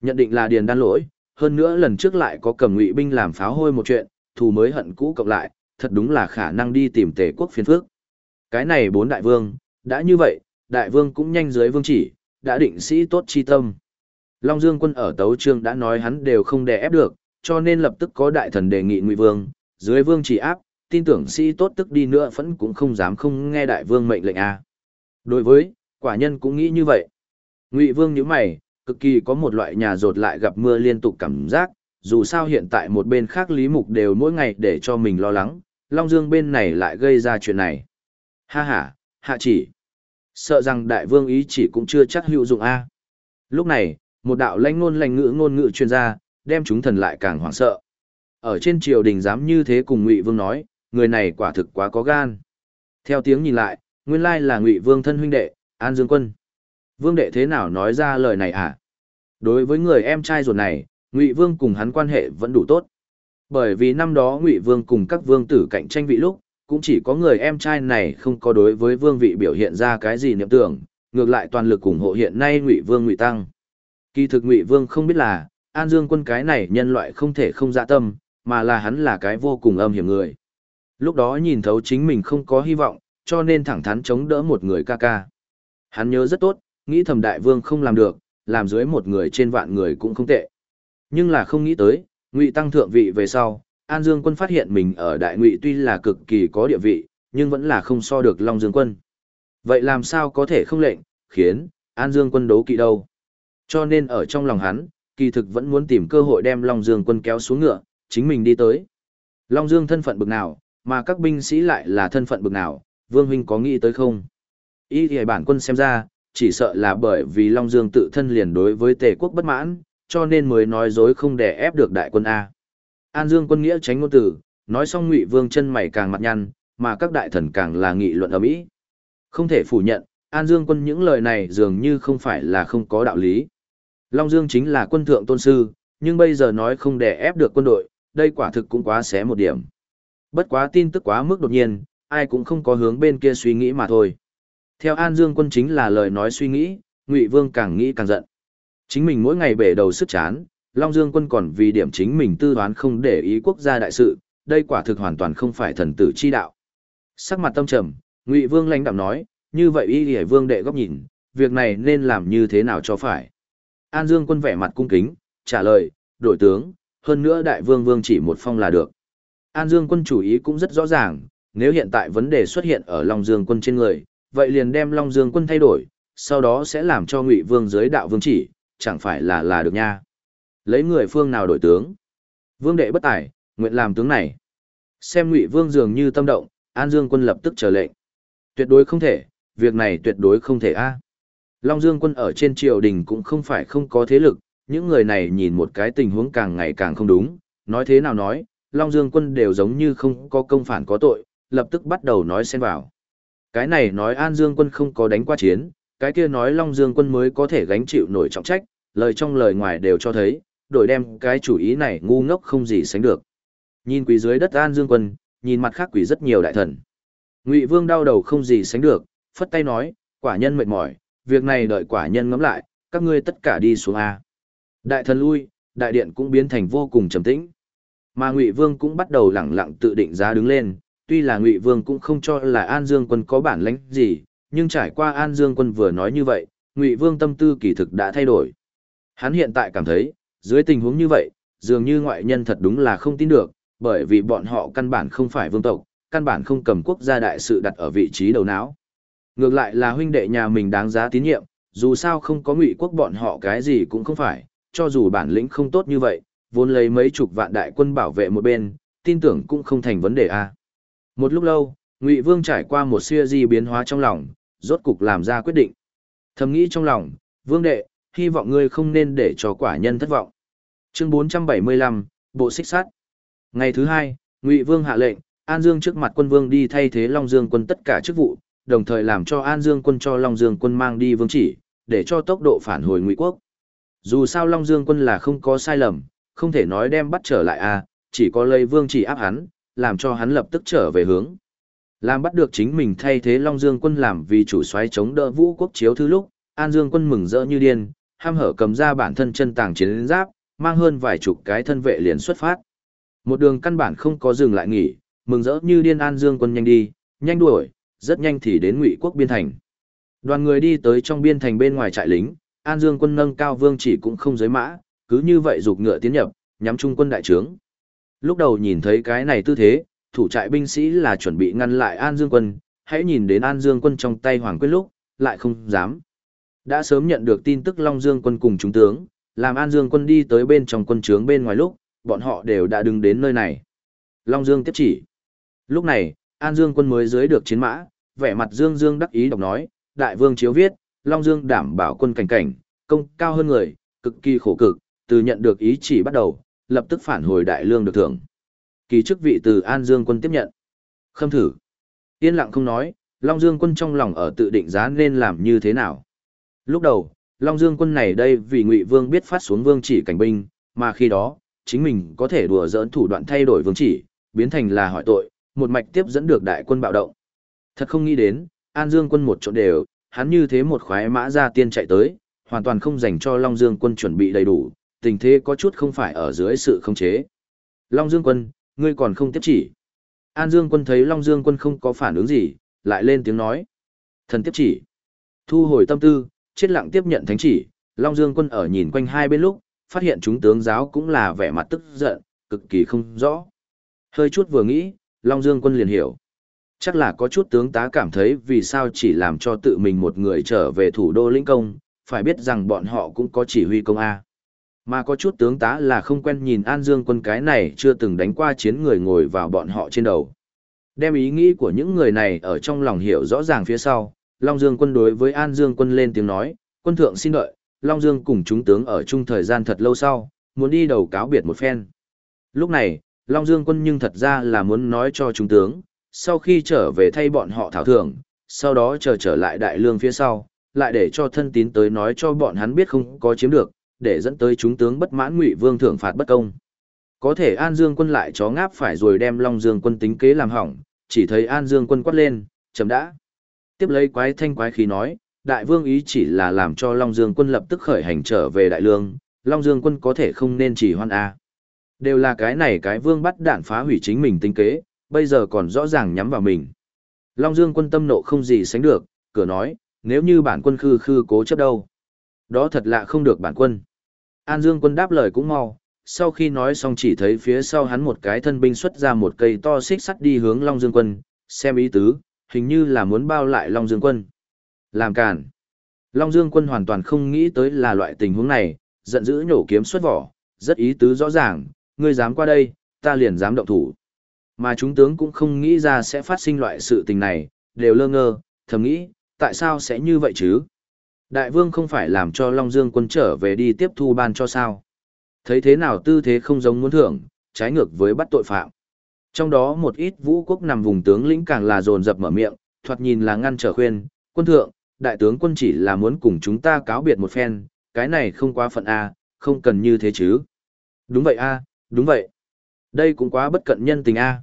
Nhận định là điền đan lỗi, hơn nữa lần trước lại có cầm ngụy binh làm pháo hôi một chuyện, thù mới hận cũ cộng lại, thật đúng là khả năng đi tìm tề quốc phiên phước. Cái này bốn đại vương, đã như vậy, đại vương cũng nhanh dưới vương chỉ, đã định sĩ tốt chi tâm. Long Dương quân ở Tấu Trương đã nói hắn đều không đè ép được, cho nên lập tức có đại thần đề nghị Ngụy Vương, dưới vương chỉ áp, tin tưởng sĩ tốt tức đi nữa vẫn cũng không dám không nghe đại vương mệnh lệnh a. Đối với, quả nhân cũng nghĩ như vậy. Ngụy Vương nhíu mày, cực kỳ có một loại nhà rột lại gặp mưa liên tục cảm giác, dù sao hiện tại một bên khác Lý Mục đều mỗi ngày để cho mình lo lắng, Long Dương bên này lại gây ra chuyện này. Ha ha, hạ chỉ. Sợ rằng đại vương ý chỉ cũng chưa chắc hữu dụng a. Lúc này, một đạo lãnh ngôn lãnh ngữ ngôn ngữ chuyên gia, đem chúng thần lại càng hoảng sợ. Ở trên triều đình dám như thế cùng Ngụy Vương nói, người này quả thực quá có gan. Theo tiếng nhìn lại, nguyên lai là Ngụy Vương thân huynh đệ, An Dương Quân. Vương đệ thế nào nói ra lời này hả? Đối với người em trai ruột này, Ngụy Vương cùng hắn quan hệ vẫn đủ tốt. Bởi vì năm đó Ngụy Vương cùng các vương tử cạnh tranh vị lúc, cũng chỉ có người em trai này không có đối với vương vị biểu hiện ra cái gì niệm tưởng, ngược lại toàn lực ủng hộ hiện nay Ngụy Vương Ngụy Tăng. Kỳ thực Ngụy Vương không biết là, An Dương quân cái này nhân loại không thể không dạ tâm, mà là hắn là cái vô cùng âm hiểm người. Lúc đó nhìn thấu chính mình không có hy vọng, cho nên thẳng thắn chống đỡ một người ca ca. Hắn nhớ rất tốt, nghĩ thầm đại vương không làm được, làm dưới một người trên vạn người cũng không tệ. Nhưng là không nghĩ tới, Ngụy tăng thượng vị về sau, An Dương quân phát hiện mình ở đại ngụy tuy là cực kỳ có địa vị, nhưng vẫn là không so được Long Dương quân. Vậy làm sao có thể không lệnh, khiến An Dương quân đấu kỵ đâu? Cho nên ở trong lòng hắn, kỳ thực vẫn muốn tìm cơ hội đem Long Dương quân kéo xuống ngựa, chính mình đi tới. Long Dương thân phận bực nào, mà các binh sĩ lại là thân phận bực nào, Vương Huynh có nghĩ tới không? Ý thì bản quân xem ra, chỉ sợ là bởi vì Long Dương tự thân liền đối với tề quốc bất mãn, cho nên mới nói dối không để ép được đại quân A. An Dương quân nghĩa tránh ngôn tử, nói xong Ngụy Vương chân mày càng mặt nhăn, mà các đại thần càng là nghị luận ở mỹ. Không thể phủ nhận, An Dương quân những lời này dường như không phải là không có đạo lý. Long Dương chính là quân thượng tôn sư, nhưng bây giờ nói không đè ép được quân đội, đây quả thực cũng quá xé một điểm. Bất quá tin tức quá mức đột nhiên, ai cũng không có hướng bên kia suy nghĩ mà thôi. Theo An Dương quân chính là lời nói suy nghĩ, Ngụy Vương càng nghĩ càng giận. Chính mình mỗi ngày bể đầu sức chán, Long Dương quân còn vì điểm chính mình tư đoán không để ý quốc gia đại sự, đây quả thực hoàn toàn không phải thần tử chi đạo. Sắc mặt tâm trầm, Ngụy Vương lãnh đạm nói, như vậy Y Liễu Vương đệ góc nhìn, việc này nên làm như thế nào cho phải. An Dương quân vẻ mặt cung kính, trả lời, đội tướng, hơn nữa đại vương vương chỉ một phong là được. An Dương quân chủ ý cũng rất rõ ràng, nếu hiện tại vấn đề xuất hiện ở Long Dương quân trên người, vậy liền đem Long Dương quân thay đổi, sau đó sẽ làm cho Ngụy Vương giới đạo vương chỉ, chẳng phải là là được nha. Lấy người phương nào đổi tướng? Vương đệ bất tài, nguyện làm tướng này. Xem Ngụy Vương dường như tâm động, An Dương quân lập tức trở lệnh. Tuyệt đối không thể, việc này tuyệt đối không thể a. Long Dương quân ở trên triều đình cũng không phải không có thế lực, những người này nhìn một cái tình huống càng ngày càng không đúng, nói thế nào nói, Long Dương quân đều giống như không có công phản có tội, lập tức bắt đầu nói xen vào. Cái này nói An Dương quân không có đánh qua chiến, cái kia nói Long Dương quân mới có thể gánh chịu nổi trọng trách, lời trong lời ngoài đều cho thấy, đổi đem cái chủ ý này ngu ngốc không gì sánh được. Nhìn quỷ dưới đất An Dương quân, nhìn mặt khác quỷ rất nhiều đại thần. Ngụy Vương đau đầu không gì sánh được, phất tay nói, quả nhân mệt mỏi, việc này đợi quả nhân ngẫm lại, các ngươi tất cả đi xuống A. Đại thần lui, đại điện cũng biến thành vô cùng trầm tĩnh. Mà Ngụy Vương cũng bắt đầu lẳng lặng tự định giá đứng lên, tuy là Ngụy Vương cũng không cho là An Dương quân có bản lĩnh gì, nhưng trải qua An Dương quân vừa nói như vậy, Ngụy Vương tâm tư kỳ thực đã thay đổi. Hắn hiện tại cảm thấy, dưới tình huống như vậy, dường như ngoại nhân thật đúng là không tin được, bởi vì bọn họ căn bản không phải vương tộc, căn bản không cầm quốc gia đại sự đặt ở vị trí đầu não. Ngược lại là huynh đệ nhà mình đáng giá tín nhiệm, dù sao không có ngụy quốc bọn họ cái gì cũng không phải, cho dù bản lĩnh không tốt như vậy, vốn lấy mấy chục vạn đại quân bảo vệ một bên, tin tưởng cũng không thành vấn đề a. Một lúc lâu, Ngụy Vương trải qua một xưa di biến hóa trong lòng, rốt cục làm ra quyết định. Thầm nghĩ trong lòng, Vương đệ, hy vọng ngươi không nên để cho quả nhân thất vọng. Chương 475, Bộ xích sát. Ngày thứ hai, Ngụy Vương hạ lệnh, An Dương trước mặt quân vương đi thay thế Long Dương quân tất cả chức vụ, đồng thời làm cho An Dương quân cho Long Dương quân mang đi vương chỉ, để cho tốc độ phản hồi Ngụy quốc. Dù sao Long Dương quân là không có sai lầm, không thể nói đem bắt trở lại a, chỉ có lấy vương chỉ áp hắn, làm cho hắn lập tức trở về hướng. Làm bắt được chính mình thay thế Long Dương quân làm vì chủ soái chống đỡ vũ quốc chiếu thứ lúc, An Dương quân mừng rỡ như điên, ham hở cầm ra bản thân chân tàng chiến giáp, mang hơn vài chục cái thân vệ liền xuất phát. Một đường căn bản không có dừng lại nghỉ, mừng rỡ như điên An Dương quân nhanh đi, nhanh đuổi, rất nhanh thì đến Ngụy quốc biên thành. Đoàn người đi tới trong biên thành bên ngoài trại lính, An Dương quân nâng cao vương chỉ cũng không giới mã, cứ như vậy dục ngựa tiến nhập, nhắm trung quân đại trướng. Lúc đầu nhìn thấy cái này tư thế, thủ trại binh sĩ là chuẩn bị ngăn lại An Dương quân, hãy nhìn đến An Dương quân trong tay Hoàng Quyết lúc, lại không dám. Đã sớm nhận được tin tức Long Dương quân cùng trung tướng, làm An Dương quân đi tới bên trong quân trướng bên ngoài lúc, bọn họ đều đã đứng đến nơi này. Long Dương tiếp chỉ. Lúc này, An Dương quân mới dưới được chiến mã, vẻ mặt Dương Dương đắc ý đọc nói, Đại vương chiếu viết, Long Dương đảm bảo quân cảnh cảnh, công cao hơn người, cực kỳ khổ cực, từ nhận được ý chỉ bắt đầu, lập tức phản hồi đại lương được thưởng. Kỳ chức vị từ An Dương quân tiếp nhận. Khâm thử. Yên lặng không nói, Long Dương quân trong lòng ở tự định giá nên làm như thế nào. Lúc đầu, Long Dương quân này đây vì Ngụy Vương biết phát xuống vương chỉ cảnh binh, mà khi đó, chính mình có thể đùa dỡn thủ đoạn thay đổi vương chỉ, biến thành là hỏi tội, một mạch tiếp dẫn được đại quân bạo động. Thật không nghĩ đến, An Dương quân một chỗ đều, hắn như thế một khoái mã ra tiên chạy tới, hoàn toàn không dành cho Long Dương quân chuẩn bị đầy đủ, tình thế có chút không phải ở dưới sự khống chế. Long Dương quân, ngươi còn không tiếp chỉ. An Dương quân thấy Long Dương quân không có phản ứng gì, lại lên tiếng nói. Thần tiếp chỉ. Thu hồi tâm tư, chết lặng tiếp nhận thánh chỉ, Long Dương quân ở nhìn quanh hai bên lúc, phát hiện chúng tướng giáo cũng là vẻ mặt tức giận, cực kỳ không rõ. Hơi chút vừa nghĩ, Long Dương quân liền hiểu. Chắc là có chút tướng tá cảm thấy vì sao chỉ làm cho tự mình một người trở về thủ đô lĩnh công, phải biết rằng bọn họ cũng có chỉ huy công A. Mà có chút tướng tá là không quen nhìn An Dương quân cái này chưa từng đánh qua chiến người ngồi vào bọn họ trên đầu. Đem ý nghĩ của những người này ở trong lòng hiểu rõ ràng phía sau, Long Dương quân đối với An Dương quân lên tiếng nói, quân thượng xin đợi, Long Dương cùng chúng tướng ở chung thời gian thật lâu sau, muốn đi đầu cáo biệt một phen. Lúc này, Long Dương quân nhưng thật ra là muốn nói cho chúng tướng, sau khi trở về thay bọn họ thảo thưởng, sau đó chờ trở lại đại lương phía sau, lại để cho thân tín tới nói cho bọn hắn biết không có chiếm được, để dẫn tới chúng tướng bất mãn ngụy vương thưởng phạt bất công. Có thể An Dương quân lại chó ngáp phải rồi đem Long Dương quân tính kế làm hỏng, chỉ thấy An Dương quân quát lên, chấm đã. Tiếp lấy quái thanh quái khí nói, đại vương ý chỉ là làm cho Long Dương quân lập tức khởi hành trở về đại lương, Long Dương quân có thể không nên chỉ hoan A. Đều là cái này cái vương bắt đạn phá hủy chính mình tính kế, bây giờ còn rõ ràng nhắm vào mình. Long Dương quân tâm nộ không gì sánh được, cửa nói, nếu như bản quân khư khư cố chấp đâu. Đó thật lạ không được bản quân. An Dương quân đáp lời cũng mau, sau khi nói xong chỉ thấy phía sau hắn một cái thân binh xuất ra một cây to xích sắt đi hướng Long Dương quân, xem ý tứ, hình như là muốn bao lại Long Dương quân. Làm cản. Long Dương quân hoàn toàn không nghĩ tới là loại tình huống này, giận dữ nhổ kiếm xuất vỏ, rất ý tứ rõ ràng, ngươi dám qua đây, ta liền dám động thủ. Mà chúng tướng cũng không nghĩ ra sẽ phát sinh loại sự tình này, đều lơ ngơ, thầm nghĩ, tại sao sẽ như vậy chứ? Đại vương không phải làm cho Long Dương quân trở về đi tiếp thu ban cho sao? Thấy thế nào tư thế không giống muốn thưởng, trái ngược với bắt tội phạm. Trong đó một ít vũ quốc nằm vùng tướng lĩnh càng là dồn dập mở miệng, thoạt nhìn là ngăn trở khuyên, quân thượng, đại tướng quân chỉ là muốn cùng chúng ta cáo biệt một phen, cái này không quá phận A, không cần như thế chứ. Đúng vậy A, đúng vậy. Đây cũng quá bất cận nhân tình A.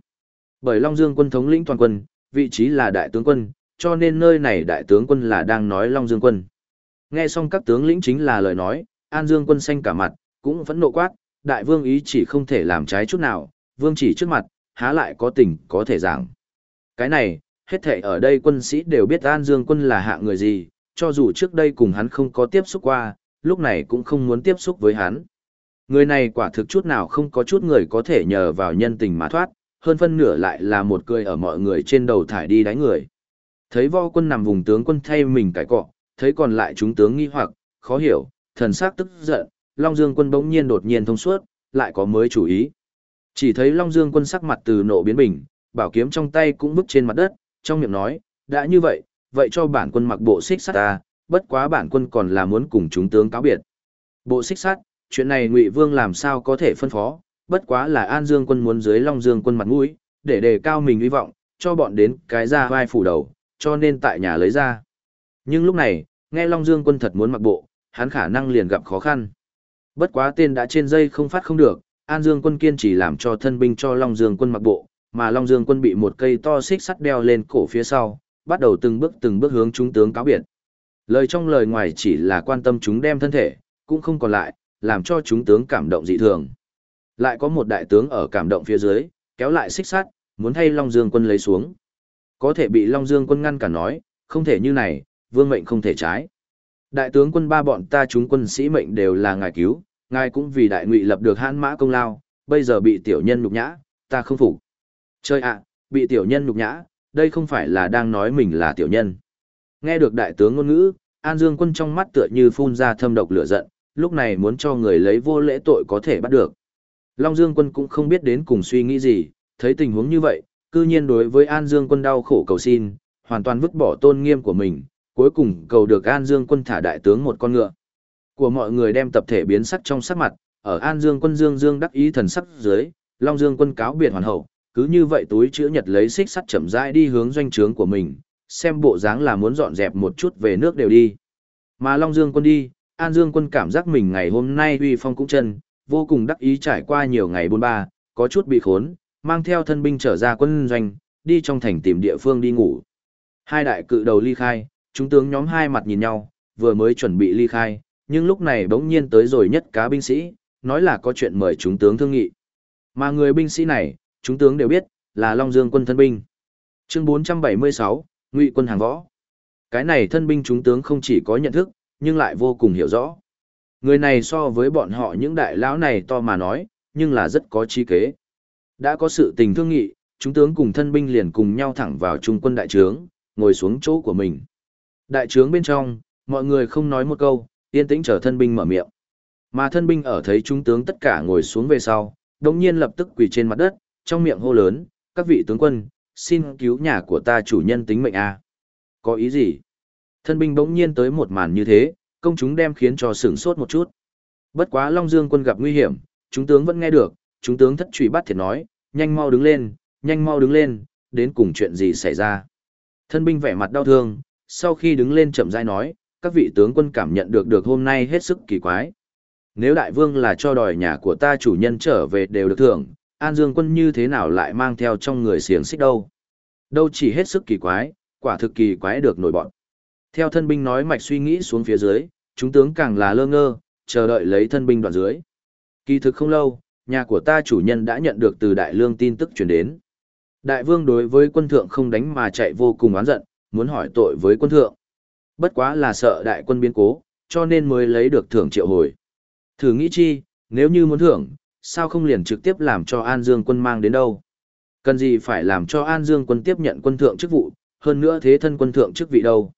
Bởi Long Dương quân thống lĩnh toàn quân, vị trí là đại tướng quân, cho nên nơi này đại tướng quân là đang nói Long Dương quân. Nghe xong các tướng lĩnh chính là lời nói, An Dương quân xanh cả mặt, cũng vẫn nộ quát, đại vương ý chỉ không thể làm trái chút nào, vương chỉ trước mặt, há lại có tình có thể giảng. Cái này, hết thể ở đây quân sĩ đều biết An Dương quân là hạ người gì, cho dù trước đây cùng hắn không có tiếp xúc qua, lúc này cũng không muốn tiếp xúc với hắn. Người này quả thực chút nào không có chút người có thể nhờ vào nhân tình mà thoát, hơn phân nửa lại là một cười ở mọi người trên đầu thải đi đánh người. Thấy võ quân nằm vùng tướng quân thay mình cải cọ, thấy còn lại chúng tướng nghi hoặc, khó hiểu, thần sắc tức giận, Long Dương quân bỗng nhiên đột nhiên thông suốt, lại có mới chủ ý. Chỉ thấy Long Dương quân sắc mặt từ nộ biến bình, bảo kiếm trong tay cũng bước trên mặt đất, trong miệng nói, đã như vậy, vậy cho bản quân mặc bộ xích sắt ta, bất quá bản quân còn là muốn cùng chúng tướng cáo biệt. Bộ xích sắt, chuyện này Ngụy Vương làm sao có thể phân phó, bất quá là An Dương quân muốn dưới Long Dương quân mặt mũi, để đề cao mình hy vọng, cho bọn đến cái ra vai phủ đầu, cho nên tại nhà lấy ra. Nhưng lúc này, nghe Long Dương quân thật muốn mặc bộ, hắn khả năng liền gặp khó khăn. Bất quá tên đã trên dây không phát không được, An Dương quân kiên chỉ làm cho thân binh cho Long Dương quân mặc bộ, mà Long Dương quân bị một cây to xích sắt đeo lên cổ phía sau, bắt đầu từng bước từng bước hướng chúng tướng cáo biệt. Lời trong lời ngoài chỉ là quan tâm chúng đem thân thể, cũng không còn lại, làm cho chúng tướng cảm động dị thường. Lại có một đại tướng ở cảm động phía dưới, kéo lại xích sắt, muốn thay Long Dương quân lấy xuống. Có thể bị Long Dương quân ngăn cả nói, không thể như này, vương mệnh không thể trái. Đại tướng quân ba bọn ta chúng quân sĩ mệnh đều là ngài cứu, ngài cũng vì đại ngụy lập được hãn mã công lao, bây giờ bị tiểu nhân nhục nhã, ta không phục. Chơi ạ, bị tiểu nhân nhục nhã, đây không phải là đang nói mình là tiểu nhân. Nghe được đại tướng ngôn ngữ, An Dương quân trong mắt tựa như phun ra thâm độc lửa giận, lúc này muốn cho người lấy vô lễ tội có thể bắt được. Long Dương quân cũng không biết đến cùng suy nghĩ gì, thấy tình huống như vậy, cư nhiên đối với An Dương quân đau khổ cầu xin, hoàn toàn vứt bỏ tôn nghiêm của mình, cuối cùng cầu được An Dương quân thả đại tướng một con ngựa. Của mọi người đem tập thể biến sắc trong sắc mặt, ở An Dương quân Dương Dương đắc ý thần sắc dưới, Long Dương quân cáo biệt hoàn hậu, cứ như vậy túi chữ nhật lấy xích sắt chậm rãi đi hướng doanh trướng của mình, xem bộ dáng là muốn dọn dẹp một chút về nước đều đi. Mà Long Dương quân đi, An Dương quân cảm giác mình ngày hôm nay uy phong cũng chân, vô cùng đắc ý trải qua nhiều ngày buôn ba, có chút bị khốn, mang theo thân binh trở ra quân doanh, đi trong thành tìm địa phương đi ngủ. Hai đại cự đầu ly khai, chúng tướng nhóm hai mặt nhìn nhau, vừa mới chuẩn bị ly khai, nhưng lúc này bỗng nhiên tới rồi nhất cá binh sĩ, nói là có chuyện mời chúng tướng thương nghị. Mà người binh sĩ này, chúng tướng đều biết, là Long Dương quân thân binh. Chương 476, Ngụy quân hàng võ. Cái này thân binh chúng tướng không chỉ có nhận thức, nhưng lại vô cùng hiểu rõ. Người này so với bọn họ những đại lão này to mà nói, nhưng là rất có trí kế. Đã có sự tình thương nghị, chúng tướng cùng thân binh liền cùng nhau thẳng vào trung quân đại trướng, ngồi xuống chỗ của mình. Đại trướng bên trong, mọi người không nói một câu, yên tĩnh chờ thân binh mở miệng. Mà thân binh ở thấy chúng tướng tất cả ngồi xuống về sau, đồng nhiên lập tức quỳ trên mặt đất, trong miệng hô lớn, các vị tướng quân, xin cứu nhà của ta chủ nhân tính mệnh a. Có ý gì? Thân binh bỗng nhiên tới một màn như thế, công chúng đem khiến cho sửng sốt một chút. Bất quá Long Dương quân gặp nguy hiểm, chúng tướng vẫn nghe được, chúng tướng thất trụy bắt thiệt nói, nhanh mau đứng lên, nhanh mau đứng lên, đến cùng chuyện gì xảy ra. Thân binh vẻ mặt đau thương, sau khi đứng lên chậm rãi nói, các vị tướng quân cảm nhận được được hôm nay hết sức kỳ quái. Nếu đại vương là cho đòi nhà của ta chủ nhân trở về đều được thưởng, An Dương quân như thế nào lại mang theo trong người xiềng xích đâu? Đâu chỉ hết sức kỳ quái, quả thực kỳ quái được nổi bọn. Theo thân binh nói mạch suy nghĩ xuống phía dưới, chúng tướng càng là lơ ngơ, chờ đợi lấy thân binh đoạn dưới. Kỳ thực không lâu, nhà của ta chủ nhân đã nhận được từ đại lương tin tức truyền đến. Đại vương đối với quân thượng không đánh mà chạy vô cùng oán giận, muốn hỏi tội với quân thượng. Bất quá là sợ đại quân biến cố, cho nên mới lấy được thưởng triệu hồi. Thử nghĩ chi, nếu như muốn thưởng, sao không liền trực tiếp làm cho An Dương quân mang đến đâu? Cần gì phải làm cho An Dương quân tiếp nhận quân thượng chức vụ, hơn nữa thế thân quân thượng chức vị đâu?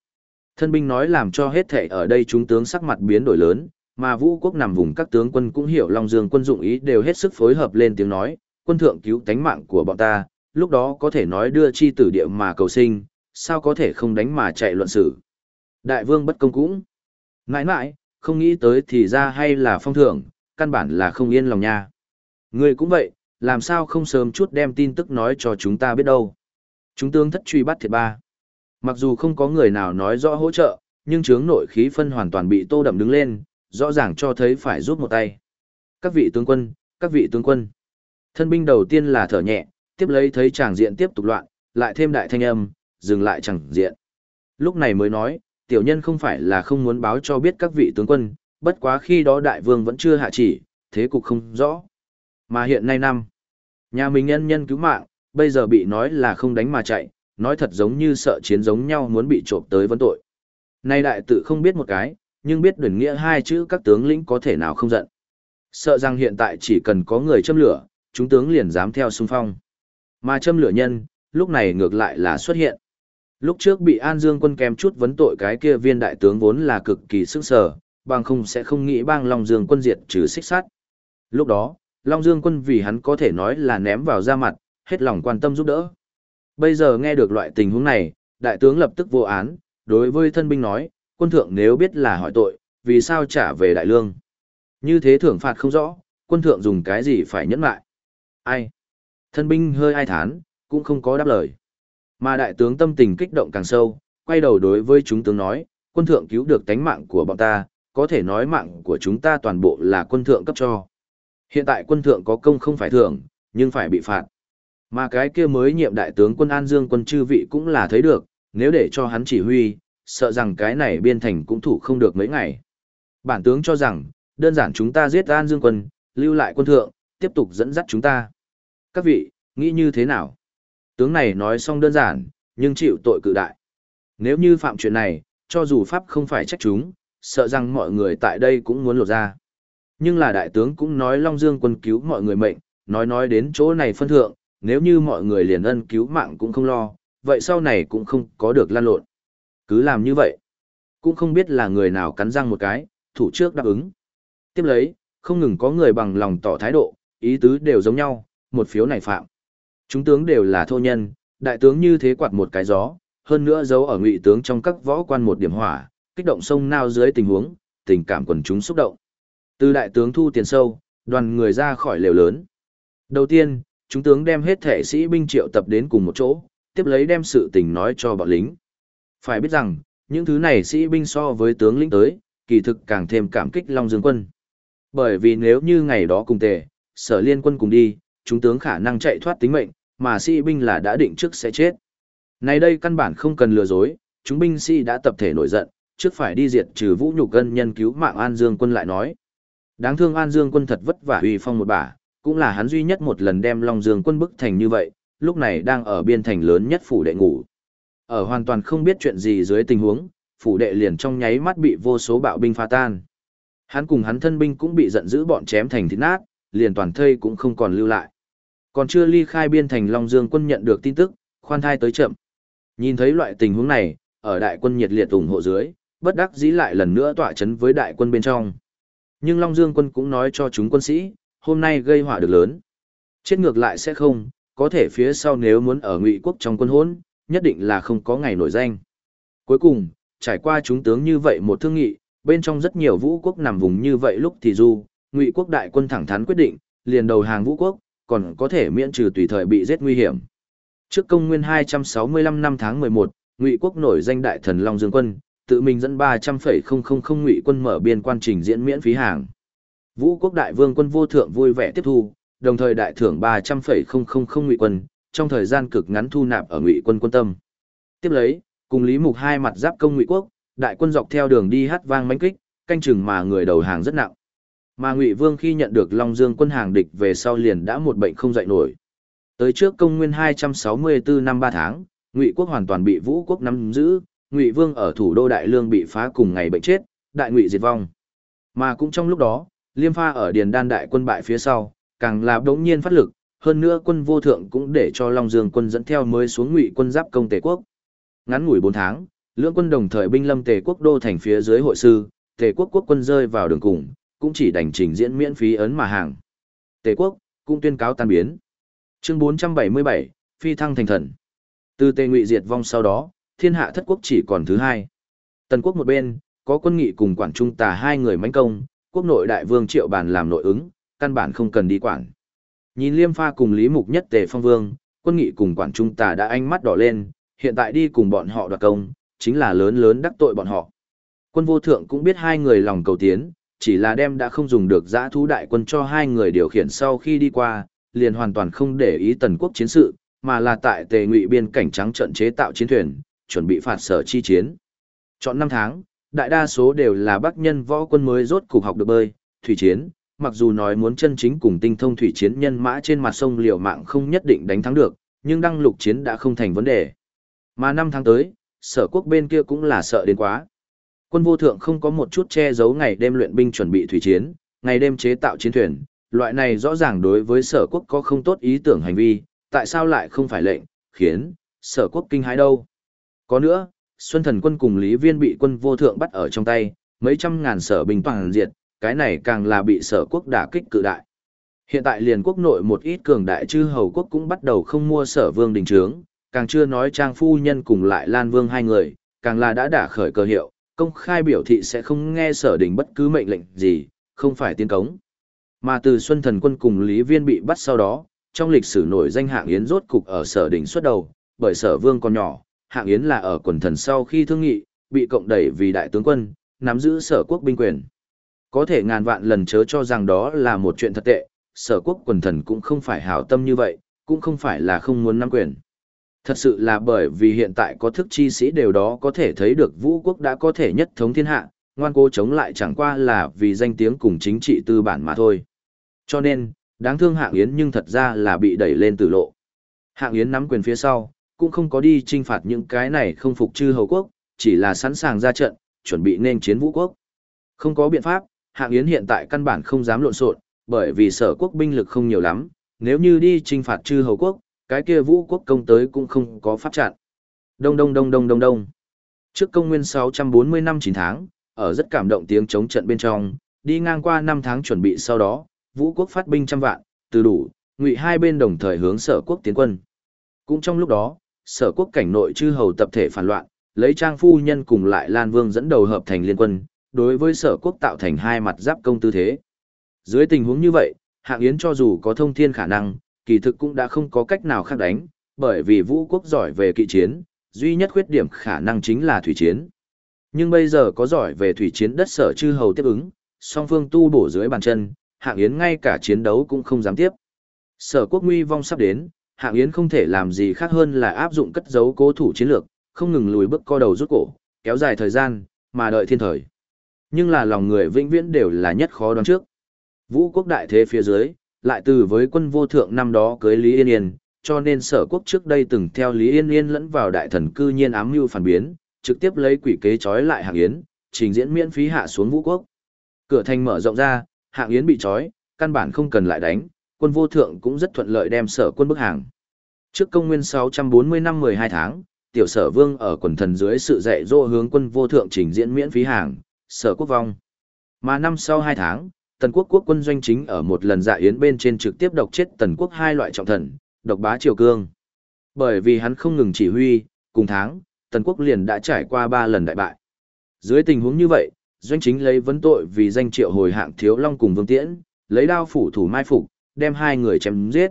Thân binh nói làm cho hết thể ở đây chúng tướng sắc mặt biến đổi lớn, mà vũ quốc nằm vùng các tướng quân cũng hiểu Long Dương quân dụng ý đều hết sức phối hợp lên tiếng nói, quân thượng cứu tánh mạng của bọn ta, lúc đó có thể nói đưa chi tử địa mà cầu sinh, sao có thể không đánh mà chạy luận xử. Đại vương bất công cũng. Ngại ngại, không nghĩ tới thì ra hay là phong thưởng, căn bản là không yên lòng nha. Ngươi cũng vậy, làm sao không sớm chút đem tin tức nói cho chúng ta biết đâu. Chúng tướng thất truy bắt thiệt ba. Mặc dù không có người nào nói rõ hỗ trợ, nhưng chướng nội khí phân hoàn toàn bị tô đậm đứng lên, rõ ràng cho thấy phải rút một tay. Các vị tướng quân, các vị tướng quân. Thân binh đầu tiên là thở nhẹ, tiếp lấy thấy tràng diện tiếp tục loạn, lại thêm đại thanh âm, dừng lại chẳng diện. Lúc này mới nói, tiểu nhân không phải là không muốn báo cho biết các vị tướng quân, bất quá khi đó đại vương vẫn chưa hạ chỉ, thế cục không rõ. Mà hiện nay năm, nhà mình nhân nhân cứu mạng, bây giờ bị nói là không đánh mà chạy, nói thật giống như sợ chiến giống nhau muốn bị trộm tới vấn tội. Nay đại tự không biết một cái, nhưng biết đuyền nghĩa hai chữ các tướng lĩnh có thể nào không giận. Sợ rằng hiện tại chỉ cần có người châm lửa, chúng tướng liền dám theo xung phong. Mà châm lửa nhân, lúc này ngược lại là xuất hiện. Lúc trước bị An Dương quân kèm chút vấn tội cái kia viên đại tướng vốn là cực kỳ sức sở, bằng không sẽ không nghĩ bang Long Dương quân diệt trừ xích sát. Lúc đó, Long Dương quân vì hắn có thể nói là ném vào ra mặt, hết lòng quan tâm giúp đỡ. Bây giờ nghe được loại tình huống này, đại tướng lập tức vô án, đối với thân binh nói, quân thượng nếu biết là hỏi tội, vì sao trả về đại lương? Như thế thưởng phạt không rõ, quân thượng dùng cái gì phải nhẫn lại? Ai? Thân binh hơi ai thán, cũng không có đáp lời. Mà đại tướng tâm tình kích động càng sâu, quay đầu đối với chúng tướng nói, quân thượng cứu được tánh mạng của bọn ta, có thể nói mạng của chúng ta toàn bộ là quân thượng cấp cho. Hiện tại quân thượng có công không phải thưởng, nhưng phải bị phạt. Mà cái kia mới nhiệm đại tướng quân An Dương quân chư vị cũng là thấy được, nếu để cho hắn chỉ huy, sợ rằng cái này biên thành cũng thủ không được mấy ngày. Bản tướng cho rằng, đơn giản chúng ta giết An Dương quân, lưu lại quân thượng, tiếp tục dẫn dắt chúng ta. Các vị, nghĩ như thế nào? Tướng này nói xong đơn giản, nhưng chịu tội cự đại. Nếu như phạm chuyện này, cho dù Pháp không phải trách chúng, sợ rằng mọi người tại đây cũng muốn lột ra. Nhưng là đại tướng cũng nói Long Dương quân cứu mọi người mệnh, nói nói đến chỗ này phân thượng, nếu như mọi người liền ân cứu mạng cũng không lo, vậy sau này cũng không có được lan lộn. Cứ làm như vậy. Cũng không biết là người nào cắn răng một cái, thủ trước đáp ứng. Tiếp lấy, không ngừng có người bằng lòng tỏ thái độ, ý tứ đều giống nhau, một phiếu này phạm. Chúng tướng đều là thô nhân, đại tướng như thế quạt một cái gió, hơn nữa giấu ở ngụy tướng trong các võ quan một điểm hỏa, kích động sông nao dưới tình huống, tình cảm quần chúng xúc động. Từ đại tướng thu tiền sâu, đoàn người ra khỏi lều lớn. Đầu tiên, chúng tướng đem hết thể sĩ binh triệu tập đến cùng một chỗ, tiếp lấy đem sự tình nói cho bọn lính. Phải biết rằng, những thứ này sĩ binh so với tướng lĩnh tới, kỳ thực càng thêm cảm kích Long Dương quân. Bởi vì nếu như ngày đó cùng tề, sở liên quân cùng đi, chúng tướng khả năng chạy thoát tính mệnh, mà sĩ binh là đã định trước sẽ chết. Này đây căn bản không cần lừa dối, chúng binh sĩ đã tập thể nổi giận, trước phải đi diệt trừ vũ nhục gân nhân cứu mạng An Dương quân lại nói. Đáng thương An Dương quân thật vất vả uy phong một bả, cũng là hắn duy nhất một lần đem Long Dương quân bức thành như vậy, lúc này đang ở biên thành lớn nhất phủ đệ ngủ. Ở hoàn toàn không biết chuyện gì dưới tình huống, phủ đệ liền trong nháy mắt bị vô số bạo binh phá tan. Hắn cùng hắn thân binh cũng bị giận dữ bọn chém thành thịt nát, liền toàn thây cũng không còn lưu lại. Còn chưa ly khai biên thành Long Dương quân nhận được tin tức, khoan thai tới chậm. Nhìn thấy loại tình huống này, ở đại quân nhiệt liệt ủng hộ dưới, bất đắc dĩ lại lần nữa tỏa chấn với đại quân bên trong. Nhưng Long Dương quân cũng nói cho chúng quân sĩ, hôm nay gây họa được lớn. Chết ngược lại sẽ không, có thể phía sau nếu muốn ở ngụy quốc trong quân hỗn, nhất định là không có ngày nổi danh. Cuối cùng, trải qua chúng tướng như vậy một thương nghị, bên trong rất nhiều vũ quốc nằm vùng như vậy lúc thì du, ngụy quốc đại quân thẳng thắn quyết định, liền đầu hàng vũ quốc, còn có thể miễn trừ tùy thời bị giết nguy hiểm. Trước công nguyên 265 năm tháng 11, ngụy quốc nổi danh đại thần Long Dương quân, tự mình dẫn 300,000 ngụy quân mở biên quan trình diễn miễn phí hàng. Vũ quốc đại vương quân vô thượng vui vẻ tiếp thu, đồng thời đại thưởng 300,000 ngụy quân, trong thời gian cực ngắn thu nạp ở ngụy quân quân tâm. Tiếp lấy, cùng Lý Mục hai mặt giáp công ngụy quốc, đại quân dọc theo đường đi hát vang mãnh kích, canh chừng mà người đầu hàng rất nặng. Mà Ngụy Vương khi nhận được Long Dương quân hàng địch về sau liền đã một bệnh không dậy nổi. Tới trước công nguyên 264 năm 3 tháng, Ngụy quốc hoàn toàn bị Vũ quốc nắm giữ, Ngụy Vương ở thủ đô Đại Lương bị phá cùng ngày bệnh chết, đại ngụy diệt vong. Mà cũng trong lúc đó, Liêm Pha ở Điền Đan đại quân bại phía sau, càng là đống nhiên phát lực, hơn nữa quân vô thượng cũng để cho Long Dương quân dẫn theo mới xuống Ngụy quân giáp công Tề quốc. Ngắn ngủi 4 tháng, lưỡng quân đồng thời binh lâm Tề quốc đô thành phía dưới hội sư, Tề quốc quốc quân rơi vào đường cùng, cũng chỉ đành trình diễn miễn phí ấn mà hàng. Tề quốc cũng tuyên cáo tan biến. Chương 477, phi thăng thành thần. Từ Tề Ngụy diệt vong sau đó, thiên hạ thất quốc chỉ còn thứ hai. Tần quốc một bên, có quân nghị cùng quản trung tà hai người mãnh công, quốc nội đại vương triệu bàn làm nội ứng, căn bản không cần đi quản. Nhìn liêm pha cùng lý mục nhất tề phong vương, quân nghị cùng quản trung tà đã ánh mắt đỏ lên, hiện tại đi cùng bọn họ đoạt công, chính là lớn lớn đắc tội bọn họ. Quân vô thượng cũng biết hai người lòng cầu tiến, chỉ là đem đã không dùng được giã thú đại quân cho hai người điều khiển sau khi đi qua, liền hoàn toàn không để ý tần quốc chiến sự, mà là tại tề ngụy biên cảnh trắng trận chế tạo chiến thuyền, chuẩn bị phạt sở chi chiến. Chọn năm tháng, đại đa số đều là bắc nhân võ quân mới rốt cục học được bơi, thủy chiến, mặc dù nói muốn chân chính cùng tinh thông thủy chiến nhân mã trên mặt sông liều mạng không nhất định đánh thắng được, nhưng đăng lục chiến đã không thành vấn đề. Mà năm tháng tới, sở quốc bên kia cũng là sợ đến quá. Quân vô thượng không có một chút che giấu ngày đêm luyện binh chuẩn bị thủy chiến, ngày đêm chế tạo chiến thuyền, loại này rõ ràng đối với sở quốc có không tốt ý tưởng hành vi, tại sao lại không phải lệnh, khiến, sở quốc kinh hãi đâu. Có nữa, Xuân Thần quân cùng Lý Viên bị quân vô thượng bắt ở trong tay, mấy trăm ngàn sở binh toàn diệt, cái này càng là bị sở quốc đả kích cự đại. Hiện tại liền quốc nội một ít cường đại chư hầu quốc cũng bắt đầu không mua sở vương đình trướng, càng chưa nói trang phu nhân cùng lại Lan Vương hai người, càng là đã đả khởi cơ hiệu, công khai biểu thị sẽ không nghe sở đình bất cứ mệnh lệnh gì, không phải tiến cống. Mà từ Xuân Thần Quân cùng Lý Viên bị bắt sau đó, trong lịch sử nổi danh hạng yến rốt cục ở sở đình xuất đầu, bởi sở vương còn nhỏ, hạng yến là ở quần thần sau khi thương nghị, bị cộng đẩy vì đại tướng quân, nắm giữ sở quốc binh quyền. Có thể ngàn vạn lần chớ cho rằng đó là một chuyện thật tệ, sở quốc quần thần cũng không phải hảo tâm như vậy, cũng không phải là không muốn nắm quyền. Thật sự là bởi vì hiện tại có thức chi sĩ đều đó có thể thấy được vũ quốc đã có thể nhất thống thiên hạ, ngoan cố chống lại chẳng qua là vì danh tiếng cùng chính trị tư bản mà thôi. Cho nên, đáng thương hạng yến nhưng thật ra là bị đẩy lên tử lộ. Hạng yến nắm quyền phía sau, cũng không có đi trinh phạt những cái này không phục chư hầu quốc, chỉ là sẵn sàng ra trận, chuẩn bị nên chiến vũ quốc. Không có biện pháp, hạng yến hiện tại căn bản không dám lộn xộn, bởi vì sở quốc binh lực không nhiều lắm, nếu như đi trinh phạt chư hầu quốc, cái kia vũ quốc công tới cũng không có pháp chặn. Đông đông đông đông đông đông. Trước công nguyên 640 năm 9 tháng, ở rất cảm động tiếng chống trận bên trong, đi ngang qua 5 tháng chuẩn bị sau đó, vũ quốc phát binh trăm vạn, từ đủ, ngụy hai bên đồng thời hướng sở quốc tiến quân. Cũng trong lúc đó, sở quốc cảnh nội chư hầu tập thể phản loạn, lấy trang phu nhân cùng lại Lan Vương dẫn đầu hợp thành liên quân, đối với sở quốc tạo thành hai mặt giáp công tư thế. Dưới tình huống như vậy, hạng yến cho dù có thông thiên khả năng, kỳ thực cũng đã không có cách nào khác đánh, bởi vì vũ quốc giỏi về kỵ chiến, duy nhất khuyết điểm khả năng chính là thủy chiến. Nhưng bây giờ có giỏi về thủy chiến đất sở chư hầu tiếp ứng, song phương tu bổ dưới bàn chân, hạng yến ngay cả chiến đấu cũng không dám tiếp. Sở quốc nguy vong sắp đến, hạng yến không thể làm gì khác hơn là áp dụng cất giấu cố thủ chiến lược, không ngừng lùi bước co đầu rút cổ, kéo dài thời gian, mà đợi thiên thời. Nhưng là lòng người vĩnh viễn đều là nhất khó đoán trước. Vũ quốc đại thế phía dưới, lại từ với quân vô thượng năm đó cưới Lý Yên Yên, cho nên sở quốc trước đây từng theo Lý Yên Yên lẫn vào đại thần cư nhiên ám mưu phản biến, trực tiếp lấy quỷ kế trói lại hạng yến, trình diễn miễn phí hạ xuống vũ quốc. Cửa thành mở rộng ra, hạng yến bị trói, căn bản không cần lại đánh, quân vô thượng cũng rất thuận lợi đem sở quân bức hàng. Trước công nguyên 640 năm 12 tháng, tiểu sở vương ở quần thần dưới sự dạy dỗ hướng quân vô thượng trình diễn miễn phí hàng, sở quốc vong. Mà năm sau 2 tháng, tần quốc quốc quân doanh chính ở một lần dạ yến bên trên trực tiếp độc chết tần quốc hai loại trọng thần, độc bá triều cương. Bởi vì hắn không ngừng chỉ huy, cùng tháng, tần quốc liền đã trải qua 3 lần đại bại. Dưới tình huống như vậy, doanh chính lấy vấn tội vì danh triệu hồi hạng thiếu long cùng vương tiễn, lấy đao phủ thủ mai phục, đem hai người chém giết.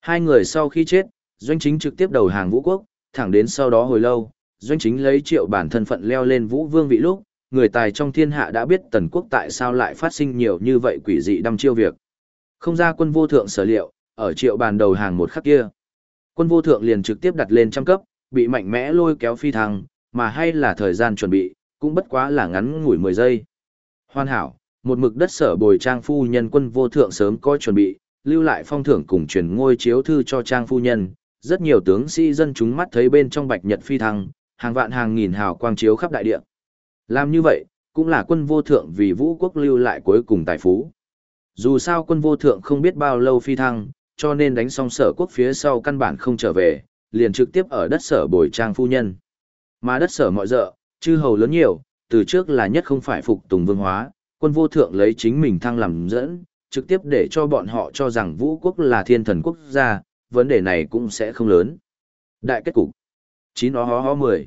Hai người sau khi chết, doanh chính trực tiếp đầu hàng vũ quốc, thẳng đến sau đó hồi lâu, doanh chính lấy triệu bản thân phận leo lên vũ vương vị lúc, người tài trong thiên hạ đã biết tần quốc tại sao lại phát sinh nhiều như vậy quỷ dị đăm chiêu việc. Không ra quân vô thượng sở liệu, ở triệu bàn đầu hàng một khắc kia. Quân vô thượng liền trực tiếp đặt lên trăm cấp, bị mạnh mẽ lôi kéo phi thăng, mà hay là thời gian chuẩn bị, cũng bất quá là ngắn ngủi 10 giây. Hoàn hảo, một mực đất sở bồi trang phu nhân quân vô thượng sớm có chuẩn bị, lưu lại phong thưởng cùng truyền ngôi chiếu thư cho trang phu nhân, rất nhiều tướng sĩ dân chúng mắt thấy bên trong bạch nhật phi thăng, hàng vạn hàng nghìn hào quang chiếu khắp đại địa. Làm như vậy, cũng là quân vô thượng vì vũ quốc lưu lại cuối cùng tài phú. Dù sao quân vô thượng không biết bao lâu phi thăng, cho nên đánh xong sở quốc phía sau căn bản không trở về, liền trực tiếp ở đất sở bồi trang phu nhân. Mà đất sở mọi dợ, chư hầu lớn nhiều, từ trước là nhất không phải phục tùng vương hóa, quân vô thượng lấy chính mình thăng làm dẫn, trực tiếp để cho bọn họ cho rằng vũ quốc là thiên thần quốc gia, vấn đề này cũng sẽ không lớn. Đại kết cục. Chín ó hó hó mười.